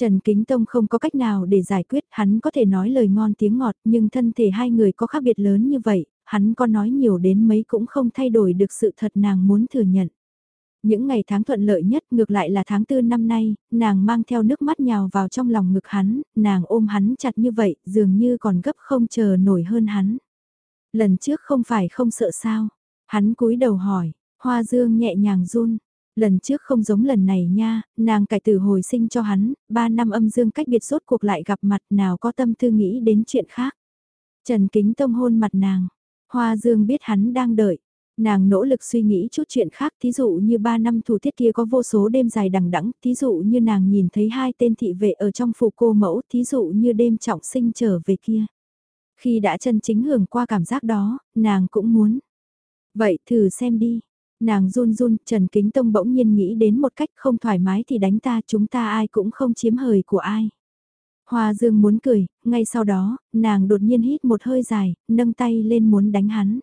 Trần Kính Tông không có cách nào để giải quyết, hắn có thể nói lời ngon tiếng ngọt nhưng thân thể hai người có khác biệt lớn như vậy, hắn có nói nhiều đến mấy cũng không thay đổi được sự thật nàng muốn thừa nhận. Những ngày tháng thuận lợi nhất ngược lại là tháng tư năm nay, nàng mang theo nước mắt nhào vào trong lòng ngực hắn, nàng ôm hắn chặt như vậy, dường như còn gấp không chờ nổi hơn hắn. Lần trước không phải không sợ sao, hắn cúi đầu hỏi, hoa dương nhẹ nhàng run, lần trước không giống lần này nha, nàng cải tử hồi sinh cho hắn, ba năm âm dương cách biệt rốt cuộc lại gặp mặt nào có tâm tư nghĩ đến chuyện khác. Trần Kính Tông hôn mặt nàng, hoa dương biết hắn đang đợi, Nàng nỗ lực suy nghĩ chút chuyện khác, thí dụ như ba năm thủ tiết kia có vô số đêm dài đằng đẵng, thí dụ như nàng nhìn thấy hai tên thị vệ ở trong phủ cô mẫu, thí dụ như đêm trọng sinh trở về kia. Khi đã chân chính hưởng qua cảm giác đó, nàng cũng muốn. Vậy thử xem đi. Nàng run run, Trần Kính Tông bỗng nhiên nghĩ đến một cách không thoải mái thì đánh ta chúng ta ai cũng không chiếm hời của ai. Hoa Dương muốn cười, ngay sau đó, nàng đột nhiên hít một hơi dài, nâng tay lên muốn đánh hắn.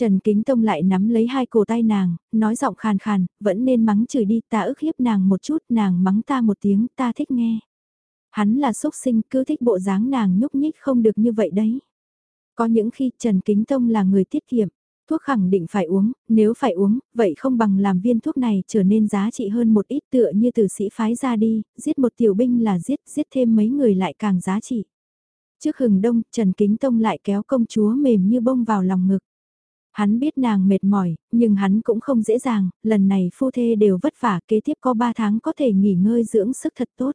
Trần Kính Tông lại nắm lấy hai cổ tay nàng, nói giọng khàn khàn, vẫn nên mắng chửi đi ta ức hiếp nàng một chút, nàng mắng ta một tiếng, ta thích nghe. Hắn là xúc sinh, cứ thích bộ dáng nàng nhúc nhích không được như vậy đấy. Có những khi Trần Kính Tông là người tiết kiệm, thuốc khẳng định phải uống, nếu phải uống, vậy không bằng làm viên thuốc này trở nên giá trị hơn một ít tựa như tử sĩ phái ra đi, giết một tiểu binh là giết, giết thêm mấy người lại càng giá trị. Trước hừng đông, Trần Kính Tông lại kéo công chúa mềm như bông vào lòng ngực. Hắn biết nàng mệt mỏi, nhưng hắn cũng không dễ dàng, lần này phu thê đều vất vả kế tiếp có 3 tháng có thể nghỉ ngơi dưỡng sức thật tốt.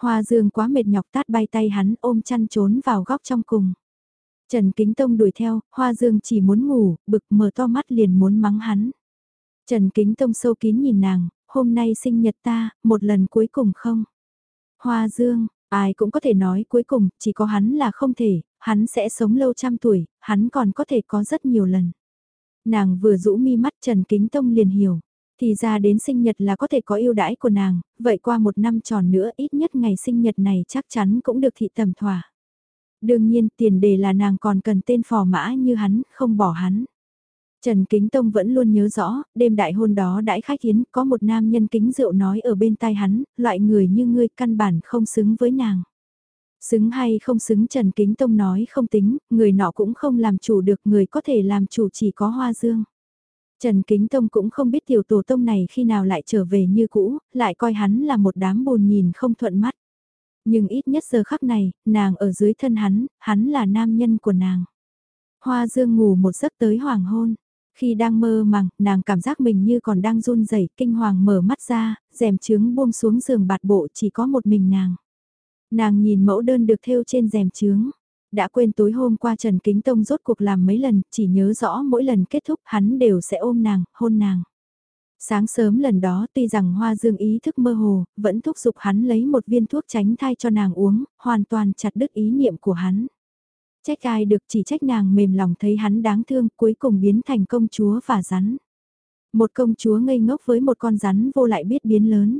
Hoa dương quá mệt nhọc tát bay tay hắn ôm chăn trốn vào góc trong cùng. Trần Kính Tông đuổi theo, Hoa Dương chỉ muốn ngủ, bực mở to mắt liền muốn mắng hắn. Trần Kính Tông sâu kín nhìn nàng, hôm nay sinh nhật ta, một lần cuối cùng không? Hoa Dương, ai cũng có thể nói cuối cùng, chỉ có hắn là không thể, hắn sẽ sống lâu trăm tuổi, hắn còn có thể có rất nhiều lần. Nàng vừa rũ mi mắt Trần Kính Tông liền hiểu, thì ra đến sinh nhật là có thể có yêu đãi của nàng, vậy qua một năm tròn nữa ít nhất ngày sinh nhật này chắc chắn cũng được thị tầm thỏa. Đương nhiên tiền đề là nàng còn cần tên phò mã như hắn, không bỏ hắn. Trần Kính Tông vẫn luôn nhớ rõ, đêm đại hôn đó đãi khách hiến, có một nam nhân kính rượu nói ở bên tai hắn, loại người như ngươi căn bản không xứng với nàng. Xứng hay không xứng Trần Kính Tông nói không tính, người nọ cũng không làm chủ được người có thể làm chủ chỉ có Hoa Dương. Trần Kính Tông cũng không biết tiểu tổ tông này khi nào lại trở về như cũ, lại coi hắn là một đám bồn nhìn không thuận mắt. Nhưng ít nhất giờ khắc này, nàng ở dưới thân hắn, hắn là nam nhân của nàng. Hoa Dương ngủ một giấc tới hoàng hôn. Khi đang mơ màng, nàng cảm giác mình như còn đang run rẩy, kinh hoàng mở mắt ra, rèm trướng buông xuống giường bạt bộ chỉ có một mình nàng. Nàng nhìn mẫu đơn được thêu trên rèm trướng. Đã quên tối hôm qua Trần Kính Tông rốt cuộc làm mấy lần, chỉ nhớ rõ mỗi lần kết thúc hắn đều sẽ ôm nàng, hôn nàng. Sáng sớm lần đó tuy rằng Hoa Dương ý thức mơ hồ, vẫn thúc giục hắn lấy một viên thuốc tránh thai cho nàng uống, hoàn toàn chặt đứt ý niệm của hắn. Trách ai được chỉ trách nàng mềm lòng thấy hắn đáng thương cuối cùng biến thành công chúa và rắn. Một công chúa ngây ngốc với một con rắn vô lại biết biến lớn.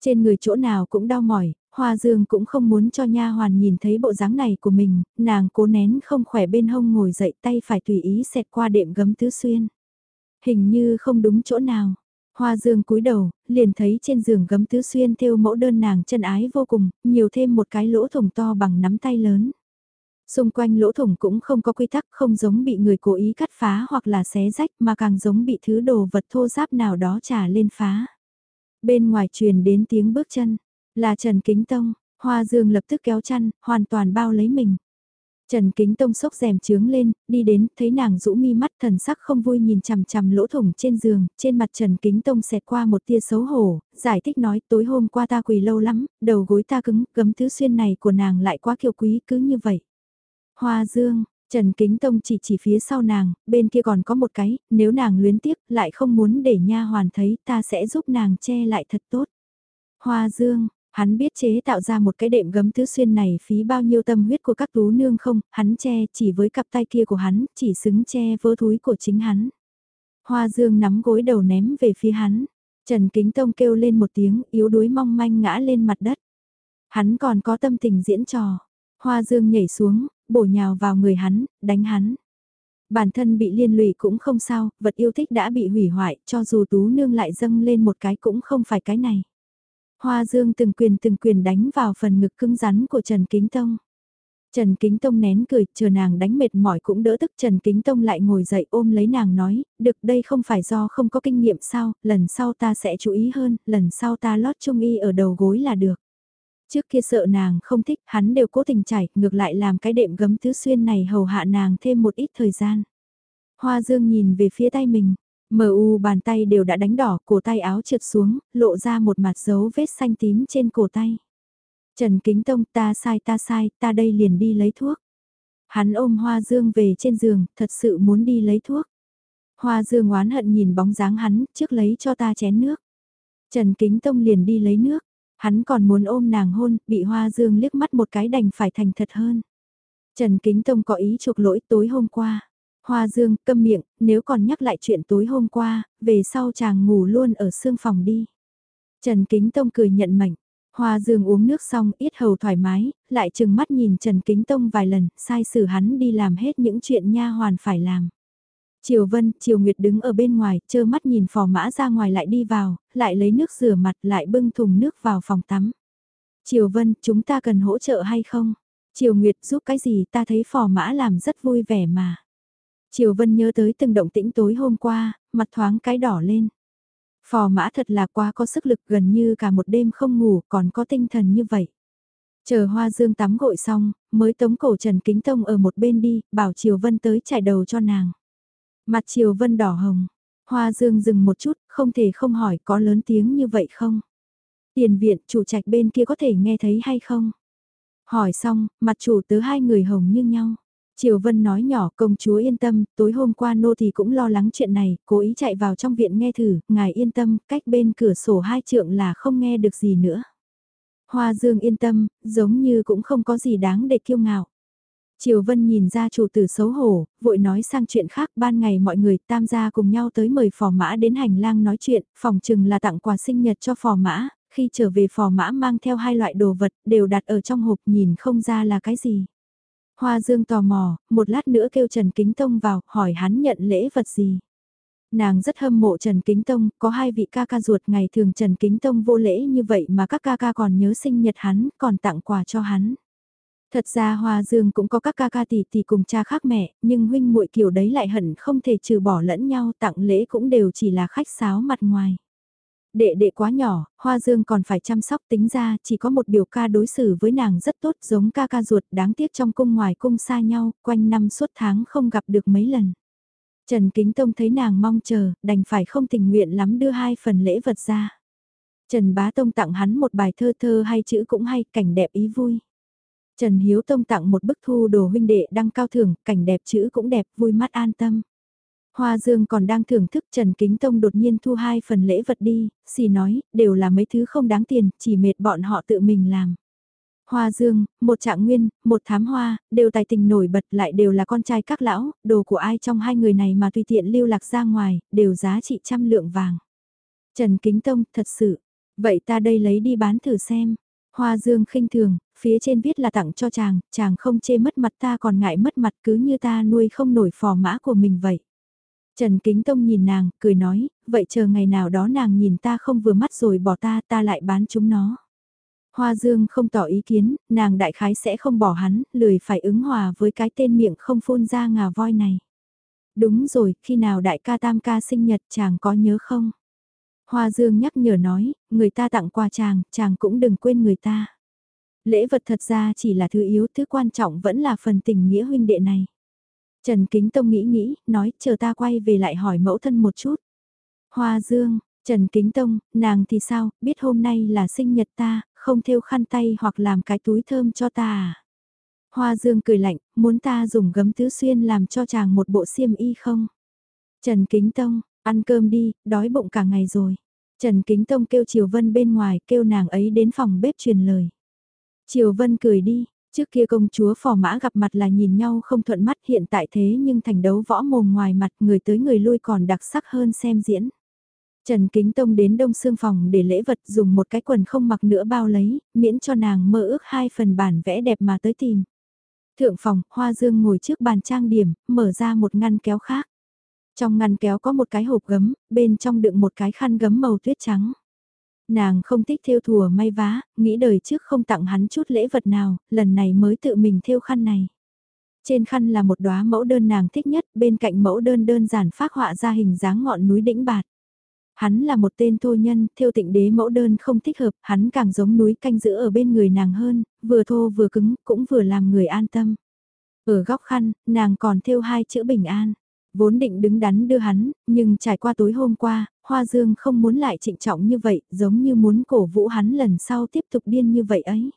Trên người chỗ nào cũng đau mỏi, Hoa Dương cũng không muốn cho nha hoàn nhìn thấy bộ dáng này của mình, nàng cố nén không khỏe bên hông ngồi dậy tay phải tùy ý xẹt qua đệm gấm tứ xuyên. Hình như không đúng chỗ nào. Hoa Dương cúi đầu, liền thấy trên giường gấm tứ xuyên thêu mẫu đơn nàng chân ái vô cùng, nhiều thêm một cái lỗ thủng to bằng nắm tay lớn. Xung quanh lỗ thủng cũng không có quy tắc không giống bị người cố ý cắt phá hoặc là xé rách mà càng giống bị thứ đồ vật thô giáp nào đó trả lên phá. Bên ngoài truyền đến tiếng bước chân, là Trần Kính Tông, Hoa Dương lập tức kéo chăn, hoàn toàn bao lấy mình. Trần Kính Tông sốc rèm trướng lên, đi đến, thấy nàng rũ mi mắt thần sắc không vui nhìn chằm chằm lỗ thủng trên giường, trên mặt Trần Kính Tông xẹt qua một tia xấu hổ, giải thích nói tối hôm qua ta quỳ lâu lắm, đầu gối ta cứng, gấm thứ xuyên này của nàng lại quá kiều quý cứ như vậy. Hoa Dương, Trần Kính Tông chỉ chỉ phía sau nàng, bên kia còn có một cái, nếu nàng luyến tiếc lại không muốn để nha hoàn thấy ta sẽ giúp nàng che lại thật tốt. Hoa Dương, Hắn biết chế tạo ra một cái đệm gấm tứ xuyên này phí bao nhiêu tâm huyết của các tú nương không, hắn che chỉ với cặp tay kia của hắn, chỉ xứng che vơ thúi của chính hắn. Hoa dương nắm gối đầu ném về phía hắn, Trần Kính Tông kêu lên một tiếng yếu đuối mong manh ngã lên mặt đất. Hắn còn có tâm tình diễn trò, hoa dương nhảy xuống, bổ nhào vào người hắn, đánh hắn. Bản thân bị liên lụy cũng không sao, vật yêu thích đã bị hủy hoại, cho dù tú nương lại dâng lên một cái cũng không phải cái này. Hoa Dương từng quyền từng quyền đánh vào phần ngực cứng rắn của Trần Kính Tông. Trần Kính Tông nén cười, chờ nàng đánh mệt mỏi cũng đỡ tức Trần Kính Tông lại ngồi dậy ôm lấy nàng nói, được đây không phải do không có kinh nghiệm sao, lần sau ta sẽ chú ý hơn, lần sau ta lót trung y ở đầu gối là được. Trước kia sợ nàng không thích, hắn đều cố tình chảy, ngược lại làm cái đệm gấm tứ xuyên này hầu hạ nàng thêm một ít thời gian. Hoa Dương nhìn về phía tay mình, Mờ u bàn tay đều đã đánh đỏ, cổ tay áo trượt xuống, lộ ra một mặt dấu vết xanh tím trên cổ tay. Trần Kính Tông ta sai ta sai, ta đây liền đi lấy thuốc. Hắn ôm Hoa Dương về trên giường, thật sự muốn đi lấy thuốc. Hoa Dương oán hận nhìn bóng dáng hắn, trước lấy cho ta chén nước. Trần Kính Tông liền đi lấy nước, hắn còn muốn ôm nàng hôn, bị Hoa Dương liếc mắt một cái đành phải thành thật hơn. Trần Kính Tông có ý chuộc lỗi tối hôm qua. Hoa Dương, câm miệng, nếu còn nhắc lại chuyện tối hôm qua, về sau chàng ngủ luôn ở sương phòng đi. Trần Kính Tông cười nhận mệnh. Hoa Dương uống nước xong ít hầu thoải mái, lại chừng mắt nhìn Trần Kính Tông vài lần, sai xử hắn đi làm hết những chuyện nha hoàn phải làm. Triều Vân, Triều Nguyệt đứng ở bên ngoài, chơ mắt nhìn phò mã ra ngoài lại đi vào, lại lấy nước rửa mặt lại bưng thùng nước vào phòng tắm. Triều Vân, chúng ta cần hỗ trợ hay không? Triều Nguyệt giúp cái gì ta thấy phò mã làm rất vui vẻ mà. Triều Vân nhớ tới từng động tĩnh tối hôm qua, mặt thoáng cái đỏ lên. Phò mã thật là quá có sức lực gần như cả một đêm không ngủ còn có tinh thần như vậy. Chờ Hoa Dương tắm gội xong, mới tống cổ Trần Kính Tông ở một bên đi, bảo Triều Vân tới trải đầu cho nàng. Mặt Triều Vân đỏ hồng, Hoa Dương dừng một chút, không thể không hỏi có lớn tiếng như vậy không? Tiền viện chủ trạch bên kia có thể nghe thấy hay không? Hỏi xong, mặt chủ tớ hai người hồng như nhau. Triều Vân nói nhỏ công chúa yên tâm, tối hôm qua nô thì cũng lo lắng chuyện này, cố ý chạy vào trong viện nghe thử, ngài yên tâm, cách bên cửa sổ hai trượng là không nghe được gì nữa. Hoa Dương yên tâm, giống như cũng không có gì đáng để kiêu ngạo. Triều Vân nhìn ra chủ tử xấu hổ, vội nói sang chuyện khác ban ngày mọi người tam gia cùng nhau tới mời phò mã đến hành lang nói chuyện, phòng chừng là tặng quà sinh nhật cho phò mã, khi trở về phò mã mang theo hai loại đồ vật đều đặt ở trong hộp nhìn không ra là cái gì. Hoa Dương tò mò, một lát nữa kêu Trần Kính Tông vào, hỏi hắn nhận lễ vật gì. Nàng rất hâm mộ Trần Kính Tông, có hai vị ca ca ruột ngày thường Trần Kính Tông vô lễ như vậy mà các ca ca còn nhớ sinh nhật hắn, còn tặng quà cho hắn. Thật ra Hoa Dương cũng có các ca ca tỷ tỷ cùng cha khác mẹ, nhưng huynh muội kiểu đấy lại hận không thể trừ bỏ lẫn nhau tặng lễ cũng đều chỉ là khách sáo mặt ngoài. Đệ đệ quá nhỏ, Hoa Dương còn phải chăm sóc tính ra, chỉ có một biểu ca đối xử với nàng rất tốt giống ca ca ruột đáng tiếc trong cung ngoài cung xa nhau, quanh năm suốt tháng không gặp được mấy lần. Trần Kính Tông thấy nàng mong chờ, đành phải không tình nguyện lắm đưa hai phần lễ vật ra. Trần Bá Tông tặng hắn một bài thơ thơ hay chữ cũng hay, cảnh đẹp ý vui. Trần Hiếu Tông tặng một bức thu đồ huynh đệ đăng cao thưởng, cảnh đẹp chữ cũng đẹp, vui mắt an tâm. Hoa Dương còn đang thưởng thức Trần Kính Tông đột nhiên thu hai phần lễ vật đi, xì nói, đều là mấy thứ không đáng tiền, chỉ mệt bọn họ tự mình làm. Hoa Dương, một trạng nguyên, một thám hoa, đều tài tình nổi bật lại đều là con trai các lão, đồ của ai trong hai người này mà tùy tiện lưu lạc ra ngoài, đều giá trị trăm lượng vàng. Trần Kính Tông, thật sự, vậy ta đây lấy đi bán thử xem. Hoa Dương khinh thường, phía trên viết là tặng cho chàng, chàng không chê mất mặt ta còn ngại mất mặt cứ như ta nuôi không nổi phò mã của mình vậy. Trần Kính Tông nhìn nàng, cười nói, vậy chờ ngày nào đó nàng nhìn ta không vừa mắt rồi bỏ ta, ta lại bán chúng nó. Hoa Dương không tỏ ý kiến, nàng đại khái sẽ không bỏ hắn, lười phải ứng hòa với cái tên miệng không phun ra ngà voi này. Đúng rồi, khi nào đại ca tam ca sinh nhật chàng có nhớ không? Hoa Dương nhắc nhở nói, người ta tặng quà chàng, chàng cũng đừng quên người ta. Lễ vật thật ra chỉ là thứ yếu, thứ quan trọng vẫn là phần tình nghĩa huynh đệ này. Trần Kính Tông nghĩ nghĩ, nói chờ ta quay về lại hỏi mẫu thân một chút. Hoa Dương, Trần Kính Tông, nàng thì sao, biết hôm nay là sinh nhật ta, không thêu khăn tay hoặc làm cái túi thơm cho ta à? Hoa Dương cười lạnh, muốn ta dùng gấm tứ xuyên làm cho chàng một bộ xiêm y không? Trần Kính Tông, ăn cơm đi, đói bụng cả ngày rồi. Trần Kính Tông kêu Triều Vân bên ngoài, kêu nàng ấy đến phòng bếp truyền lời. Triều Vân cười đi, trước kia công chúa phò mã gặp mặt là nhìn nhau không thuận mắt hiện tại thế nhưng thành đấu võ mồm ngoài mặt người tới người lui còn đặc sắc hơn xem diễn. Trần Kính Tông đến đông xương phòng để lễ vật dùng một cái quần không mặc nữa bao lấy, miễn cho nàng mơ ước hai phần bản vẽ đẹp mà tới tìm. Thượng phòng, Hoa Dương ngồi trước bàn trang điểm, mở ra một ngăn kéo khác. Trong ngăn kéo có một cái hộp gấm, bên trong đựng một cái khăn gấm màu tuyết trắng. Nàng không thích thêu thùa may vá, nghĩ đời trước không tặng hắn chút lễ vật nào, lần này mới tự mình thêu khăn này. Trên khăn là một đóa mẫu đơn nàng thích nhất, bên cạnh mẫu đơn đơn giản phác họa ra hình dáng ngọn núi đỉnh bạt. Hắn là một tên thô nhân, thiêu tịnh đế mẫu đơn không thích hợp, hắn càng giống núi canh giữ ở bên người nàng hơn, vừa thô vừa cứng, cũng vừa làm người an tâm. Ở góc khăn, nàng còn thêu hai chữ bình an. Vốn định đứng đắn đưa hắn, nhưng trải qua tối hôm qua, Hoa Dương không muốn lại trịnh trọng như vậy, giống như muốn cổ vũ hắn lần sau tiếp tục điên như vậy ấy.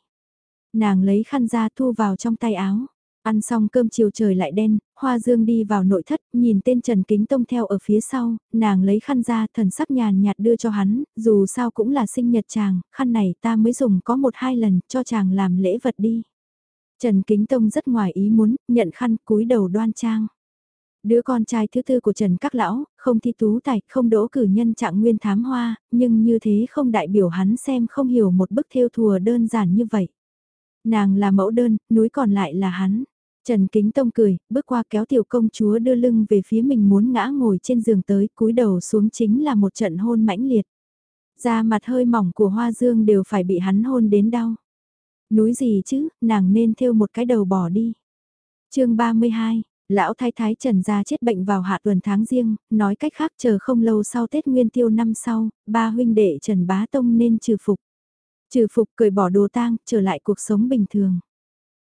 Nàng lấy khăn ra thu vào trong tay áo. Ăn xong cơm chiều trời lại đen, Hoa Dương đi vào nội thất, nhìn tên Trần Kính Tông theo ở phía sau, nàng lấy khăn ra thần sắc nhàn nhạt đưa cho hắn, dù sao cũng là sinh nhật chàng, khăn này ta mới dùng có một hai lần, cho chàng làm lễ vật đi. Trần Kính Tông rất ngoài ý muốn, nhận khăn cúi đầu đoan trang. Đứa con trai thứ tư của Trần Các Lão, không thi tú tài, không đỗ cử nhân trạng nguyên thám hoa, nhưng như thế không đại biểu hắn xem không hiểu một bức thêu thùa đơn giản như vậy. Nàng là mẫu đơn, núi còn lại là hắn. Trần Kính Tông cười, bước qua kéo tiểu công chúa đưa lưng về phía mình muốn ngã ngồi trên giường tới, cúi đầu xuống chính là một trận hôn mãnh liệt. Da mặt hơi mỏng của Hoa Dương đều phải bị hắn hôn đến đau. Núi gì chứ, nàng nên thêu một cái đầu bỏ đi. chương 32, lão thái thái Trần gia chết bệnh vào hạ tuần tháng riêng, nói cách khác chờ không lâu sau Tết Nguyên Tiêu năm sau, ba huynh đệ Trần Bá Tông nên trừ phục. Trừ phục cười bỏ đồ tang, trở lại cuộc sống bình thường.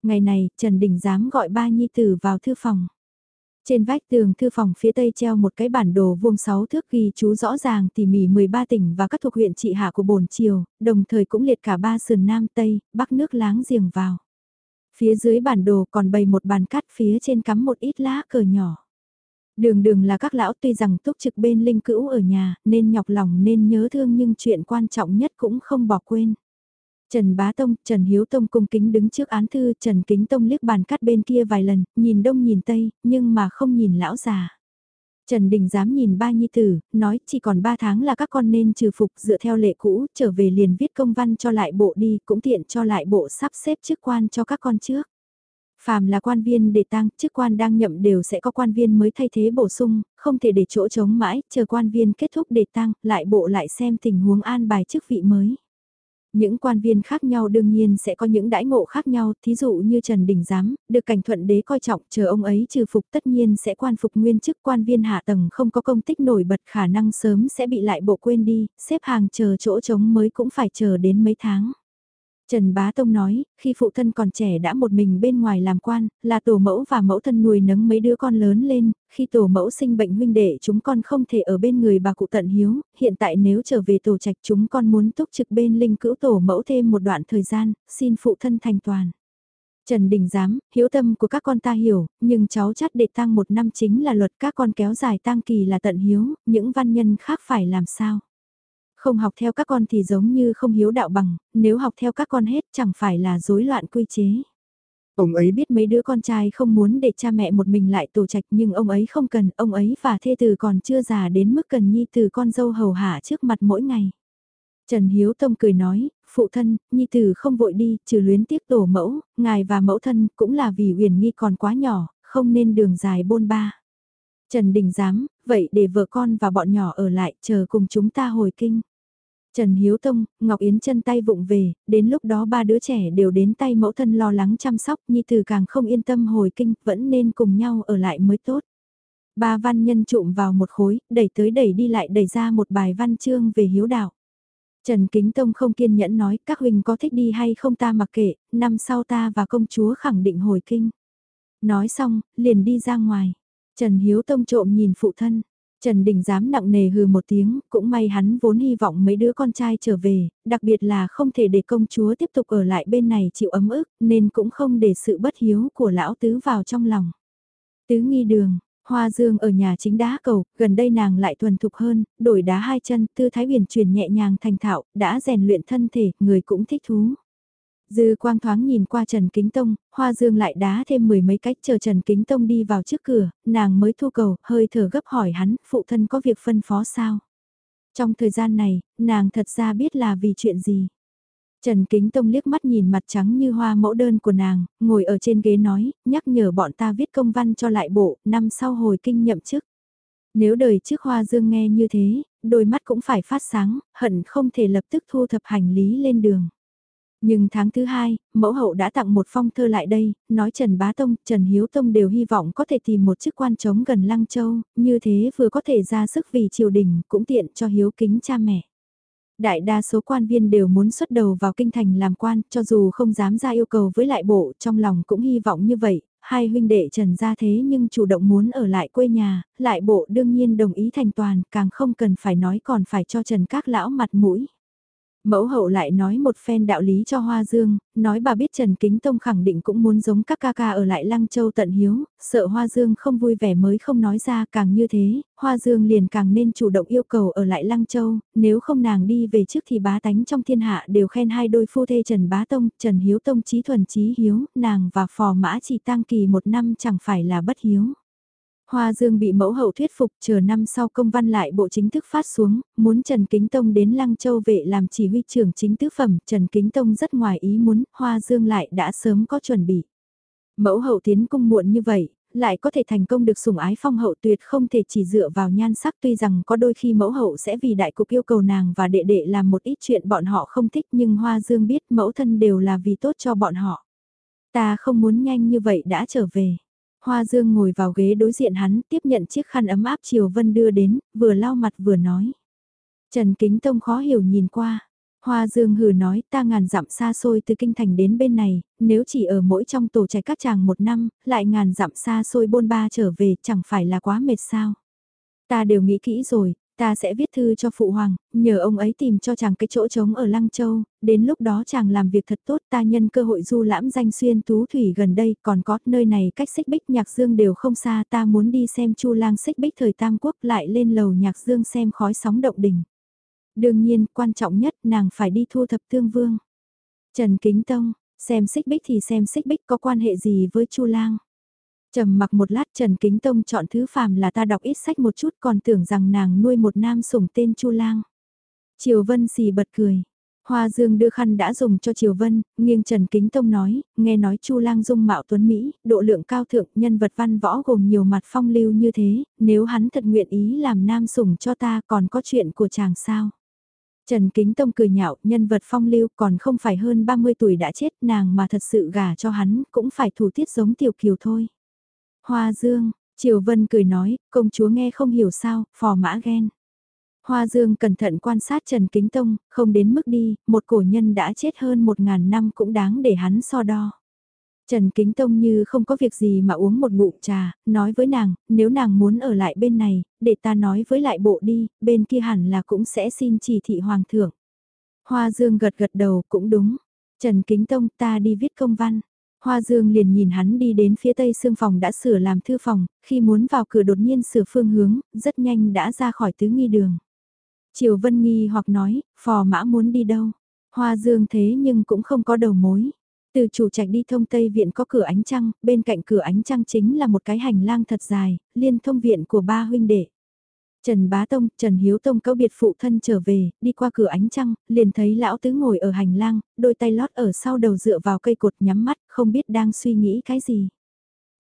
Ngày này, Trần Đình dám gọi ba nhi tử vào thư phòng. Trên vách tường thư phòng phía tây treo một cái bản đồ vuông 6 thước ghi chú rõ ràng tỉ mỉ 13 tỉnh và các thuộc huyện trị hạ của bồn triều, đồng thời cũng liệt cả ba sườn Nam Tây, Bắc nước láng giềng vào. Phía dưới bản đồ còn bày một bàn cắt phía trên cắm một ít lá cờ nhỏ. Đường đường là các lão tuy rằng túc trực bên linh cữu ở nhà nên nhọc lòng nên nhớ thương nhưng chuyện quan trọng nhất cũng không bỏ quên. Trần Bá Tông, Trần Hiếu Tông cung kính đứng trước án thư, Trần Kính Tông liếc bàn cắt bên kia vài lần, nhìn đông nhìn tây, nhưng mà không nhìn lão già. Trần Đình dám nhìn ba nhi tử, nói chỉ còn ba tháng là các con nên trừ phục dựa theo lệ cũ, trở về liền viết công văn cho lại bộ đi, cũng tiện cho lại bộ sắp xếp chức quan cho các con trước. Phàm là quan viên để tăng, chức quan đang nhậm đều sẽ có quan viên mới thay thế bổ sung, không thể để chỗ trống mãi, chờ quan viên kết thúc để tăng, lại bộ lại xem tình huống an bài chức vị mới. Những quan viên khác nhau đương nhiên sẽ có những đãi ngộ khác nhau, thí dụ như Trần Đình Giám, được cảnh thuận đế coi trọng, chờ ông ấy trừ phục tất nhiên sẽ quan phục nguyên chức quan viên hạ tầng không có công tích nổi bật khả năng sớm sẽ bị lại bộ quên đi, xếp hàng chờ chỗ trống mới cũng phải chờ đến mấy tháng. Trần Bá Tông nói, khi phụ thân còn trẻ đã một mình bên ngoài làm quan, là tổ mẫu và mẫu thân nuôi nấng mấy đứa con lớn lên, khi tổ mẫu sinh bệnh huynh đệ chúng con không thể ở bên người bà cụ tận hiếu, hiện tại nếu trở về tổ trạch chúng con muốn túc trực bên linh cữu tổ mẫu thêm một đoạn thời gian, xin phụ thân thành toàn. Trần Đình Giám, hiếu tâm của các con ta hiểu, nhưng cháu chắt để tăng một năm chính là luật các con kéo dài tăng kỳ là tận hiếu, những văn nhân khác phải làm sao? Không học theo các con thì giống như không hiếu đạo bằng, nếu học theo các con hết chẳng phải là rối loạn quy chế. Ông ấy biết mấy đứa con trai không muốn để cha mẹ một mình lại tổ trạch nhưng ông ấy không cần, ông ấy và thê từ còn chưa già đến mức cần nhi từ con dâu hầu hạ trước mặt mỗi ngày. Trần Hiếu Tông cười nói, phụ thân, nhi tử không vội đi, trừ luyến tiếc tổ mẫu, ngài và mẫu thân cũng là vì huyền nghi còn quá nhỏ, không nên đường dài bôn ba. Trần Đình dám, vậy để vợ con và bọn nhỏ ở lại chờ cùng chúng ta hồi kinh. Trần Hiếu Tông, Ngọc Yến chân tay vụng về, đến lúc đó ba đứa trẻ đều đến tay mẫu thân lo lắng chăm sóc, Nhi Tử càng không yên tâm hồi kinh, vẫn nên cùng nhau ở lại mới tốt. Ba văn nhân trụm vào một khối, đẩy tới đẩy đi lại đẩy ra một bài văn chương về hiếu đạo. Trần Kính Tông không kiên nhẫn nói, các huynh có thích đi hay không ta mặc kệ, năm sau ta và công chúa khẳng định hồi kinh. Nói xong, liền đi ra ngoài. Trần Hiếu Tông trộm nhìn phụ thân, Trần Đình dám nặng nề hừ một tiếng, cũng may hắn vốn hy vọng mấy đứa con trai trở về, đặc biệt là không thể để công chúa tiếp tục ở lại bên này chịu ấm ức, nên cũng không để sự bất hiếu của lão tứ vào trong lòng. Tứ nghi đường, Hoa Dương ở nhà chính đá cầu, gần đây nàng lại thuần thục hơn, đổi đá hai chân, tư thái huyền chuyển nhẹ nhàng thành thạo, đã rèn luyện thân thể, người cũng thích thú. Dư quang thoáng nhìn qua Trần Kính Tông, Hoa Dương lại đá thêm mười mấy cách chờ Trần Kính Tông đi vào trước cửa, nàng mới thu cầu, hơi thở gấp hỏi hắn, phụ thân có việc phân phó sao? Trong thời gian này, nàng thật ra biết là vì chuyện gì? Trần Kính Tông liếc mắt nhìn mặt trắng như hoa mẫu đơn của nàng, ngồi ở trên ghế nói, nhắc nhở bọn ta viết công văn cho lại bộ, năm sau hồi kinh nhậm chức. Nếu đời trước Hoa Dương nghe như thế, đôi mắt cũng phải phát sáng, hận không thể lập tức thu thập hành lý lên đường. Nhưng tháng thứ hai, mẫu hậu đã tặng một phong thơ lại đây, nói Trần Bá Tông, Trần Hiếu Tông đều hy vọng có thể tìm một chức quan trống gần Lăng Châu, như thế vừa có thể ra sức vì triều đình, cũng tiện cho hiếu kính cha mẹ. Đại đa số quan viên đều muốn xuất đầu vào kinh thành làm quan, cho dù không dám ra yêu cầu với lại bộ, trong lòng cũng hy vọng như vậy, hai huynh đệ Trần ra thế nhưng chủ động muốn ở lại quê nhà, lại bộ đương nhiên đồng ý thành toàn, càng không cần phải nói còn phải cho Trần các lão mặt mũi. Mẫu hậu lại nói một phen đạo lý cho Hoa Dương, nói bà biết Trần Kính Tông khẳng định cũng muốn giống các ca ca ở lại Lăng Châu tận hiếu, sợ Hoa Dương không vui vẻ mới không nói ra càng như thế, Hoa Dương liền càng nên chủ động yêu cầu ở lại Lăng Châu, nếu không nàng đi về trước thì bá tánh trong thiên hạ đều khen hai đôi phu thê Trần Bá Tông, Trần Hiếu Tông trí thuần trí hiếu, nàng và phò mã chỉ tăng kỳ một năm chẳng phải là bất hiếu. Hoa Dương bị mẫu hậu thuyết phục chờ năm sau công văn lại bộ chính thức phát xuống, muốn Trần Kính Tông đến Lăng Châu vệ làm chỉ huy trưởng chính tứ phẩm, Trần Kính Tông rất ngoài ý muốn, Hoa Dương lại đã sớm có chuẩn bị. Mẫu hậu tiến cung muộn như vậy, lại có thể thành công được sủng ái phong hậu tuyệt không thể chỉ dựa vào nhan sắc tuy rằng có đôi khi mẫu hậu sẽ vì đại cục yêu cầu nàng và đệ đệ làm một ít chuyện bọn họ không thích nhưng Hoa Dương biết mẫu thân đều là vì tốt cho bọn họ. Ta không muốn nhanh như vậy đã trở về. Hoa Dương ngồi vào ghế đối diện hắn, tiếp nhận chiếc khăn ấm áp Triều Vân đưa đến, vừa lau mặt vừa nói. Trần Kính Tông khó hiểu nhìn qua. Hoa Dương hừ nói ta ngàn dặm xa xôi từ kinh thành đến bên này, nếu chỉ ở mỗi trong tổ trẻ các chàng một năm, lại ngàn dặm xa xôi bôn ba trở về chẳng phải là quá mệt sao. Ta đều nghĩ kỹ rồi, Ta sẽ viết thư cho Phụ Hoàng, nhờ ông ấy tìm cho chàng cái chỗ trống ở Lăng Châu, đến lúc đó chàng làm việc thật tốt ta nhân cơ hội du lãm danh xuyên tú thủy gần đây còn có nơi này cách xích bích nhạc dương đều không xa ta muốn đi xem chu lang xích bích thời Tam Quốc lại lên lầu nhạc dương xem khói sóng động đỉnh. Đương nhiên, quan trọng nhất nàng phải đi thu thập tương vương. Trần Kính Tông, xem xích bích thì xem xích bích có quan hệ gì với chu lang. Trầm mặc một lát Trần Kính Tông chọn thứ phàm là ta đọc ít sách một chút còn tưởng rằng nàng nuôi một nam sủng tên Chu Lang. Triều Vân xì bật cười. Hoa Dương đưa khăn đã dùng cho Triều Vân, nghiêng Trần Kính Tông nói, nghe nói Chu Lang dung mạo tuấn Mỹ, độ lượng cao thượng, nhân vật văn võ gồm nhiều mặt phong lưu như thế, nếu hắn thật nguyện ý làm nam sủng cho ta còn có chuyện của chàng sao. Trần Kính Tông cười nhạo, nhân vật phong lưu còn không phải hơn 30 tuổi đã chết nàng mà thật sự gả cho hắn, cũng phải thủ tiết giống tiểu kiều thôi. Hoa Dương, Triều Vân cười nói, công chúa nghe không hiểu sao, phò mã ghen. Hoa Dương cẩn thận quan sát Trần Kính Tông, không đến mức đi, một cổ nhân đã chết hơn một ngàn năm cũng đáng để hắn so đo. Trần Kính Tông như không có việc gì mà uống một ngụm trà, nói với nàng, nếu nàng muốn ở lại bên này, để ta nói với lại bộ đi, bên kia hẳn là cũng sẽ xin chỉ thị hoàng thượng. Hoa Dương gật gật đầu cũng đúng. Trần Kính Tông ta đi viết công văn. Hoa Dương liền nhìn hắn đi đến phía tây xương phòng đã sửa làm thư phòng, khi muốn vào cửa đột nhiên sửa phương hướng, rất nhanh đã ra khỏi tứ nghi đường. Triều Vân nghi hoặc nói, phò mã muốn đi đâu? Hoa Dương thế nhưng cũng không có đầu mối. Từ chủ trạch đi thông Tây Viện có cửa ánh trăng, bên cạnh cửa ánh trăng chính là một cái hành lang thật dài, liên thông viện của ba huynh đệ. Trần Bá Tông, Trần Hiếu Tông cáo biệt phụ thân trở về, đi qua cửa ánh trăng, liền thấy lão tứ ngồi ở hành lang, đôi tay lót ở sau đầu dựa vào cây cột nhắm mắt, không biết đang suy nghĩ cái gì.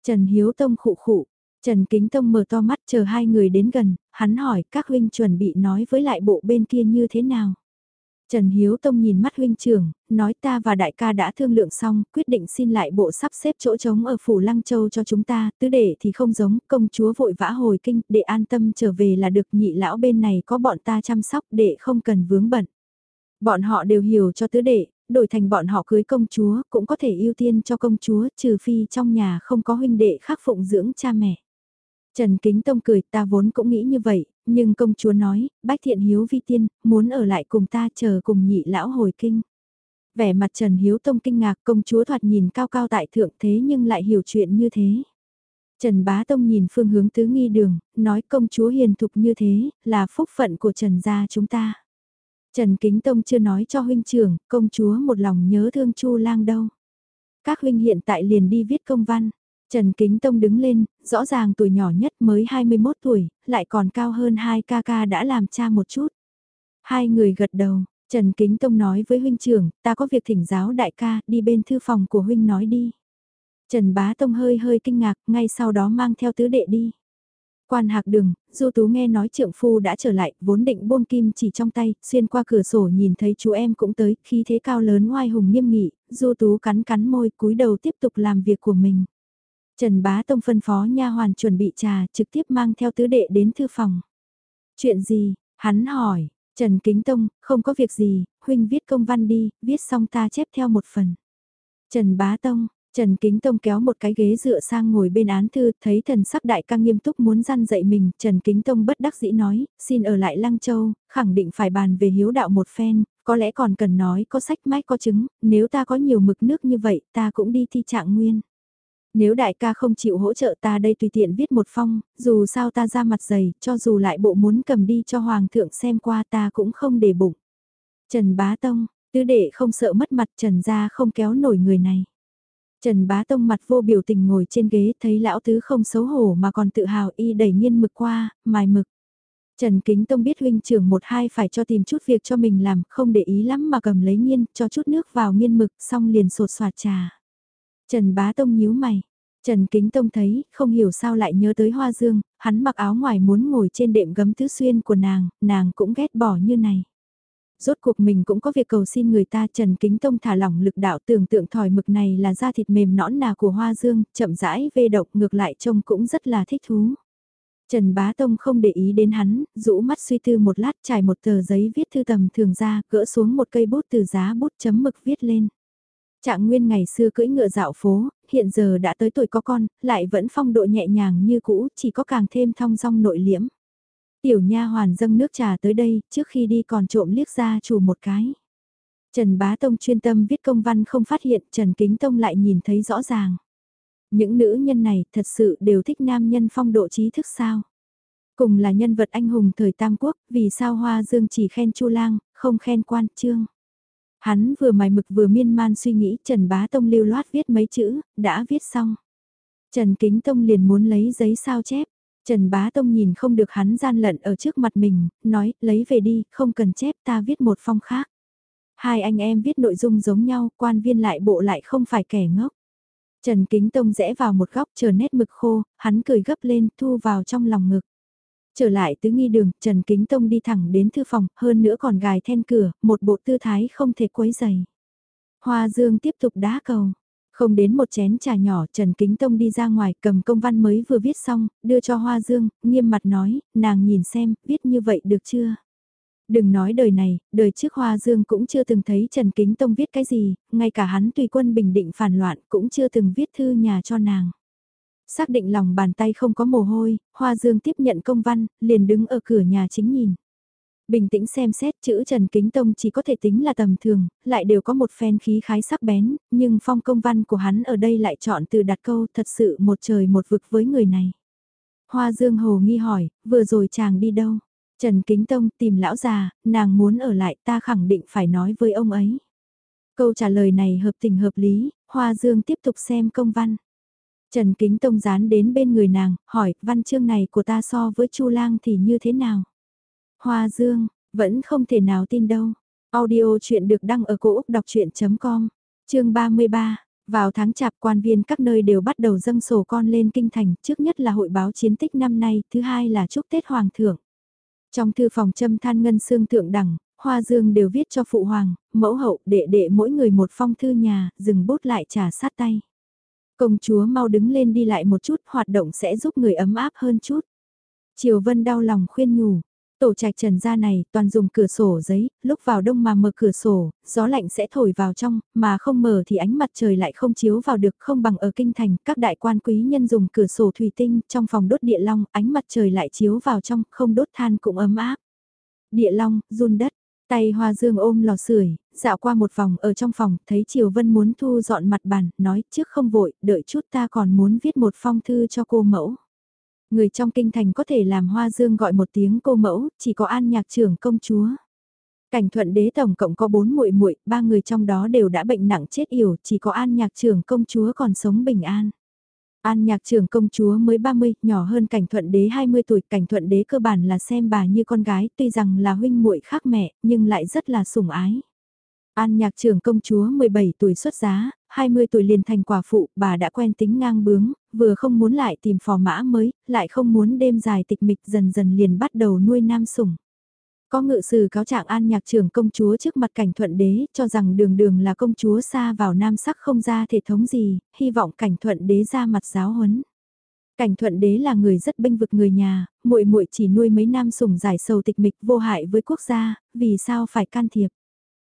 Trần Hiếu Tông khụ khụ, Trần Kính Tông mở to mắt chờ hai người đến gần, hắn hỏi các huynh chuẩn bị nói với lại bộ bên kia như thế nào. Trần Hiếu Tông nhìn mắt huynh trưởng, nói ta và đại ca đã thương lượng xong, quyết định xin lại bộ sắp xếp chỗ trống ở Phủ Lăng Châu cho chúng ta, tứ đệ thì không giống, công chúa vội vã hồi kinh, để an tâm trở về là được nhị lão bên này có bọn ta chăm sóc, để không cần vướng bận. Bọn họ đều hiểu cho tứ đệ, đổi thành bọn họ cưới công chúa, cũng có thể ưu tiên cho công chúa, trừ phi trong nhà không có huynh đệ khác phụng dưỡng cha mẹ. Trần Kính Tông cười ta vốn cũng nghĩ như vậy, nhưng công chúa nói, bách thiện hiếu vi tiên, muốn ở lại cùng ta chờ cùng nhị lão hồi kinh. Vẻ mặt Trần Hiếu Tông kinh ngạc công chúa thoạt nhìn cao cao tại thượng thế nhưng lại hiểu chuyện như thế. Trần Bá Tông nhìn phương hướng tứ nghi đường, nói công chúa hiền thục như thế, là phúc phận của Trần gia chúng ta. Trần Kính Tông chưa nói cho huynh trưởng, công chúa một lòng nhớ thương Chu lang đâu. Các huynh hiện tại liền đi viết công văn. Trần Kính Tông đứng lên, rõ ràng tuổi nhỏ nhất mới 21 tuổi, lại còn cao hơn hai ca ca đã làm cha một chút. Hai người gật đầu, Trần Kính Tông nói với huynh trưởng, ta có việc thỉnh giáo đại ca, đi bên thư phòng của huynh nói đi. Trần Bá Tông hơi hơi kinh ngạc, ngay sau đó mang theo tứ đệ đi. Quan hạc đường, Du Tú nghe nói trượng phu đã trở lại, vốn định buông kim chỉ trong tay, xuyên qua cửa sổ nhìn thấy chú em cũng tới, khí thế cao lớn oai hùng nghiêm nghị, Du Tú cắn cắn môi cúi đầu tiếp tục làm việc của mình. Trần Bá Tông phân phó nha hoàn chuẩn bị trà trực tiếp mang theo tứ đệ đến thư phòng. Chuyện gì? Hắn hỏi, Trần Kính Tông, không có việc gì, huynh viết công văn đi, viết xong ta chép theo một phần. Trần Bá Tông, Trần Kính Tông kéo một cái ghế dựa sang ngồi bên án thư, thấy thần sắc đại ca nghiêm túc muốn răn dạy mình, Trần Kính Tông bất đắc dĩ nói, xin ở lại Lăng Châu, khẳng định phải bàn về hiếu đạo một phen, có lẽ còn cần nói có sách mách có chứng, nếu ta có nhiều mực nước như vậy ta cũng đi thi trạng nguyên. Nếu đại ca không chịu hỗ trợ ta đây tùy tiện viết một phong, dù sao ta ra mặt dày, cho dù lại bộ muốn cầm đi cho hoàng thượng xem qua ta cũng không để bụng. Trần Bá Tông, tứ đệ không sợ mất mặt Trần gia không kéo nổi người này. Trần Bá Tông mặt vô biểu tình ngồi trên ghế thấy lão tứ không xấu hổ mà còn tự hào y đẩy nghiên mực qua, mài mực. Trần Kính Tông biết huynh trưởng một hai phải cho tìm chút việc cho mình làm, không để ý lắm mà cầm lấy nghiên, cho chút nước vào nghiên mực, xong liền sột soạt trà. Trần Bá Tông nhíu mày. Trần Kính Tông thấy, không hiểu sao lại nhớ tới Hoa Dương, hắn mặc áo ngoài muốn ngồi trên đệm gấm tứ xuyên của nàng, nàng cũng ghét bỏ như này. Rốt cuộc mình cũng có việc cầu xin người ta Trần Kính Tông thả lỏng lực đạo tưởng tượng thỏi mực này là da thịt mềm nõn nà của Hoa Dương, chậm rãi vê độc ngược lại trông cũng rất là thích thú. Trần Bá Tông không để ý đến hắn, rũ mắt suy tư một lát trải một tờ giấy viết thư tầm thường ra, gỡ xuống một cây bút từ giá bút chấm mực viết lên. Trạng Nguyên ngày xưa cưỡi ngựa dạo phố, hiện giờ đã tới tuổi có con, lại vẫn phong độ nhẹ nhàng như cũ, chỉ có càng thêm thong dong nội liễm. Tiểu nha hoàn dâng nước trà tới đây, trước khi đi còn trộm liếc ra chủ một cái. Trần Bá Tông chuyên tâm viết công văn không phát hiện, Trần Kính Tông lại nhìn thấy rõ ràng. Những nữ nhân này thật sự đều thích nam nhân phong độ trí thức sao. Cùng là nhân vật anh hùng thời Tam Quốc, vì sao Hoa Dương chỉ khen Chu Lang, không khen quan trương. Hắn vừa mài mực vừa miên man suy nghĩ Trần Bá Tông lưu loát viết mấy chữ, đã viết xong. Trần Kính Tông liền muốn lấy giấy sao chép. Trần Bá Tông nhìn không được hắn gian lận ở trước mặt mình, nói, lấy về đi, không cần chép ta viết một phong khác. Hai anh em viết nội dung giống nhau, quan viên lại bộ lại không phải kẻ ngốc. Trần Kính Tông rẽ vào một góc chờ nét mực khô, hắn cười gấp lên, thu vào trong lòng ngực. Trở lại tứ nghi đường, Trần Kính Tông đi thẳng đến thư phòng, hơn nữa còn gài then cửa, một bộ tư thái không thể quấy dày. Hoa Dương tiếp tục đá cầu. Không đến một chén trà nhỏ Trần Kính Tông đi ra ngoài cầm công văn mới vừa viết xong, đưa cho Hoa Dương, nghiêm mặt nói, nàng nhìn xem, viết như vậy được chưa? Đừng nói đời này, đời trước Hoa Dương cũng chưa từng thấy Trần Kính Tông viết cái gì, ngay cả hắn tùy quân bình định phản loạn cũng chưa từng viết thư nhà cho nàng. Xác định lòng bàn tay không có mồ hôi, Hoa Dương tiếp nhận công văn, liền đứng ở cửa nhà chính nhìn. Bình tĩnh xem xét chữ Trần Kính Tông chỉ có thể tính là tầm thường, lại đều có một phen khí khái sắc bén, nhưng phong công văn của hắn ở đây lại chọn từ đặt câu thật sự một trời một vực với người này. Hoa Dương Hồ nghi hỏi, vừa rồi chàng đi đâu? Trần Kính Tông tìm lão già, nàng muốn ở lại ta khẳng định phải nói với ông ấy. Câu trả lời này hợp tình hợp lý, Hoa Dương tiếp tục xem công văn. Trần Kính Tông dán đến bên người nàng, hỏi, văn chương này của ta so với Chu Lang thì như thế nào? Hoa Dương, vẫn không thể nào tin đâu. Audio chuyện được đăng ở cổ Úc đọc chuyện.com, chương 33. Vào tháng chạp quan viên các nơi đều bắt đầu dâng sổ con lên kinh thành, trước nhất là hội báo chiến tích năm nay, thứ hai là chúc Tết Hoàng thượng. Trong thư phòng châm than ngân xương thượng đẳng, Hoa Dương đều viết cho phụ hoàng, mẫu hậu, đệ đệ mỗi người một phong thư nhà, dừng bút lại trả sát tay. Công chúa mau đứng lên đi lại một chút, hoạt động sẽ giúp người ấm áp hơn chút. Triều Vân đau lòng khuyên nhủ, Tổ trạch trần gia này toàn dùng cửa sổ giấy, lúc vào đông mà mở cửa sổ, gió lạnh sẽ thổi vào trong, mà không mở thì ánh mặt trời lại không chiếu vào được không bằng ở kinh thành, các đại quan quý nhân dùng cửa sổ thủy tinh, trong phòng đốt địa long, ánh mặt trời lại chiếu vào trong, không đốt than cũng ấm áp. Địa long, run đất, tay hoa dương ôm lò sưởi dạo qua một vòng ở trong phòng, thấy Triều Vân muốn thu dọn mặt bàn, nói trước không vội, đợi chút ta còn muốn viết một phong thư cho cô mẫu. Người trong kinh thành có thể làm hoa dương gọi một tiếng cô mẫu, chỉ có an nhạc trưởng công chúa. Cảnh thuận đế tổng cộng có bốn muội muội, ba người trong đó đều đã bệnh nặng chết yểu, chỉ có an nhạc trưởng công chúa còn sống bình an. An nhạc trưởng công chúa mới 30, nhỏ hơn cảnh thuận đế 20 tuổi, cảnh thuận đế cơ bản là xem bà như con gái, tuy rằng là huynh muội khác mẹ, nhưng lại rất là sủng ái. An nhạc trưởng công chúa 17 tuổi xuất giá, 20 tuổi liền thành quả phụ, bà đã quen tính ngang bướng, vừa không muốn lại tìm phò mã mới, lại không muốn đêm dài tịch mịch dần dần liền bắt đầu nuôi nam sủng. Có ngự sử cáo trạng an nhạc trưởng công chúa trước mặt cảnh thuận đế, cho rằng đường đường là công chúa xa vào nam sắc không ra thể thống gì, hy vọng cảnh thuận đế ra mặt giáo huấn. Cảnh thuận đế là người rất bênh vực người nhà, muội muội chỉ nuôi mấy nam sủng giải sầu tịch mịch vô hại với quốc gia, vì sao phải can thiệp.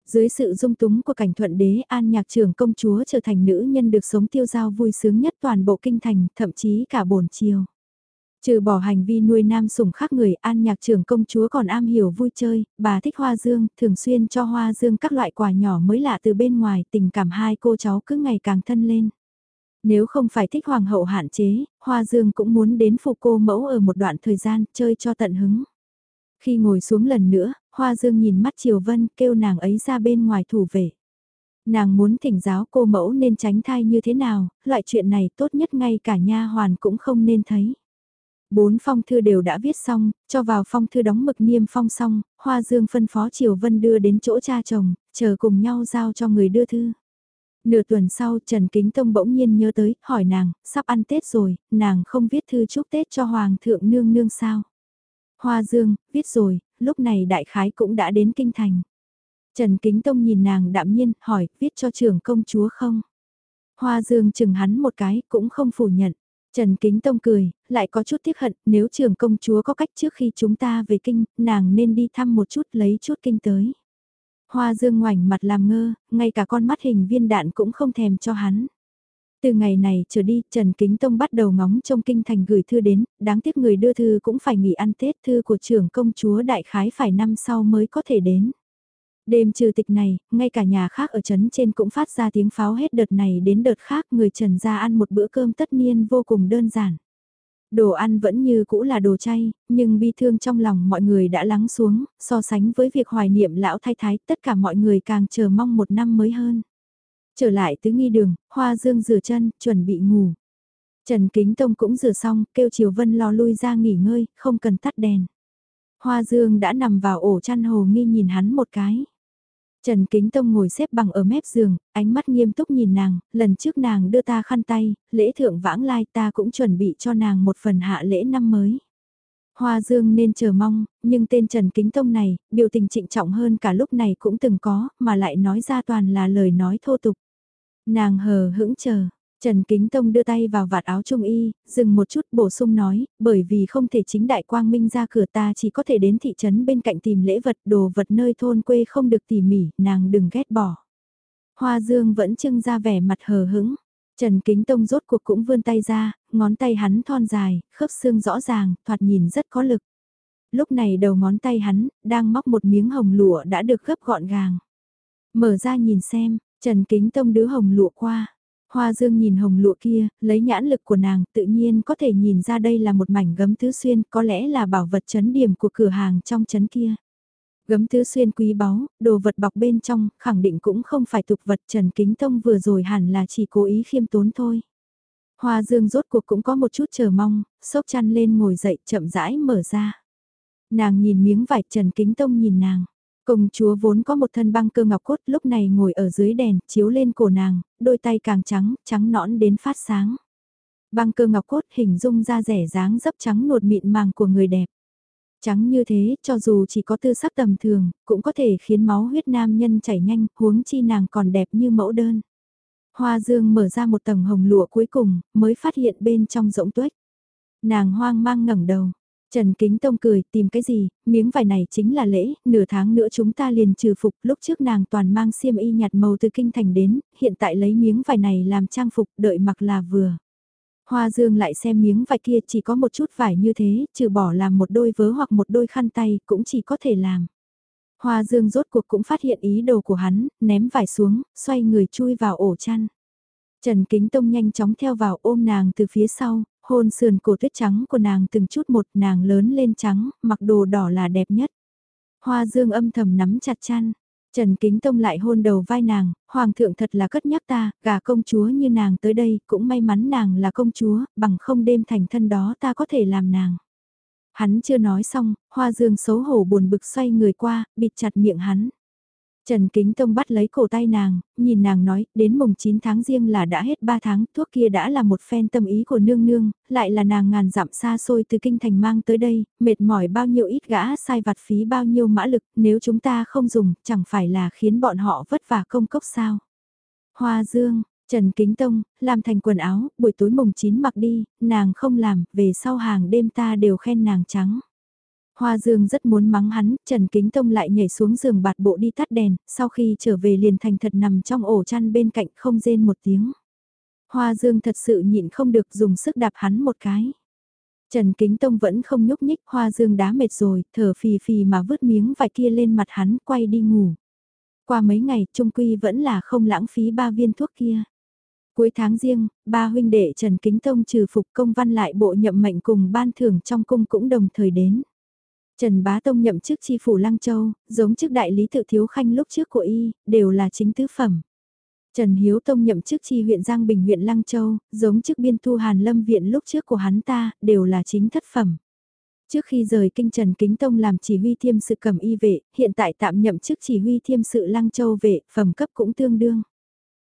Dưới sự dung túng của cảnh thuận đế an nhạc trưởng công chúa trở thành nữ nhân được sống tiêu giao vui sướng nhất toàn bộ kinh thành, thậm chí cả bổn chiều. Trừ bỏ hành vi nuôi nam sủng khác người an nhạc trưởng công chúa còn am hiểu vui chơi, bà thích hoa dương, thường xuyên cho hoa dương các loại quà nhỏ mới lạ từ bên ngoài, tình cảm hai cô cháu cứ ngày càng thân lên. Nếu không phải thích hoàng hậu hạn chế, hoa dương cũng muốn đến phụ cô mẫu ở một đoạn thời gian, chơi cho tận hứng. Khi ngồi xuống lần nữa, Hoa Dương nhìn mắt Triều Vân kêu nàng ấy ra bên ngoài thủ vệ. Nàng muốn thỉnh giáo cô mẫu nên tránh thai như thế nào, loại chuyện này tốt nhất ngay cả nha hoàn cũng không nên thấy. Bốn phong thư đều đã viết xong, cho vào phong thư đóng mực niêm phong xong, Hoa Dương phân phó Triều Vân đưa đến chỗ cha chồng, chờ cùng nhau giao cho người đưa thư. Nửa tuần sau Trần Kính Tông bỗng nhiên nhớ tới, hỏi nàng, sắp ăn Tết rồi, nàng không viết thư chúc Tết cho Hoàng thượng nương nương sao? Hoa Dương, viết rồi, lúc này đại khái cũng đã đến kinh thành. Trần Kính Tông nhìn nàng đạm nhiên, hỏi, viết cho trưởng công chúa không? Hoa Dương chừng hắn một cái, cũng không phủ nhận. Trần Kính Tông cười, lại có chút tiếc hận, nếu trưởng công chúa có cách trước khi chúng ta về kinh, nàng nên đi thăm một chút lấy chút kinh tới. Hoa Dương ngoảnh mặt làm ngơ, ngay cả con mắt hình viên đạn cũng không thèm cho hắn. Từ ngày này trở đi, Trần Kính Tông bắt đầu ngóng trông kinh thành gửi thư đến, đáng tiếc người đưa thư cũng phải nghỉ ăn Tết thư của trưởng công chúa đại khái phải năm sau mới có thể đến. Đêm trừ tịch này, ngay cả nhà khác ở trấn trên cũng phát ra tiếng pháo hết đợt này đến đợt khác người Trần ra ăn một bữa cơm tất niên vô cùng đơn giản. Đồ ăn vẫn như cũ là đồ chay, nhưng bi thương trong lòng mọi người đã lắng xuống, so sánh với việc hoài niệm lão thái thái tất cả mọi người càng chờ mong một năm mới hơn. Trở lại tứ nghi đường, Hoa Dương rửa chân, chuẩn bị ngủ. Trần Kính Tông cũng rửa xong, kêu Triều Vân lo lui ra nghỉ ngơi, không cần tắt đèn. Hoa Dương đã nằm vào ổ chăn hồ nghi nhìn hắn một cái. Trần Kính Tông ngồi xếp bằng ở mép giường, ánh mắt nghiêm túc nhìn nàng, lần trước nàng đưa ta khăn tay, lễ thượng vãng lai ta cũng chuẩn bị cho nàng một phần hạ lễ năm mới. Hoa Dương nên chờ mong, nhưng tên Trần Kính Tông này, biểu tình trịnh trọng hơn cả lúc này cũng từng có, mà lại nói ra toàn là lời nói thô tục. Nàng hờ hững chờ. Trần Kính Tông đưa tay vào vạt áo trung y, dừng một chút bổ sung nói, bởi vì không thể chính đại quang minh ra cửa ta chỉ có thể đến thị trấn bên cạnh tìm lễ vật đồ vật nơi thôn quê không được tỉ mỉ, nàng đừng ghét bỏ. Hoa Dương vẫn trưng ra vẻ mặt hờ hững. Trần Kính Tông rốt cuộc cũng vươn tay ra, ngón tay hắn thon dài, khớp xương rõ ràng, thoạt nhìn rất có lực. lúc này đầu ngón tay hắn, đang móc một miếng hồng lụa đã được gấp gọn gàng. Mở ra nhìn xem, Trần Kính Tông đứa hồng lụa qua. Hoa Dương nhìn hồng lụa kia, lấy nhãn lực của nàng tự nhiên có thể nhìn ra đây là một mảnh gấm tứ xuyên, có lẽ là bảo vật chấn điểm của cửa hàng trong chấn kia. Gấm tứ xuyên quý báu, đồ vật bọc bên trong, khẳng định cũng không phải tục vật Trần Kính Tông vừa rồi hẳn là chỉ cố ý khiêm tốn thôi. Hoa Dương rốt cuộc cũng có một chút chờ mong, sốc chăn lên ngồi dậy chậm rãi mở ra. Nàng nhìn miếng vải Trần Kính Tông nhìn nàng. Công chúa vốn có một thân băng cơ ngọc cốt lúc này ngồi ở dưới đèn, chiếu lên cổ nàng, đôi tay càng trắng, trắng nõn đến phát sáng. Băng cơ ngọc cốt hình dung ra rẻ dáng dấp trắng nuột mịn màng của người đẹp. Trắng như thế, cho dù chỉ có tư sắc tầm thường, cũng có thể khiến máu huyết nam nhân chảy nhanh, huống chi nàng còn đẹp như mẫu đơn. Hoa dương mở ra một tầng hồng lụa cuối cùng, mới phát hiện bên trong rỗng tuếch. Nàng hoang mang ngẩng đầu, Trần Kính Tông cười, tìm cái gì, miếng vải này chính là lễ, nửa tháng nữa chúng ta liền trừ phục, lúc trước nàng toàn mang xiêm y nhạt màu từ kinh thành đến, hiện tại lấy miếng vải này làm trang phục, đợi mặc là vừa. Hoa Dương lại xem miếng vải kia chỉ có một chút vải như thế, trừ bỏ làm một đôi vớ hoặc một đôi khăn tay, cũng chỉ có thể làm. Hoa Dương rốt cuộc cũng phát hiện ý đồ của hắn, ném vải xuống, xoay người chui vào ổ chăn. Trần Kính Tông nhanh chóng theo vào ôm nàng từ phía sau, hôn sườn cổ tuyết trắng của nàng từng chút một nàng lớn lên trắng, mặc đồ đỏ là đẹp nhất. Hoa dương âm thầm nắm chặt chăn. Trần Kính Tông lại hôn đầu vai nàng, Hoàng thượng thật là cất nhắc ta, gà công chúa như nàng tới đây, cũng may mắn nàng là công chúa, bằng không đêm thành thân đó ta có thể làm nàng. Hắn chưa nói xong, Hoa Dương xấu hổ buồn bực xoay người qua, bịt chặt miệng hắn. Trần Kính Tông bắt lấy cổ tay nàng, nhìn nàng nói, đến mùng 9 tháng riêng là đã hết 3 tháng, thuốc kia đã là một phen tâm ý của nương nương, lại là nàng ngàn dặm xa xôi từ kinh thành mang tới đây, mệt mỏi bao nhiêu ít gã sai vặt phí bao nhiêu mã lực, nếu chúng ta không dùng, chẳng phải là khiến bọn họ vất vả công cốc sao. Hoa Dương, Trần Kính Tông, làm thành quần áo, buổi tối mùng 9 mặc đi, nàng không làm, về sau hàng đêm ta đều khen nàng trắng. Hoa Dương rất muốn mắng hắn, Trần Kính Tông lại nhảy xuống giường bạt bộ đi tắt đèn, sau khi trở về liền thành thật nằm trong ổ chăn bên cạnh không rên một tiếng. Hoa Dương thật sự nhịn không được dùng sức đạp hắn một cái. Trần Kính Tông vẫn không nhúc nhích, Hoa Dương đá mệt rồi, thở phì phì mà vứt miếng vải kia lên mặt hắn quay đi ngủ. Qua mấy ngày, Trung Quy vẫn là không lãng phí ba viên thuốc kia. Cuối tháng riêng, ba huynh đệ Trần Kính Tông trừ phục công văn lại bộ nhậm mệnh cùng ban thưởng trong cung cũng đồng thời đến. Trần Bá Tông nhậm chức chi phủ Lăng Châu, giống chức đại lý tự thiếu khanh lúc trước của y, đều là chính tứ phẩm. Trần Hiếu Tông nhậm chức chi huyện Giang Bình huyện Lăng Châu, giống chức biên thu Hàn Lâm viện lúc trước của hắn ta, đều là chính thất phẩm. Trước khi rời kinh Trần Kính Tông làm chỉ huy thiêm sự cầm y vệ, hiện tại tạm nhậm chức chỉ huy thiêm sự Lăng Châu vệ, phẩm cấp cũng tương đương.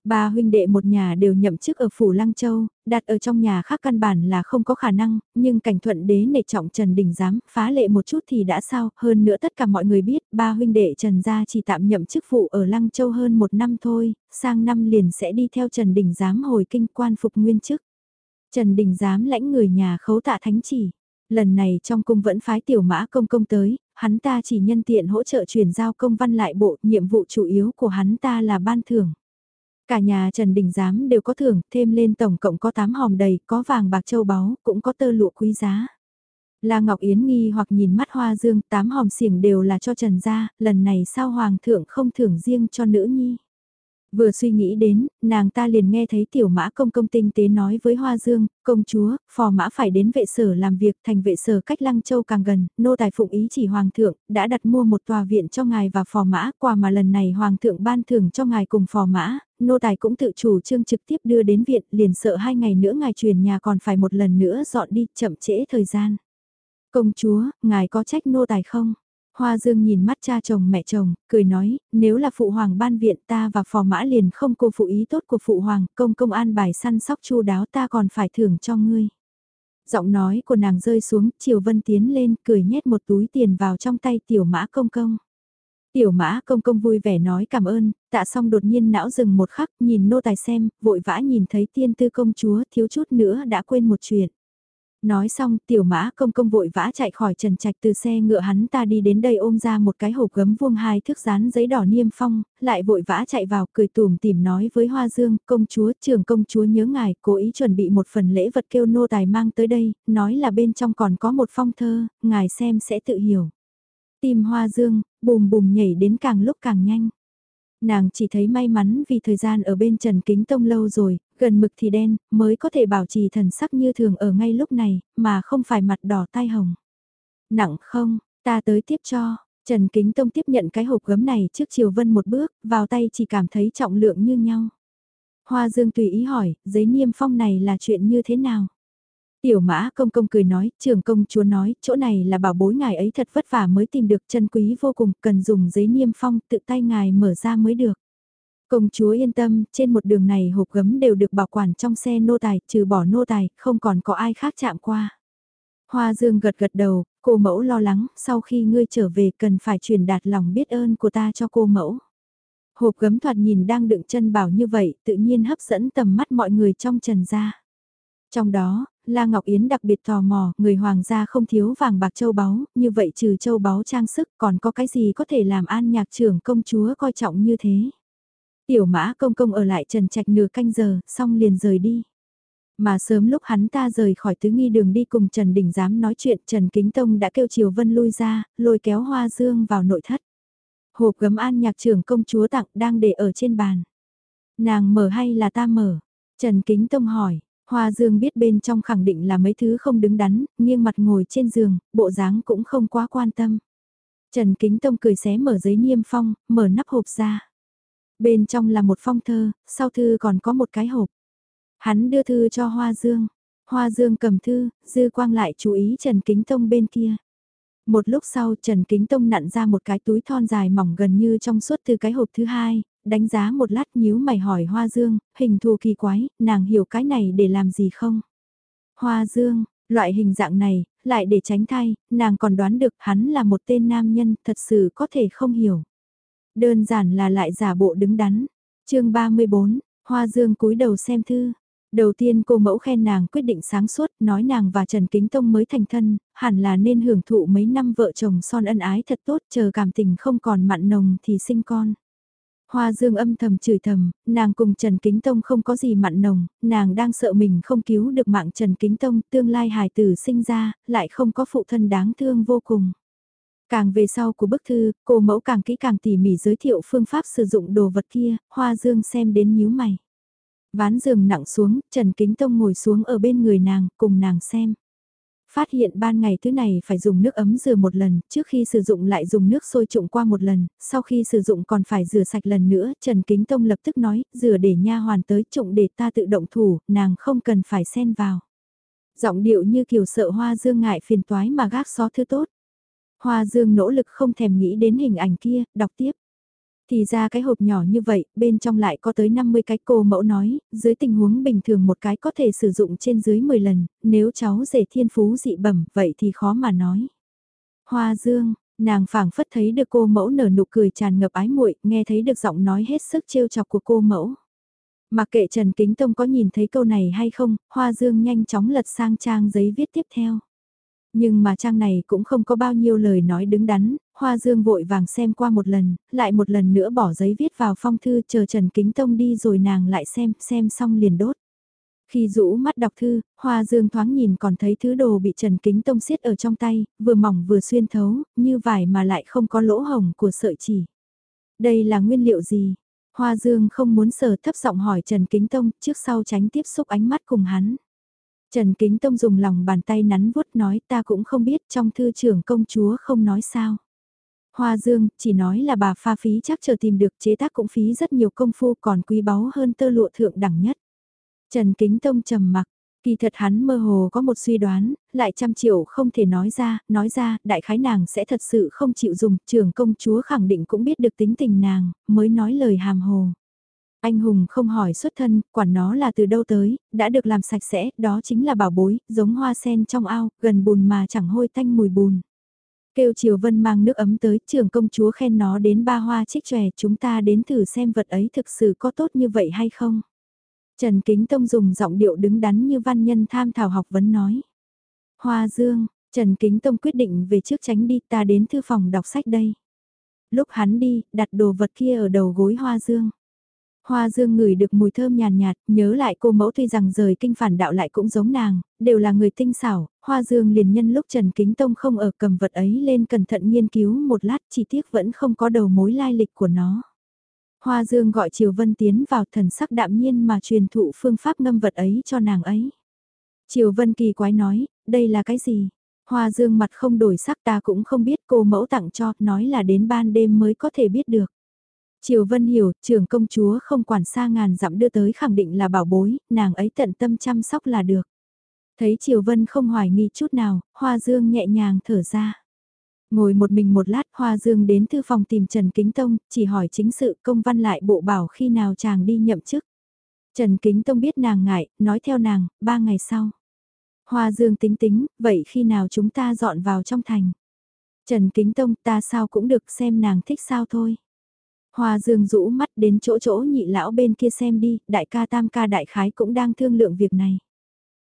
Ba huynh đệ một nhà đều nhậm chức ở Phủ Lăng Châu, đặt ở trong nhà khác căn bản là không có khả năng, nhưng cảnh thuận đế nể trọng Trần Đình Giám, phá lệ một chút thì đã sao, hơn nữa tất cả mọi người biết, ba huynh đệ Trần gia chỉ tạm nhậm chức vụ ở Lăng Châu hơn một năm thôi, sang năm liền sẽ đi theo Trần Đình Giám hồi kinh quan phục nguyên chức. Trần Đình Giám lãnh người nhà khấu tạ thánh chỉ. Lần này trong cung vẫn phái tiểu mã công công tới, hắn ta chỉ nhân tiện hỗ trợ chuyển giao công văn lại bộ, nhiệm vụ chủ yếu của hắn ta là ban thưởng. Cả nhà Trần Đình Giám đều có thưởng, thêm lên tổng cộng có 8 hòm đầy, có vàng bạc châu báu, cũng có tơ lụa quý giá. La Ngọc Yến nghi hoặc nhìn mắt hoa dương, tám hòm xiềng đều là cho Trần gia, lần này sao Hoàng thượng không thưởng riêng cho nữ nhi. Vừa suy nghĩ đến, nàng ta liền nghe thấy tiểu mã công công tinh tế nói với Hoa Dương, công chúa, phò mã phải đến vệ sở làm việc thành vệ sở cách Lăng Châu càng gần, nô tài phụng ý chỉ Hoàng thượng, đã đặt mua một tòa viện cho ngài và phò mã, quà mà lần này Hoàng thượng ban thưởng cho ngài cùng phò mã, nô tài cũng tự chủ trương trực tiếp đưa đến viện, liền sợ hai ngày nữa ngài truyền nhà còn phải một lần nữa dọn đi, chậm trễ thời gian. Công chúa, ngài có trách nô tài không? Hoa Dương nhìn mắt cha chồng mẹ chồng, cười nói, nếu là phụ hoàng ban viện ta và phò mã liền không cô phụ ý tốt của phụ hoàng, công công an bài săn sóc chu đáo ta còn phải thưởng cho ngươi. Giọng nói của nàng rơi xuống, Triều Vân tiến lên, cười nhét một túi tiền vào trong tay tiểu mã công công. Tiểu mã công công vui vẻ nói cảm ơn, tạ xong đột nhiên não dừng một khắc, nhìn nô tài xem, vội vã nhìn thấy tiên tư công chúa thiếu chút nữa đã quên một chuyện. Nói xong tiểu mã công công vội vã chạy khỏi trần trạch từ xe ngựa hắn ta đi đến đây ôm ra một cái hộp gấm vuông hai thước dán giấy đỏ niêm phong, lại vội vã chạy vào cười tùm tìm nói với Hoa Dương, công chúa, trưởng công chúa nhớ ngài, cố ý chuẩn bị một phần lễ vật kêu nô tài mang tới đây, nói là bên trong còn có một phong thơ, ngài xem sẽ tự hiểu. tìm Hoa Dương, bùm bùm nhảy đến càng lúc càng nhanh nàng chỉ thấy may mắn vì thời gian ở bên Trần Kính Tông lâu rồi, gần mực thì đen, mới có thể bảo trì thần sắc như thường ở ngay lúc này, mà không phải mặt đỏ tai hồng. Nặng không, ta tới tiếp cho, Trần Kính Tông tiếp nhận cái hộp gấm này trước Triều Vân một bước, vào tay chỉ cảm thấy trọng lượng như nhau. Hoa Dương tùy ý hỏi, giấy niêm phong này là chuyện như thế nào? Tiểu mã công công cười nói, trưởng công chúa nói, chỗ này là bảo bối ngài ấy thật vất vả mới tìm được chân quý vô cùng, cần dùng giấy niêm phong, tự tay ngài mở ra mới được. Công chúa yên tâm, trên một đường này hộp gấm đều được bảo quản trong xe nô tài, trừ bỏ nô tài, không còn có ai khác chạm qua. Hoa Dương gật gật đầu, cô mẫu lo lắng, sau khi ngươi trở về cần phải truyền đạt lòng biết ơn của ta cho cô mẫu. Hộp gấm thoạt nhìn đang đựng chân bảo như vậy, tự nhiên hấp dẫn tầm mắt mọi người trong trần gia. Trong đó, La Ngọc Yến đặc biệt tò mò, người hoàng gia không thiếu vàng bạc châu báu, như vậy trừ châu báu trang sức còn có cái gì có thể làm an nhạc trưởng công chúa coi trọng như thế. Tiểu mã công công ở lại trần trạch nửa canh giờ, xong liền rời đi. Mà sớm lúc hắn ta rời khỏi tứ nghi đường đi cùng Trần Đình dám nói chuyện Trần Kính Tông đã kêu Triều Vân lui ra, lôi kéo Hoa Dương vào nội thất. Hộp gấm an nhạc trưởng công chúa tặng đang để ở trên bàn. Nàng mở hay là ta mở? Trần Kính Tông hỏi, Hoa Dương biết bên trong khẳng định là mấy thứ không đứng đắn, nghiêng mặt ngồi trên giường, bộ dáng cũng không quá quan tâm. Trần Kính Tông cười xé mở giấy niêm phong, mở nắp hộp ra. Bên trong là một phong thơ, sau thư còn có một cái hộp. Hắn đưa thư cho Hoa Dương. Hoa Dương cầm thư, dư quang lại chú ý Trần Kính Tông bên kia. Một lúc sau Trần Kính Tông nặn ra một cái túi thon dài mỏng gần như trong suốt từ cái hộp thứ hai, đánh giá một lát nhíu mày hỏi Hoa Dương, hình thù kỳ quái, nàng hiểu cái này để làm gì không? Hoa Dương, loại hình dạng này, lại để tránh thai, nàng còn đoán được hắn là một tên nam nhân, thật sự có thể không hiểu. Đơn giản là lại giả bộ đứng đắn. chương 34, Hoa Dương cúi đầu xem thư. Đầu tiên cô mẫu khen nàng quyết định sáng suốt, nói nàng và Trần Kính Tông mới thành thân, hẳn là nên hưởng thụ mấy năm vợ chồng son ân ái thật tốt, chờ cảm tình không còn mặn nồng thì sinh con. Hoa Dương âm thầm chửi thầm, nàng cùng Trần Kính Tông không có gì mặn nồng, nàng đang sợ mình không cứu được mạng Trần Kính Tông, tương lai hài tử sinh ra, lại không có phụ thân đáng thương vô cùng. Càng về sau của bức thư, cô mẫu càng kỹ càng tỉ mỉ giới thiệu phương pháp sử dụng đồ vật kia, Hoa Dương xem đến nhíu mày. Ván giường nặng xuống, Trần Kính Tông ngồi xuống ở bên người nàng, cùng nàng xem. Phát hiện ban ngày thứ này phải dùng nước ấm rửa một lần, trước khi sử dụng lại dùng nước sôi trụng qua một lần, sau khi sử dụng còn phải rửa sạch lần nữa, Trần Kính Tông lập tức nói, rửa để nha hoàn tới trụng để ta tự động thủ, nàng không cần phải xen vào. Giọng điệu như kiểu sợ hoa dương ngại phiền toái mà gác xó thứ tốt. Hoa dương nỗ lực không thèm nghĩ đến hình ảnh kia, đọc tiếp. Thì ra cái hộp nhỏ như vậy, bên trong lại có tới 50 cái cô mẫu nói, dưới tình huống bình thường một cái có thể sử dụng trên dưới 10 lần, nếu cháu rể thiên phú dị bẩm, vậy thì khó mà nói. Hoa dương, nàng phảng phất thấy được cô mẫu nở nụ cười tràn ngập ái muội, nghe thấy được giọng nói hết sức trêu chọc của cô mẫu. Mặc kệ Trần Kính Tông có nhìn thấy câu này hay không, Hoa Dương nhanh chóng lật sang trang giấy viết tiếp theo. Nhưng mà trang này cũng không có bao nhiêu lời nói đứng đắn, Hoa Dương vội vàng xem qua một lần, lại một lần nữa bỏ giấy viết vào phong thư chờ Trần Kính Tông đi rồi nàng lại xem, xem xong liền đốt. Khi rũ mắt đọc thư, Hoa Dương thoáng nhìn còn thấy thứ đồ bị Trần Kính Tông siết ở trong tay, vừa mỏng vừa xuyên thấu, như vải mà lại không có lỗ hồng của sợi chỉ. Đây là nguyên liệu gì? Hoa Dương không muốn sờ thấp giọng hỏi Trần Kính Tông trước sau tránh tiếp xúc ánh mắt cùng hắn. Trần Kính Tông dùng lòng bàn tay nắn vuốt nói ta cũng không biết trong thư trưởng công chúa không nói sao. Hoa Dương chỉ nói là bà pha phí chắc chờ tìm được chế tác cũng phí rất nhiều công phu còn quý báu hơn tơ lụa thượng đẳng nhất. Trần Kính Tông trầm mặc, kỳ thật hắn mơ hồ có một suy đoán, lại trăm triệu không thể nói ra, nói ra, đại khái nàng sẽ thật sự không chịu dùng, trưởng công chúa khẳng định cũng biết được tính tình nàng, mới nói lời hàm hồ. Anh Hùng không hỏi xuất thân, quản nó là từ đâu tới, đã được làm sạch sẽ, đó chính là bảo bối, giống hoa sen trong ao, gần bùn mà chẳng hôi tanh mùi bùn. Kêu Triều Vân mang nước ấm tới, trường công chúa khen nó đến ba hoa trích chòe, chúng ta đến thử xem vật ấy thực sự có tốt như vậy hay không. Trần Kính Tông dùng giọng điệu đứng đắn như văn nhân tham thảo học vấn nói. Hoa Dương, Trần Kính Tông quyết định về trước tránh đi ta đến thư phòng đọc sách đây. Lúc hắn đi, đặt đồ vật kia ở đầu gối Hoa Dương. Hoa Dương ngửi được mùi thơm nhàn nhạt, nhớ lại cô mẫu tuy rằng rời kinh phản đạo lại cũng giống nàng, đều là người tinh xảo, Hoa Dương liền nhân lúc Trần Kính Tông không ở cầm vật ấy lên cẩn thận nghiên cứu một lát chi tiết vẫn không có đầu mối lai lịch của nó. Hoa Dương gọi Triều Vân tiến vào thần sắc đạm nhiên mà truyền thụ phương pháp ngâm vật ấy cho nàng ấy. Triều Vân kỳ quái nói, đây là cái gì? Hoa Dương mặt không đổi sắc ta cũng không biết cô mẫu tặng cho, nói là đến ban đêm mới có thể biết được. Triều Vân hiểu, trưởng công chúa không quản xa ngàn dặm đưa tới khẳng định là bảo bối, nàng ấy tận tâm chăm sóc là được. Thấy Triều Vân không hoài nghi chút nào, Hoa Dương nhẹ nhàng thở ra. Ngồi một mình một lát Hoa Dương đến thư phòng tìm Trần Kính Tông, chỉ hỏi chính sự công văn lại bộ bảo khi nào chàng đi nhậm chức. Trần Kính Tông biết nàng ngại, nói theo nàng, ba ngày sau. Hoa Dương tính tính, vậy khi nào chúng ta dọn vào trong thành? Trần Kính Tông ta sao cũng được xem nàng thích sao thôi. Hoa Dương rũ mắt đến chỗ chỗ nhị lão bên kia xem đi, đại ca tam ca đại khái cũng đang thương lượng việc này.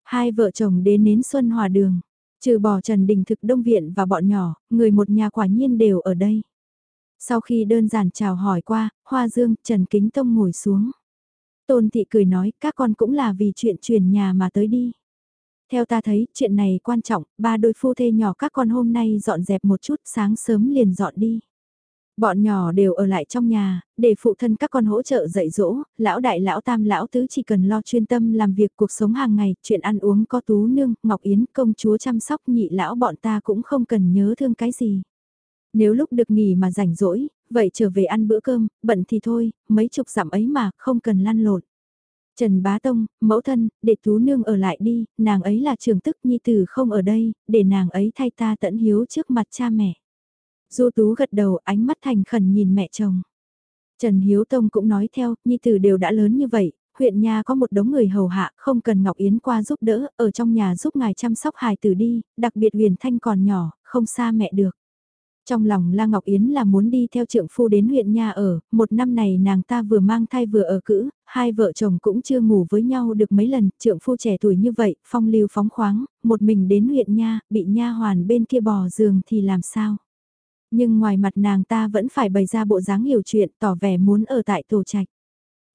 Hai vợ chồng đến nến xuân hòa đường, trừ bỏ Trần Đình thực đông viện và bọn nhỏ, người một nhà quả nhiên đều ở đây. Sau khi đơn giản chào hỏi qua, Hoa Dương, Trần Kính Tông ngồi xuống. Tôn Thị cười nói, các con cũng là vì chuyện chuyển nhà mà tới đi. Theo ta thấy, chuyện này quan trọng, ba đôi phu thê nhỏ các con hôm nay dọn dẹp một chút, sáng sớm liền dọn đi. Bọn nhỏ đều ở lại trong nhà, để phụ thân các con hỗ trợ dạy dỗ, lão đại lão tam lão tứ chỉ cần lo chuyên tâm làm việc cuộc sống hàng ngày, chuyện ăn uống có tú nương, ngọc yến, công chúa chăm sóc nhị lão bọn ta cũng không cần nhớ thương cái gì. Nếu lúc được nghỉ mà rảnh rỗi, vậy trở về ăn bữa cơm, bận thì thôi, mấy chục dặm ấy mà, không cần lăn lộn. Trần Bá Tông, mẫu thân, để Tú Nương ở lại đi, nàng ấy là trường tức nhi tử không ở đây, để nàng ấy thay ta tận hiếu trước mặt cha mẹ. Du Tú gật đầu ánh mắt thành khẩn nhìn mẹ chồng. Trần Hiếu Tông cũng nói theo, nhi tử đều đã lớn như vậy, huyện nhà có một đống người hầu hạ, không cần Ngọc Yến qua giúp đỡ, ở trong nhà giúp ngài chăm sóc hài tử đi, đặc biệt huyền thanh còn nhỏ, không xa mẹ được. Trong lòng La Ngọc Yến là muốn đi theo trượng phu đến huyện nhà ở, một năm này nàng ta vừa mang thai vừa ở cữ, hai vợ chồng cũng chưa ngủ với nhau được mấy lần, trượng phu trẻ tuổi như vậy, phong lưu phóng khoáng, một mình đến huyện nha, bị nha hoàn bên kia bò giường thì làm sao? Nhưng ngoài mặt nàng ta vẫn phải bày ra bộ dáng hiểu chuyện tỏ vẻ muốn ở tại tổ trạch.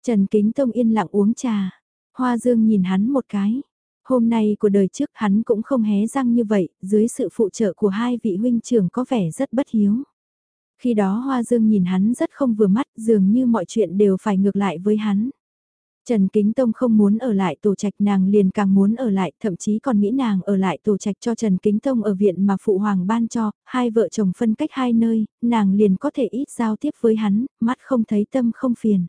Trần Kính Tông yên lặng uống trà. Hoa Dương nhìn hắn một cái. Hôm nay của đời trước hắn cũng không hé răng như vậy, dưới sự phụ trợ của hai vị huynh trưởng có vẻ rất bất hiếu. Khi đó Hoa Dương nhìn hắn rất không vừa mắt, dường như mọi chuyện đều phải ngược lại với hắn. Trần Kính Tông không muốn ở lại tổ trạch nàng liền càng muốn ở lại, thậm chí còn nghĩ nàng ở lại tổ trạch cho Trần Kính Tông ở viện mà Phụ Hoàng ban cho, hai vợ chồng phân cách hai nơi, nàng liền có thể ít giao tiếp với hắn, mắt không thấy tâm không phiền.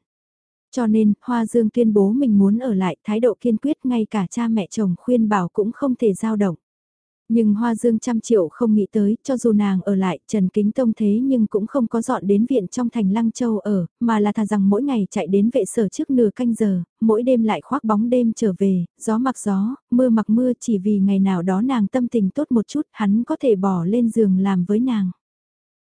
Cho nên, Hoa Dương tuyên bố mình muốn ở lại, thái độ kiên quyết ngay cả cha mẹ chồng khuyên bảo cũng không thể giao động. Nhưng Hoa Dương trăm triệu không nghĩ tới, cho dù nàng ở lại, Trần Kính Tông thế nhưng cũng không có dọn đến viện trong thành Lăng Châu ở, mà là thà rằng mỗi ngày chạy đến vệ sở trước nửa canh giờ, mỗi đêm lại khoác bóng đêm trở về, gió mặc gió, mưa mặc mưa chỉ vì ngày nào đó nàng tâm tình tốt một chút, hắn có thể bỏ lên giường làm với nàng.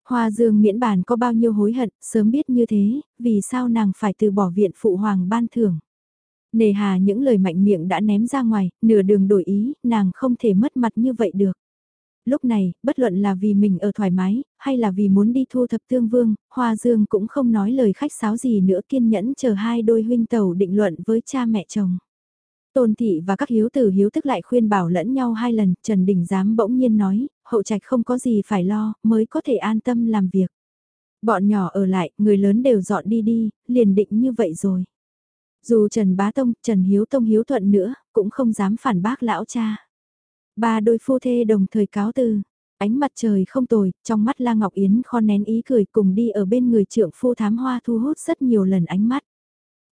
Hoa Dương miễn bàn có bao nhiêu hối hận, sớm biết như thế, vì sao nàng phải từ bỏ viện phụ hoàng ban thưởng. Nề hà những lời mạnh miệng đã ném ra ngoài, nửa đường đổi ý, nàng không thể mất mặt như vậy được. Lúc này, bất luận là vì mình ở thoải mái, hay là vì muốn đi thu thập tương vương, Hoa Dương cũng không nói lời khách sáo gì nữa kiên nhẫn chờ hai đôi huynh tàu định luận với cha mẹ chồng. Tôn thị và các hiếu tử hiếu tức lại khuyên bảo lẫn nhau hai lần, Trần Đình dám bỗng nhiên nói, hậu trạch không có gì phải lo, mới có thể an tâm làm việc. Bọn nhỏ ở lại, người lớn đều dọn đi đi, liền định như vậy rồi. Dù Trần Bá Tông, Trần Hiếu Tông hiếu thuận nữa, cũng không dám phản bác lão cha. Ba đôi phu thê đồng thời cáo từ. Ánh mặt trời không tồi, trong mắt La Ngọc Yến kho nén ý cười cùng đi ở bên người trưởng phu thám hoa thu hút rất nhiều lần ánh mắt.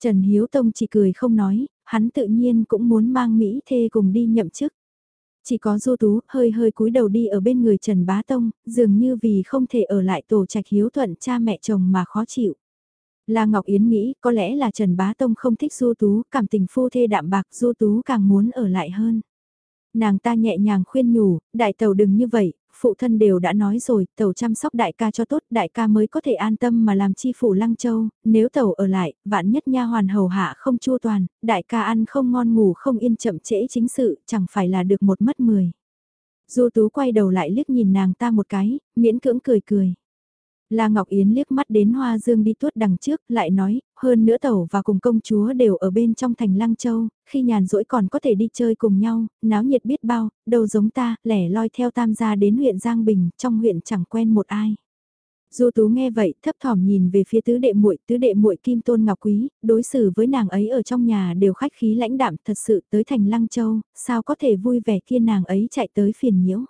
Trần Hiếu Tông chỉ cười không nói, hắn tự nhiên cũng muốn mang Mỹ thê cùng đi nhậm chức. Chỉ có Du Tú hơi hơi cúi đầu đi ở bên người Trần Bá Tông, dường như vì không thể ở lại tổ trạch hiếu thuận cha mẹ chồng mà khó chịu. La Ngọc Yến nghĩ có lẽ là Trần Bá Tông không thích Du Tú, cảm tình phu thê đạm bạc Du Tú càng muốn ở lại hơn. Nàng ta nhẹ nhàng khuyên nhủ, đại tàu đừng như vậy, phụ thân đều đã nói rồi, tàu chăm sóc đại ca cho tốt, đại ca mới có thể an tâm mà làm chi phủ Lăng Châu, nếu tàu ở lại, vạn nhất nha hoàn hầu hạ không chua toàn, đại ca ăn không ngon ngủ không yên chậm trễ chính sự, chẳng phải là được một mất mười. Du Tú quay đầu lại liếc nhìn nàng ta một cái, miễn cưỡng cười cười. La Ngọc Yến liếc mắt đến Hoa Dương đi tuốt đằng trước, lại nói, hơn nữa tẩu và cùng công chúa đều ở bên trong thành Lăng Châu, khi nhàn rỗi còn có thể đi chơi cùng nhau, náo nhiệt biết bao, đâu giống ta, lẻ loi theo tam gia đến huyện Giang Bình, trong huyện chẳng quen một ai. Du Tú nghe vậy, thấp thỏm nhìn về phía tứ đệ muội, tứ đệ muội Kim Tôn Ngọc Quý, đối xử với nàng ấy ở trong nhà đều khách khí lãnh đạm, thật sự tới thành Lăng Châu, sao có thể vui vẻ kia nàng ấy chạy tới phiền nhiễu.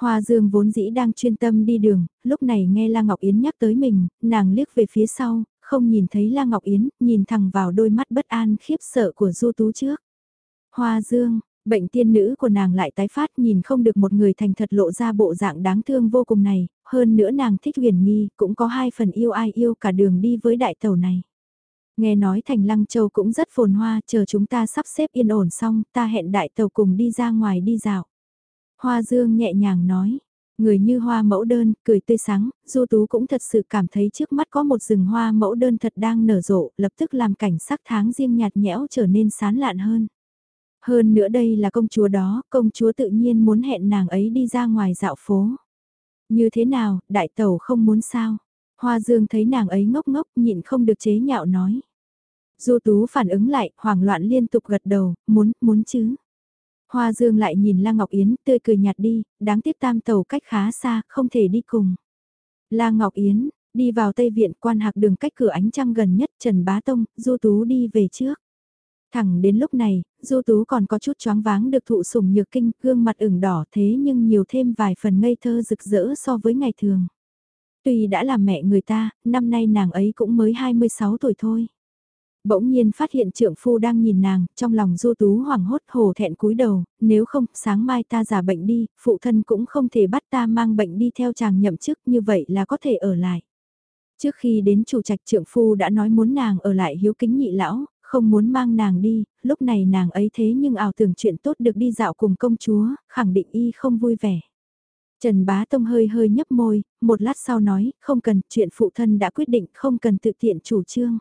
Hoa Dương vốn dĩ đang chuyên tâm đi đường, lúc này nghe La Ngọc Yến nhắc tới mình, nàng liếc về phía sau, không nhìn thấy La Ngọc Yến, nhìn thẳng vào đôi mắt bất an khiếp sợ của Du Tú trước. Hoa Dương, bệnh tiên nữ của nàng lại tái phát nhìn không được một người thành thật lộ ra bộ dạng đáng thương vô cùng này, hơn nữa nàng thích huyền nghi, cũng có hai phần yêu ai yêu cả đường đi với đại tàu này. Nghe nói thành Lăng Châu cũng rất phồn hoa, chờ chúng ta sắp xếp yên ổn xong, ta hẹn đại tàu cùng đi ra ngoài đi dạo. Hoa Dương nhẹ nhàng nói, người như hoa mẫu đơn, cười tươi sáng, Du Tú cũng thật sự cảm thấy trước mắt có một rừng hoa mẫu đơn thật đang nở rộ, lập tức làm cảnh sắc tháng riêng nhạt nhẽo trở nên sán lạn hơn. Hơn nữa đây là công chúa đó, công chúa tự nhiên muốn hẹn nàng ấy đi ra ngoài dạo phố. Như thế nào, đại tẩu không muốn sao? Hoa Dương thấy nàng ấy ngốc ngốc nhịn không được chế nhạo nói. Du Tú phản ứng lại, hoảng loạn liên tục gật đầu, muốn, muốn chứ. Hoa Dương lại nhìn La Ngọc Yến, tươi cười nhạt đi, đáng tiếc tam tàu cách khá xa, không thể đi cùng. La Ngọc Yến, đi vào Tây Viện quan hạc đường cách cửa ánh trăng gần nhất Trần Bá Tông, Du Tú đi về trước. Thẳng đến lúc này, Du Tú còn có chút choáng váng được thụ sủng nhược kinh, gương mặt ửng đỏ thế nhưng nhiều thêm vài phần ngây thơ rực rỡ so với ngày thường. Tuy đã là mẹ người ta, năm nay nàng ấy cũng mới 26 tuổi thôi. Bỗng nhiên phát hiện trượng phu đang nhìn nàng, trong lòng du tú hoảng hốt hồ thẹn cúi đầu, nếu không, sáng mai ta giả bệnh đi, phụ thân cũng không thể bắt ta mang bệnh đi theo chàng nhậm chức như vậy là có thể ở lại. Trước khi đến chủ trạch trượng phu đã nói muốn nàng ở lại hiếu kính nhị lão, không muốn mang nàng đi, lúc này nàng ấy thế nhưng ảo tưởng chuyện tốt được đi dạo cùng công chúa, khẳng định y không vui vẻ. Trần Bá Tông hơi hơi nhấp môi, một lát sau nói, không cần, chuyện phụ thân đã quyết định, không cần tự tiện chủ trương.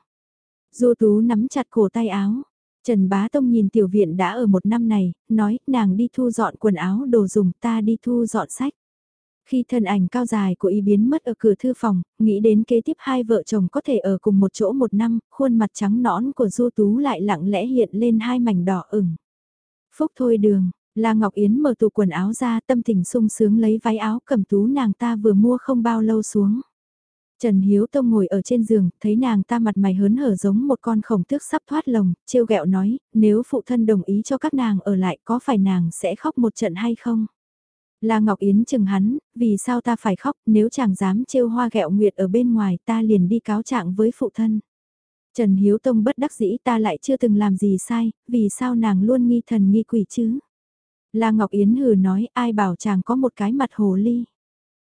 Du Tú nắm chặt cổ tay áo. Trần Bá Tông nhìn tiểu viện đã ở một năm này, nói, nàng đi thu dọn quần áo đồ dùng, ta đi thu dọn sách. Khi thân ảnh cao dài của y biến mất ở cửa thư phòng, nghĩ đến kế tiếp hai vợ chồng có thể ở cùng một chỗ một năm, khuôn mặt trắng nõn của Du Tú lại lặng lẽ hiện lên hai mảnh đỏ ửng. Phúc thôi đường, La Ngọc Yến mở tủ quần áo ra tâm tình sung sướng lấy váy áo cầm tú nàng ta vừa mua không bao lâu xuống. Trần Hiếu Tông ngồi ở trên giường, thấy nàng ta mặt mày hớn hở giống một con khổng tước sắp thoát lồng, trêu ghẹo nói, nếu phụ thân đồng ý cho các nàng ở lại có phải nàng sẽ khóc một trận hay không? La Ngọc Yến chừng hắn, vì sao ta phải khóc nếu chàng dám trêu hoa ghẹo nguyệt ở bên ngoài ta liền đi cáo trạng với phụ thân. Trần Hiếu Tông bất đắc dĩ ta lại chưa từng làm gì sai, vì sao nàng luôn nghi thần nghi quỷ chứ? La Ngọc Yến hừ nói ai bảo chàng có một cái mặt hồ ly.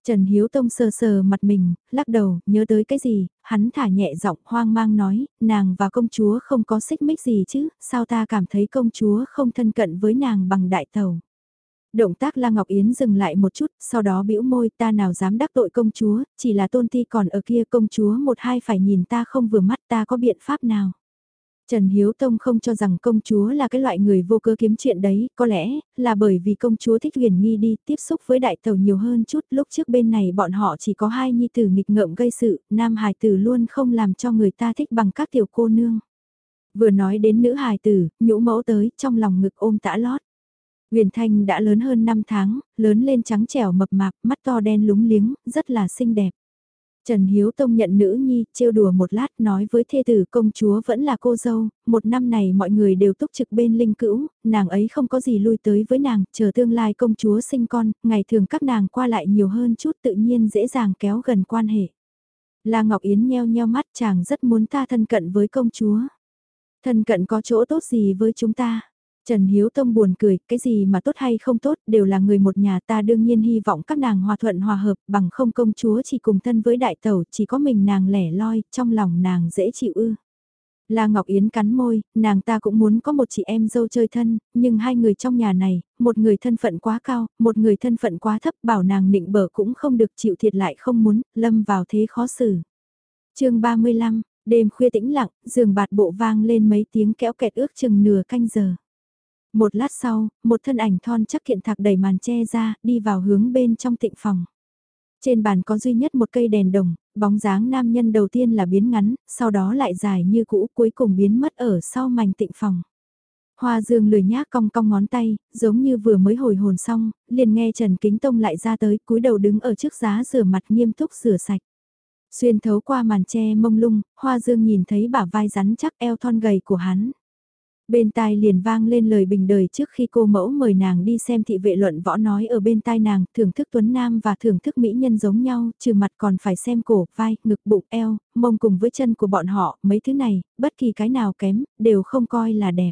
Trần Hiếu Tông sờ sờ mặt mình, lắc đầu, nhớ tới cái gì, hắn thả nhẹ giọng hoang mang nói, nàng và công chúa không có xích mích gì chứ, sao ta cảm thấy công chúa không thân cận với nàng bằng đại tàu. Động tác La Ngọc Yến dừng lại một chút, sau đó bĩu môi ta nào dám đắc tội công chúa, chỉ là tôn ti còn ở kia công chúa một hai phải nhìn ta không vừa mắt ta có biện pháp nào. Trần Hiếu Tông không cho rằng công chúa là cái loại người vô cơ kiếm chuyện đấy, có lẽ là bởi vì công chúa thích huyền nghi đi tiếp xúc với đại tàu nhiều hơn chút, lúc trước bên này bọn họ chỉ có hai nhi tử nghịch ngợm gây sự, nam hài tử luôn không làm cho người ta thích bằng các tiểu cô nương. Vừa nói đến nữ hài tử, nhũ mẫu tới, trong lòng ngực ôm tã lót. Huyền Thanh đã lớn hơn 5 tháng, lớn lên trắng trẻo mập mạp, mắt to đen lúng liếng, rất là xinh đẹp. Trần Hiếu Tông nhận nữ nhi, trêu đùa một lát nói với thê tử công chúa vẫn là cô dâu, một năm này mọi người đều túc trực bên linh cữu, nàng ấy không có gì lui tới với nàng, chờ tương lai công chúa sinh con, ngày thường các nàng qua lại nhiều hơn chút tự nhiên dễ dàng kéo gần quan hệ. La Ngọc Yến nheo nheo mắt chàng rất muốn ta thân cận với công chúa. Thân cận có chỗ tốt gì với chúng ta? Trần Hiếu Tông buồn cười, cái gì mà tốt hay không tốt, đều là người một nhà ta đương nhiên hy vọng các nàng hòa thuận hòa hợp, bằng không công chúa chỉ cùng thân với đại tẩu, chỉ có mình nàng lẻ loi, trong lòng nàng dễ chịu ư. La Ngọc Yến cắn môi, nàng ta cũng muốn có một chị em dâu chơi thân, nhưng hai người trong nhà này, một người thân phận quá cao, một người thân phận quá thấp, bảo nàng nịnh bở cũng không được chịu thiệt lại không muốn, lâm vào thế khó xử. chương 35, đêm khuya tĩnh lặng, giường bạt bộ vang lên mấy tiếng kéo kẹt ước chừng nửa canh giờ. Một lát sau, một thân ảnh thon chắc kiện thạc đẩy màn che ra, đi vào hướng bên trong tịnh phòng. Trên bàn có duy nhất một cây đèn đồng, bóng dáng nam nhân đầu tiên là biến ngắn, sau đó lại dài như cũ cuối cùng biến mất ở sau mảnh tịnh phòng. Hoa dương lười nhác cong cong ngón tay, giống như vừa mới hồi hồn xong, liền nghe Trần Kính Tông lại ra tới cúi đầu đứng ở trước giá rửa mặt nghiêm túc rửa sạch. Xuyên thấu qua màn tre mông lung, hoa dương nhìn thấy bả vai rắn chắc eo thon gầy của hắn. Bên tai liền vang lên lời bình đời trước khi cô mẫu mời nàng đi xem thị vệ luận võ nói ở bên tai nàng, thưởng thức tuấn nam và thưởng thức mỹ nhân giống nhau, trừ mặt còn phải xem cổ, vai, ngực, bụng, eo, mông cùng với chân của bọn họ, mấy thứ này, bất kỳ cái nào kém, đều không coi là đẹp.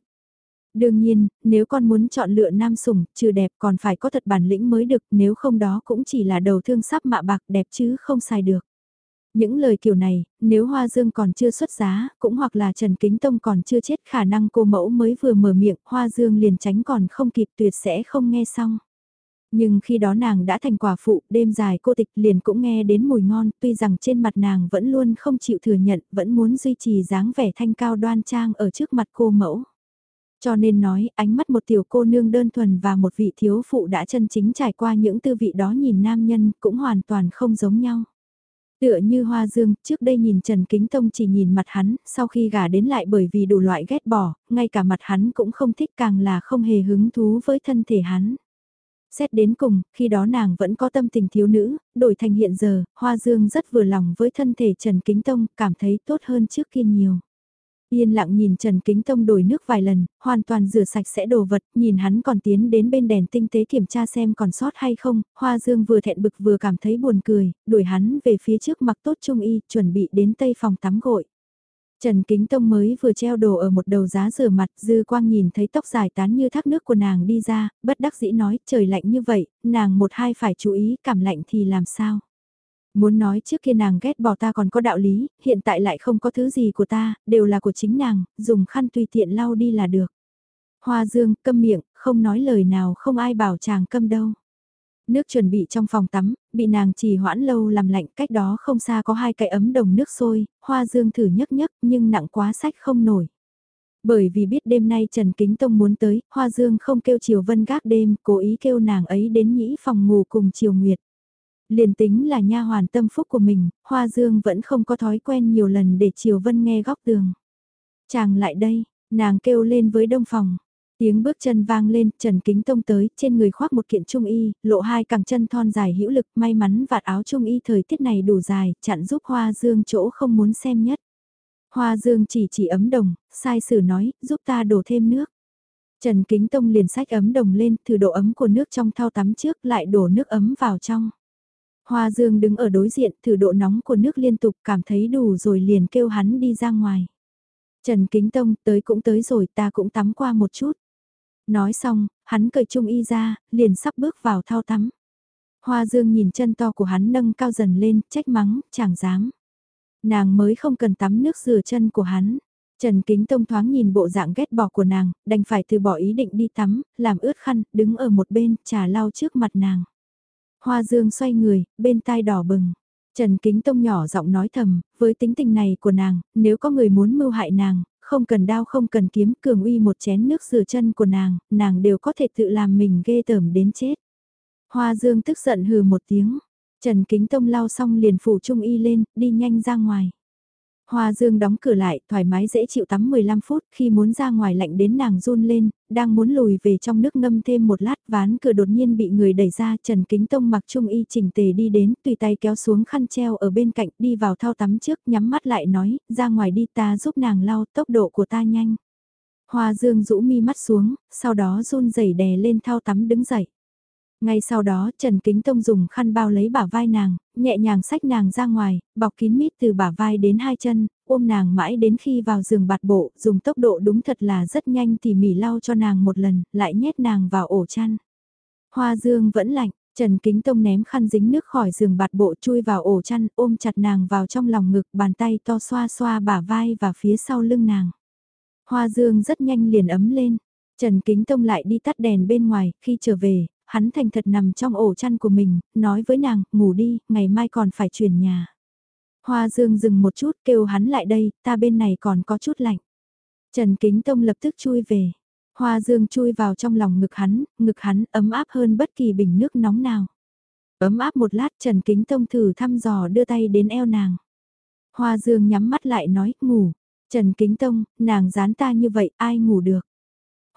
Đương nhiên, nếu con muốn chọn lựa nam sủng, trừ đẹp còn phải có thật bản lĩnh mới được, nếu không đó cũng chỉ là đầu thương sắp mạ bạc đẹp chứ không xài được. Những lời kiểu này, nếu Hoa Dương còn chưa xuất giá, cũng hoặc là Trần Kính Tông còn chưa chết khả năng cô mẫu mới vừa mở miệng, Hoa Dương liền tránh còn không kịp tuyệt sẽ không nghe xong. Nhưng khi đó nàng đã thành quả phụ, đêm dài cô tịch liền cũng nghe đến mùi ngon, tuy rằng trên mặt nàng vẫn luôn không chịu thừa nhận, vẫn muốn duy trì dáng vẻ thanh cao đoan trang ở trước mặt cô mẫu. Cho nên nói, ánh mắt một tiểu cô nương đơn thuần và một vị thiếu phụ đã chân chính trải qua những tư vị đó nhìn nam nhân cũng hoàn toàn không giống nhau. Tựa như Hoa Dương, trước đây nhìn Trần Kính Tông chỉ nhìn mặt hắn, sau khi gả đến lại bởi vì đủ loại ghét bỏ, ngay cả mặt hắn cũng không thích càng là không hề hứng thú với thân thể hắn. Xét đến cùng, khi đó nàng vẫn có tâm tình thiếu nữ, đổi thành hiện giờ, Hoa Dương rất vừa lòng với thân thể Trần Kính Tông, cảm thấy tốt hơn trước kia nhiều. Yên lặng nhìn Trần Kính Tông đổi nước vài lần, hoàn toàn rửa sạch sẽ đồ vật, nhìn hắn còn tiến đến bên đèn tinh tế kiểm tra xem còn sót hay không, Hoa Dương vừa thẹn bực vừa cảm thấy buồn cười, đuổi hắn về phía trước mặc tốt trung y, chuẩn bị đến tây phòng tắm gội. Trần Kính Tông mới vừa treo đồ ở một đầu giá rửa mặt, dư quang nhìn thấy tóc dài tán như thác nước của nàng đi ra, bất đắc dĩ nói, trời lạnh như vậy, nàng một hai phải chú ý, cảm lạnh thì làm sao. Muốn nói trước kia nàng ghét bỏ ta còn có đạo lý, hiện tại lại không có thứ gì của ta, đều là của chính nàng, dùng khăn tùy tiện lau đi là được. Hoa dương, câm miệng, không nói lời nào không ai bảo chàng câm đâu. Nước chuẩn bị trong phòng tắm, bị nàng trì hoãn lâu làm lạnh cách đó không xa có hai cái ấm đồng nước sôi, hoa dương thử nhấc nhấc nhưng nặng quá sách không nổi. Bởi vì biết đêm nay Trần Kính Tông muốn tới, Hoa Dương không kêu Triều Vân gác đêm, cố ý kêu nàng ấy đến nhĩ phòng ngủ cùng Triều Nguyệt. Liền tính là nha hoàn tâm phúc của mình, Hoa Dương vẫn không có thói quen nhiều lần để Triều Vân nghe góc tường. Chàng lại đây, nàng kêu lên với đông phòng. Tiếng bước chân vang lên, Trần Kính Tông tới, trên người khoác một kiện trung y, lộ hai cẳng chân thon dài hữu lực, may mắn vạt áo trung y thời tiết này đủ dài, chặn giúp Hoa Dương chỗ không muốn xem nhất. Hoa Dương chỉ chỉ ấm đồng, sai sử nói, giúp ta đổ thêm nước. Trần Kính Tông liền sách ấm đồng lên, thử độ ấm của nước trong thao tắm trước, lại đổ nước ấm vào trong. Hoa Dương đứng ở đối diện thử độ nóng của nước liên tục cảm thấy đủ rồi liền kêu hắn đi ra ngoài. Trần Kính Tông tới cũng tới rồi ta cũng tắm qua một chút. Nói xong, hắn cởi trung y ra, liền sắp bước vào thao tắm. Hoa Dương nhìn chân to của hắn nâng cao dần lên, trách mắng, chẳng dám. Nàng mới không cần tắm nước rửa chân của hắn. Trần Kính Tông thoáng nhìn bộ dạng ghét bỏ của nàng, đành phải từ bỏ ý định đi tắm, làm ướt khăn, đứng ở một bên, trà lau trước mặt nàng. Hoa Dương xoay người, bên tai đỏ bừng. Trần Kính Tông nhỏ giọng nói thầm, với tính tình này của nàng, nếu có người muốn mưu hại nàng, không cần đao không cần kiếm cường uy một chén nước rửa chân của nàng, nàng đều có thể tự làm mình ghê tởm đến chết. Hoa Dương tức giận hừ một tiếng, Trần Kính Tông lau xong liền phủ trung y lên, đi nhanh ra ngoài. Hoa Dương đóng cửa lại, thoải mái dễ chịu tắm 15 phút, khi muốn ra ngoài lạnh đến nàng run lên, đang muốn lùi về trong nước ngâm thêm một lát, ván cửa đột nhiên bị người đẩy ra, Trần Kính Tông mặc trung y chỉnh tề đi đến, tùy tay kéo xuống khăn treo ở bên cạnh, đi vào thao tắm trước, nhắm mắt lại nói, ra ngoài đi ta giúp nàng lau, tốc độ của ta nhanh. Hoa Dương rũ mi mắt xuống, sau đó run rẩy đè lên thao tắm đứng dậy. Ngay sau đó Trần Kính Tông dùng khăn bao lấy bả vai nàng, nhẹ nhàng xách nàng ra ngoài, bọc kín mít từ bả vai đến hai chân, ôm nàng mãi đến khi vào giường bạt bộ, dùng tốc độ đúng thật là rất nhanh tỉ mỉ lau cho nàng một lần, lại nhét nàng vào ổ chăn. Hoa dương vẫn lạnh, Trần Kính Tông ném khăn dính nước khỏi giường bạt bộ chui vào ổ chăn, ôm chặt nàng vào trong lòng ngực, bàn tay to xoa xoa bả vai và phía sau lưng nàng. Hoa dương rất nhanh liền ấm lên. Trần Kính Tông lại đi tắt đèn bên ngoài, khi trở về, hắn thành thật nằm trong ổ chăn của mình, nói với nàng, ngủ đi, ngày mai còn phải chuyển nhà. Hoa Dương dừng một chút kêu hắn lại đây, ta bên này còn có chút lạnh. Trần Kính Tông lập tức chui về. Hoa dương chui vào trong lòng ngực hắn, ngực hắn ấm áp hơn bất kỳ bình nước nóng nào. Ấm áp một lát Trần Kính Tông thử thăm dò đưa tay đến eo nàng. Hoa dương nhắm mắt lại nói, ngủ. Trần Kính Tông, nàng dán ta như vậy, ai ngủ được.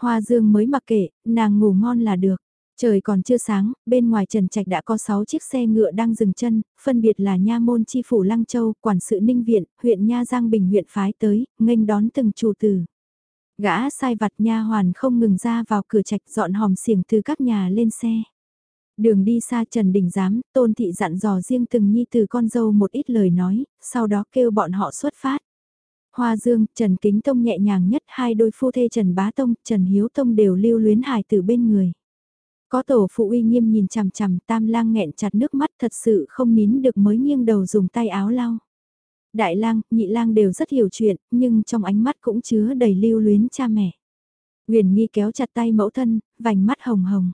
Hoa dương mới mặc kệ, nàng ngủ ngon là được. Trời còn chưa sáng, bên ngoài Trần Trạch đã có 6 chiếc xe ngựa đang dừng chân, phân biệt là Nha Môn Chi Phủ Lăng Châu, Quản sự Ninh Viện, huyện Nha Giang Bình huyện phái tới, nghênh đón từng chủ tử. Gã sai vặt nha hoàn không ngừng ra vào cửa trạch dọn hòm xiềng từ các nhà lên xe. Đường đi xa Trần Đình Giám, Tôn Thị dặn dò riêng từng nhi từ con dâu một ít lời nói, sau đó kêu bọn họ xuất phát. Hoa Dương, Trần Kính Tông nhẹ nhàng nhất hai đôi phu thê Trần Bá Tông, Trần Hiếu Tông đều lưu luyến hài từ bên người. Có tổ phụ uy nghiêm nhìn chằm chằm tam lang nghẹn chặt nước mắt thật sự không nín được mới nghiêng đầu dùng tay áo lau. Đại lang, nhị lang đều rất hiểu chuyện, nhưng trong ánh mắt cũng chứa đầy lưu luyến cha mẹ. Huyền nghi kéo chặt tay mẫu thân, vành mắt hồng hồng.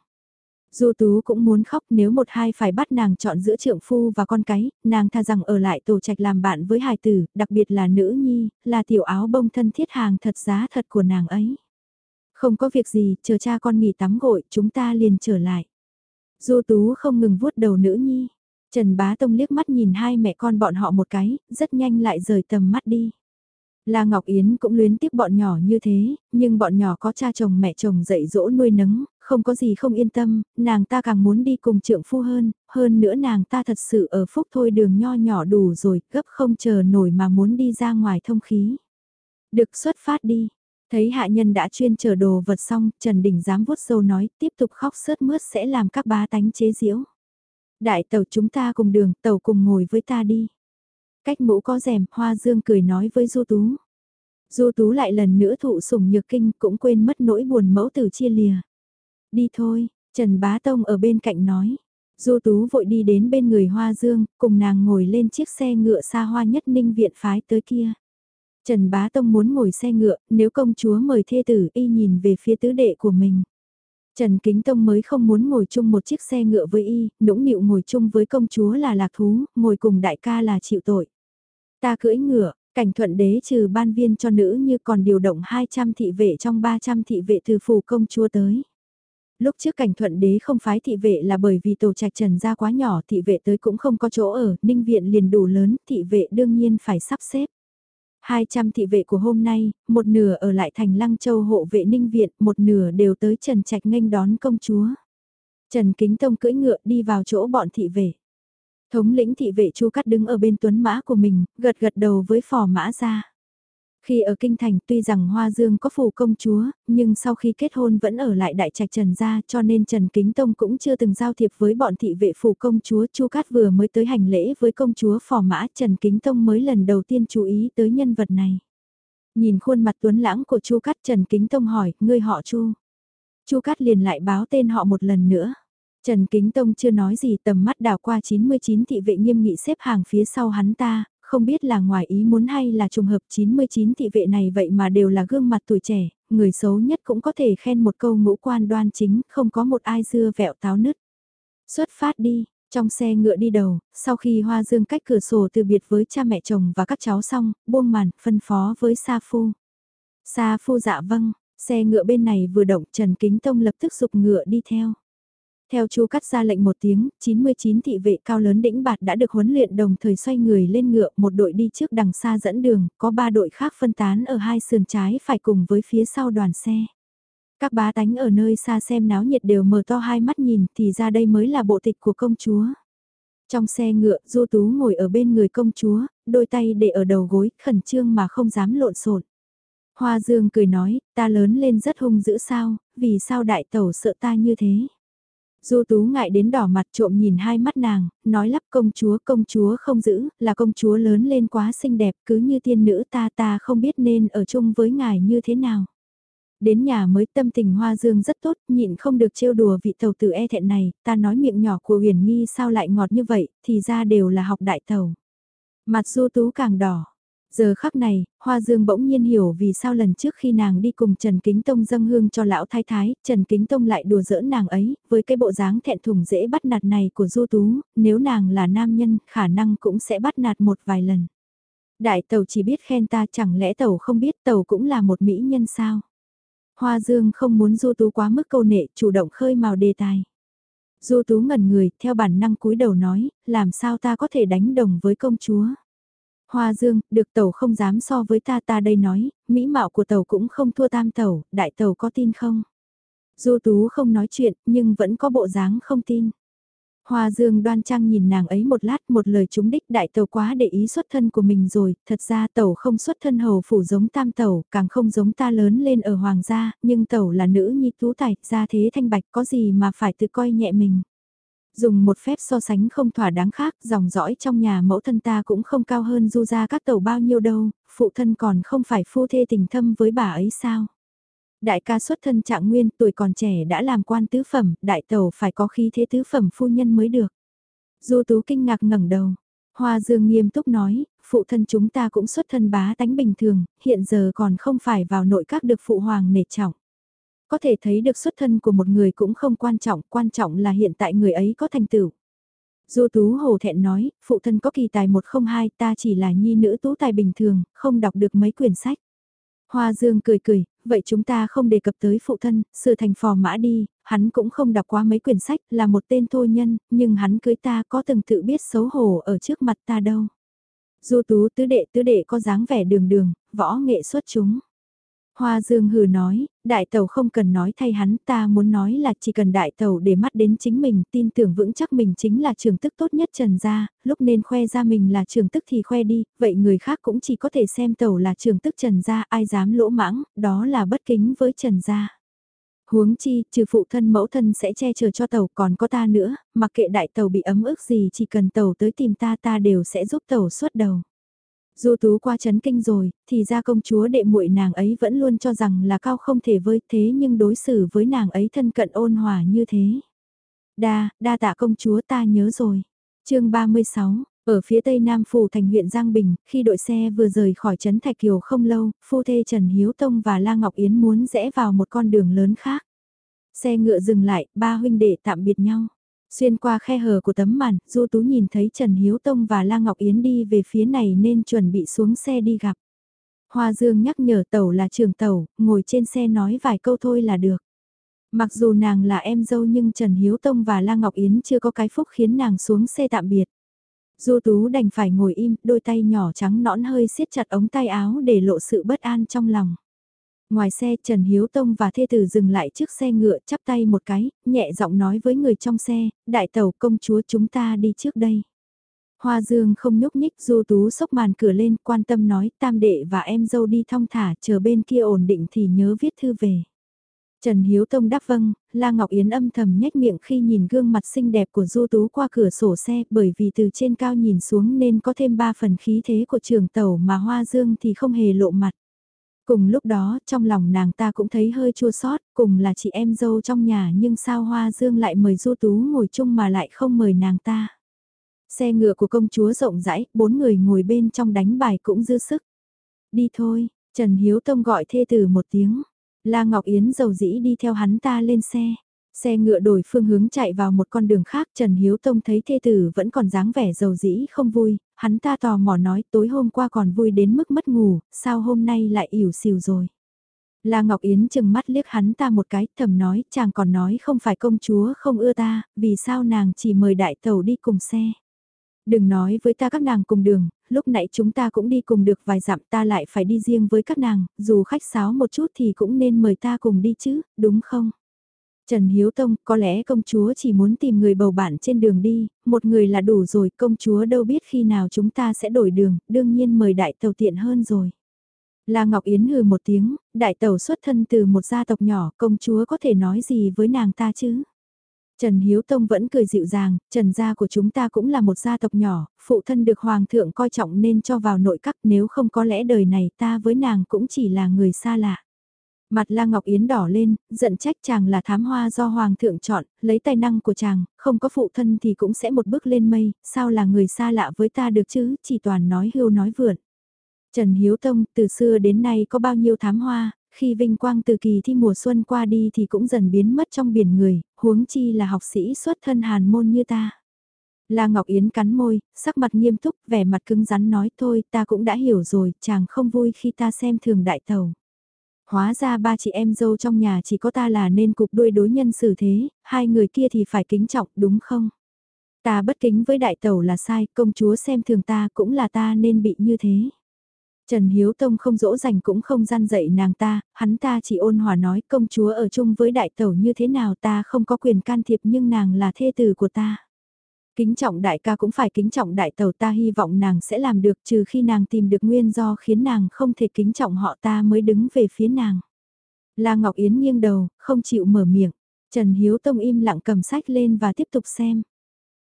Du Tú cũng muốn khóc nếu một hai phải bắt nàng chọn giữa trượng phu và con cái, nàng tha rằng ở lại tổ trạch làm bạn với hài tử, đặc biệt là nữ nhi, là tiểu áo bông thân thiết hàng thật giá thật của nàng ấy. Không có việc gì, chờ cha con nghỉ tắm gội, chúng ta liền trở lại. Du Tú không ngừng vuốt đầu nữ nhi. Trần Bá Tông liếc mắt nhìn hai mẹ con bọn họ một cái, rất nhanh lại rời tầm mắt đi. La Ngọc Yến cũng luyến tiếc bọn nhỏ như thế, nhưng bọn nhỏ có cha chồng mẹ chồng dạy dỗ nuôi nấng, không có gì không yên tâm, nàng ta càng muốn đi cùng trượng phu hơn, hơn nữa nàng ta thật sự ở phúc thôi đường nho nhỏ đủ rồi, gấp không chờ nổi mà muốn đi ra ngoài thông khí. Được xuất phát đi, thấy hạ nhân đã chuyên chở đồ vật xong, Trần Đình dám vuốt sâu nói tiếp tục khóc sớt mướt sẽ làm các bá tánh chế diễu. Đại tàu chúng ta cùng đường, tàu cùng ngồi với ta đi. Cách mũ có rèm, Hoa Dương cười nói với Du Tú. Du Tú lại lần nữa thụ sủng nhược kinh cũng quên mất nỗi buồn mẫu tử chia lìa. Đi thôi, Trần Bá Tông ở bên cạnh nói. Du Tú vội đi đến bên người Hoa Dương, cùng nàng ngồi lên chiếc xe ngựa xa hoa nhất ninh viện phái tới kia. Trần Bá Tông muốn ngồi xe ngựa, nếu công chúa mời thê tử y nhìn về phía tứ đệ của mình. Trần Kính Tông mới không muốn ngồi chung một chiếc xe ngựa với y, nũng nịu ngồi chung với công chúa là lạc thú, ngồi cùng đại ca là chịu tội. Ta cưỡi ngựa, cảnh thuận đế trừ ban viên cho nữ như còn điều động 200 thị vệ trong 300 thị vệ từ phủ công chúa tới. Lúc trước cảnh thuận đế không phái thị vệ là bởi vì tổ trạch trần ra quá nhỏ thị vệ tới cũng không có chỗ ở, ninh viện liền đủ lớn, thị vệ đương nhiên phải sắp xếp. 200 thị vệ của hôm nay, một nửa ở lại thành Lăng Châu hộ vệ ninh viện, một nửa đều tới Trần Trạch nghênh đón công chúa. Trần Kính Tông cưỡi ngựa đi vào chỗ bọn thị vệ. Thống lĩnh thị vệ Chu Cắt đứng ở bên tuấn mã của mình, gật gật đầu với phò mã ra. Khi ở Kinh Thành tuy rằng Hoa Dương có phủ công chúa, nhưng sau khi kết hôn vẫn ở lại đại trạch Trần gia cho nên Trần Kính Tông cũng chưa từng giao thiệp với bọn thị vệ phủ công chúa. Chu Cát vừa mới tới hành lễ với công chúa phò mã Trần Kính Tông mới lần đầu tiên chú ý tới nhân vật này. Nhìn khuôn mặt tuấn lãng của Chu Cát Trần Kính Tông hỏi, ngươi họ Chu. Chu Cát liền lại báo tên họ một lần nữa. Trần Kính Tông chưa nói gì tầm mắt đào qua 99 thị vệ nghiêm nghị xếp hàng phía sau hắn ta, không biết là ngoài ý muốn hay là trùng hợp 99 thị vệ này vậy mà đều là gương mặt tuổi trẻ, người xấu nhất cũng có thể khen một câu ngũ quan đoan chính, không có một ai dưa vẹo táo nứt. Xuất phát đi, trong xe ngựa đi đầu, sau khi Hoa Dương cách cửa sổ từ biệt với cha mẹ chồng và các cháu xong, buông màn, phân phó với Sa Phu. Sa Phu dạ vâng, xe ngựa bên này vừa động Trần Kính Tông lập tức dục ngựa đi theo. Theo chu cắt ra lệnh một tiếng, 99 thị vệ cao lớn đĩnh bạt đã được huấn luyện đồng thời xoay người lên ngựa, một đội đi trước đằng xa dẫn đường, có ba đội khác phân tán ở hai sườn trái phải cùng với phía sau đoàn xe. Các bá tánh ở nơi xa xem náo nhiệt đều mở to hai mắt nhìn thì ra đây mới là bộ tịch của công chúa. Trong xe ngựa, Du Tú ngồi ở bên người công chúa, đôi tay để ở đầu gối, khẩn trương mà không dám lộn xộn. Hoa Dương cười nói, ta lớn lên rất hung dữ sao, vì sao đại tẩu sợ ta như thế. Du Tú ngại đến đỏ mặt trộm nhìn hai mắt nàng, nói lắp công chúa công chúa không giữ, là công chúa lớn lên quá xinh đẹp cứ như tiên nữ ta ta không biết nên ở chung với ngài như thế nào. Đến nhà mới tâm tình hoa dương rất tốt, nhịn không được trêu đùa vị tàu tử e thẹn này, ta nói miệng nhỏ của huyền nghi sao lại ngọt như vậy, thì ra đều là học đại tàu. Mặt du tú càng đỏ, Giờ khắc này, Hoa Dương bỗng nhiên hiểu vì sao lần trước khi nàng đi cùng Trần Kính Tông dâng hương cho lão thái thái, Trần Kính Tông lại đùa giỡn nàng ấy, với cái bộ dáng thẹn thùng dễ bắt nạt này của Du Tú, nếu nàng là nam nhân, khả năng cũng sẽ bắt nạt một vài lần. Đại tàu chỉ biết khen ta chẳng lẽ tàu không biết tàu cũng là một mỹ nhân sao? Hoa Dương không muốn Du Tú quá mức câu nệ, chủ động khơi mào đề tài. Du Tú ngẩn người, theo bản năng cúi đầu nói, làm sao ta có thể đánh đồng với công chúa. Hoa Dương, được tàu không dám so với ta ta đây nói, mỹ mạo của tàu cũng không thua tam tàu, đại tàu có tin không? Du Tú không nói chuyện, nhưng vẫn có bộ dáng không tin. Hoa Dương đoan trang nhìn nàng ấy một lát một lời trúng đích đại tàu quá để ý xuất thân của mình rồi, thật ra tàu không xuất thân hầu phủ giống tam tàu, càng không giống ta lớn lên ở hoàng gia, nhưng tàu là nữ nhi tú tài, gia thế thanh bạch có gì mà phải tự coi nhẹ mình. Dùng một phép so sánh không thỏa đáng khác, dòng dõi trong nhà mẫu thân ta cũng không cao hơn du ra các tàu bao nhiêu đâu, phụ thân còn không phải phu thê tình thâm với bà ấy sao. Đại ca xuất thân trạng nguyên tuổi còn trẻ đã làm quan tứ phẩm, đại tàu phải có khí thế tứ phẩm phu nhân mới được. Du tú kinh ngạc ngẩng đầu. Hoa Dương nghiêm túc nói, phụ thân chúng ta cũng xuất thân bá tánh bình thường, hiện giờ còn không phải vào nội các được phụ hoàng nể trọng. Có thể thấy được xuất thân của một người cũng không quan trọng, quan trọng là hiện tại người ấy có thành tựu. Du Tú Hồ thẹn nói, phụ thân có kỳ tài 102 ta chỉ là nhi nữ tú tài bình thường, không đọc được mấy quyển sách. Hoa Dương cười cười, vậy chúng ta không đề cập tới phụ thân, sự thành phò mã đi, hắn cũng không đọc quá mấy quyển sách, là một tên thô nhân, nhưng hắn cưới ta có từng tự biết xấu hổ ở trước mặt ta đâu. Du tú tứ đệ tứ đệ có dáng vẻ đường đường, võ nghệ xuất chúng. Hoa Dương hừ nói, đại tàu không cần nói thay hắn ta muốn nói là chỉ cần đại tàu để mắt đến chính mình tin tưởng vững chắc mình chính là trường tức tốt nhất trần gia, lúc nên khoe ra mình là trường tức thì khoe đi, vậy người khác cũng chỉ có thể xem tàu là trường tức trần gia ai dám lỗ mãng, đó là bất kính với trần gia. Huống chi, trừ phụ thân mẫu thân sẽ che chở cho tàu còn có ta nữa, mặc kệ đại tàu bị ấm ức gì chỉ cần tàu tới tìm ta ta đều sẽ giúp tàu suốt đầu. Du tú qua chấn kinh rồi, thì ra công chúa đệ muội nàng ấy vẫn luôn cho rằng là cao không thể với thế nhưng đối xử với nàng ấy thân cận ôn hòa như thế. Đa, đa tạ công chúa ta nhớ rồi. chương 36, ở phía tây nam phủ thành huyện Giang Bình, khi đội xe vừa rời khỏi trấn Thạch Kiều không lâu, phu thê Trần Hiếu Tông và La Ngọc Yến muốn rẽ vào một con đường lớn khác. Xe ngựa dừng lại, ba huynh đệ tạm biệt nhau. Xuyên qua khe hở của tấm màn, Du Tú nhìn thấy Trần Hiếu Tông và La Ngọc Yến đi về phía này nên chuẩn bị xuống xe đi gặp. Hoa Dương nhắc nhở tàu là trường tàu, ngồi trên xe nói vài câu thôi là được. Mặc dù nàng là em dâu nhưng Trần Hiếu Tông và La Ngọc Yến chưa có cái phúc khiến nàng xuống xe tạm biệt. Du Tú đành phải ngồi im, đôi tay nhỏ trắng nõn hơi siết chặt ống tay áo để lộ sự bất an trong lòng. Ngoài xe Trần Hiếu Tông và thê tử dừng lại trước xe ngựa chắp tay một cái, nhẹ giọng nói với người trong xe, đại tàu công chúa chúng ta đi trước đây. Hoa Dương không nhúc nhích du tú sốc màn cửa lên quan tâm nói tam đệ và em dâu đi thong thả chờ bên kia ổn định thì nhớ viết thư về. Trần Hiếu Tông đáp vâng, La Ngọc Yến âm thầm nhếch miệng khi nhìn gương mặt xinh đẹp của Du Tú qua cửa sổ xe bởi vì từ trên cao nhìn xuống nên có thêm ba phần khí thế của trường tàu mà Hoa Dương thì không hề lộ mặt. Cùng lúc đó, trong lòng nàng ta cũng thấy hơi chua xót cùng là chị em dâu trong nhà nhưng sao Hoa Dương lại mời Du Tú ngồi chung mà lại không mời nàng ta. Xe ngựa của công chúa rộng rãi, bốn người ngồi bên trong đánh bài cũng dư sức. Đi thôi, Trần Hiếu Tông gọi thê tử một tiếng. La Ngọc Yến dầu dĩ đi theo hắn ta lên xe. Xe ngựa đổi phương hướng chạy vào một con đường khác Trần Hiếu Tông thấy thê tử vẫn còn dáng vẻ dầu dĩ không vui, hắn ta tò mò nói tối hôm qua còn vui đến mức mất ngủ, sao hôm nay lại ỉu xìu rồi. La Ngọc Yến chừng mắt liếc hắn ta một cái, thầm nói, chàng còn nói không phải công chúa không ưa ta, vì sao nàng chỉ mời đại tàu đi cùng xe. Đừng nói với ta các nàng cùng đường, lúc nãy chúng ta cũng đi cùng được vài dặm ta lại phải đi riêng với các nàng, dù khách sáo một chút thì cũng nên mời ta cùng đi chứ, đúng không? Trần Hiếu Tông, có lẽ công chúa chỉ muốn tìm người bầu bạn trên đường đi, một người là đủ rồi, công chúa đâu biết khi nào chúng ta sẽ đổi đường, đương nhiên mời đại tàu tiện hơn rồi. La Ngọc Yến hừ một tiếng, đại tàu xuất thân từ một gia tộc nhỏ, công chúa có thể nói gì với nàng ta chứ? Trần Hiếu Tông vẫn cười dịu dàng, Trần gia của chúng ta cũng là một gia tộc nhỏ, phụ thân được hoàng thượng coi trọng nên cho vào nội các nếu không có lẽ đời này ta với nàng cũng chỉ là người xa lạ. Mặt La Ngọc Yến đỏ lên, giận trách chàng là thám hoa do Hoàng thượng chọn, lấy tài năng của chàng, không có phụ thân thì cũng sẽ một bước lên mây, sao là người xa lạ với ta được chứ, chỉ toàn nói hưu nói vượn. Trần Hiếu Tông, từ xưa đến nay có bao nhiêu thám hoa, khi vinh quang từ kỳ thi mùa xuân qua đi thì cũng dần biến mất trong biển người, huống chi là học sĩ xuất thân hàn môn như ta. La Ngọc Yến cắn môi, sắc mặt nghiêm túc, vẻ mặt cứng rắn nói thôi ta cũng đã hiểu rồi, chàng không vui khi ta xem thường đại tàu. Hóa ra ba chị em dâu trong nhà chỉ có ta là nên cục đuôi đối nhân xử thế, hai người kia thì phải kính trọng đúng không? Ta bất kính với đại tẩu là sai, công chúa xem thường ta cũng là ta nên bị như thế. Trần Hiếu Tông không dỗ dành cũng không gian dạy nàng ta, hắn ta chỉ ôn hòa nói công chúa ở chung với đại tẩu như thế nào ta không có quyền can thiệp nhưng nàng là thê tử của ta. Kính trọng đại ca cũng phải kính trọng đại tàu ta hy vọng nàng sẽ làm được trừ khi nàng tìm được nguyên do khiến nàng không thể kính trọng họ ta mới đứng về phía nàng. La Ngọc Yến nghiêng đầu, không chịu mở miệng. Trần Hiếu Tông im lặng cầm sách lên và tiếp tục xem.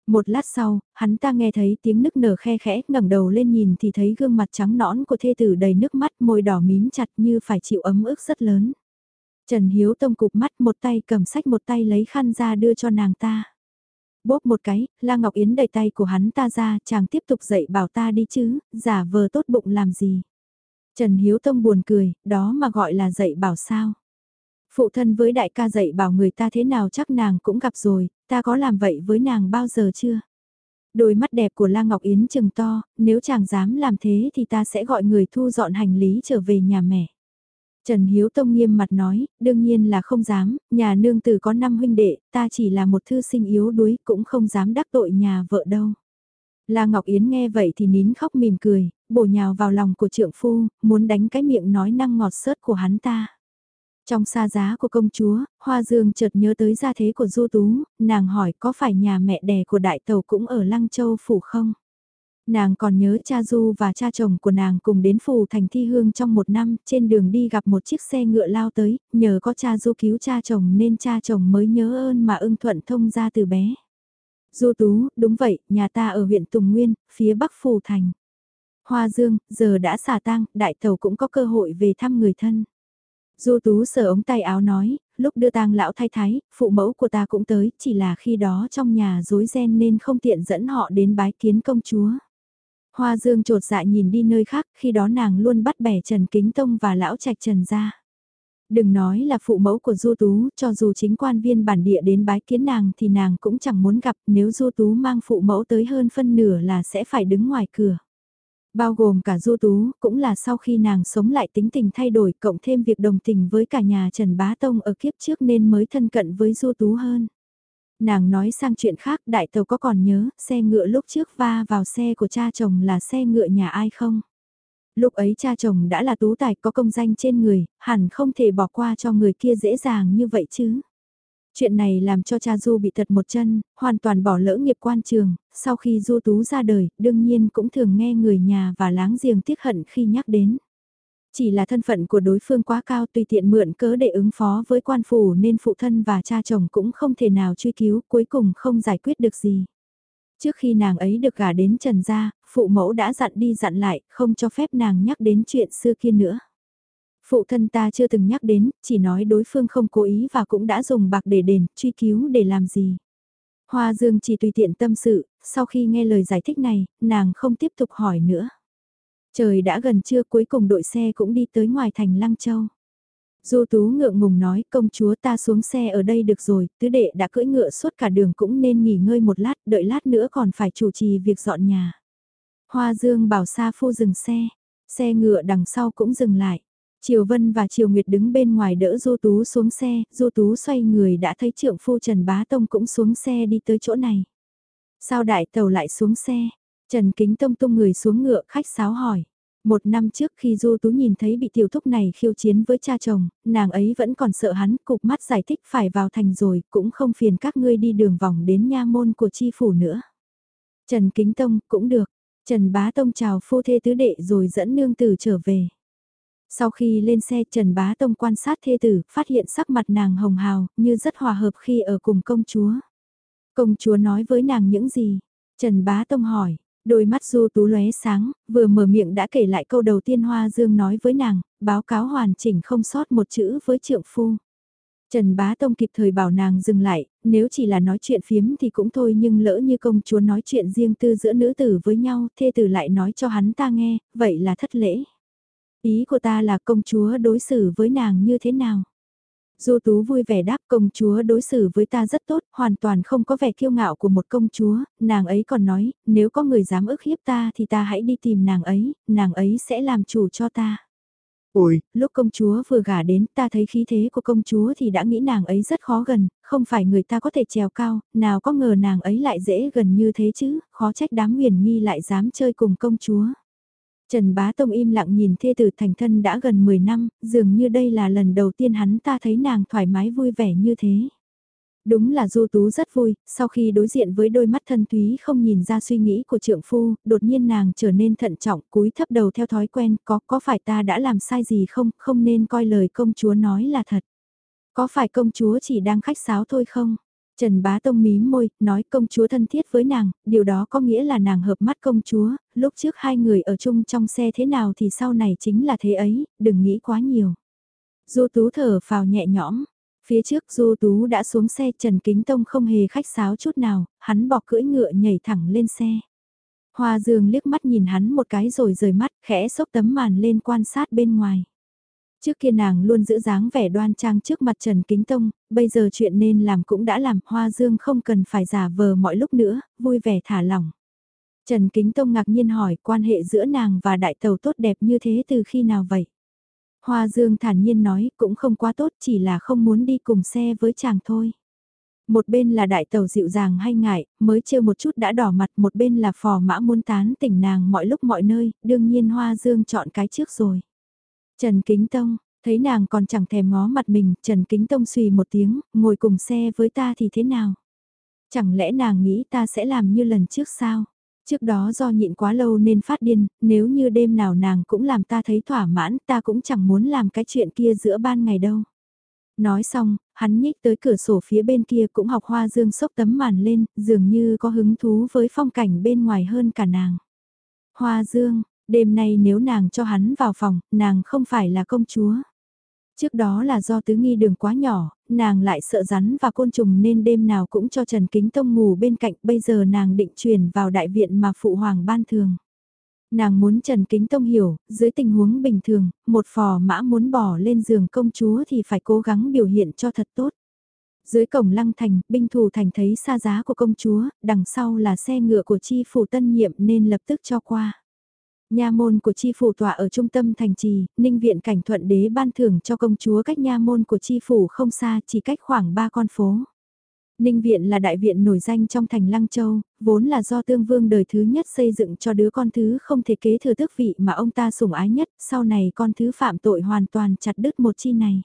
Một lát sau, hắn ta nghe thấy tiếng nức nở khe khẽ, ngẩng đầu lên nhìn thì thấy gương mặt trắng nõn của thê tử đầy nước mắt, môi đỏ mím chặt như phải chịu ấm ức rất lớn. Trần Hiếu Tông cục mắt một tay cầm sách một tay lấy khăn ra đưa cho nàng ta bóp một cái, La Ngọc Yến đẩy tay của hắn ta ra, chàng tiếp tục dạy bảo ta đi chứ, giả vờ tốt bụng làm gì. Trần Hiếu Tông buồn cười, đó mà gọi là dạy bảo sao. Phụ thân với đại ca dạy bảo người ta thế nào chắc nàng cũng gặp rồi, ta có làm vậy với nàng bao giờ chưa? Đôi mắt đẹp của La Ngọc Yến trừng to, nếu chàng dám làm thế thì ta sẽ gọi người thu dọn hành lý trở về nhà mẹ. Trần Hiếu Tông nghiêm mặt nói, đương nhiên là không dám, nhà nương tử có năm huynh đệ, ta chỉ là một thư sinh yếu đuối, cũng không dám đắc tội nhà vợ đâu. La Ngọc Yến nghe vậy thì nín khóc mỉm cười, bổ nhào vào lòng của trượng phu, muốn đánh cái miệng nói năng ngọt sớt của hắn ta. Trong xa giá của công chúa, Hoa Dương chợt nhớ tới gia thế của Du Tú, nàng hỏi có phải nhà mẹ đẻ của đại tàu cũng ở Lăng Châu Phủ không? Nàng còn nhớ cha Du và cha chồng của nàng cùng đến phù thành thi hương trong một năm, trên đường đi gặp một chiếc xe ngựa lao tới, nhờ có cha Du cứu cha chồng nên cha chồng mới nhớ ơn mà ưng thuận thông ra từ bé. Du Tú, đúng vậy, nhà ta ở huyện Tùng Nguyên, phía bắc phù thành. Hoa Dương, giờ đã xả tang, đại tàu cũng có cơ hội về thăm người thân. Du Tú sờ ống tay áo nói, lúc đưa tang lão thái thái, phụ mẫu của ta cũng tới, chỉ là khi đó trong nhà rối ren nên không tiện dẫn họ đến bái kiến công chúa. Hoa Dương trột dạ nhìn đi nơi khác, khi đó nàng luôn bắt bẻ Trần Kính Tông và lão trạch Trần ra. Đừng nói là phụ mẫu của Du Tú, cho dù chính quan viên bản địa đến bái kiến nàng thì nàng cũng chẳng muốn gặp nếu Du Tú mang phụ mẫu tới hơn phân nửa là sẽ phải đứng ngoài cửa. Bao gồm cả Du Tú, cũng là sau khi nàng sống lại tính tình thay đổi cộng thêm việc đồng tình với cả nhà Trần Bá Tông ở kiếp trước nên mới thân cận với Du Tú hơn. Nàng nói sang chuyện khác đại tàu có còn nhớ xe ngựa lúc trước va vào xe của cha chồng là xe ngựa nhà ai không? Lúc ấy cha chồng đã là tú tài có công danh trên người, hẳn không thể bỏ qua cho người kia dễ dàng như vậy chứ. Chuyện này làm cho cha Du bị thật một chân, hoàn toàn bỏ lỡ nghiệp quan trường, sau khi Du Tú ra đời, đương nhiên cũng thường nghe người nhà và láng giềng tiếc hận khi nhắc đến. Chỉ là thân phận của đối phương quá cao tùy tiện mượn cớ để ứng phó với quan phủ nên phụ thân và cha chồng cũng không thể nào truy cứu cuối cùng không giải quyết được gì. Trước khi nàng ấy được gả đến Trần Gia, phụ mẫu đã dặn đi dặn lại, không cho phép nàng nhắc đến chuyện xưa kia nữa. Phụ thân ta chưa từng nhắc đến, chỉ nói đối phương không cố ý và cũng đã dùng bạc để đền, truy cứu để làm gì. Hoa Dương chỉ tùy tiện tâm sự, sau khi nghe lời giải thích này, nàng không tiếp tục hỏi nữa. Trời đã gần trưa cuối cùng đội xe cũng đi tới ngoài thành Lăng Châu. Du Tú ngượng ngùng nói công chúa ta xuống xe ở đây được rồi, tứ đệ đã cưỡi ngựa suốt cả đường cũng nên nghỉ ngơi một lát, đợi lát nữa còn phải chủ trì việc dọn nhà. Hoa Dương bảo Sa Phu dừng xe, xe ngựa đằng sau cũng dừng lại. Triều Vân và Triều Nguyệt đứng bên ngoài đỡ Du Tú xuống xe, Du Tú xoay người đã thấy trưởng phu Trần Bá Tông cũng xuống xe đi tới chỗ này. Sao đại tàu lại xuống xe? Trần Kính Tông tung người xuống ngựa khách sáo hỏi. Một năm trước khi Du Tú nhìn thấy bị tiểu thúc này khiêu chiến với cha chồng, nàng ấy vẫn còn sợ hắn, cục mắt giải thích phải vào thành rồi, cũng không phiền các ngươi đi đường vòng đến nha môn của chi phủ nữa. Trần Kính Tông, cũng được. Trần Bá Tông chào phu thê tứ đệ rồi dẫn nương tử trở về. Sau khi lên xe Trần Bá Tông quan sát thê tử, phát hiện sắc mặt nàng hồng hào, như rất hòa hợp khi ở cùng công chúa. Công chúa nói với nàng những gì? Trần Bá Tông hỏi, Đôi mắt du tú lóe sáng, vừa mở miệng đã kể lại câu đầu tiên Hoa Dương nói với nàng, báo cáo hoàn chỉnh không sót một chữ với trượng phu. Trần Bá Tông kịp thời bảo nàng dừng lại, nếu chỉ là nói chuyện phiếm thì cũng thôi nhưng lỡ như công chúa nói chuyện riêng tư giữa nữ tử với nhau, thê tử lại nói cho hắn ta nghe, vậy là thất lễ. Ý của ta là công chúa đối xử với nàng như thế nào? Du Tú vui vẻ đáp công chúa đối xử với ta rất tốt, hoàn toàn không có vẻ kiêu ngạo của một công chúa, nàng ấy còn nói, nếu có người dám ức hiếp ta thì ta hãy đi tìm nàng ấy, nàng ấy sẽ làm chủ cho ta. Ôi, lúc công chúa vừa gả đến ta thấy khí thế của công chúa thì đã nghĩ nàng ấy rất khó gần, không phải người ta có thể trèo cao, nào có ngờ nàng ấy lại dễ gần như thế chứ, khó trách đám huyền nghi lại dám chơi cùng công chúa. Trần Bá Tông im lặng nhìn thê tử thành thân đã gần 10 năm, dường như đây là lần đầu tiên hắn ta thấy nàng thoải mái vui vẻ như thế. Đúng là Du Tú rất vui, sau khi đối diện với đôi mắt thân túy không nhìn ra suy nghĩ của trượng phu, đột nhiên nàng trở nên thận trọng, cúi thấp đầu theo thói quen, có, có phải ta đã làm sai gì không, không nên coi lời công chúa nói là thật. Có phải công chúa chỉ đang khách sáo thôi không? Trần Bá Tông mím môi, nói công chúa thân thiết với nàng, điều đó có nghĩa là nàng hợp mắt công chúa, lúc trước hai người ở chung trong xe thế nào thì sau này chính là thế ấy, đừng nghĩ quá nhiều. Du Tú thở phào nhẹ nhõm, phía trước Du Tú đã xuống xe Trần Kính Tông không hề khách sáo chút nào, hắn bỏ cưỡi ngựa nhảy thẳng lên xe. Hoa Dương liếc mắt nhìn hắn một cái rồi rời mắt, khẽ xốc tấm màn lên quan sát bên ngoài. Trước kia nàng luôn giữ dáng vẻ đoan trang trước mặt Trần Kính Tông, bây giờ chuyện nên làm cũng đã làm, Hoa Dương không cần phải giả vờ mọi lúc nữa, vui vẻ thả lỏng. Trần Kính Tông ngạc nhiên hỏi quan hệ giữa nàng và đại tàu tốt đẹp như thế từ khi nào vậy? Hoa Dương thản nhiên nói cũng không quá tốt chỉ là không muốn đi cùng xe với chàng thôi. Một bên là đại tàu dịu dàng hay ngại, mới trêu một chút đã đỏ mặt, một bên là phò mã muốn tán tỉnh nàng mọi lúc mọi nơi, đương nhiên Hoa Dương chọn cái trước rồi. Trần Kính Tông, thấy nàng còn chẳng thèm ngó mặt mình, Trần Kính Tông suy một tiếng, ngồi cùng xe với ta thì thế nào? Chẳng lẽ nàng nghĩ ta sẽ làm như lần trước sao? Trước đó do nhịn quá lâu nên phát điên, nếu như đêm nào nàng cũng làm ta thấy thỏa mãn, ta cũng chẳng muốn làm cái chuyện kia giữa ban ngày đâu. Nói xong, hắn nhích tới cửa sổ phía bên kia cũng học hoa dương sốc tấm màn lên, dường như có hứng thú với phong cảnh bên ngoài hơn cả nàng. Hoa dương, Đêm nay nếu nàng cho hắn vào phòng, nàng không phải là công chúa. Trước đó là do tứ nghi đường quá nhỏ, nàng lại sợ rắn và côn trùng nên đêm nào cũng cho Trần Kính Tông ngủ bên cạnh, bây giờ nàng định chuyển vào đại viện mà phụ hoàng ban thường. Nàng muốn Trần Kính Tông hiểu, dưới tình huống bình thường, một phò mã muốn bỏ lên giường công chúa thì phải cố gắng biểu hiện cho thật tốt. Dưới cổng lăng thành, binh thủ thành thấy xa giá của công chúa, đằng sau là xe ngựa của chi phủ tân nhiệm nên lập tức cho qua. Nha môn của chi phủ tọa ở trung tâm thành trì, ninh viện cảnh thuận đế ban thưởng cho công chúa cách nha môn của chi phủ không xa chỉ cách khoảng ba con phố. Ninh viện là đại viện nổi danh trong thành Lăng Châu, vốn là do tương vương đời thứ nhất xây dựng cho đứa con thứ không thể kế thừa tước vị mà ông ta sủng ái nhất, sau này con thứ phạm tội hoàn toàn chặt đứt một chi này.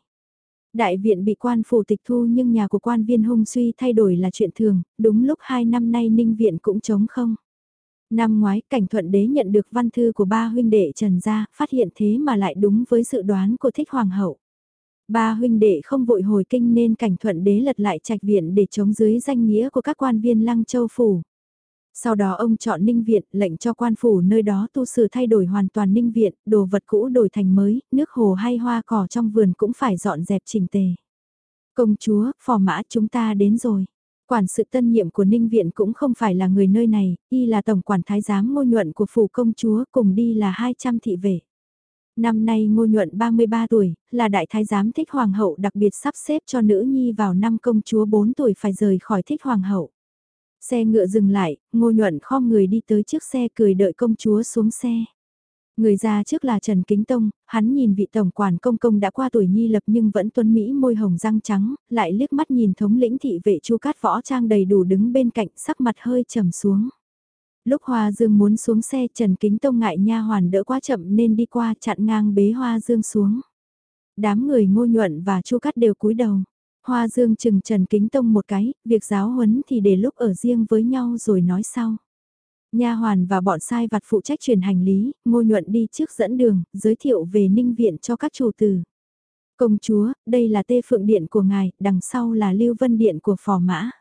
Đại viện bị quan phủ tịch thu nhưng nhà của quan viên hung suy thay đổi là chuyện thường, đúng lúc hai năm nay ninh viện cũng trống không. Năm ngoái cảnh thuận đế nhận được văn thư của ba huynh đệ Trần Gia, phát hiện thế mà lại đúng với dự đoán của thích hoàng hậu. Ba huynh đệ không vội hồi kinh nên cảnh thuận đế lật lại trạch viện để chống dưới danh nghĩa của các quan viên lăng châu phủ. Sau đó ông chọn ninh viện, lệnh cho quan phủ nơi đó tu sửa thay đổi hoàn toàn ninh viện, đồ vật cũ đổi thành mới, nước hồ hay hoa cỏ trong vườn cũng phải dọn dẹp chỉnh tề. Công chúa, phò mã chúng ta đến rồi. Quản sự tân nhiệm của Ninh Viện cũng không phải là người nơi này, y là tổng quản thái giám ngô nhuận của phủ công chúa cùng đi là 200 thị vệ. Năm nay ngô nhuận 33 tuổi, là đại thái giám thích hoàng hậu đặc biệt sắp xếp cho nữ nhi vào năm công chúa 4 tuổi phải rời khỏi thích hoàng hậu. Xe ngựa dừng lại, ngô nhuận khom người đi tới trước xe cười đợi công chúa xuống xe. Người ra trước là Trần Kính Tông, hắn nhìn vị tổng quản công công đã qua tuổi nhi lập nhưng vẫn tuấn Mỹ môi hồng răng trắng, lại liếc mắt nhìn thống lĩnh thị vệ chu cát võ trang đầy đủ đứng bên cạnh sắc mặt hơi trầm xuống. Lúc Hoa Dương muốn xuống xe Trần Kính Tông ngại nha hoàn đỡ quá chậm nên đi qua chặn ngang bế Hoa Dương xuống. Đám người ngô nhuận và chu cát đều cúi đầu. Hoa Dương chừng Trần Kính Tông một cái, việc giáo huấn thì để lúc ở riêng với nhau rồi nói sau. Nha hoàn và bọn sai vặt phụ trách truyền hành lý, ngô nhuận đi trước dẫn đường, giới thiệu về ninh viện cho các chủ tử. Công chúa, đây là tê phượng điện của ngài, đằng sau là lưu vân điện của phò mã.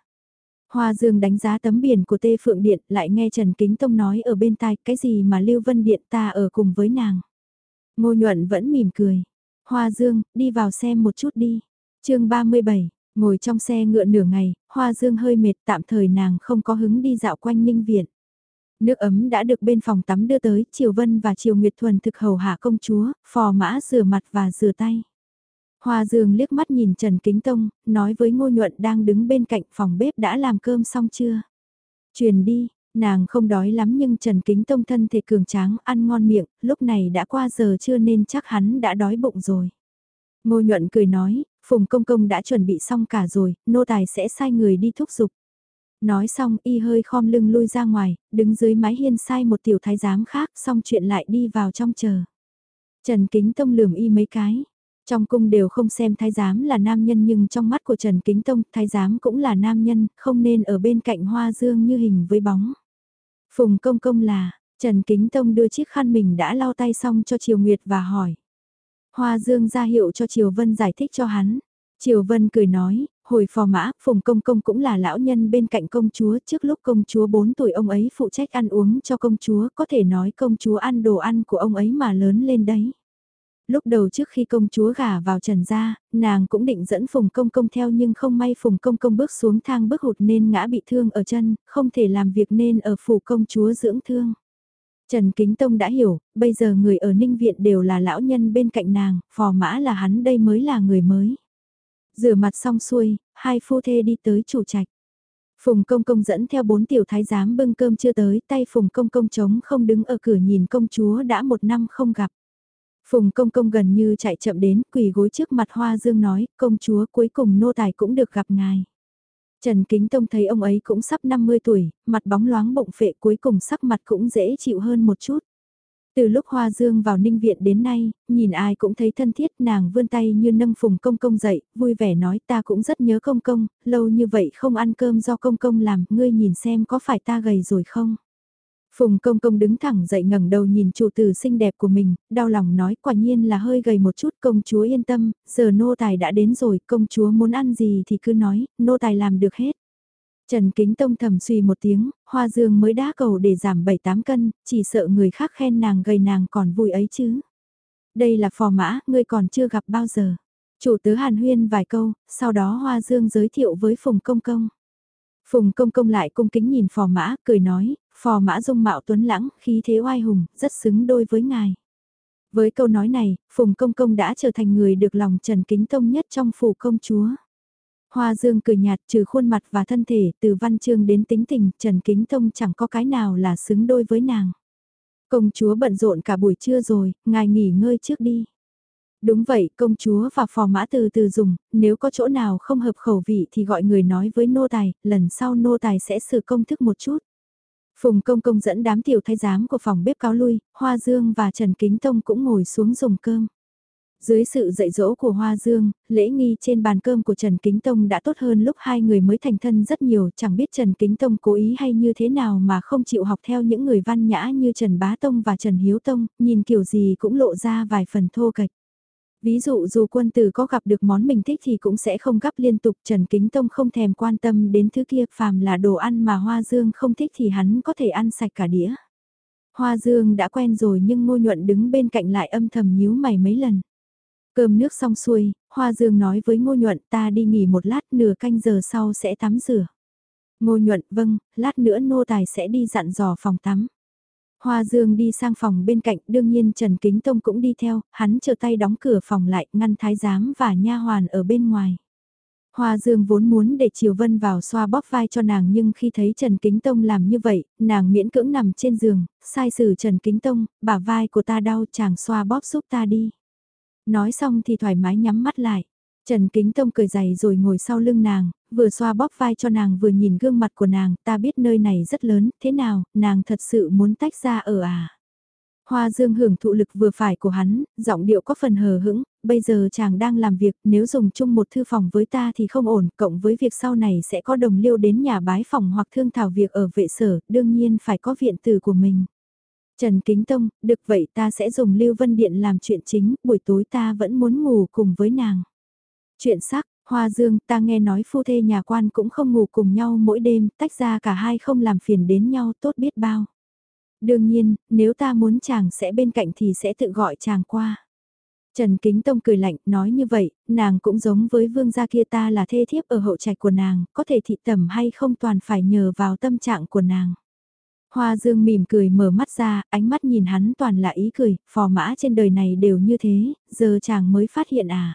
Hoa Dương đánh giá tấm biển của Tê Phượng Điện, lại nghe Trần Kính Tông nói ở bên tai, cái gì mà Lưu Vân Điện ta ở cùng với nàng. Ngô Nhuận vẫn mỉm cười. Hoa Dương, đi vào xem một chút đi. chương 37, ngồi trong xe ngựa nửa ngày, Hoa Dương hơi mệt tạm thời nàng không có hứng đi dạo quanh Ninh Viện. Nước ấm đã được bên phòng tắm đưa tới, Triều Vân và Triều Nguyệt Thuần thực hầu hạ công chúa, phò mã rửa mặt và rửa tay. Hoa Dương liếc mắt nhìn Trần Kính Tông, nói với Ngô Nhuận đang đứng bên cạnh phòng bếp đã làm cơm xong chưa? Truyền đi, Nàng không đói lắm nhưng Trần Kính Tông thân thể cường tráng, ăn ngon miệng, lúc này đã qua giờ chưa nên chắc hắn đã đói bụng rồi. Ngô nhuận cười nói, Phùng Công Công đã chuẩn bị xong cả rồi, nô tài sẽ sai người đi thúc giục. Nói xong y hơi khom lưng lui ra ngoài, đứng dưới mái hiên sai một tiểu thái giám khác xong chuyện lại đi vào trong chờ. Trần Kính Tông lườm y mấy cái. Trong cung đều không xem thái giám là nam nhân nhưng trong mắt của Trần Kính Tông thái giám cũng là nam nhân, không nên ở bên cạnh hoa dương như hình với bóng. Phùng công công là, Trần Kính Tông đưa chiếc khăn mình đã lau tay xong cho Triều Nguyệt và hỏi. Hoa Dương ra hiệu cho Triều Vân giải thích cho hắn. Triều Vân cười nói, hồi phò mã, Phùng Công Công cũng là lão nhân bên cạnh công chúa, trước lúc công chúa 4 tuổi ông ấy phụ trách ăn uống cho công chúa, có thể nói công chúa ăn đồ ăn của ông ấy mà lớn lên đấy. Lúc đầu trước khi công chúa gả vào trần gia, nàng cũng định dẫn Phùng Công Công theo nhưng không may Phùng Công Công bước xuống thang bước hụt nên ngã bị thương ở chân, không thể làm việc nên ở phủ công chúa dưỡng thương. Trần Kính Tông đã hiểu, bây giờ người ở Ninh Viện đều là lão nhân bên cạnh nàng, phò mã là hắn đây mới là người mới. Rửa mặt xong xuôi, hai phu thê đi tới chủ trạch. Phùng công công dẫn theo bốn tiểu thái giám bưng cơm chưa tới, tay phùng công công trống không đứng ở cửa nhìn công chúa đã một năm không gặp. Phùng công công gần như chạy chậm đến, quỳ gối trước mặt hoa dương nói, công chúa cuối cùng nô tài cũng được gặp ngài. Trần Kính Tông thấy ông ấy cũng sắp 50 tuổi, mặt bóng loáng bụng phệ cuối cùng sắc mặt cũng dễ chịu hơn một chút. Từ lúc Hoa Dương vào ninh viện đến nay, nhìn ai cũng thấy thân thiết nàng vươn tay như nâng phùng công công dậy, vui vẻ nói ta cũng rất nhớ công công, lâu như vậy không ăn cơm do công công làm, ngươi nhìn xem có phải ta gầy rồi không? Phùng công công đứng thẳng dậy ngẩng đầu nhìn chủ tử xinh đẹp của mình, đau lòng nói quả nhiên là hơi gầy một chút công chúa yên tâm, giờ nô tài đã đến rồi, công chúa muốn ăn gì thì cứ nói, nô tài làm được hết. Trần Kính Tông thầm suy một tiếng, Hoa Dương mới đá cầu để giảm 7-8 cân, chỉ sợ người khác khen nàng gầy nàng còn vui ấy chứ. Đây là phò mã, ngươi còn chưa gặp bao giờ. Chủ tớ Hàn Huyên vài câu, sau đó Hoa Dương giới thiệu với Phùng Công Công. Phùng Công Công lại cung kính nhìn phò mã, cười nói, phò mã dung mạo tuấn lãng, khí thế oai hùng, rất xứng đôi với ngài. Với câu nói này, Phùng Công Công đã trở thành người được lòng Trần Kính Tông nhất trong phủ công chúa. Hoa Dương cười nhạt trừ khuôn mặt và thân thể, từ văn chương đến tính tình, Trần Kính Tông chẳng có cái nào là xứng đôi với nàng. Công chúa bận rộn cả buổi trưa rồi, ngài nghỉ ngơi trước đi. Đúng vậy, công chúa và phò mã từ từ dùng, nếu có chỗ nào không hợp khẩu vị thì gọi người nói với nô tài, lần sau nô tài sẽ sửa công thức một chút. Phùng công công dẫn đám tiểu thái giám của phòng bếp cáo lui, Hoa Dương và Trần Kính Tông cũng ngồi xuống dùng cơm. Dưới sự dạy dỗ của Hoa Dương, lễ nghi trên bàn cơm của Trần Kính Tông đã tốt hơn lúc hai người mới thành thân rất nhiều, chẳng biết Trần Kính Tông cố ý hay như thế nào mà không chịu học theo những người văn nhã như Trần Bá Tông và Trần Hiếu Tông, nhìn kiểu gì cũng lộ ra vài phần thô kệch. Ví dụ dù quân tử có gặp được món mình thích thì cũng sẽ không gắp liên tục Trần Kính Tông không thèm quan tâm đến thứ kia phàm là đồ ăn mà Hoa Dương không thích thì hắn có thể ăn sạch cả đĩa. Hoa Dương đã quen rồi nhưng ngô nhuận đứng bên cạnh lại âm thầm nhíu mày mấy lần. Cơm nước xong xuôi, Hoa Dương nói với ngô nhuận ta đi nghỉ một lát nửa canh giờ sau sẽ tắm rửa. Ngô nhuận vâng, lát nữa nô tài sẽ đi dặn dò phòng tắm. Hoa Dương đi sang phòng bên cạnh, đương nhiên Trần Kính Tông cũng đi theo, hắn chờ tay đóng cửa phòng lại, ngăn thái giám và nha hoàn ở bên ngoài. Hoa Dương vốn muốn để Triều Vân vào xoa bóp vai cho nàng nhưng khi thấy Trần Kính Tông làm như vậy, nàng miễn cưỡng nằm trên giường, sai sử Trần Kính Tông, bả vai của ta đau chàng xoa bóp giúp ta đi. Nói xong thì thoải mái nhắm mắt lại. Trần Kính Tông cười dày rồi ngồi sau lưng nàng, vừa xoa bóp vai cho nàng vừa nhìn gương mặt của nàng, ta biết nơi này rất lớn, thế nào, nàng thật sự muốn tách ra ở à. Hoa Dương hưởng thụ lực vừa phải của hắn, giọng điệu có phần hờ hững, bây giờ chàng đang làm việc, nếu dùng chung một thư phòng với ta thì không ổn, cộng với việc sau này sẽ có đồng liêu đến nhà bái phòng hoặc thương thảo việc ở vệ sở, đương nhiên phải có viện tử của mình. Trần Kính Tông, được vậy ta sẽ dùng Lưu Vân Điện làm chuyện chính, buổi tối ta vẫn muốn ngủ cùng với nàng. Chuyện sắc, Hoa Dương ta nghe nói phu thê nhà quan cũng không ngủ cùng nhau mỗi đêm, tách ra cả hai không làm phiền đến nhau tốt biết bao. Đương nhiên, nếu ta muốn chàng sẽ bên cạnh thì sẽ tự gọi chàng qua. Trần Kính Tông cười lạnh, nói như vậy, nàng cũng giống với vương gia kia ta là thê thiếp ở hậu trạch của nàng, có thể thị tầm hay không toàn phải nhờ vào tâm trạng của nàng. Hoa Dương mỉm cười mở mắt ra, ánh mắt nhìn hắn toàn là ý cười, phò mã trên đời này đều như thế, giờ chàng mới phát hiện à.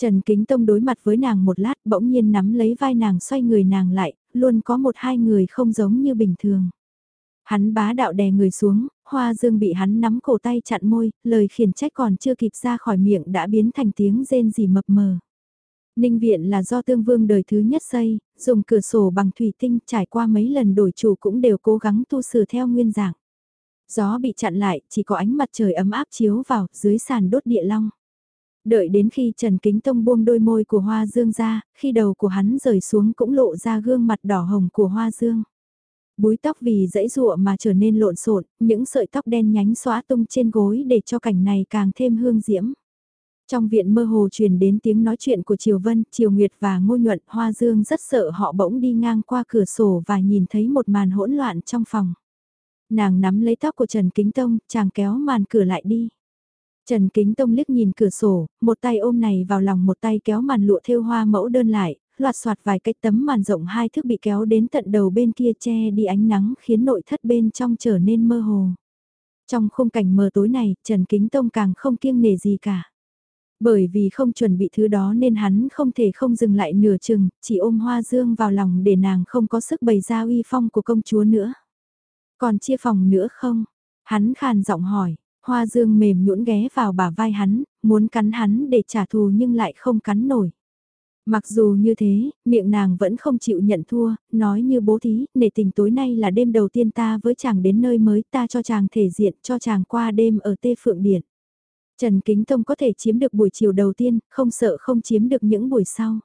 Trần Kính Tông đối mặt với nàng một lát bỗng nhiên nắm lấy vai nàng xoay người nàng lại, luôn có một hai người không giống như bình thường. Hắn bá đạo đè người xuống, hoa dương bị hắn nắm cổ tay chặn môi, lời khiển trách còn chưa kịp ra khỏi miệng đã biến thành tiếng rên rỉ mập mờ. Ninh viện là do tương vương đời thứ nhất xây, dùng cửa sổ bằng thủy tinh trải qua mấy lần đổi chủ cũng đều cố gắng tu sửa theo nguyên dạng. Gió bị chặn lại, chỉ có ánh mặt trời ấm áp chiếu vào, dưới sàn đốt địa long. Đợi đến khi Trần Kính Tông buông đôi môi của Hoa Dương ra, khi đầu của hắn rời xuống cũng lộ ra gương mặt đỏ hồng của Hoa Dương. Búi tóc vì dãy rụa mà trở nên lộn xộn, những sợi tóc đen nhánh xóa tung trên gối để cho cảnh này càng thêm hương diễm. Trong viện mơ hồ truyền đến tiếng nói chuyện của Triều Vân, Triều Nguyệt và Ngô Nhuận Hoa Dương rất sợ họ bỗng đi ngang qua cửa sổ và nhìn thấy một màn hỗn loạn trong phòng. Nàng nắm lấy tóc của Trần Kính Tông, chàng kéo màn cửa lại đi. Trần Kính Tông liếc nhìn cửa sổ, một tay ôm này vào lòng một tay kéo màn lụa thêu hoa mẫu đơn lại, loạt soạt vài cái tấm màn rộng hai thước bị kéo đến tận đầu bên kia che đi ánh nắng khiến nội thất bên trong trở nên mơ hồ. Trong khung cảnh mờ tối này, Trần Kính Tông càng không kiêng nề gì cả. Bởi vì không chuẩn bị thứ đó nên hắn không thể không dừng lại nửa chừng, chỉ ôm hoa dương vào lòng để nàng không có sức bày ra uy phong của công chúa nữa. Còn chia phòng nữa không? Hắn khàn giọng hỏi, hoa dương mềm nhũn ghé vào bả vai hắn, muốn cắn hắn để trả thù nhưng lại không cắn nổi. Mặc dù như thế, miệng nàng vẫn không chịu nhận thua, nói như bố thí, nể tình tối nay là đêm đầu tiên ta với chàng đến nơi mới ta cho chàng thể diện cho chàng qua đêm ở Tê Phượng Điện. Trần Kính Tông có thể chiếm được buổi chiều đầu tiên, không sợ không chiếm được những buổi sau.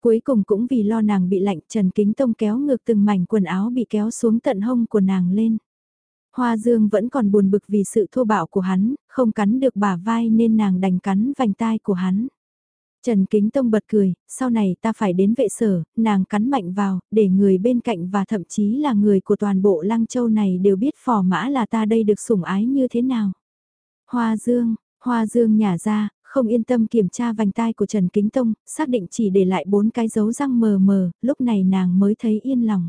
Cuối cùng cũng vì lo nàng bị lạnh Trần Kính Tông kéo ngược từng mảnh quần áo bị kéo xuống tận hông của nàng lên. Hoa Dương vẫn còn buồn bực vì sự thô bạo của hắn, không cắn được bả vai nên nàng đành cắn vành tai của hắn. Trần Kính Tông bật cười, sau này ta phải đến vệ sở, nàng cắn mạnh vào, để người bên cạnh và thậm chí là người của toàn bộ Lăng Châu này đều biết phò mã là ta đây được sủng ái như thế nào. Hoa Dương, Hoa Dương nhả ra, không yên tâm kiểm tra vành tai của Trần Kính Tông, xác định chỉ để lại bốn cái dấu răng mờ mờ, lúc này nàng mới thấy yên lòng.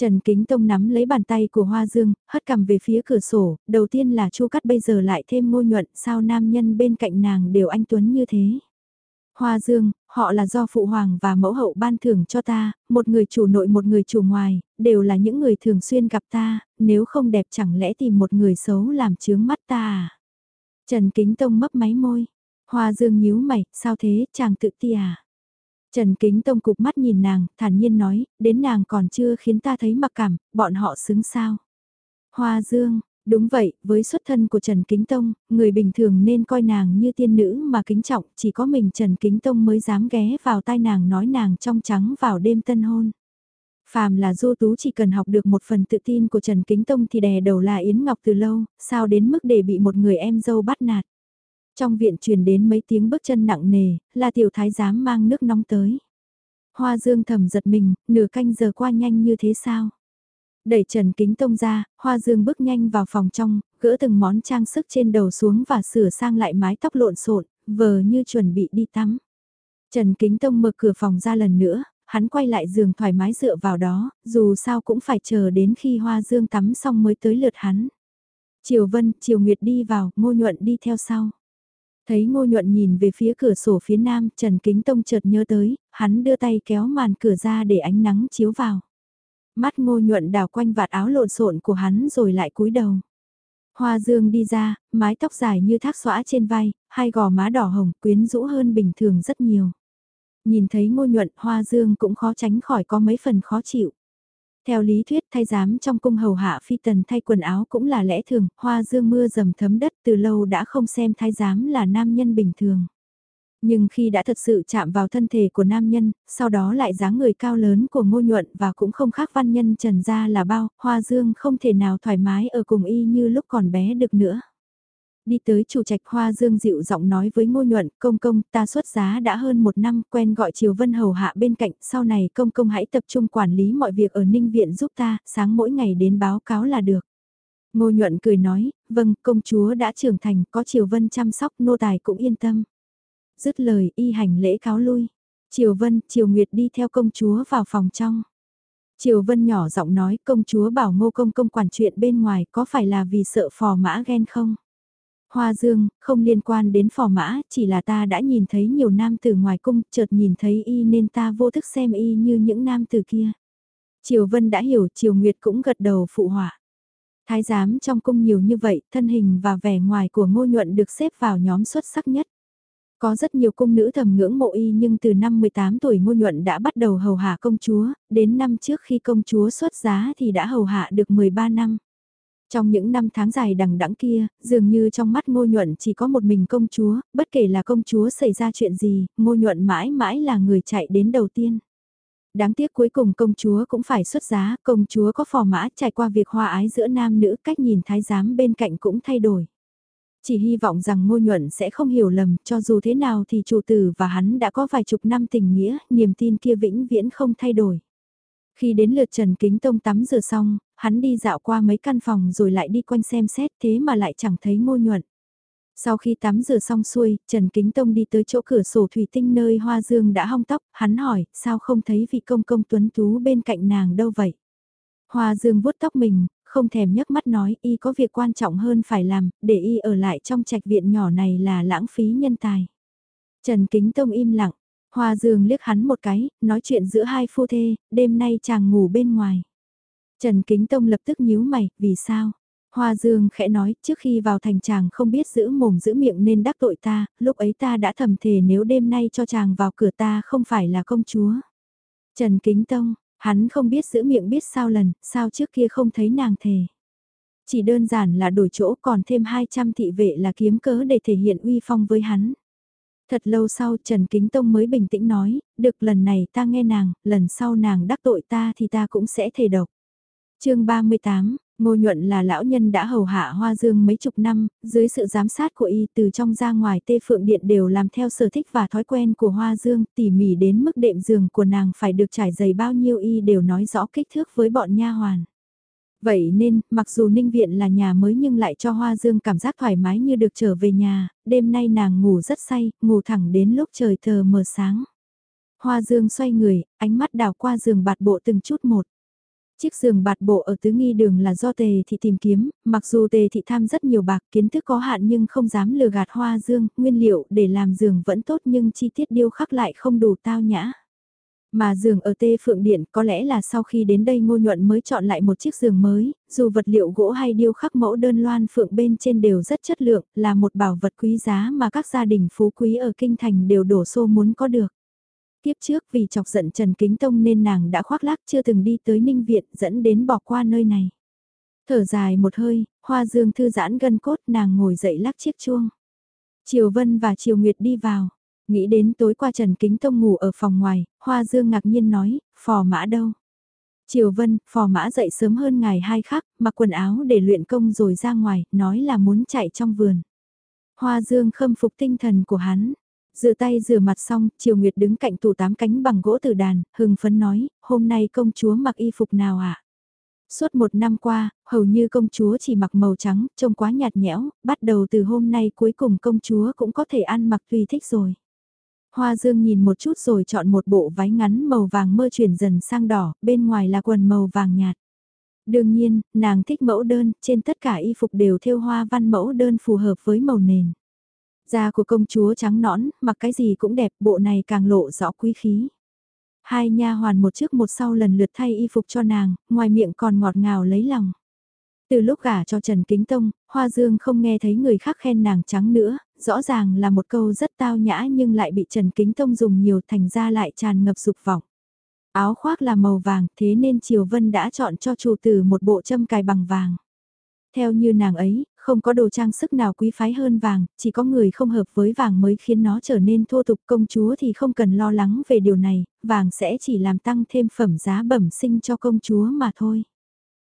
Trần Kính Tông nắm lấy bàn tay của Hoa Dương, hất cầm về phía cửa sổ, đầu tiên là chu cắt bây giờ lại thêm ngô nhuận, sao nam nhân bên cạnh nàng đều anh Tuấn như thế. Hoa Dương, họ là do Phụ Hoàng và Mẫu Hậu ban thưởng cho ta, một người chủ nội một người chủ ngoài, đều là những người thường xuyên gặp ta, nếu không đẹp chẳng lẽ tìm một người xấu làm chướng mắt ta à? Trần Kính Tông mấp máy môi. Hoa Dương nhíu mày, sao thế, chàng tự ti à? Trần Kính Tông cục mắt nhìn nàng, thản nhiên nói, đến nàng còn chưa khiến ta thấy mặc cảm, bọn họ xứng sao. Hoa Dương, đúng vậy, với xuất thân của Trần Kính Tông, người bình thường nên coi nàng như tiên nữ mà kính trọng, chỉ có mình Trần Kính Tông mới dám ghé vào tai nàng nói nàng trong trắng vào đêm tân hôn. Phàm là Du Tú chỉ cần học được một phần tự tin của Trần Kính Tông thì đè đầu là Yến Ngọc từ lâu, sao đến mức để bị một người em dâu bắt nạt. Trong viện truyền đến mấy tiếng bước chân nặng nề, là tiểu thái giám mang nước nóng tới. Hoa dương thầm giật mình, nửa canh giờ qua nhanh như thế sao? Đẩy Trần Kính Tông ra, Hoa Dương bước nhanh vào phòng trong, gỡ từng món trang sức trên đầu xuống và sửa sang lại mái tóc lộn xộn, vờ như chuẩn bị đi tắm. Trần Kính Tông mở cửa phòng ra lần nữa, hắn quay lại giường thoải mái dựa vào đó, dù sao cũng phải chờ đến khi Hoa Dương tắm xong mới tới lượt hắn. Triều Vân, Triều Nguyệt đi vào, Ngô Nhuận đi theo sau. Thấy Ngô Nhuận nhìn về phía cửa sổ phía nam, Trần Kính Tông chợt nhớ tới, hắn đưa tay kéo màn cửa ra để ánh nắng chiếu vào. Mắt Ngô Nhuận đào quanh vạt áo lộn xộn của hắn rồi lại cúi đầu. Hoa Dương đi ra, mái tóc dài như thác xõa trên vai, hai gò má đỏ hồng quyến rũ hơn bình thường rất nhiều. Nhìn thấy ngô nhuận hoa dương cũng khó tránh khỏi có mấy phần khó chịu. Theo lý thuyết thay giám trong cung hầu hạ phi tần thay quần áo cũng là lẽ thường, hoa dương mưa dầm thấm đất từ lâu đã không xem thái giám là nam nhân bình thường. Nhưng khi đã thật sự chạm vào thân thể của nam nhân, sau đó lại dáng người cao lớn của ngô nhuận và cũng không khác văn nhân trần gia là bao, hoa dương không thể nào thoải mái ở cùng y như lúc còn bé được nữa. Đi tới chủ trạch hoa dương dịu giọng nói với ngô nhuận, công công, ta xuất giá đã hơn một năm, quen gọi Triều Vân Hầu hạ bên cạnh, sau này công công hãy tập trung quản lý mọi việc ở Ninh Viện giúp ta, sáng mỗi ngày đến báo cáo là được. Ngô nhuận cười nói, vâng, công chúa đã trưởng thành, có Triều Vân chăm sóc, nô tài cũng yên tâm. Dứt lời, y hành lễ cáo lui. Triều Vân, Triều Nguyệt đi theo công chúa vào phòng trong. Triều Vân nhỏ giọng nói công chúa bảo ngô công công quản chuyện bên ngoài có phải là vì sợ phò mã ghen không? Hoa Dương, không liên quan đến phò mã, chỉ là ta đã nhìn thấy nhiều nam từ ngoài cung, chợt nhìn thấy y nên ta vô thức xem y như những nam từ kia. Triều Vân đã hiểu, Triều Nguyệt cũng gật đầu phụ họa. Thái giám trong cung nhiều như vậy, thân hình và vẻ ngoài của ngô nhuận được xếp vào nhóm xuất sắc nhất. Có rất nhiều cung nữ thầm ngưỡng mộ y nhưng từ năm 18 tuổi ngô nhuận đã bắt đầu hầu hạ công chúa, đến năm trước khi công chúa xuất giá thì đã hầu hạ được 13 năm. Trong những năm tháng dài đằng đẵng kia, dường như trong mắt ngô nhuận chỉ có một mình công chúa, bất kể là công chúa xảy ra chuyện gì, ngô nhuận mãi mãi là người chạy đến đầu tiên. Đáng tiếc cuối cùng công chúa cũng phải xuất giá, công chúa có phò mã trải qua việc hòa ái giữa nam nữ cách nhìn thái giám bên cạnh cũng thay đổi. Chỉ hy vọng rằng ngô nhuận sẽ không hiểu lầm, cho dù thế nào thì chủ tử và hắn đã có vài chục năm tình nghĩa, niềm tin kia vĩnh viễn không thay đổi. Khi đến lượt Trần Kính Tông tắm rửa xong, hắn đi dạo qua mấy căn phòng rồi lại đi quanh xem xét thế mà lại chẳng thấy ngô nhuận. Sau khi tắm rửa xong xuôi, Trần Kính Tông đi tới chỗ cửa sổ thủy tinh nơi hoa dương đã hong tóc, hắn hỏi, sao không thấy vị công công tuấn tú bên cạnh nàng đâu vậy? Hoa dương vuốt tóc mình, không thèm nhấc mắt nói, y có việc quan trọng hơn phải làm, để y ở lại trong trạch viện nhỏ này là lãng phí nhân tài. Trần Kính Tông im lặng, Hoa Dương liếc hắn một cái, nói chuyện giữa hai phu thê, đêm nay chàng ngủ bên ngoài. Trần Kính Tông lập tức nhíu mày, vì sao? Hoa Dương khẽ nói, trước khi vào thành chàng không biết giữ mồm giữ miệng nên đắc tội ta, lúc ấy ta đã thầm thề nếu đêm nay cho chàng vào cửa ta không phải là công chúa. Trần Kính Tông, hắn không biết giữ miệng biết sao lần, sao trước kia không thấy nàng thề. Chỉ đơn giản là đổi chỗ còn thêm 200 thị vệ là kiếm cớ để thể hiện uy phong với hắn. Thật lâu sau Trần Kính Tông mới bình tĩnh nói, được lần này ta nghe nàng, lần sau nàng đắc tội ta thì ta cũng sẽ thề độc chương 38, Ngô Nhuận là lão nhân đã hầu hạ Hoa Dương mấy chục năm, dưới sự giám sát của y từ trong ra ngoài tê phượng điện đều làm theo sở thích và thói quen của Hoa Dương, tỉ mỉ đến mức đệm giường của nàng phải được trải dày bao nhiêu y đều nói rõ kích thước với bọn nha hoàn. Vậy nên, mặc dù Ninh Viện là nhà mới nhưng lại cho Hoa Dương cảm giác thoải mái như được trở về nhà, đêm nay nàng ngủ rất say, ngủ thẳng đến lúc trời thờ mờ sáng. Hoa Dương xoay người, ánh mắt đào qua giường bạt bộ từng chút một. Chiếc giường bạt bộ ở tứ nghi đường là do tề thị tìm kiếm, mặc dù tề thị tham rất nhiều bạc kiến thức có hạn nhưng không dám lừa gạt hoa dương, nguyên liệu để làm giường vẫn tốt nhưng chi tiết điêu khắc lại không đủ tao nhã. Mà giường ở Tê Phượng Điện có lẽ là sau khi đến đây ngô nhuận mới chọn lại một chiếc giường mới, dù vật liệu gỗ hay điêu khắc mẫu đơn loan phượng bên trên đều rất chất lượng, là một bảo vật quý giá mà các gia đình phú quý ở Kinh Thành đều đổ xô muốn có được. Tiếp trước vì chọc giận Trần Kính Tông nên nàng đã khoác lác chưa từng đi tới Ninh Viện dẫn đến bỏ qua nơi này. Thở dài một hơi, hoa dương thư giãn gân cốt nàng ngồi dậy lắc chiếc chuông. Triều Vân và Triều Nguyệt đi vào. Nghĩ đến tối qua Trần Kính Tông ngủ ở phòng ngoài, Hoa Dương ngạc nhiên nói, phò mã đâu? Triều Vân, phò mã dậy sớm hơn ngày hai khắc, mặc quần áo để luyện công rồi ra ngoài, nói là muốn chạy trong vườn. Hoa Dương khâm phục tinh thần của hắn. Rửa tay rửa mặt xong, Triều Nguyệt đứng cạnh tủ tám cánh bằng gỗ từ đàn, hừng phấn nói, hôm nay công chúa mặc y phục nào ạ? À? Suốt một năm qua, hầu như công chúa chỉ mặc màu trắng, trông quá nhạt nhẽo, bắt đầu từ hôm nay cuối cùng công chúa cũng có thể ăn mặc tùy thích rồi. Hoa Dương nhìn một chút rồi chọn một bộ váy ngắn màu vàng mơ chuyển dần sang đỏ, bên ngoài là quần màu vàng nhạt. Đương nhiên, nàng thích mẫu đơn, trên tất cả y phục đều thêu hoa văn mẫu đơn phù hợp với màu nền. Da của công chúa trắng nõn, mặc cái gì cũng đẹp, bộ này càng lộ rõ quý khí. Hai nha hoàn một trước một sau lần lượt thay y phục cho nàng, ngoài miệng còn ngọt ngào lấy lòng. Từ lúc gả cho Trần Kính Tông, Hoa Dương không nghe thấy người khác khen nàng trắng nữa, rõ ràng là một câu rất tao nhã nhưng lại bị Trần Kính Tông dùng nhiều thành ra lại tràn ngập dục vọng. Áo khoác là màu vàng thế nên Triều Vân đã chọn cho chủ tử một bộ châm cài bằng vàng. Theo như nàng ấy, không có đồ trang sức nào quý phái hơn vàng, chỉ có người không hợp với vàng mới khiến nó trở nên thô tục công chúa thì không cần lo lắng về điều này, vàng sẽ chỉ làm tăng thêm phẩm giá bẩm sinh cho công chúa mà thôi.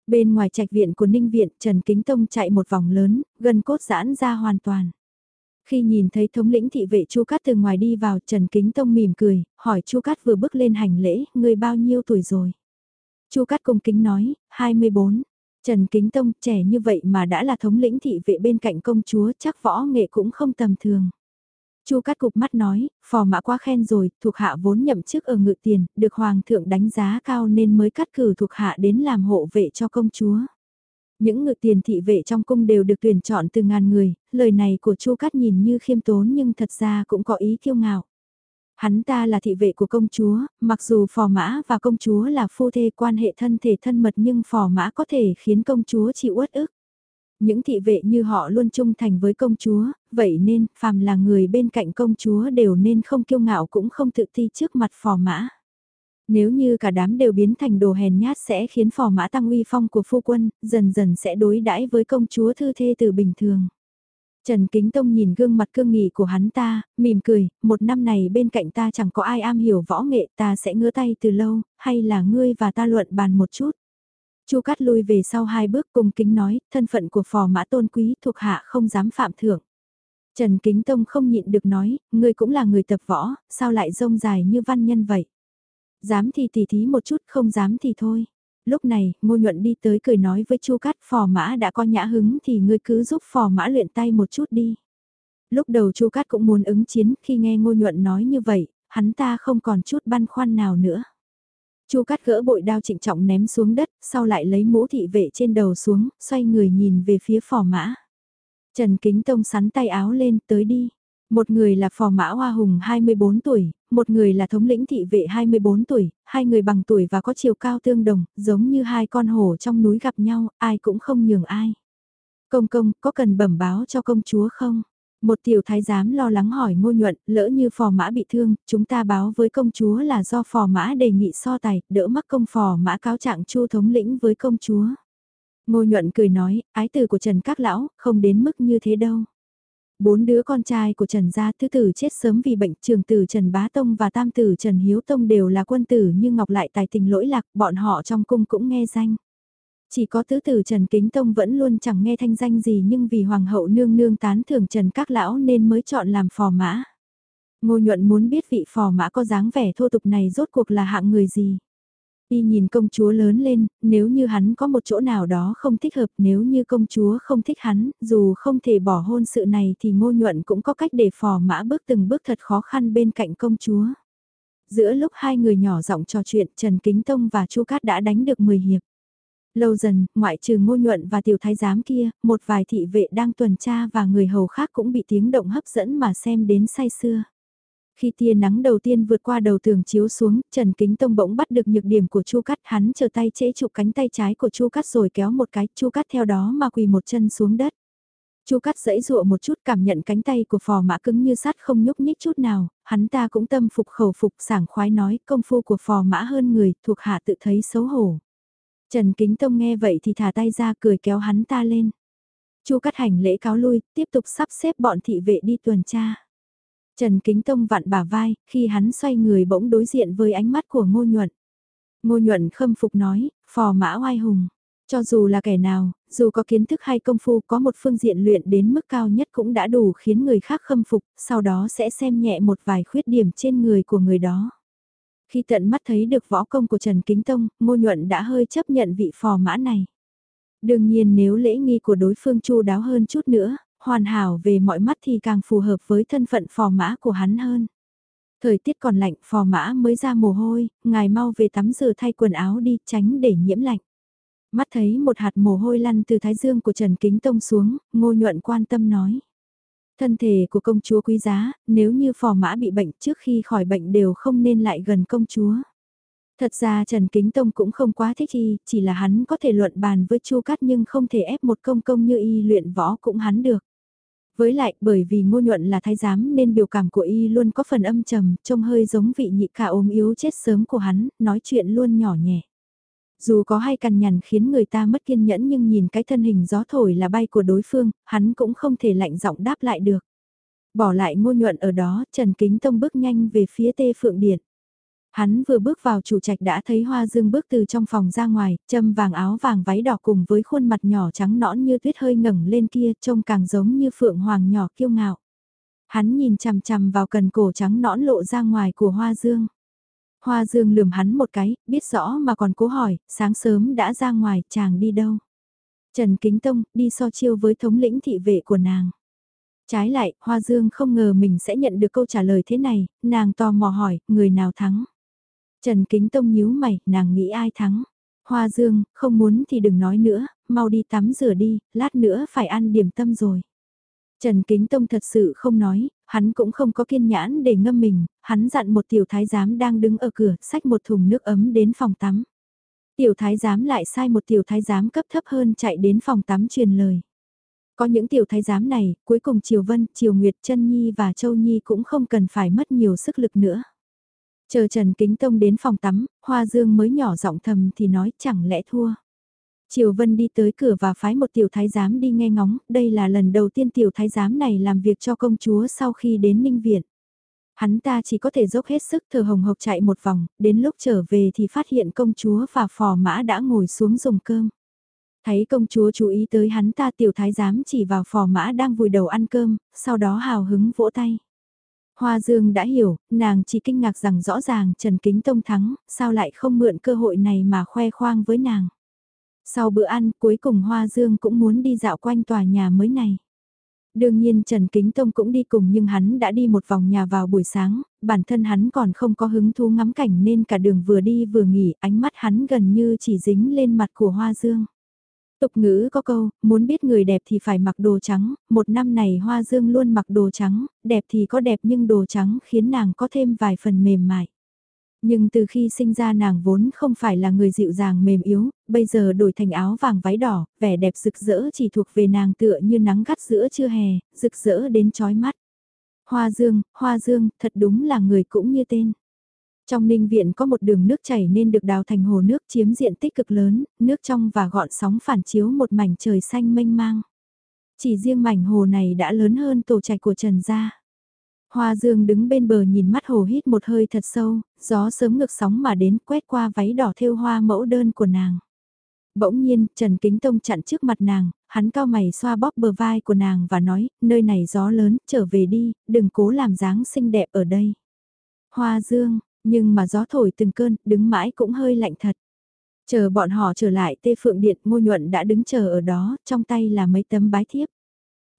Bên ngoài trạch viện của Ninh Viện, Trần Kính Tông chạy một vòng lớn, gần cốt giãn ra hoàn toàn. Khi nhìn thấy thống lĩnh thị vệ Chu Cát từ ngoài đi vào, Trần Kính Tông mỉm cười, hỏi Chu Cát vừa bước lên hành lễ, người bao nhiêu tuổi rồi? Chu Cát cung kính nói, 24. Trần Kính Tông trẻ như vậy mà đã là thống lĩnh thị vệ bên cạnh công chúa chắc võ nghệ cũng không tầm thường. Chu Cát cục mắt nói, phò mã quá khen rồi, thuộc hạ vốn nhậm chức ở ngự tiền, được hoàng thượng đánh giá cao nên mới cắt cử thuộc hạ đến làm hộ vệ cho công chúa. Những ngự tiền thị vệ trong cung đều được tuyển chọn từ ngàn người, lời này của Chu Cát nhìn như khiêm tốn nhưng thật ra cũng có ý kiêu ngạo. Hắn ta là thị vệ của công chúa, mặc dù phò mã và công chúa là phu thê quan hệ thân thể thân mật nhưng phò mã có thể khiến công chúa chịu uất ức. Những thị vệ như họ luôn trung thành với công chúa, vậy nên, phàm là người bên cạnh công chúa đều nên không kiêu ngạo cũng không tự ti trước mặt phò mã. Nếu như cả đám đều biến thành đồ hèn nhát sẽ khiến phò mã tăng uy phong của phu quân, dần dần sẽ đối đãi với công chúa thư thê từ bình thường. Trần Kính Tông nhìn gương mặt cương nghị của hắn ta, mỉm cười, một năm này bên cạnh ta chẳng có ai am hiểu võ nghệ ta sẽ ngứa tay từ lâu, hay là ngươi và ta luận bàn một chút. Chu Cát lui về sau hai bước cùng kính nói, thân phận của phò mã tôn quý thuộc hạ không dám phạm thưởng. Trần Kính Tông không nhịn được nói, ngươi cũng là người tập võ, sao lại rông dài như văn nhân vậy? Dám thì tỉ thí một chút, không dám thì thôi. Lúc này, ngô nhuận đi tới cười nói với Chu Cát phò mã đã có nhã hứng thì ngươi cứ giúp phò mã luyện tay một chút đi. Lúc đầu Chu Cát cũng muốn ứng chiến, khi nghe ngô nhuận nói như vậy, hắn ta không còn chút băn khoăn nào nữa. Chu Cát gỡ bội đao trịnh trọng ném xuống đất, sau lại lấy mũ thị vệ trên đầu xuống, xoay người nhìn về phía phò mã. Trần Kính Tông sắn tay áo lên, tới đi. Một người là phò mã Hoa Hùng 24 tuổi, một người là thống lĩnh thị vệ 24 tuổi, hai người bằng tuổi và có chiều cao tương đồng, giống như hai con hổ trong núi gặp nhau, ai cũng không nhường ai. Công công, có cần bẩm báo cho công chúa không? Một tiểu thái giám lo lắng hỏi ngô nhuận, lỡ như phò mã bị thương, chúng ta báo với công chúa là do phò mã đề nghị so tài, đỡ mắc công phò mã cáo trạng chu thống lĩnh với công chúa. Ngô nhuận cười nói, ái tử của Trần Các Lão, không đến mức như thế đâu. Bốn đứa con trai của Trần gia thứ tử chết sớm vì bệnh trường tử Trần Bá Tông và tam tử Trần Hiếu Tông đều là quân tử như ngọc lại tài tình lỗi lạc, bọn họ trong cung cũng nghe danh. Chỉ có tứ tử Trần Kính Tông vẫn luôn chẳng nghe thanh danh gì nhưng vì Hoàng hậu nương nương tán thưởng Trần Các Lão nên mới chọn làm phò mã. Ngô nhuận muốn biết vị phò mã có dáng vẻ thô tục này rốt cuộc là hạng người gì. Y nhìn công chúa lớn lên, nếu như hắn có một chỗ nào đó không thích hợp, nếu như công chúa không thích hắn, dù không thể bỏ hôn sự này thì ngô nhuận cũng có cách để phò mã bước từng bước thật khó khăn bên cạnh công chúa. Giữa lúc hai người nhỏ giọng trò chuyện, Trần Kính Tông và Chu Cát đã đánh được 10 hiệp. Lâu dần, ngoại trừ ngô nhuận và tiểu thái giám kia, một vài thị vệ đang tuần tra và người hầu khác cũng bị tiếng động hấp dẫn mà xem đến say sưa. Khi tia nắng đầu tiên vượt qua đầu tường chiếu xuống, Trần Kính Tông bỗng bắt được nhược điểm của Chu cát, hắn chờ tay chế trụ cánh tay trái của Chu cát rồi kéo một cái, Chu cát theo đó mà quỳ một chân xuống đất. Chu cát dẫy dụa một chút cảm nhận cánh tay của phò mã cứng như sắt không nhúc nhích chút nào, hắn ta cũng tâm phục khẩu phục sảng khoái nói công phu của phò mã hơn người, thuộc hạ tự thấy xấu hổ. Trần Kính Tông nghe vậy thì thả tay ra cười kéo hắn ta lên. Chu cát hành lễ cáo lui, tiếp tục sắp xếp bọn thị vệ đi tuần tra. Trần Kính Tông vặn bả vai, khi hắn xoay người bỗng đối diện với ánh mắt của Ngô Nhuận. Ngô Nhuận khâm phục nói, phò mã oai hùng. Cho dù là kẻ nào, dù có kiến thức hay công phu có một phương diện luyện đến mức cao nhất cũng đã đủ khiến người khác khâm phục, sau đó sẽ xem nhẹ một vài khuyết điểm trên người của người đó. Khi tận mắt thấy được võ công của Trần Kính Tông, Ngô Nhuận đã hơi chấp nhận vị phò mã này. Đương nhiên nếu lễ nghi của đối phương chu đáo hơn chút nữa, hoàn hảo về mọi mắt thì càng phù hợp với thân phận phò mã của hắn hơn. Thời tiết còn lạnh, phò mã mới ra mồ hôi, ngài mau về tắm rửa thay quần áo đi, tránh để nhiễm lạnh. Mắt thấy một hạt mồ hôi lăn từ thái dương của Trần Kính Tông xuống, ngô nhuận quan tâm nói. Thân thể của công chúa quý giá, nếu như phò mã bị bệnh trước khi khỏi bệnh đều không nên lại gần công chúa. Thật ra Trần Kính Tông cũng không quá thích y, chỉ là hắn có thể luận bàn với Chu Cát nhưng không thể ép một công công như y luyện võ cũng hắn được. Với lại, bởi vì ngô nhuận là thái giám nên biểu cảm của y luôn có phần âm trầm, trông hơi giống vị nhị ca ốm yếu chết sớm của hắn, nói chuyện luôn nhỏ nhẹ. Dù có hay cằn nhằn khiến người ta mất kiên nhẫn nhưng nhìn cái thân hình gió thổi là bay của đối phương, hắn cũng không thể lạnh giọng đáp lại được. Bỏ lại ngô nhuận ở đó, Trần Kính Tông bước nhanh về phía tê phượng điện. Hắn vừa bước vào chủ trạch đã thấy Hoa Dương bước từ trong phòng ra ngoài, châm vàng áo vàng váy đỏ cùng với khuôn mặt nhỏ trắng nõn như tuyết hơi ngẩng lên kia trông càng giống như phượng hoàng nhỏ kiêu ngạo. Hắn nhìn chằm chằm vào cần cổ trắng nõn lộ ra ngoài của Hoa Dương. Hoa Dương lườm hắn một cái, biết rõ mà còn cố hỏi, sáng sớm đã ra ngoài, chàng đi đâu? Trần Kính Tông, đi so chiêu với thống lĩnh thị vệ của nàng. Trái lại, Hoa Dương không ngờ mình sẽ nhận được câu trả lời thế này, nàng tò mò hỏi, người nào thắng? Trần Kính Tông nhíu mày, nàng nghĩ ai thắng. Hoa Dương, không muốn thì đừng nói nữa, mau đi tắm rửa đi, lát nữa phải ăn điểm tâm rồi. Trần Kính Tông thật sự không nói, hắn cũng không có kiên nhãn để ngâm mình, hắn dặn một tiểu thái giám đang đứng ở cửa, xách một thùng nước ấm đến phòng tắm. Tiểu thái giám lại sai một tiểu thái giám cấp thấp hơn chạy đến phòng tắm truyền lời. Có những tiểu thái giám này, cuối cùng Triều Vân, Triều Nguyệt, Trân Nhi và Châu Nhi cũng không cần phải mất nhiều sức lực nữa. Chờ Trần Kính Tông đến phòng tắm, Hoa Dương mới nhỏ giọng thầm thì nói chẳng lẽ thua. Triều Vân đi tới cửa và phái một tiểu thái giám đi nghe ngóng, đây là lần đầu tiên tiểu thái giám này làm việc cho công chúa sau khi đến Ninh Viện. Hắn ta chỉ có thể dốc hết sức thờ hồng hộc chạy một vòng, đến lúc trở về thì phát hiện công chúa và phò mã đã ngồi xuống dùng cơm. Thấy công chúa chú ý tới hắn ta tiểu thái giám chỉ vào phò mã đang vùi đầu ăn cơm, sau đó hào hứng vỗ tay. Hoa Dương đã hiểu, nàng chỉ kinh ngạc rằng rõ ràng Trần Kính Tông thắng, sao lại không mượn cơ hội này mà khoe khoang với nàng. Sau bữa ăn, cuối cùng Hoa Dương cũng muốn đi dạo quanh tòa nhà mới này. Đương nhiên Trần Kính Tông cũng đi cùng nhưng hắn đã đi một vòng nhà vào buổi sáng, bản thân hắn còn không có hứng thú ngắm cảnh nên cả đường vừa đi vừa nghỉ, ánh mắt hắn gần như chỉ dính lên mặt của Hoa Dương. Tục ngữ có câu, muốn biết người đẹp thì phải mặc đồ trắng, một năm này Hoa Dương luôn mặc đồ trắng, đẹp thì có đẹp nhưng đồ trắng khiến nàng có thêm vài phần mềm mại. Nhưng từ khi sinh ra nàng vốn không phải là người dịu dàng mềm yếu, bây giờ đổi thành áo vàng váy đỏ, vẻ đẹp rực rỡ chỉ thuộc về nàng tựa như nắng gắt giữa trưa hè, rực rỡ đến chói mắt. Hoa dương, hoa dương, thật đúng là người cũng như tên. Trong ninh viện có một đường nước chảy nên được đào thành hồ nước chiếm diện tích cực lớn, nước trong và gọn sóng phản chiếu một mảnh trời xanh mênh mang. Chỉ riêng mảnh hồ này đã lớn hơn tổ trạch của Trần Gia. Hoa Dương đứng bên bờ nhìn mắt hồ hít một hơi thật sâu, gió sớm ngược sóng mà đến quét qua váy đỏ thêu hoa mẫu đơn của nàng. Bỗng nhiên, Trần Kính Tông chặn trước mặt nàng, hắn cao mày xoa bóp bờ vai của nàng và nói, nơi này gió lớn, trở về đi, đừng cố làm dáng xinh đẹp ở đây. Hoa Dương, nhưng mà gió thổi từng cơn, đứng mãi cũng hơi lạnh thật. Chờ bọn họ trở lại tê phượng điện ngô nhuận đã đứng chờ ở đó, trong tay là mấy tấm bái thiếp.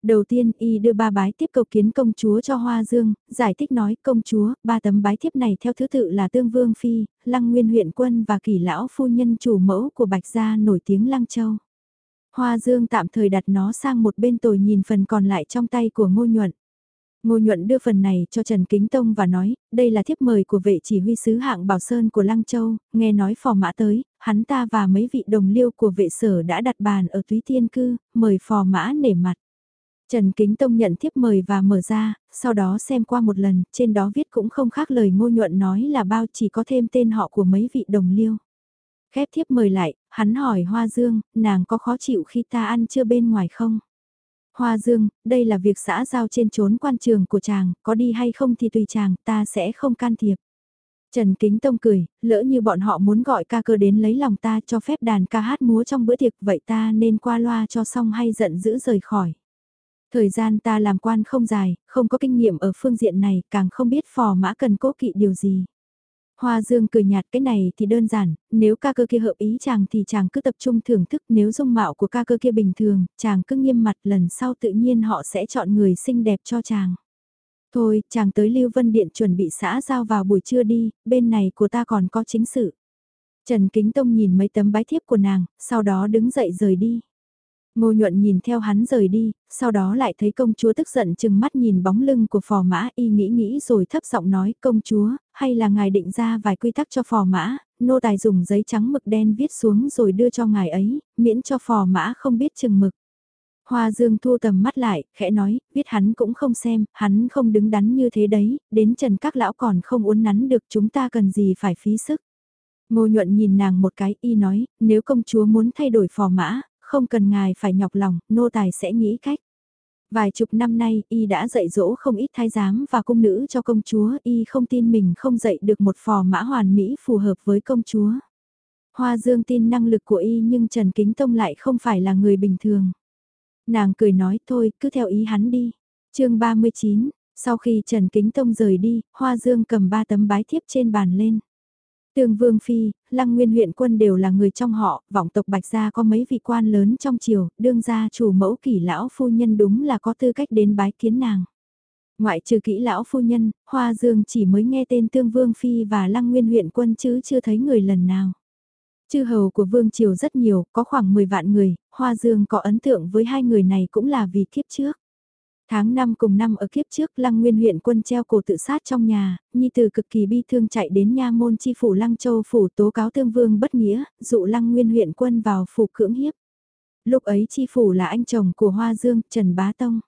Đầu tiên y đưa ba bái tiếp cầu kiến công chúa cho Hoa Dương, giải thích nói công chúa, ba tấm bái thiếp này theo thứ tự là Tương Vương Phi, Lăng Nguyên huyện quân và kỷ lão phu nhân chủ mẫu của Bạch Gia nổi tiếng Lăng Châu. Hoa Dương tạm thời đặt nó sang một bên tồi nhìn phần còn lại trong tay của ngô nhuận. Ngô Nhuận đưa phần này cho Trần Kính Tông và nói, đây là thiếp mời của vệ chỉ huy sứ hạng Bảo Sơn của Lăng Châu, nghe nói phò mã tới, hắn ta và mấy vị đồng liêu của vệ sở đã đặt bàn ở túy tiên cư, mời phò mã nể mặt. Trần Kính Tông nhận thiếp mời và mở ra, sau đó xem qua một lần, trên đó viết cũng không khác lời ngô nhuận nói là bao chỉ có thêm tên họ của mấy vị đồng liêu. Khép thiếp mời lại, hắn hỏi Hoa Dương, nàng có khó chịu khi ta ăn chưa bên ngoài không? Hoa Dương, đây là việc xã giao trên trốn quan trường của chàng, có đi hay không thì tùy chàng, ta sẽ không can thiệp. Trần Kính Tông cười, lỡ như bọn họ muốn gọi ca cơ đến lấy lòng ta cho phép đàn ca hát múa trong bữa tiệc, vậy ta nên qua loa cho xong hay giận dữ rời khỏi. Thời gian ta làm quan không dài, không có kinh nghiệm ở phương diện này, càng không biết phò mã cần cố kỵ điều gì. Hoa Dương cười nhạt cái này thì đơn giản, nếu ca cơ kia hợp ý chàng thì chàng cứ tập trung thưởng thức nếu dung mạo của ca cơ kia bình thường, chàng cứ nghiêm mặt lần sau tự nhiên họ sẽ chọn người xinh đẹp cho chàng. Thôi, chàng tới Lưu Vân Điện chuẩn bị xã giao vào buổi trưa đi, bên này của ta còn có chính sự. Trần Kính Tông nhìn mấy tấm bái thiếp của nàng, sau đó đứng dậy rời đi. Ngô nhuận nhìn theo hắn rời đi, sau đó lại thấy công chúa tức giận chừng mắt nhìn bóng lưng của phò mã y nghĩ nghĩ rồi thấp giọng nói công chúa, hay là ngài định ra vài quy tắc cho phò mã, nô tài dùng giấy trắng mực đen viết xuống rồi đưa cho ngài ấy, miễn cho phò mã không biết chừng mực. Hoa Dương thu tầm mắt lại, khẽ nói, viết hắn cũng không xem, hắn không đứng đắn như thế đấy, đến trần các lão còn không uốn nắn được chúng ta cần gì phải phí sức. Ngô nhuận nhìn nàng một cái y nói, nếu công chúa muốn thay đổi phò mã, không cần ngài phải nhọc lòng, nô tài sẽ nghĩ cách. Vài chục năm nay, y đã dạy dỗ không ít thái giám và cung nữ cho công chúa, y không tin mình không dạy được một phò mã hoàn mỹ phù hợp với công chúa. Hoa Dương tin năng lực của y nhưng Trần Kính Tông lại không phải là người bình thường. Nàng cười nói thôi, cứ theo ý hắn đi. chương 39, sau khi Trần Kính Tông rời đi, Hoa Dương cầm ba tấm bái thiếp trên bàn lên. Tương Vương Phi, Lăng Nguyên huyện quân đều là người trong họ, vọng tộc Bạch Gia có mấy vị quan lớn trong triều, đương gia chủ mẫu kỷ lão phu nhân đúng là có tư cách đến bái kiến nàng. Ngoại trừ kỹ lão phu nhân, Hoa Dương chỉ mới nghe tên Tương Vương Phi và Lăng Nguyên huyện quân chứ chưa thấy người lần nào. Chư hầu của Vương Triều rất nhiều, có khoảng 10 vạn người, Hoa Dương có ấn tượng với hai người này cũng là vì kiếp trước. Tháng 5 cùng năm ở kiếp trước Lăng Nguyên huyện quân treo cổ tự sát trong nhà, Nhi Tử cực kỳ bi thương chạy đến nha môn chi phủ Lăng Châu phủ tố cáo tương vương bất nghĩa, dụ Lăng Nguyên huyện quân vào phủ cưỡng hiếp. Lúc ấy chi phủ là anh chồng của Hoa Dương, Trần Bá Tông.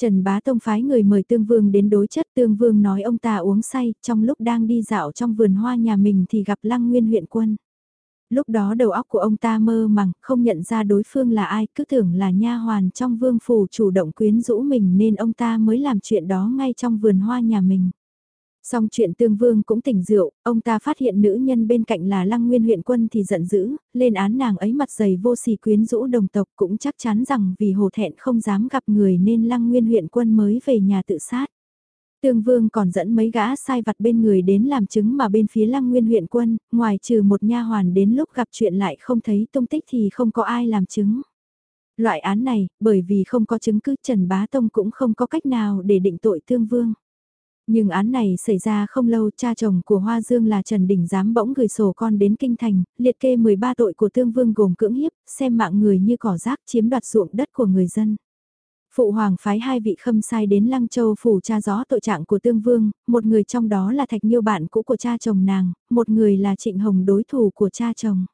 Trần Bá Tông phái người mời Tương Vương đến đối chất Tương Vương nói ông ta uống say, trong lúc đang đi dạo trong vườn hoa nhà mình thì gặp Lăng Nguyên huyện quân. Lúc đó đầu óc của ông ta mơ màng, không nhận ra đối phương là ai, cứ tưởng là nha hoàn trong vương phủ chủ động quyến rũ mình nên ông ta mới làm chuyện đó ngay trong vườn hoa nhà mình. Xong chuyện tương vương cũng tỉnh rượu, ông ta phát hiện nữ nhân bên cạnh là lăng nguyên huyện quân thì giận dữ, lên án nàng ấy mặt dày vô sỉ quyến rũ đồng tộc cũng chắc chắn rằng vì hồ thẹn không dám gặp người nên lăng nguyên huyện quân mới về nhà tự sát. Tương Vương còn dẫn mấy gã sai vặt bên người đến làm chứng mà bên phía Lăng Nguyên huyện quân, ngoài trừ một nha hoàn đến lúc gặp chuyện lại không thấy tung tích thì không có ai làm chứng. Loại án này, bởi vì không có chứng cứ Trần Bá Tông cũng không có cách nào để định tội Tương Vương. Nhưng án này xảy ra không lâu cha chồng của Hoa Dương là Trần Đình Giám bỗng gửi sổ con đến Kinh Thành, liệt kê 13 tội của Tương Vương gồm cưỡng hiếp, xem mạng người như cỏ rác chiếm đoạt ruộng đất của người dân. Phụ hoàng phái hai vị khâm sai đến Lăng Châu phủ tra gió tội trạng của Tương Vương, một người trong đó là Thạch Nhiêu bạn cũ của cha chồng nàng, một người là Trịnh Hồng đối thủ của cha chồng.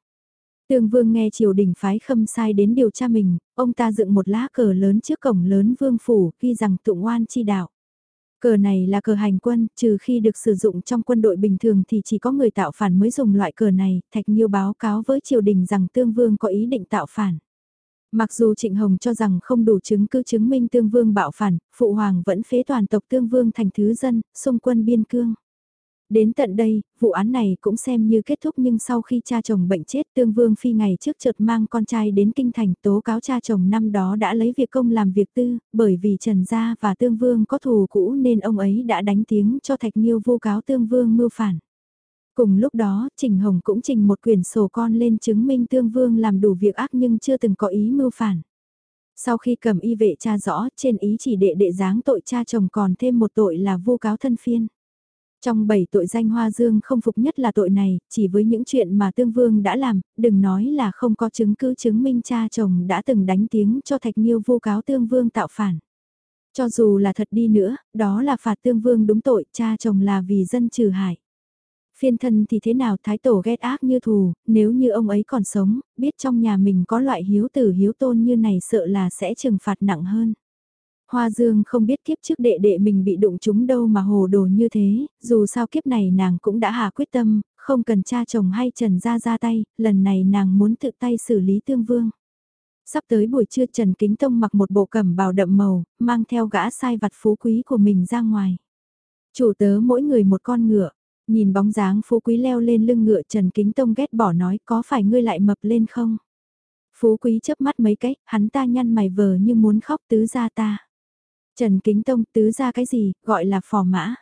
Tương Vương nghe triều đình phái khâm sai đến điều tra mình, ông ta dựng một lá cờ lớn trước cổng lớn vương phủ, ghi rằng tụng oan chi đạo. Cờ này là cờ hành quân, trừ khi được sử dụng trong quân đội bình thường thì chỉ có người tạo phản mới dùng loại cờ này, Thạch Nhiêu báo cáo với triều đình rằng Tương Vương có ý định tạo phản. Mặc dù Trịnh Hồng cho rằng không đủ chứng cứ chứng minh Tương Vương bạo phản, Phụ Hoàng vẫn phế toàn tộc Tương Vương thành thứ dân, xung quân biên cương. Đến tận đây, vụ án này cũng xem như kết thúc nhưng sau khi cha chồng bệnh chết Tương Vương Phi ngày trước chợt mang con trai đến kinh thành tố cáo cha chồng năm đó đã lấy việc công làm việc tư, bởi vì Trần Gia và Tương Vương có thù cũ nên ông ấy đã đánh tiếng cho Thạch Nhiêu vu cáo Tương Vương mưu phản. Cùng lúc đó, Trình Hồng cũng trình một quyển sổ con lên chứng minh Tương Vương làm đủ việc ác nhưng chưa từng có ý mưu phản. Sau khi cầm y vệ cha rõ, trên ý chỉ đệ đệ giáng tội cha chồng còn thêm một tội là vu cáo thân phiên. Trong bảy tội danh Hoa Dương không phục nhất là tội này, chỉ với những chuyện mà Tương Vương đã làm, đừng nói là không có chứng cứ chứng minh cha chồng đã từng đánh tiếng cho Thạch Nhiêu vu cáo Tương Vương tạo phản. Cho dù là thật đi nữa, đó là phạt Tương Vương đúng tội, cha chồng là vì dân trừ hại. Phiên thân thì thế nào thái tổ ghét ác như thù, nếu như ông ấy còn sống, biết trong nhà mình có loại hiếu tử hiếu tôn như này sợ là sẽ trừng phạt nặng hơn. Hoa Dương không biết kiếp trước đệ đệ mình bị đụng chúng đâu mà hồ đồ như thế, dù sao kiếp này nàng cũng đã hạ quyết tâm, không cần cha chồng hay Trần ra ra tay, lần này nàng muốn tự tay xử lý tương vương. Sắp tới buổi trưa Trần Kính Tông mặc một bộ cẩm bào đậm màu, mang theo gã sai vặt phú quý của mình ra ngoài. Chủ tớ mỗi người một con ngựa, Nhìn bóng dáng phú quý leo lên lưng ngựa Trần Kính Tông ghét bỏ nói có phải ngươi lại mập lên không? Phú quý chớp mắt mấy cái hắn ta nhăn mày vờ như muốn khóc tứ ra ta. Trần Kính Tông tứ ra cái gì, gọi là phò mã.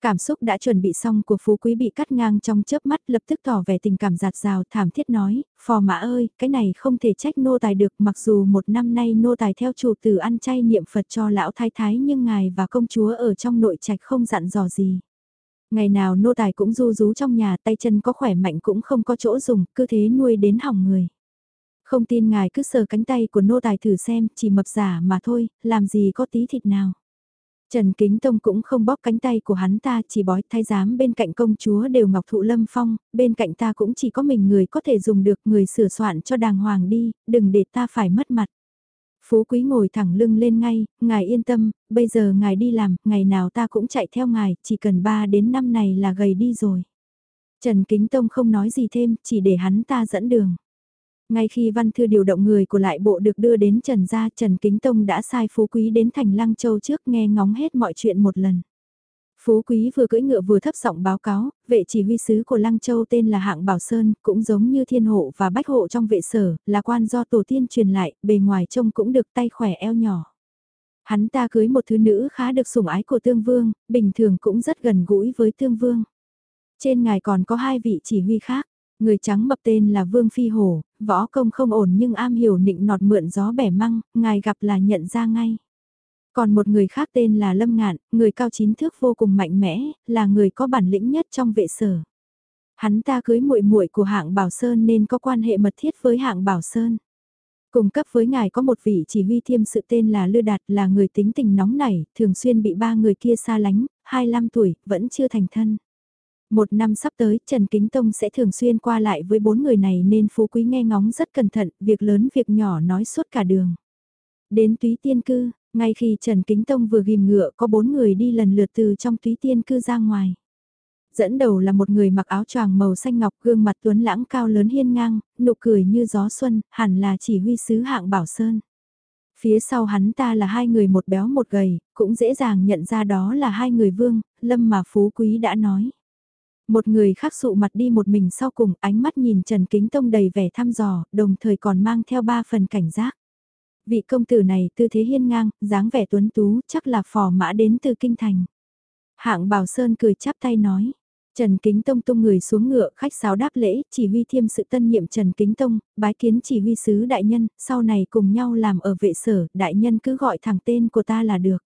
Cảm xúc đã chuẩn bị xong của phú quý bị cắt ngang trong chớp mắt lập tức tỏ vẻ tình cảm giạt rào thảm thiết nói, phò mã ơi, cái này không thể trách nô tài được mặc dù một năm nay nô tài theo chủ tử ăn chay niệm Phật cho lão thái thái nhưng ngài và công chúa ở trong nội trạch không dặn dò gì. Ngày nào nô tài cũng du rú trong nhà tay chân có khỏe mạnh cũng không có chỗ dùng, cứ thế nuôi đến hỏng người. Không tin ngài cứ sờ cánh tay của nô tài thử xem, chỉ mập giả mà thôi, làm gì có tí thịt nào. Trần Kính Tông cũng không bóp cánh tay của hắn ta, chỉ bói thái giám bên cạnh công chúa đều ngọc thụ lâm phong, bên cạnh ta cũng chỉ có mình người có thể dùng được người sửa soạn cho đàng hoàng đi, đừng để ta phải mất mặt. Phú Quý ngồi thẳng lưng lên ngay, ngài yên tâm, bây giờ ngài đi làm, ngày nào ta cũng chạy theo ngài, chỉ cần 3 đến 5 này là gầy đi rồi. Trần Kính Tông không nói gì thêm, chỉ để hắn ta dẫn đường. Ngay khi văn thư điều động người của lại bộ được đưa đến Trần gia, Trần Kính Tông đã sai Phú Quý đến thành Lăng Châu trước nghe ngóng hết mọi chuyện một lần. Phú Quý vừa cưỡi ngựa vừa thấp giọng báo cáo, vệ chỉ huy sứ của Lăng Châu tên là Hạng Bảo Sơn, cũng giống như thiên hộ và bách hộ trong vệ sở, là quan do tổ tiên truyền lại, bề ngoài trông cũng được tay khỏe eo nhỏ. Hắn ta cưới một thứ nữ khá được sủng ái của Tương Vương, bình thường cũng rất gần gũi với Tương Vương. Trên ngài còn có hai vị chỉ huy khác, người trắng mập tên là Vương Phi Hổ, võ công không ổn nhưng am hiểu nịnh nọt mượn gió bẻ măng, ngài gặp là nhận ra ngay. Còn một người khác tên là Lâm Ngạn, người cao chín thước vô cùng mạnh mẽ, là người có bản lĩnh nhất trong vệ sở. Hắn ta cưới muội muội của hạng Bảo Sơn nên có quan hệ mật thiết với hạng Bảo Sơn. Cùng cấp với ngài có một vị chỉ huy thiêm sự tên là Lư Đạt là người tính tình nóng nảy, thường xuyên bị ba người kia xa lánh, 25 tuổi, vẫn chưa thành thân. Một năm sắp tới, Trần Kính Tông sẽ thường xuyên qua lại với bốn người này nên phú quý nghe ngóng rất cẩn thận, việc lớn việc nhỏ nói suốt cả đường. Đến túy tiên cư, ngay khi Trần Kính Tông vừa ghim ngựa có bốn người đi lần lượt từ trong túy tiên cư ra ngoài. Dẫn đầu là một người mặc áo choàng màu xanh ngọc gương mặt tuấn lãng cao lớn hiên ngang, nụ cười như gió xuân, hẳn là chỉ huy sứ hạng Bảo Sơn. Phía sau hắn ta là hai người một béo một gầy, cũng dễ dàng nhận ra đó là hai người vương, lâm mà phú quý đã nói. Một người khác sụ mặt đi một mình sau cùng ánh mắt nhìn Trần Kính Tông đầy vẻ thăm dò, đồng thời còn mang theo ba phần cảnh giác. Vị công tử này tư thế hiên ngang, dáng vẻ tuấn tú, chắc là phò mã đến từ kinh thành. Hạng Bảo Sơn cười chắp tay nói. Trần Kính Tông tung người xuống ngựa khách sáo đáp lễ, chỉ huy thiêm sự tân nhiệm Trần Kính Tông, bái kiến chỉ huy sứ đại nhân, sau này cùng nhau làm ở vệ sở, đại nhân cứ gọi thẳng tên của ta là được.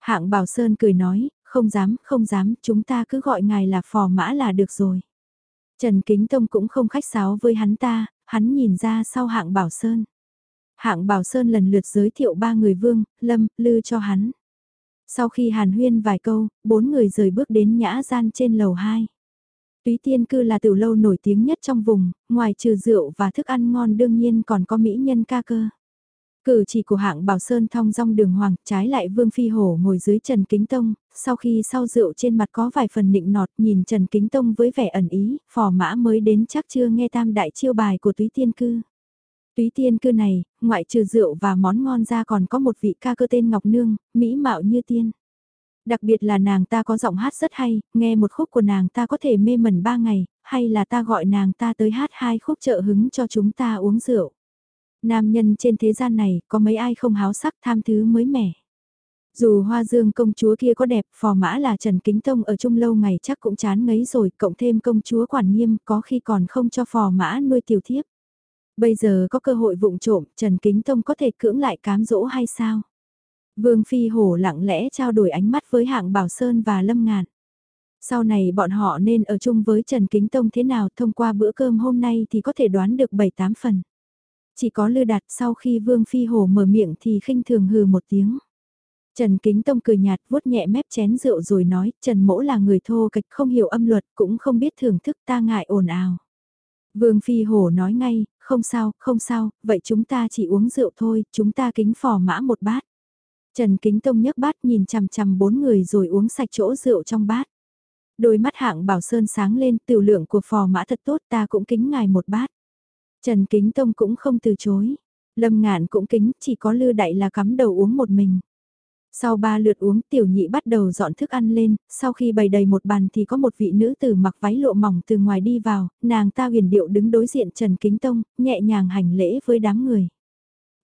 Hạng Bảo Sơn cười nói, không dám, không dám, chúng ta cứ gọi ngài là phò mã là được rồi. Trần Kính Tông cũng không khách sáo với hắn ta, hắn nhìn ra sau hạng Bảo Sơn. Hạng Bảo Sơn lần lượt giới thiệu ba người vương, lâm, lư cho hắn. Sau khi hàn huyên vài câu, bốn người rời bước đến nhã gian trên lầu 2. Túy Tiên Cư là tiểu lâu nổi tiếng nhất trong vùng, ngoài trừ rượu và thức ăn ngon đương nhiên còn có mỹ nhân ca cơ. Cử chỉ của hạng Bảo Sơn thong dong đường hoàng, trái lại Vương Phi Hổ ngồi dưới Trần Kính Tông, sau khi sau rượu trên mặt có vài phần nịnh nọt nhìn Trần Kính Tông với vẻ ẩn ý, phò mã mới đến chắc chưa nghe tam đại chiêu bài của túy tiên cư. Túy tiên cư này, ngoại trừ rượu và món ngon ra còn có một vị ca cơ tên Ngọc Nương, mỹ mạo như tiên. Đặc biệt là nàng ta có giọng hát rất hay, nghe một khúc của nàng ta có thể mê mẩn ba ngày, hay là ta gọi nàng ta tới hát hai khúc trợ hứng cho chúng ta uống rượu. Nam nhân trên thế gian này có mấy ai không háo sắc tham thứ mới mẻ. Dù hoa dương công chúa kia có đẹp, phò mã là Trần Kính Tông ở chung lâu ngày chắc cũng chán ngấy rồi, cộng thêm công chúa quản nghiêm có khi còn không cho phò mã nuôi tiểu thiếp. Bây giờ có cơ hội vụng trộm, Trần Kính Tông có thể cưỡng lại cám dỗ hay sao? Vương Phi Hổ lặng lẽ trao đổi ánh mắt với hạng Bảo Sơn và Lâm Ngạn. Sau này bọn họ nên ở chung với Trần Kính Tông thế nào thông qua bữa cơm hôm nay thì có thể đoán được 7-8 phần. Chỉ có lư đặt sau khi Vương Phi Hổ mở miệng thì khinh thường hừ một tiếng. Trần Kính Tông cười nhạt vuốt nhẹ mép chén rượu rồi nói, Trần Mỗ là người thô kịch không hiểu âm luật cũng không biết thưởng thức ta ngại ồn ào. Vương Phi Hổ nói ngay, không sao, không sao, vậy chúng ta chỉ uống rượu thôi, chúng ta kính phò mã một bát. Trần Kính Tông nhấc bát nhìn chằm chằm bốn người rồi uống sạch chỗ rượu trong bát. Đôi mắt hạng bảo sơn sáng lên, tiểu lượng của phò mã thật tốt ta cũng kính ngài một bát. Trần Kính Tông cũng không từ chối. Lâm ngạn cũng kính, chỉ có lư đại là cắm đầu uống một mình. Sau ba lượt uống tiểu nhị bắt đầu dọn thức ăn lên, sau khi bày đầy một bàn thì có một vị nữ tử mặc váy lộ mỏng từ ngoài đi vào, nàng ta huyền điệu đứng đối diện Trần Kính Tông, nhẹ nhàng hành lễ với đám người.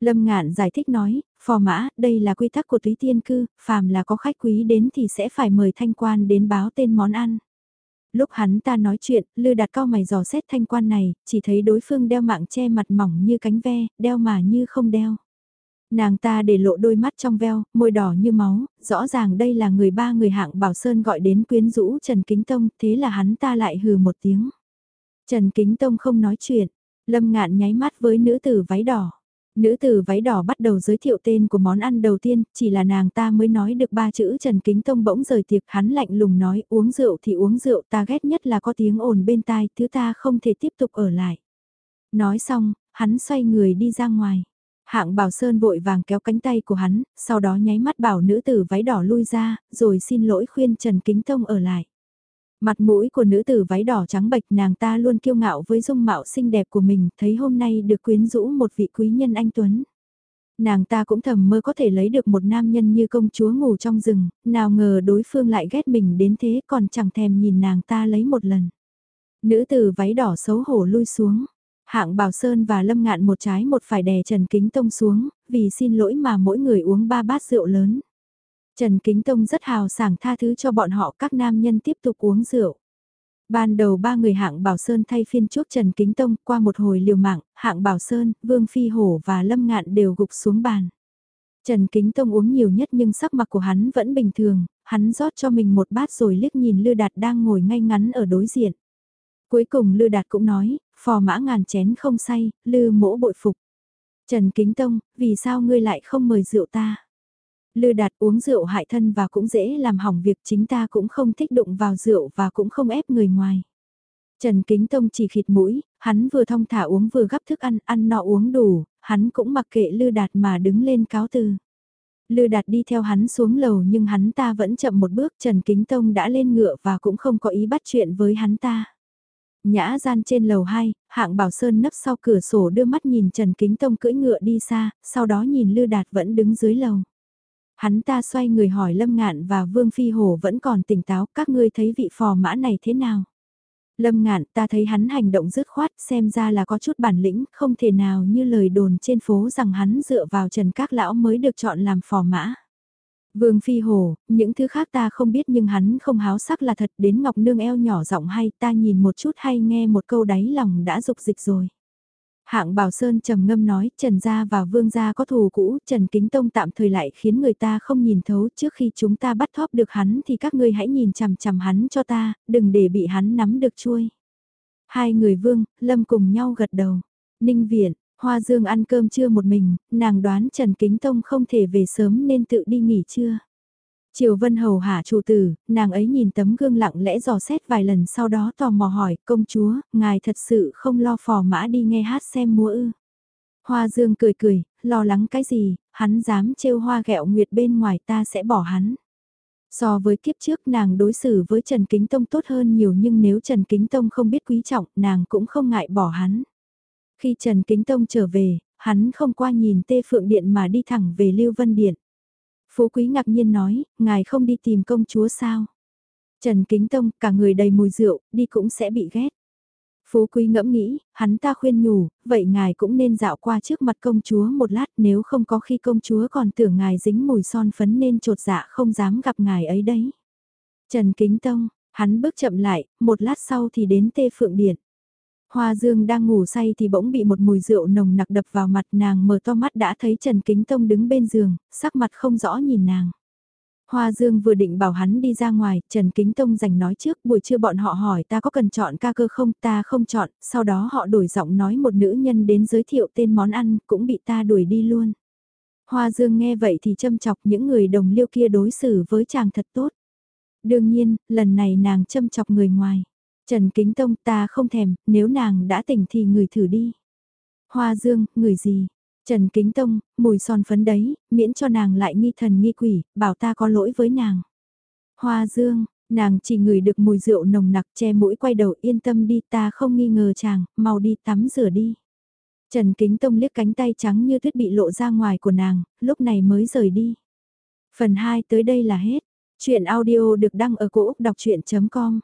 Lâm ngạn giải thích nói, phò mã, đây là quy tắc của túy tiên cư, phàm là có khách quý đến thì sẽ phải mời thanh quan đến báo tên món ăn. Lúc hắn ta nói chuyện, lư đặt cao mày dò xét thanh quan này, chỉ thấy đối phương đeo mạng che mặt mỏng như cánh ve, đeo mà như không đeo. Nàng ta để lộ đôi mắt trong veo, môi đỏ như máu, rõ ràng đây là người ba người hạng Bảo Sơn gọi đến quyến rũ Trần Kính Tông, thế là hắn ta lại hừ một tiếng. Trần Kính Tông không nói chuyện, Lâm Ngạn nháy mắt với nữ tử váy đỏ. Nữ tử váy đỏ bắt đầu giới thiệu tên của món ăn đầu tiên, chỉ là nàng ta mới nói được ba chữ Trần Kính Tông bỗng rời tiệc hắn lạnh lùng nói uống rượu thì uống rượu ta ghét nhất là có tiếng ồn bên tai, thứ ta không thể tiếp tục ở lại. Nói xong, hắn xoay người đi ra ngoài. Hạng Bảo Sơn vội vàng kéo cánh tay của hắn, sau đó nháy mắt bảo nữ tử váy đỏ lui ra, rồi xin lỗi khuyên Trần Kính Tông ở lại. Mặt mũi của nữ tử váy đỏ trắng bệch nàng ta luôn kiêu ngạo với dung mạo xinh đẹp của mình, thấy hôm nay được quyến rũ một vị quý nhân anh Tuấn. Nàng ta cũng thầm mơ có thể lấy được một nam nhân như công chúa ngủ trong rừng, nào ngờ đối phương lại ghét mình đến thế còn chẳng thèm nhìn nàng ta lấy một lần. Nữ tử váy đỏ xấu hổ lui xuống, Hạng Bảo Sơn và Lâm Ngạn một trái một phải đè Trần Kính Tông xuống, vì xin lỗi mà mỗi người uống ba bát rượu lớn. Trần Kính Tông rất hào sảng tha thứ cho bọn họ các nam nhân tiếp tục uống rượu. Ban đầu ba người hạng Bảo Sơn thay phiên chuốc Trần Kính Tông qua một hồi liều mạng, hạng Bảo Sơn, Vương Phi Hổ và Lâm Ngạn đều gục xuống bàn. Trần Kính Tông uống nhiều nhất nhưng sắc mặt của hắn vẫn bình thường, hắn rót cho mình một bát rồi liếc nhìn Lư Đạt đang ngồi ngay ngắn ở đối diện. Cuối cùng Lư Đạt cũng nói, phò mã ngàn chén không say, Lư mỗ bội phục. Trần Kính Tông, vì sao ngươi lại không mời rượu ta? Lư đạt uống rượu hại thân và cũng dễ làm hỏng việc chính ta cũng không thích đụng vào rượu và cũng không ép người ngoài. Trần Kính Tông chỉ khịt mũi, hắn vừa thong thả uống vừa gắp thức ăn, ăn nọ uống đủ, hắn cũng mặc kệ Lư Đạt mà đứng lên cáo từ. Lư Đạt đi theo hắn xuống lầu nhưng hắn ta vẫn chậm một bước Trần Kính Tông đã lên ngựa và cũng không có ý bắt chuyện với hắn ta. Nhã gian trên lầu 2, hạng bảo sơn nấp sau cửa sổ đưa mắt nhìn Trần Kính Tông cưỡi ngựa đi xa, sau đó nhìn Lư Đạt vẫn đứng dưới lầu. Hắn ta xoay người hỏi Lâm Ngạn và Vương Phi Hổ vẫn còn tỉnh táo, các ngươi thấy vị phò mã này thế nào? Lâm Ngạn ta thấy hắn hành động dứt khoát xem ra là có chút bản lĩnh, không thể nào như lời đồn trên phố rằng hắn dựa vào Trần Các Lão mới được chọn làm phò mã. Vương Phi Hồ, những thứ khác ta không biết nhưng hắn không háo sắc là thật đến Ngọc Nương eo nhỏ giọng hay ta nhìn một chút hay nghe một câu đáy lòng đã dục dịch rồi. Hạng Bảo Sơn trầm ngâm nói, Trần Gia và Vương Gia có thù cũ, Trần Kính Tông tạm thời lại khiến người ta không nhìn thấu trước khi chúng ta bắt thóp được hắn thì các ngươi hãy nhìn chằm chằm hắn cho ta, đừng để bị hắn nắm được chuôi. Hai người Vương, Lâm cùng nhau gật đầu. Ninh Viện, Hoa Dương ăn cơm trưa một mình, nàng đoán Trần Kính Tông không thể về sớm nên tự đi nghỉ trưa. Triều Vân Hầu hạ chủ tử, nàng ấy nhìn tấm gương lặng lẽ dò xét vài lần sau đó tò mò hỏi, công chúa, ngài thật sự không lo phò mã đi nghe hát xem múa ư. Hoa Dương cười cười, lo lắng cái gì, hắn dám trêu hoa gẹo nguyệt bên ngoài ta sẽ bỏ hắn. So với kiếp trước nàng đối xử với Trần Kính Tông tốt hơn nhiều nhưng nếu Trần Kính Tông không biết quý trọng nàng cũng không ngại bỏ hắn. Khi Trần Kính Tông trở về, hắn không qua nhìn Tê Phượng Điện mà đi thẳng về Lưu Vân Điện. Phú Quý ngạc nhiên nói, ngài không đi tìm công chúa sao? Trần Kính Tông, cả người đầy mùi rượu, đi cũng sẽ bị ghét. Phú Quý ngẫm nghĩ, hắn ta khuyên nhủ, vậy ngài cũng nên dạo qua trước mặt công chúa một lát nếu không có khi công chúa còn tưởng ngài dính mùi son phấn nên trột dạ không dám gặp ngài ấy đấy. Trần Kính Tông, hắn bước chậm lại, một lát sau thì đến Tê Phượng Điện. Hoa Dương đang ngủ say thì bỗng bị một mùi rượu nồng nặc đập vào mặt nàng mở to mắt đã thấy Trần Kính Tông đứng bên giường, sắc mặt không rõ nhìn nàng. Hoa Dương vừa định bảo hắn đi ra ngoài, Trần Kính Tông giành nói trước buổi trưa bọn họ hỏi ta có cần chọn ca cơ không, ta không chọn, sau đó họ đổi giọng nói một nữ nhân đến giới thiệu tên món ăn, cũng bị ta đuổi đi luôn. Hoa Dương nghe vậy thì châm chọc những người đồng liêu kia đối xử với chàng thật tốt. Đương nhiên, lần này nàng châm chọc người ngoài. Trần Kính Tông ta không thèm, nếu nàng đã tỉnh thì người thử đi. Hoa Dương, người gì? Trần Kính Tông, mùi son phấn đấy, miễn cho nàng lại nghi thần nghi quỷ, bảo ta có lỗi với nàng. Hoa Dương, nàng chỉ ngửi được mùi rượu nồng nặc che mũi quay đầu yên tâm đi ta không nghi ngờ chàng, mau đi tắm rửa đi. Trần Kính Tông liếc cánh tay trắng như tuyết bị lộ ra ngoài của nàng, lúc này mới rời đi. Phần 2 tới đây là hết. Chuyện audio được đăng ở cổ Úc đọc chuyện.com